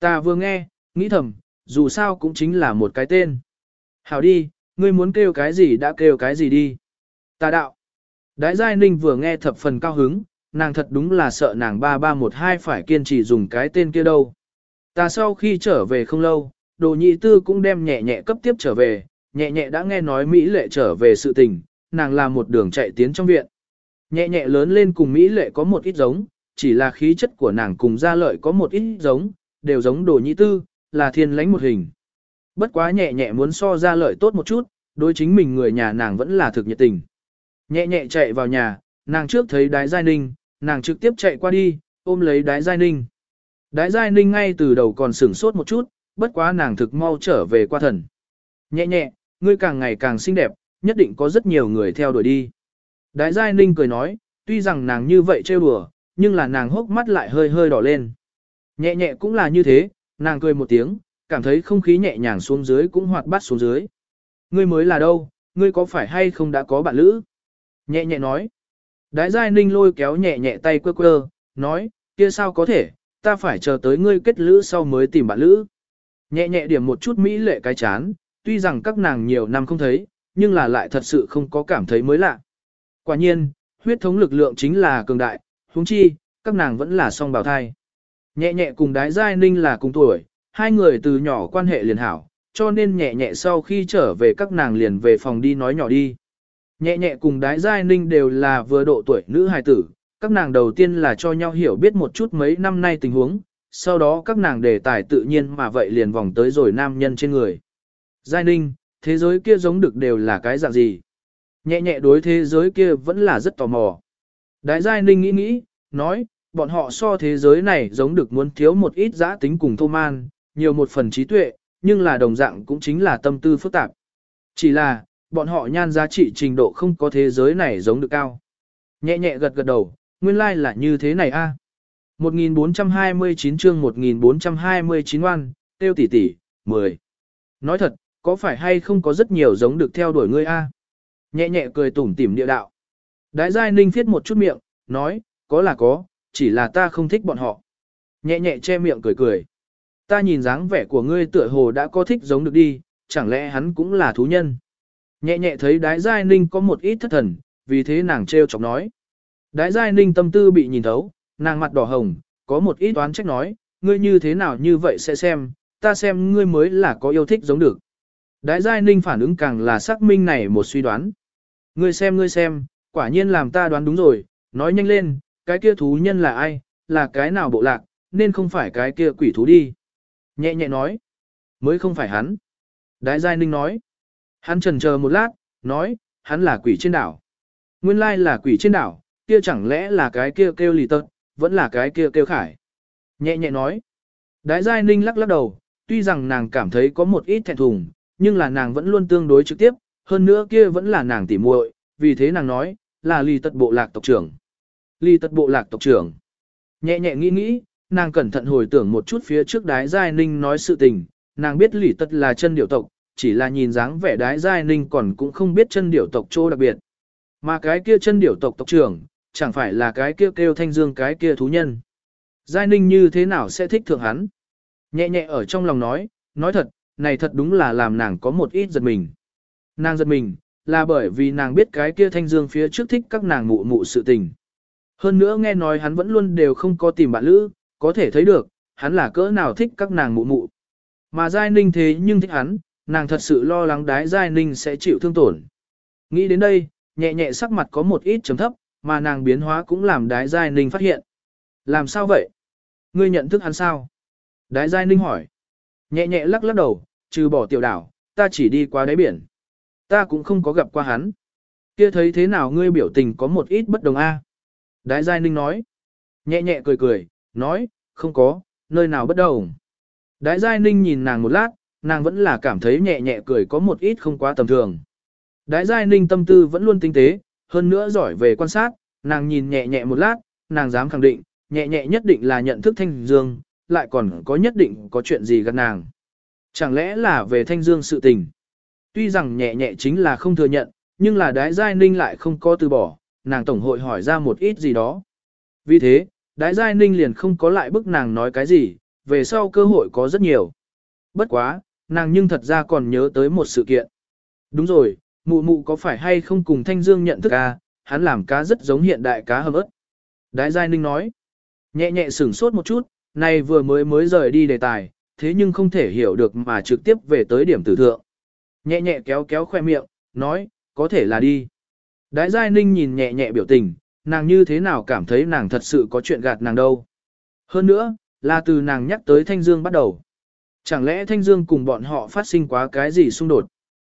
Ta vừa nghe, nghĩ thầm, dù sao cũng chính là một cái tên. Hảo đi, ngươi muốn kêu cái gì đã kêu cái gì đi. Ta đạo. Đái Giai Ninh vừa nghe thập phần cao hứng, nàng thật đúng là sợ nàng ba ba một hai phải kiên trì dùng cái tên kia đâu. Ta sau khi trở về không lâu, đồ nhị tư cũng đem nhẹ nhẹ cấp tiếp trở về, nhẹ nhẹ đã nghe nói Mỹ lệ trở về sự tình, nàng làm một đường chạy tiến trong viện. Nhẹ nhẹ lớn lên cùng Mỹ lệ có một ít giống, chỉ là khí chất của nàng cùng gia lợi có một ít giống, đều giống đồ nhị tư, là thiên lãnh một hình. Bất quá nhẹ nhẹ muốn so gia lợi tốt một chút, đối chính mình người nhà nàng vẫn là thực nhiệt tình. Nhẹ nhẹ chạy vào nhà, nàng trước thấy đái giai ninh, nàng trực tiếp chạy qua đi, ôm lấy đái giai ninh. Đái giai ninh ngay từ đầu còn sửng sốt một chút, bất quá nàng thực mau trở về qua thần. Nhẹ nhẹ, ngươi càng ngày càng xinh đẹp, nhất định có rất nhiều người theo đuổi đi. Đái giai ninh cười nói, tuy rằng nàng như vậy trêu đùa, nhưng là nàng hốc mắt lại hơi hơi đỏ lên. Nhẹ nhẹ cũng là như thế, nàng cười một tiếng, cảm thấy không khí nhẹ nhàng xuống dưới cũng hoạt bát xuống dưới. Ngươi mới là đâu, ngươi có phải hay không đã có bạn lữ? Nhẹ nhẹ nói. Đái giai ninh lôi kéo nhẹ nhẹ tay quơ quơ, nói, kia sao có thể, ta phải chờ tới ngươi kết lữ sau mới tìm bạn lữ. Nhẹ nhẹ điểm một chút mỹ lệ cái chán, tuy rằng các nàng nhiều năm không thấy, nhưng là lại thật sự không có cảm thấy mới lạ. Quả nhiên, huyết thống lực lượng chính là cường đại, huống chi, các nàng vẫn là song bào thai. Nhẹ nhẹ cùng đái giai ninh là cùng tuổi, hai người từ nhỏ quan hệ liền hảo, cho nên nhẹ nhẹ sau khi trở về các nàng liền về phòng đi nói nhỏ đi. Nhẹ nhẹ cùng đái giai ninh đều là vừa độ tuổi nữ hài tử, các nàng đầu tiên là cho nhau hiểu biết một chút mấy năm nay tình huống, sau đó các nàng đề tài tự nhiên mà vậy liền vòng tới rồi nam nhân trên người. Giai ninh, thế giới kia giống được đều là cái dạng gì? Nhẹ nhẹ đối thế giới kia vẫn là rất tò mò. Đái giai ninh nghĩ nghĩ, nói, bọn họ so thế giới này giống được muốn thiếu một ít giã tính cùng thô man, nhiều một phần trí tuệ, nhưng là đồng dạng cũng chính là tâm tư phức tạp. Chỉ là, bọn họ nhan giá trị trình độ không có thế giới này giống được cao. Nhẹ nhẹ gật gật đầu, nguyên lai like là như thế này a. À. 1429 chương 1429 oan, tiêu tỷ tỷ, 10. Nói thật, có phải hay không có rất nhiều giống được theo đuổi ngươi a? Nhẹ nhẹ cười tủm tỉm địa đạo. Đại giai ninh thiết một chút miệng, nói, có là có, chỉ là ta không thích bọn họ. Nhẹ nhẹ che miệng cười cười. Ta nhìn dáng vẻ của ngươi tựa hồ đã có thích giống được đi, chẳng lẽ hắn cũng là thú nhân. Nhẹ nhẹ thấy đái giai ninh có một ít thất thần, vì thế nàng trêu chọc nói. Đái giai ninh tâm tư bị nhìn thấu, nàng mặt đỏ hồng, có một ít toán trách nói, ngươi như thế nào như vậy sẽ xem, ta xem ngươi mới là có yêu thích giống được. Đái giai ninh phản ứng càng là xác minh này một suy đoán. Ngươi xem ngươi xem, quả nhiên làm ta đoán đúng rồi, nói nhanh lên, cái kia thú nhân là ai, là cái nào bộ lạc, nên không phải cái kia quỷ thú đi. Nhẹ nhẹ nói, mới không phải hắn. Đái Giai Ninh nói, hắn trần chờ một lát, nói, hắn là quỷ trên đảo. Nguyên lai là quỷ trên đảo, kia chẳng lẽ là cái kia kêu lì tật, vẫn là cái kia kêu khải. Nhẹ nhẹ nói, Đái Giai Ninh lắc lắc đầu, tuy rằng nàng cảm thấy có một ít thẹn thùng, nhưng là nàng vẫn luôn tương đối trực tiếp, hơn nữa kia vẫn là nàng tỉ muội, vì thế nàng nói, là lì tật bộ lạc tộc trưởng. Lì tật bộ lạc tộc trưởng. Nhẹ nhẹ nghĩ nghĩ, nàng cẩn thận hồi tưởng một chút phía trước đái giai ninh nói sự tình, nàng biết lì tật là chân điểu tộc, chỉ là nhìn dáng vẻ đái giai ninh còn cũng không biết chân điểu tộc chỗ đặc biệt. Mà cái kia chân điểu tộc tộc trưởng, chẳng phải là cái kia kêu thanh dương cái kia thú nhân. Giai ninh như thế nào sẽ thích thượng hắn? Nhẹ nhẹ ở trong lòng nói, nói thật, này thật đúng là làm nàng có một ít giật mình. Nàng giật mình, là bởi vì nàng biết cái kia thanh dương phía trước thích các nàng mụ mụ sự tình. Hơn nữa nghe nói hắn vẫn luôn đều không có tìm bạn lữ, có thể thấy được, hắn là cỡ nào thích các nàng mụ mụ. Mà Giai Ninh thế nhưng thích hắn, nàng thật sự lo lắng đái Giai Ninh sẽ chịu thương tổn. Nghĩ đến đây, nhẹ nhẹ sắc mặt có một ít chấm thấp, mà nàng biến hóa cũng làm đái Giai Ninh phát hiện. Làm sao vậy? Ngươi nhận thức hắn sao? Đái Giai Ninh hỏi. Nhẹ nhẹ lắc lắc đầu, trừ bỏ tiểu đảo, ta chỉ đi qua đáy biển. Ta cũng không có gặp qua hắn. Kia thấy thế nào ngươi biểu tình có một ít bất đồng a? Đái Giai Ninh nói. Nhẹ nhẹ cười cười, nói, không có, nơi nào bất đồng. Đái Giai Ninh nhìn nàng một lát, nàng vẫn là cảm thấy nhẹ nhẹ cười có một ít không quá tầm thường. Đái Giai Ninh tâm tư vẫn luôn tinh tế, hơn nữa giỏi về quan sát, nàng nhìn nhẹ nhẹ một lát, nàng dám khẳng định, nhẹ nhẹ nhất định là nhận thức Thanh Dương, lại còn có nhất định có chuyện gì gần nàng. Chẳng lẽ là về Thanh Dương sự tình? Tuy rằng nhẹ nhẹ chính là không thừa nhận, nhưng là đái giai ninh lại không có từ bỏ, nàng tổng hội hỏi ra một ít gì đó. Vì thế, đái giai ninh liền không có lại bức nàng nói cái gì, về sau cơ hội có rất nhiều. Bất quá, nàng nhưng thật ra còn nhớ tới một sự kiện. Đúng rồi, mụ mụ có phải hay không cùng Thanh Dương nhận thức ca, hắn làm cá rất giống hiện đại cá hầm ớt. Đái giai ninh nói, nhẹ nhẹ sửng sốt một chút, này vừa mới mới rời đi đề tài, thế nhưng không thể hiểu được mà trực tiếp về tới điểm tử thượng. Nhẹ nhẹ kéo kéo khoe miệng, nói, có thể là đi. Đái Giai Ninh nhìn nhẹ nhẹ biểu tình, nàng như thế nào cảm thấy nàng thật sự có chuyện gạt nàng đâu. Hơn nữa, là từ nàng nhắc tới Thanh Dương bắt đầu. Chẳng lẽ Thanh Dương cùng bọn họ phát sinh quá cái gì xung đột?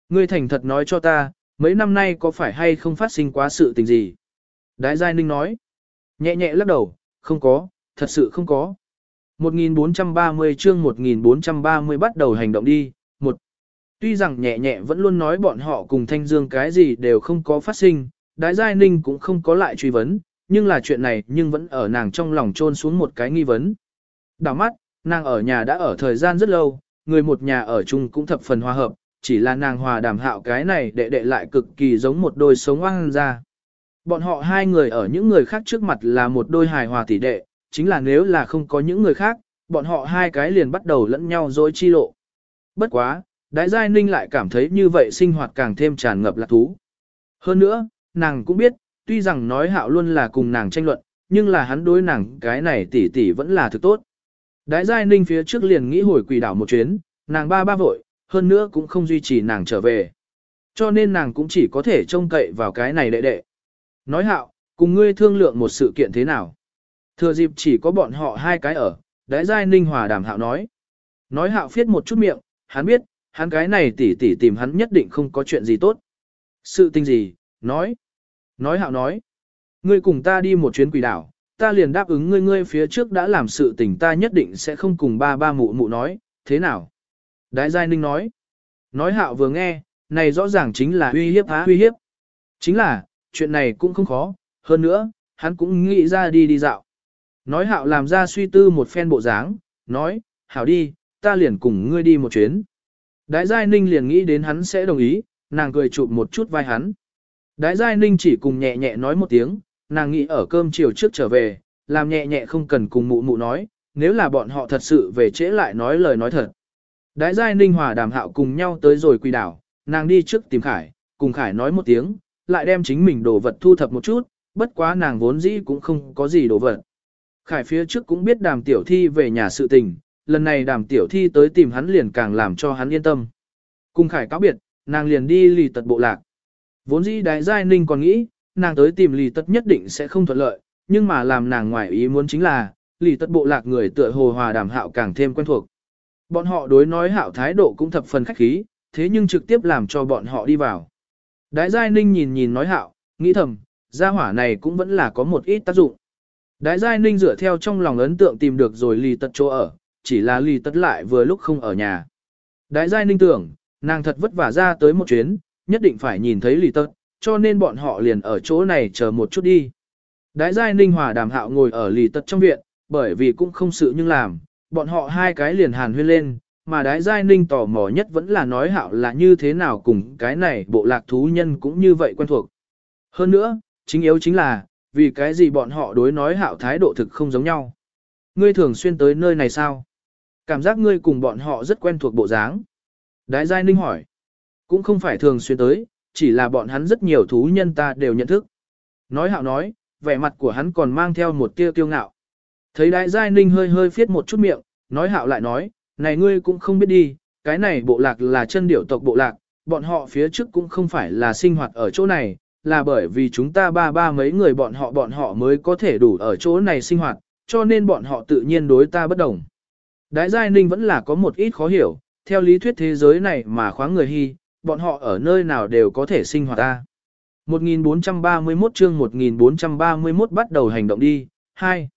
Ngươi thành thật nói cho ta, mấy năm nay có phải hay không phát sinh quá sự tình gì? Đái Giai Ninh nói. Nhẹ nhẹ lắc đầu, không có, thật sự không có. 1430 chương 1430 bắt đầu hành động đi. Một. Tuy rằng nhẹ nhẹ vẫn luôn nói bọn họ cùng Thanh Dương cái gì đều không có phát sinh, Đái Giai Ninh cũng không có lại truy vấn, nhưng là chuyện này nhưng vẫn ở nàng trong lòng trôn xuống một cái nghi vấn. Đảo mắt, nàng ở nhà đã ở thời gian rất lâu, người một nhà ở chung cũng thập phần hòa hợp, chỉ là nàng hòa đàm hạo cái này đệ đệ lại cực kỳ giống một đôi sống oang ra. Bọn họ hai người ở những người khác trước mặt là một đôi hài hòa tỷ đệ, chính là nếu là không có những người khác, bọn họ hai cái liền bắt đầu lẫn nhau dối chi lộ. Bất quá, Đái Giai Ninh lại cảm thấy như vậy sinh hoạt càng thêm tràn ngập lạc thú. Hơn nữa, nàng cũng biết, tuy rằng nói hạo luôn là cùng nàng tranh luận, nhưng là hắn đối nàng cái này tỷ tỷ vẫn là thực tốt. Đái Giai Ninh phía trước liền nghĩ hồi quỷ đảo một chuyến, nàng ba ba vội, hơn nữa cũng không duy trì nàng trở về. Cho nên nàng cũng chỉ có thể trông cậy vào cái này đệ đệ. Nói hạo, cùng ngươi thương lượng một sự kiện thế nào? Thừa dịp chỉ có bọn họ hai cái ở, đái giai ninh hòa đàm hạo nói. Nói hạo phiết một chút miệng, hắn biết, hắn cái này tỉ tỉ tìm hắn nhất định không có chuyện gì tốt. Sự tình gì, nói. Nói hạo nói. Ngươi cùng ta đi một chuyến quỷ đảo, ta liền đáp ứng ngươi ngươi phía trước đã làm sự tình ta nhất định sẽ không cùng ba ba mụ mụ nói, thế nào? Đái Giai Ninh nói. Nói hạo vừa nghe, này rõ ràng chính là uy hiếp há uy hiếp. Chính là, chuyện này cũng không khó, hơn nữa, hắn cũng nghĩ ra đi đi dạo. Nói hạo làm ra suy tư một phen bộ dáng, nói, hảo đi, ta liền cùng ngươi đi một chuyến. Đái Giai Ninh liền nghĩ đến hắn sẽ đồng ý, nàng cười chụp một chút vai hắn. Đái Giai Ninh chỉ cùng nhẹ nhẹ nói một tiếng, nàng nghĩ ở cơm chiều trước trở về, làm nhẹ nhẹ không cần cùng mụ mụ nói, nếu là bọn họ thật sự về trễ lại nói lời nói thật. Đái Giai Ninh hòa đàm hạo cùng nhau tới rồi quỳ đảo, nàng đi trước tìm Khải, cùng Khải nói một tiếng, lại đem chính mình đồ vật thu thập một chút, bất quá nàng vốn dĩ cũng không có gì đồ vật. Khải phía trước cũng biết đàm tiểu thi về nhà sự tình, lần này đàm tiểu thi tới tìm hắn liền càng làm cho hắn yên tâm. Cùng Khải cáo biệt, nàng liền đi lì tật bộ lạc. Vốn dĩ Đái Giai Ninh còn nghĩ, nàng tới tìm lì tật nhất định sẽ không thuận lợi, nhưng mà làm nàng ngoài ý muốn chính là, lì tật bộ lạc người tựa hồ hòa đàm hạo càng thêm quen thuộc. Bọn họ đối nói hạo thái độ cũng thập phần khách khí, thế nhưng trực tiếp làm cho bọn họ đi vào. Đái Giai Ninh nhìn nhìn nói hạo, nghĩ thầm, gia hỏa này cũng vẫn là có một ít tác dụng. Đái Giai Ninh dựa theo trong lòng ấn tượng tìm được rồi lì tật chỗ ở, chỉ là lì tật lại vừa lúc không ở nhà. Đái Giai Ninh tưởng, nàng thật vất vả ra tới một chuyến, nhất định phải nhìn thấy lì tật, cho nên bọn họ liền ở chỗ này chờ một chút đi. Đái Giai Ninh hòa đàm hạo ngồi ở lì tật trong viện, bởi vì cũng không sự nhưng làm, bọn họ hai cái liền hàn huyên lên, mà đái giai ninh tò mò nhất vẫn là nói hạo là như thế nào cùng cái này bộ lạc thú nhân cũng như vậy quen thuộc. Hơn nữa, chính yếu chính là, vì cái gì bọn họ đối nói hạo thái độ thực không giống nhau. Ngươi thường xuyên tới nơi này sao? Cảm giác ngươi cùng bọn họ rất quen thuộc bộ dáng. Đái giai ninh hỏi. Cũng không phải thường xuyên tới, chỉ là bọn hắn rất nhiều thú nhân ta đều nhận thức. Nói hạo nói, vẻ mặt của hắn còn mang theo một tia kiêu ngạo. Thấy đại giai ninh hơi hơi phiết một chút miệng, nói hạo lại nói, này ngươi cũng không biết đi, cái này bộ lạc là chân điểu tộc bộ lạc, bọn họ phía trước cũng không phải là sinh hoạt ở chỗ này, là bởi vì chúng ta ba ba mấy người bọn họ bọn họ mới có thể đủ ở chỗ này sinh hoạt, cho nên bọn họ tự nhiên đối ta bất đồng. Đại giai ninh vẫn là có một ít khó hiểu, theo lý thuyết thế giới này mà khoáng người hy, bọn họ ở nơi nào đều có thể sinh hoạt ta. 1431 chương 1431 bắt đầu hành động đi. 2.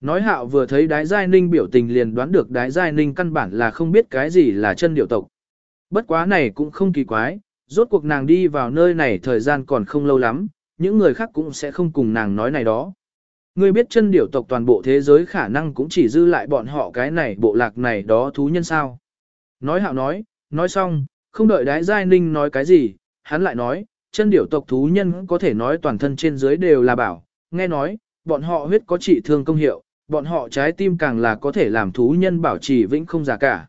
Nói hạo vừa thấy đái giai ninh biểu tình liền đoán được đái giai ninh căn bản là không biết cái gì là chân điệu tộc. Bất quá này cũng không kỳ quái, rốt cuộc nàng đi vào nơi này thời gian còn không lâu lắm, những người khác cũng sẽ không cùng nàng nói này đó. Ngươi biết chân điểu tộc toàn bộ thế giới khả năng cũng chỉ dư lại bọn họ cái này bộ lạc này đó thú nhân sao. Nói hạo nói, nói xong, không đợi đái giai ninh nói cái gì, hắn lại nói, chân điểu tộc thú nhân có thể nói toàn thân trên dưới đều là bảo, nghe nói, bọn họ huyết có trị thương công hiệu, bọn họ trái tim càng là có thể làm thú nhân bảo trì vĩnh không giả cả.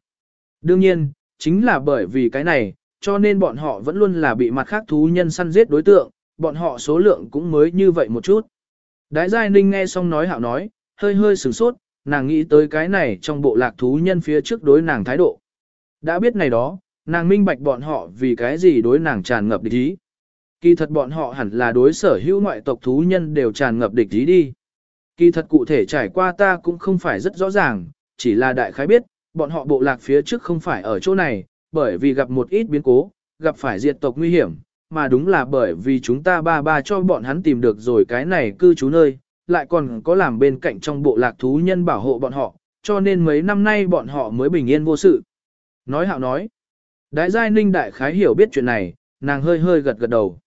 Đương nhiên, chính là bởi vì cái này, cho nên bọn họ vẫn luôn là bị mặt khác thú nhân săn giết đối tượng, bọn họ số lượng cũng mới như vậy một chút. Đái Giai Ninh nghe xong nói hạo nói, hơi hơi sửng sốt, nàng nghĩ tới cái này trong bộ lạc thú nhân phía trước đối nàng thái độ. Đã biết này đó, Nàng minh bạch bọn họ vì cái gì đối nàng tràn ngập địch ý. Kỳ thật bọn họ hẳn là đối sở hữu ngoại tộc thú nhân đều tràn ngập địch ý đi. Kỳ thật cụ thể trải qua ta cũng không phải rất rõ ràng, chỉ là đại khái biết, bọn họ bộ lạc phía trước không phải ở chỗ này, bởi vì gặp một ít biến cố, gặp phải diệt tộc nguy hiểm, mà đúng là bởi vì chúng ta ba ba cho bọn hắn tìm được rồi cái này cư trú nơi, lại còn có làm bên cạnh trong bộ lạc thú nhân bảo hộ bọn họ, cho nên mấy năm nay bọn họ mới bình yên vô sự. Nói hạo nói, đại giai ninh đại khái hiểu biết chuyện này, nàng hơi hơi gật gật đầu.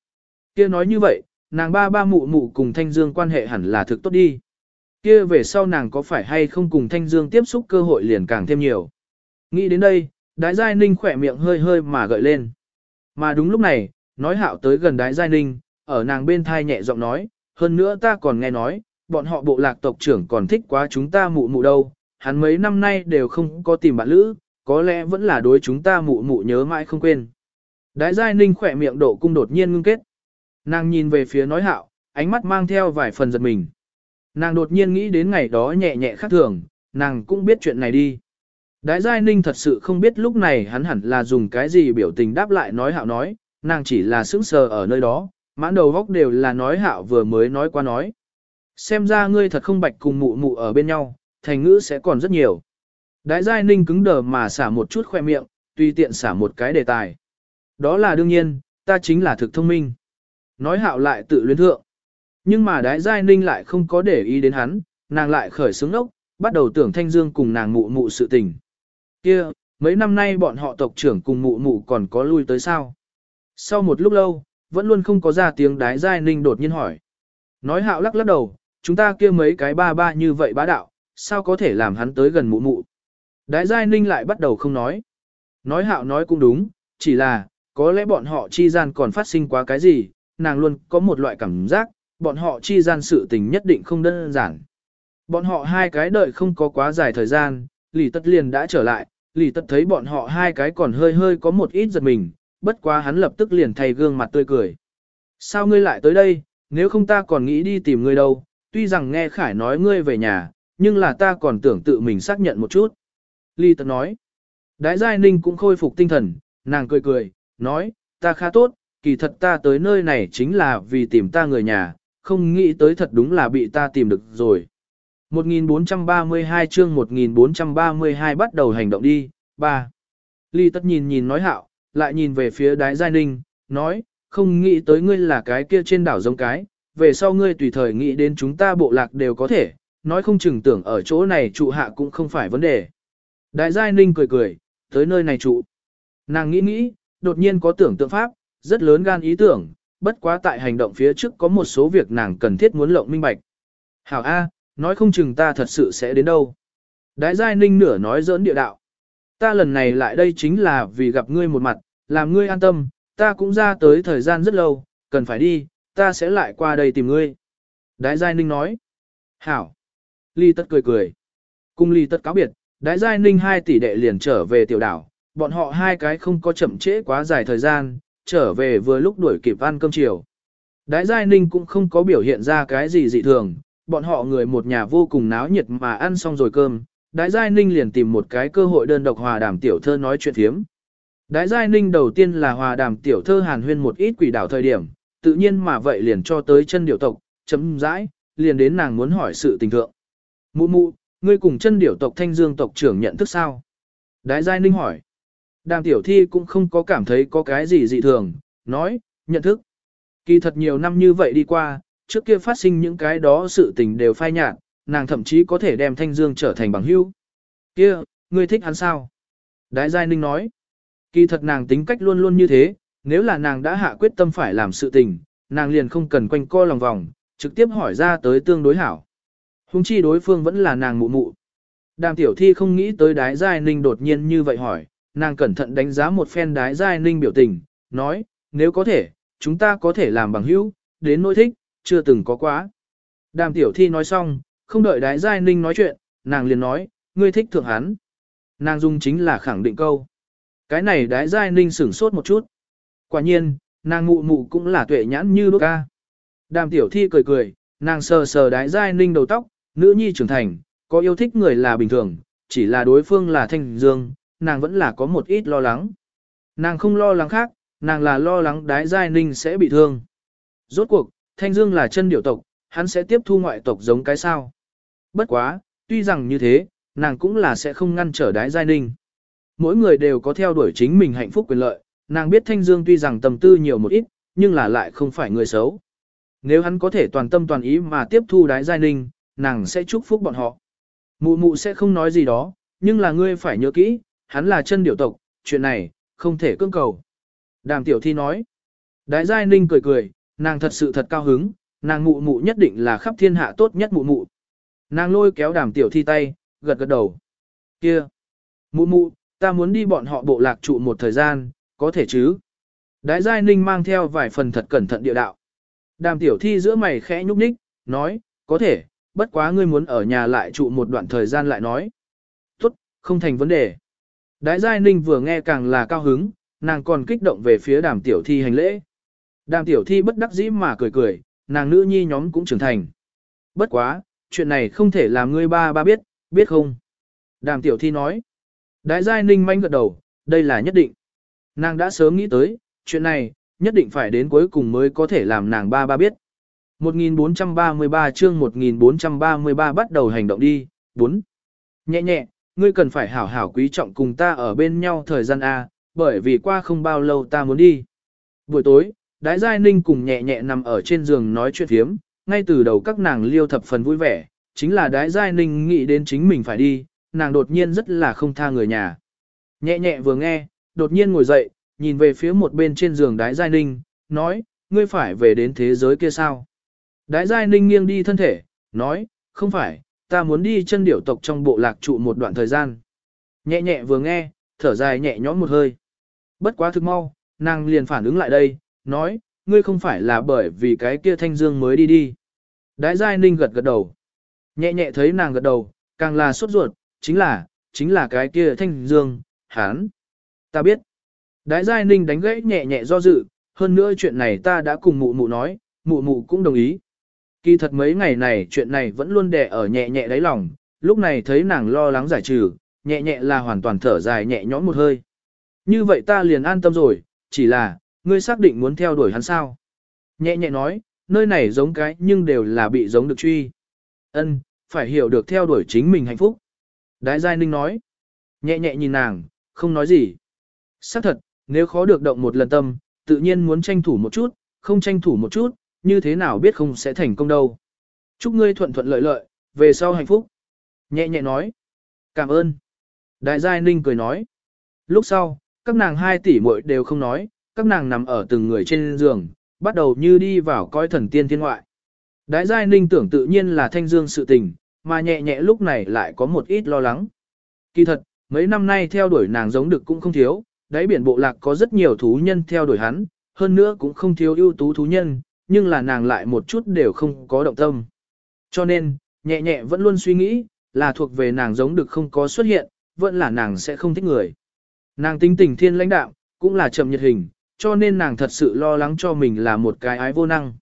kia nói như vậy, nàng ba ba mụ mụ cùng Thanh Dương quan hệ hẳn là thực tốt đi. kia về sau nàng có phải hay không cùng Thanh Dương tiếp xúc cơ hội liền càng thêm nhiều. Nghĩ đến đây, đại giai ninh khỏe miệng hơi hơi mà gợi lên. Mà đúng lúc này, nói hạo tới gần đái giai ninh, ở nàng bên thai nhẹ giọng nói, hơn nữa ta còn nghe nói, bọn họ bộ lạc tộc trưởng còn thích quá chúng ta mụ mụ đâu, hắn mấy năm nay đều không có tìm bạn lữ, có lẽ vẫn là đối chúng ta mụ mụ nhớ mãi không quên. Đái giai ninh khỏe miệng độ cung đột nhiên ngưng kết. Nàng nhìn về phía nói hạo, ánh mắt mang theo vài phần giật mình. Nàng đột nhiên nghĩ đến ngày đó nhẹ nhẹ khác thường, nàng cũng biết chuyện này đi. Đái giai ninh thật sự không biết lúc này hắn hẳn là dùng cái gì biểu tình đáp lại nói hạo nói, nàng chỉ là sững sờ ở nơi đó, mãn đầu góc đều là nói hạo vừa mới nói qua nói. Xem ra ngươi thật không bạch cùng mụ mụ ở bên nhau, thành ngữ sẽ còn rất nhiều. Đái giai ninh cứng đờ mà xả một chút khoe miệng, tùy tiện xả một cái đề tài. Đó là đương nhiên, ta chính là thực thông minh. Nói hạo lại tự luyến thượng. Nhưng mà đái giai ninh lại không có để ý đến hắn, nàng lại khởi xứng ốc, bắt đầu tưởng thanh dương cùng nàng mụ mụ sự tình. kia mấy năm nay bọn họ tộc trưởng cùng mụ mụ còn có lui tới sao? Sau một lúc lâu, vẫn luôn không có ra tiếng đái giai ninh đột nhiên hỏi. Nói hạo lắc lắc đầu, chúng ta kia mấy cái ba ba như vậy bá đạo, sao có thể làm hắn tới gần mụ mụ. Đái giai ninh lại bắt đầu không nói. Nói hạo nói cũng đúng, chỉ là, có lẽ bọn họ chi gian còn phát sinh quá cái gì, nàng luôn có một loại cảm giác, bọn họ chi gian sự tình nhất định không đơn giản. Bọn họ hai cái đợi không có quá dài thời gian, lì tất liền đã trở lại, lì tất thấy bọn họ hai cái còn hơi hơi có một ít giật mình, bất quá hắn lập tức liền thay gương mặt tươi cười. Sao ngươi lại tới đây, nếu không ta còn nghĩ đi tìm ngươi đâu, tuy rằng nghe Khải nói ngươi về nhà, nhưng là ta còn tưởng tự mình xác nhận một chút. Ly Tật nói. Đái Giai Ninh cũng khôi phục tinh thần, nàng cười cười, nói, ta khá tốt, kỳ thật ta tới nơi này chính là vì tìm ta người nhà, không nghĩ tới thật đúng là bị ta tìm được rồi. 1432 chương 1432 bắt đầu hành động đi, 3. Ly Tất nhìn nhìn nói hạo, lại nhìn về phía đái Giai Ninh, nói, không nghĩ tới ngươi là cái kia trên đảo giống cái, về sau ngươi tùy thời nghĩ đến chúng ta bộ lạc đều có thể, nói không chừng tưởng ở chỗ này trụ hạ cũng không phải vấn đề. Đại giai ninh cười cười, tới nơi này trụ. Nàng nghĩ nghĩ, đột nhiên có tưởng tượng pháp, rất lớn gan ý tưởng, bất quá tại hành động phía trước có một số việc nàng cần thiết muốn lộng minh bạch. Hảo A, nói không chừng ta thật sự sẽ đến đâu. Đại giai ninh nửa nói giỡn địa đạo. Ta lần này lại đây chính là vì gặp ngươi một mặt, làm ngươi an tâm, ta cũng ra tới thời gian rất lâu, cần phải đi, ta sẽ lại qua đây tìm ngươi. Đại giai ninh nói. Hảo. Ly tất cười cười. Cùng ly tất cáo biệt, Đại giai ninh hai tỷ đệ liền trở về tiểu đảo, bọn họ hai cái không có chậm trễ quá dài thời gian, trở về vừa lúc đuổi kịp ăn cơm chiều. Đại giai ninh cũng không có biểu hiện ra cái gì dị thường, bọn họ người một nhà vô cùng náo nhiệt mà ăn xong rồi cơm. Đại giai ninh liền tìm một cái cơ hội đơn độc hòa đàm tiểu thơ nói chuyện thiếm. Đại giai ninh đầu tiên là hòa đàm tiểu thơ hàn huyên một ít quỷ đảo thời điểm, tự nhiên mà vậy liền cho tới chân điều tộc, chấm dãi, liền đến nàng muốn hỏi sự tình thượng. Mụ mụ, ngươi cùng chân điểu tộc thanh dương tộc trưởng nhận thức sao? Đái Giai Ninh hỏi. Đàm tiểu thi cũng không có cảm thấy có cái gì dị thường, nói, nhận thức. Kỳ thật nhiều năm như vậy đi qua, trước kia phát sinh những cái đó sự tình đều phai nhạt, nàng thậm chí có thể đem thanh dương trở thành bằng hữu. Kia, ngươi thích hắn sao? Đái Giai Ninh nói. Kỳ thật nàng tính cách luôn luôn như thế, nếu là nàng đã hạ quyết tâm phải làm sự tình, nàng liền không cần quanh co lòng vòng, trực tiếp hỏi ra tới tương đối hảo. Hùng chi đối phương vẫn là nàng mụ mụ. Đàm tiểu thi không nghĩ tới đái giai ninh đột nhiên như vậy hỏi, nàng cẩn thận đánh giá một phen đái giai ninh biểu tình, nói, nếu có thể, chúng ta có thể làm bằng hữu, đến nỗi thích, chưa từng có quá. Đàm tiểu thi nói xong, không đợi đái giai ninh nói chuyện, nàng liền nói, ngươi thích thượng hắn. Nàng dung chính là khẳng định câu. Cái này đái giai ninh sửng sốt một chút. Quả nhiên, nàng mụ mụ cũng là tuệ nhãn như đốt ca. Đàm tiểu thi cười cười, nàng sờ sờ đái giai ninh đầu tóc, nữ nhi trưởng thành, có yêu thích người là bình thường, chỉ là đối phương là thanh dương, nàng vẫn là có một ít lo lắng. Nàng không lo lắng khác, nàng là lo lắng đái giai ninh sẽ bị thương. Rốt cuộc, Thanh Dương là chân điểu tộc, hắn sẽ tiếp thu ngoại tộc giống cái sao. Bất quá, tuy rằng như thế, nàng cũng là sẽ không ngăn trở đái giai ninh. Mỗi người đều có theo đuổi chính mình hạnh phúc quyền lợi, nàng biết Thanh Dương tuy rằng tầm tư nhiều một ít, nhưng là lại không phải người xấu. Nếu hắn có thể toàn tâm toàn ý mà tiếp thu đái giai ninh, nàng sẽ chúc phúc bọn họ. Mụ mụ sẽ không nói gì đó, nhưng là ngươi phải nhớ kỹ, hắn là chân điểu tộc, chuyện này, không thể cưỡng cầu. Đàm tiểu thi nói. Đái giai ninh cười cười, nàng thật sự thật cao hứng, nàng mụ mụ nhất định là khắp thiên hạ tốt nhất mụ mụ. Nàng lôi kéo đàm tiểu thi tay, gật gật đầu. Kia! Mụ mụ, ta muốn đi bọn họ bộ lạc trụ một thời gian, có thể chứ? Đái giai ninh mang theo vài phần thật cẩn thận địa đạo. Đàm tiểu thi giữa mày khẽ nhúc nhích, nói, có thể, bất quá ngươi muốn ở nhà lại trụ một đoạn thời gian lại nói. Tốt, không thành vấn đề. Đái giai ninh vừa nghe càng là cao hứng, nàng còn kích động về phía đàm tiểu thi hành lễ. Đàm tiểu thi bất đắc dĩ mà cười cười, nàng nữ nhi nhóm cũng trưởng thành. Bất quá, chuyện này không thể làm ngươi ba ba biết, biết không? Đàm tiểu thi nói. Đái giai ninh manh gật đầu, đây là nhất định. Nàng đã sớm nghĩ tới, chuyện này, nhất định phải đến cuối cùng mới có thể làm nàng ba ba biết. 1433 chương 1433 bắt đầu hành động đi, 4. Nhẹ nhẹ, ngươi cần phải hảo hảo quý trọng cùng ta ở bên nhau thời gian A, bởi vì qua không bao lâu ta muốn đi. Buổi tối, Đái Giai Ninh cùng nhẹ nhẹ nằm ở trên giường nói chuyện thiếm, ngay từ đầu các nàng liêu thập phần vui vẻ, chính là Đái Giai Ninh nghĩ đến chính mình phải đi, nàng đột nhiên rất là không tha người nhà. Nhẹ nhẹ vừa nghe, đột nhiên ngồi dậy, nhìn về phía một bên trên giường Đái Giai Ninh, nói, ngươi phải về đến thế giới kia sao? Đái Giai Ninh nghiêng đi thân thể, nói, không phải, ta muốn đi chân điểu tộc trong bộ lạc trụ một đoạn thời gian. Nhẹ nhẹ vừa nghe, thở dài nhẹ nhõm một hơi. Bất quá thực mau, nàng liền phản ứng lại đây, nói, ngươi không phải là bởi vì cái kia thanh dương mới đi đi. Đái Giai Ninh gật gật đầu. Nhẹ nhẹ thấy nàng gật đầu, càng là sốt ruột, chính là, chính là cái kia thanh dương, hán. Ta biết. Đái Giai Ninh đánh gãy nhẹ nhẹ do dự, hơn nữa chuyện này ta đã cùng mụ mụ nói, mụ mụ cũng đồng ý. Kỳ thật mấy ngày này chuyện này vẫn luôn đè ở nhẹ nhẹ đáy lòng, lúc này thấy nàng lo lắng giải trừ, nhẹ nhẹ là hoàn toàn thở dài nhẹ nhõm một hơi. Như vậy ta liền an tâm rồi, chỉ là, ngươi xác định muốn theo đuổi hắn sao? Nhẹ nhẹ nói, nơi này giống cái nhưng đều là bị giống được truy. Ân, phải hiểu được theo đuổi chính mình hạnh phúc. Đái Giai Ninh nói, nhẹ nhẹ nhìn nàng, không nói gì. Xác thật, nếu khó được động một lần tâm, tự nhiên muốn tranh thủ một chút, không tranh thủ một chút, như thế nào biết không sẽ thành công đâu. Chúc ngươi thuận thuận lợi lợi, về sau hạnh phúc. Nhẹ nhẹ nói. Cảm ơn. Đại Giai Ninh cười nói. Lúc sau, các nàng hai tỷ muội đều không nói, các nàng nằm ở từng người trên giường, bắt đầu như đi vào coi thần tiên thiên ngoại. Đại Giai Ninh tưởng tự nhiên là thanh dương sự tình, mà nhẹ nhẹ lúc này lại có một ít lo lắng. Kỳ thật, mấy năm nay theo đuổi nàng giống được cũng không thiếu, đáy biển bộ lạc có rất nhiều thú nhân theo đuổi hắn, hơn nữa cũng không thiếu ưu tú thú nhân, nhưng là nàng lại một chút đều không có động tâm. Cho nên, nhẹ nhẹ vẫn luôn suy nghĩ, là thuộc về nàng giống được không có xuất hiện, vẫn là nàng sẽ không thích người. Nàng tinh tình thiên lãnh đạo, cũng là chậm nhiệt hình, cho nên nàng thật sự lo lắng cho mình là một cái ái vô năng.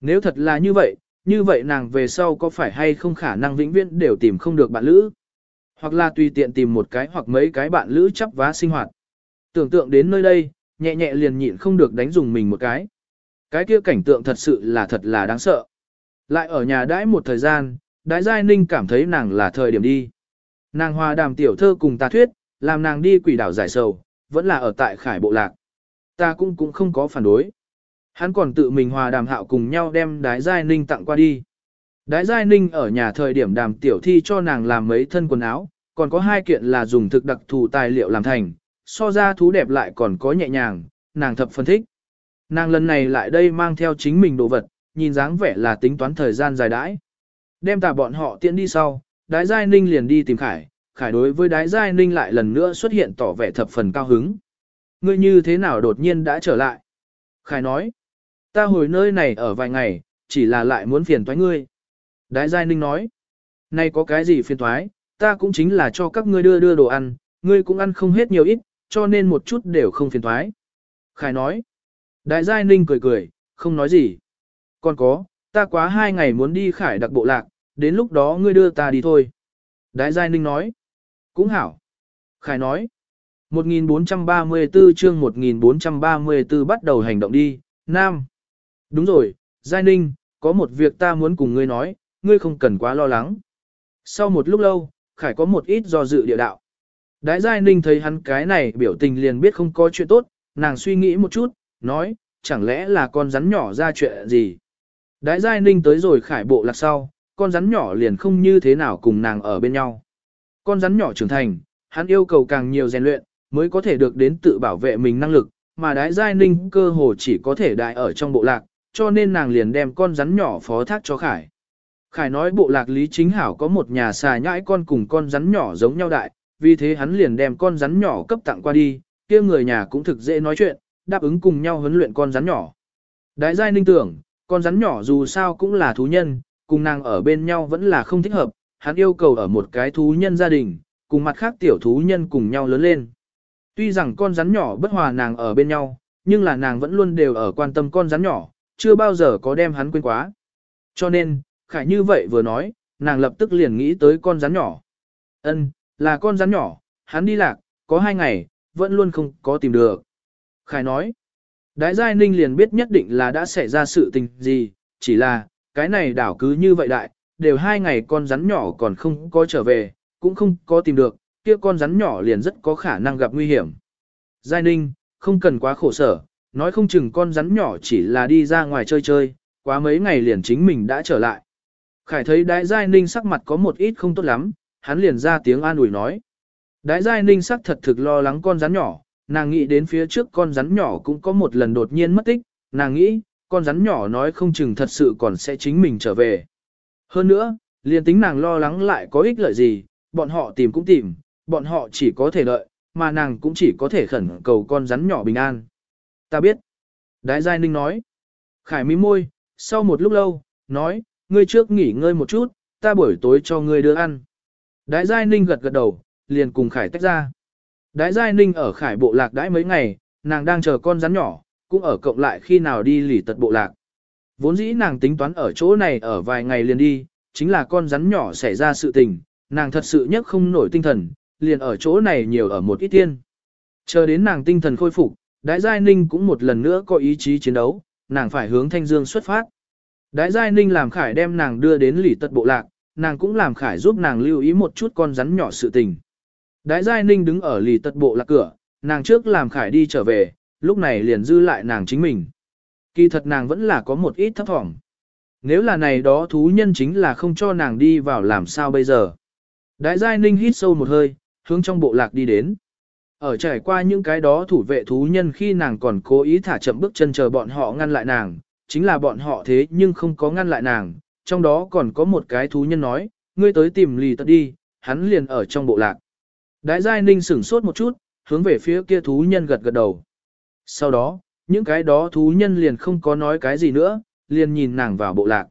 Nếu thật là như vậy, như vậy nàng về sau có phải hay không khả năng vĩnh viễn đều tìm không được bạn lữ? Hoặc là tùy tiện tìm một cái hoặc mấy cái bạn lữ chấp vá sinh hoạt. Tưởng tượng đến nơi đây, nhẹ nhẹ liền nhịn không được đánh dùng mình một cái. Cái kia cảnh tượng thật sự là thật là đáng sợ. Lại ở nhà đãi một thời gian, đái giai ninh cảm thấy nàng là thời điểm đi. Nàng hòa đàm tiểu thơ cùng ta thuyết, làm nàng đi quỷ đảo giải sầu, vẫn là ở tại khải bộ lạc. Ta cũng cũng không có phản đối. Hắn còn tự mình hòa đàm hạo cùng nhau đem đái giai ninh tặng qua đi. Đái giai ninh ở nhà thời điểm đàm tiểu thi cho nàng làm mấy thân quần áo, còn có hai kiện là dùng thực đặc thù tài liệu làm thành, so ra thú đẹp lại còn có nhẹ nhàng, nàng thập phân thích. Nàng lần này lại đây mang theo chính mình đồ vật, nhìn dáng vẻ là tính toán thời gian dài đãi. Đem tà bọn họ tiễn đi sau, đái giai ninh liền đi tìm khải, khải đối với đái giai ninh lại lần nữa xuất hiện tỏ vẻ thập phần cao hứng. Ngươi như thế nào đột nhiên đã trở lại? Khải nói, ta hồi nơi này ở vài ngày, chỉ là lại muốn phiền toái ngươi. Đái giai ninh nói, nay có cái gì phiền toái, ta cũng chính là cho các ngươi đưa đưa đồ ăn, ngươi cũng ăn không hết nhiều ít, cho nên một chút đều không phiền toái. Khải nói, Đại Giai Ninh cười cười, không nói gì. Còn có, ta quá hai ngày muốn đi khải đặc bộ lạc, đến lúc đó ngươi đưa ta đi thôi. Đại Giai Ninh nói. Cũng hảo. Khải nói. 1434 chương 1434 bắt đầu hành động đi, Nam. Đúng rồi, Giai Ninh, có một việc ta muốn cùng ngươi nói, ngươi không cần quá lo lắng. Sau một lúc lâu, Khải có một ít do dự địa đạo. Đái Giai Ninh thấy hắn cái này biểu tình liền biết không có chuyện tốt, nàng suy nghĩ một chút, nói, chẳng lẽ là con rắn nhỏ ra chuyện gì. Đái Giai Ninh tới rồi Khải bộ lạc sau, con rắn nhỏ liền không như thế nào cùng nàng ở bên nhau. Con rắn nhỏ trưởng thành, hắn yêu cầu càng nhiều rèn luyện, mới có thể được đến tự bảo vệ mình năng lực, mà đái giai ninh cơ hồ chỉ có thể đại ở trong bộ lạc, cho nên nàng liền đem con rắn nhỏ phó thác cho Khải. Khải nói bộ lạc Lý Chính Hảo có một nhà xà nhãi con cùng con rắn nhỏ giống nhau đại, vì thế hắn liền đem con rắn nhỏ cấp tặng qua đi, kia người nhà cũng thực dễ nói chuyện, đáp ứng cùng nhau huấn luyện con rắn nhỏ. Đại giai ninh tưởng, con rắn nhỏ dù sao cũng là thú nhân, cùng nàng ở bên nhau vẫn là không thích hợp, hắn yêu cầu ở một cái thú nhân gia đình, cùng mặt khác tiểu thú nhân cùng nhau lớn lên. Tuy rằng con rắn nhỏ bất hòa nàng ở bên nhau, nhưng là nàng vẫn luôn đều ở quan tâm con rắn nhỏ, chưa bao giờ có đem hắn quên quá. Cho nên, Khải như vậy vừa nói, nàng lập tức liền nghĩ tới con rắn nhỏ. Ân, là con rắn nhỏ, hắn đi lạc, có hai ngày, vẫn luôn không có tìm được. Khải nói, Đái Giai Ninh liền biết nhất định là đã xảy ra sự tình gì, chỉ là, cái này đảo cứ như vậy đại, đều hai ngày con rắn nhỏ còn không có trở về, cũng không có tìm được, kia con rắn nhỏ liền rất có khả năng gặp nguy hiểm. Giai Ninh, không cần quá khổ sở, nói không chừng con rắn nhỏ chỉ là đi ra ngoài chơi chơi, quá mấy ngày liền chính mình đã trở lại. Khải thấy Đái Giai Ninh sắc mặt có một ít không tốt lắm, hắn liền ra tiếng an ủi nói. Đái Giai Ninh sắc thật thực lo lắng con rắn nhỏ, nàng nghĩ đến phía trước con rắn nhỏ cũng có một lần đột nhiên mất tích, nàng nghĩ, con rắn nhỏ nói không chừng thật sự còn sẽ chính mình trở về. Hơn nữa, liền tính nàng lo lắng lại có ích lợi gì, bọn họ tìm cũng tìm, bọn họ chỉ có thể đợi, mà nàng cũng chỉ có thể khẩn cầu con rắn nhỏ bình an. Ta biết. Đái Giai Ninh nói. Khải mím môi, sau một lúc lâu, nói, ngươi trước nghỉ ngơi một chút, ta buổi tối cho ngươi đưa ăn. Đái Giai Ninh gật gật đầu, liền cùng Khải tách ra. Đái Giai Ninh ở Khải bộ lạc đãi mấy ngày, nàng đang chờ con rắn nhỏ, cũng ở cộng lại khi nào đi lỉ tật bộ lạc. Vốn dĩ nàng tính toán ở chỗ này ở vài ngày liền đi, chính là con rắn nhỏ xảy ra sự tình, nàng thật sự nhất không nổi tinh thần, liền ở chỗ này nhiều ở một ít tiên. Chờ đến nàng tinh thần khôi phục, Đái Giai Ninh cũng một lần nữa có ý chí chiến đấu, nàng phải hướng Thanh Dương xuất phát. Đái Giai Ninh làm Khải đem nàng đưa đến lỉ tật bộ lạc, nàng cũng làm Khải giúp nàng lưu ý một chút con rắn nhỏ sự tình. Đái Giai Ninh đứng ở lì tật bộ lạc cửa, nàng trước làm Khải đi trở về, lúc này liền dư lại nàng chính mình. Kỳ thật nàng vẫn là có một ít thấp thỏm. Nếu là này đó thú nhân chính là không cho nàng đi vào làm sao bây giờ. Đại giai ninh hít sâu một hơi, hướng trong bộ lạc đi đến. Ở trải qua những cái đó thủ vệ thú nhân khi nàng còn cố ý thả chậm bước chân chờ bọn họ ngăn lại nàng, chính là bọn họ thế nhưng không có ngăn lại nàng, trong đó còn có một cái thú nhân nói, ngươi tới tìm lì tật đi, hắn liền ở trong bộ lạc. Đại giai ninh sửng sốt một chút, hướng về phía kia thú nhân gật gật đầu. Sau đó, những cái đó thú nhân liền không có nói cái gì nữa, liền nhìn nàng vào bộ lạc.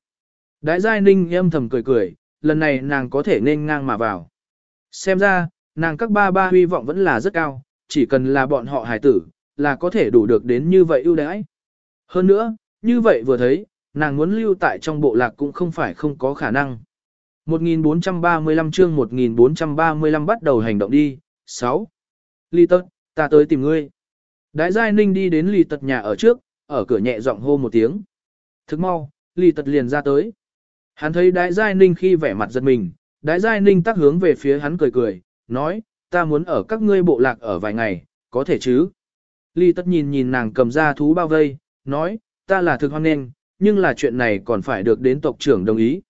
Đại giai ninh âm thầm cười cười, lần này nàng có thể nên ngang mà vào. Xem ra, nàng các ba ba huy vọng vẫn là rất cao, chỉ cần là bọn họ hài tử, là có thể đủ được đến như vậy ưu đãi. Hơn nữa, như vậy vừa thấy, nàng muốn lưu tại trong bộ lạc cũng không phải không có khả năng. 1435 chương 1435 bắt đầu hành động đi. 6. Ly tật, ta tới tìm ngươi. Đái Giai Ninh đi đến Ly tật nhà ở trước, ở cửa nhẹ giọng hô một tiếng. Thức mau, Ly tật liền ra tới. Hắn thấy Đái Giai Ninh khi vẻ mặt giật mình, Đái Giai Ninh tắc hướng về phía hắn cười cười, nói, ta muốn ở các ngươi bộ lạc ở vài ngày, có thể chứ? Ly tật nhìn nhìn nàng cầm ra thú bao vây, nói, ta là thực hoan nghênh, nhưng là chuyện này còn phải được đến tộc trưởng đồng ý.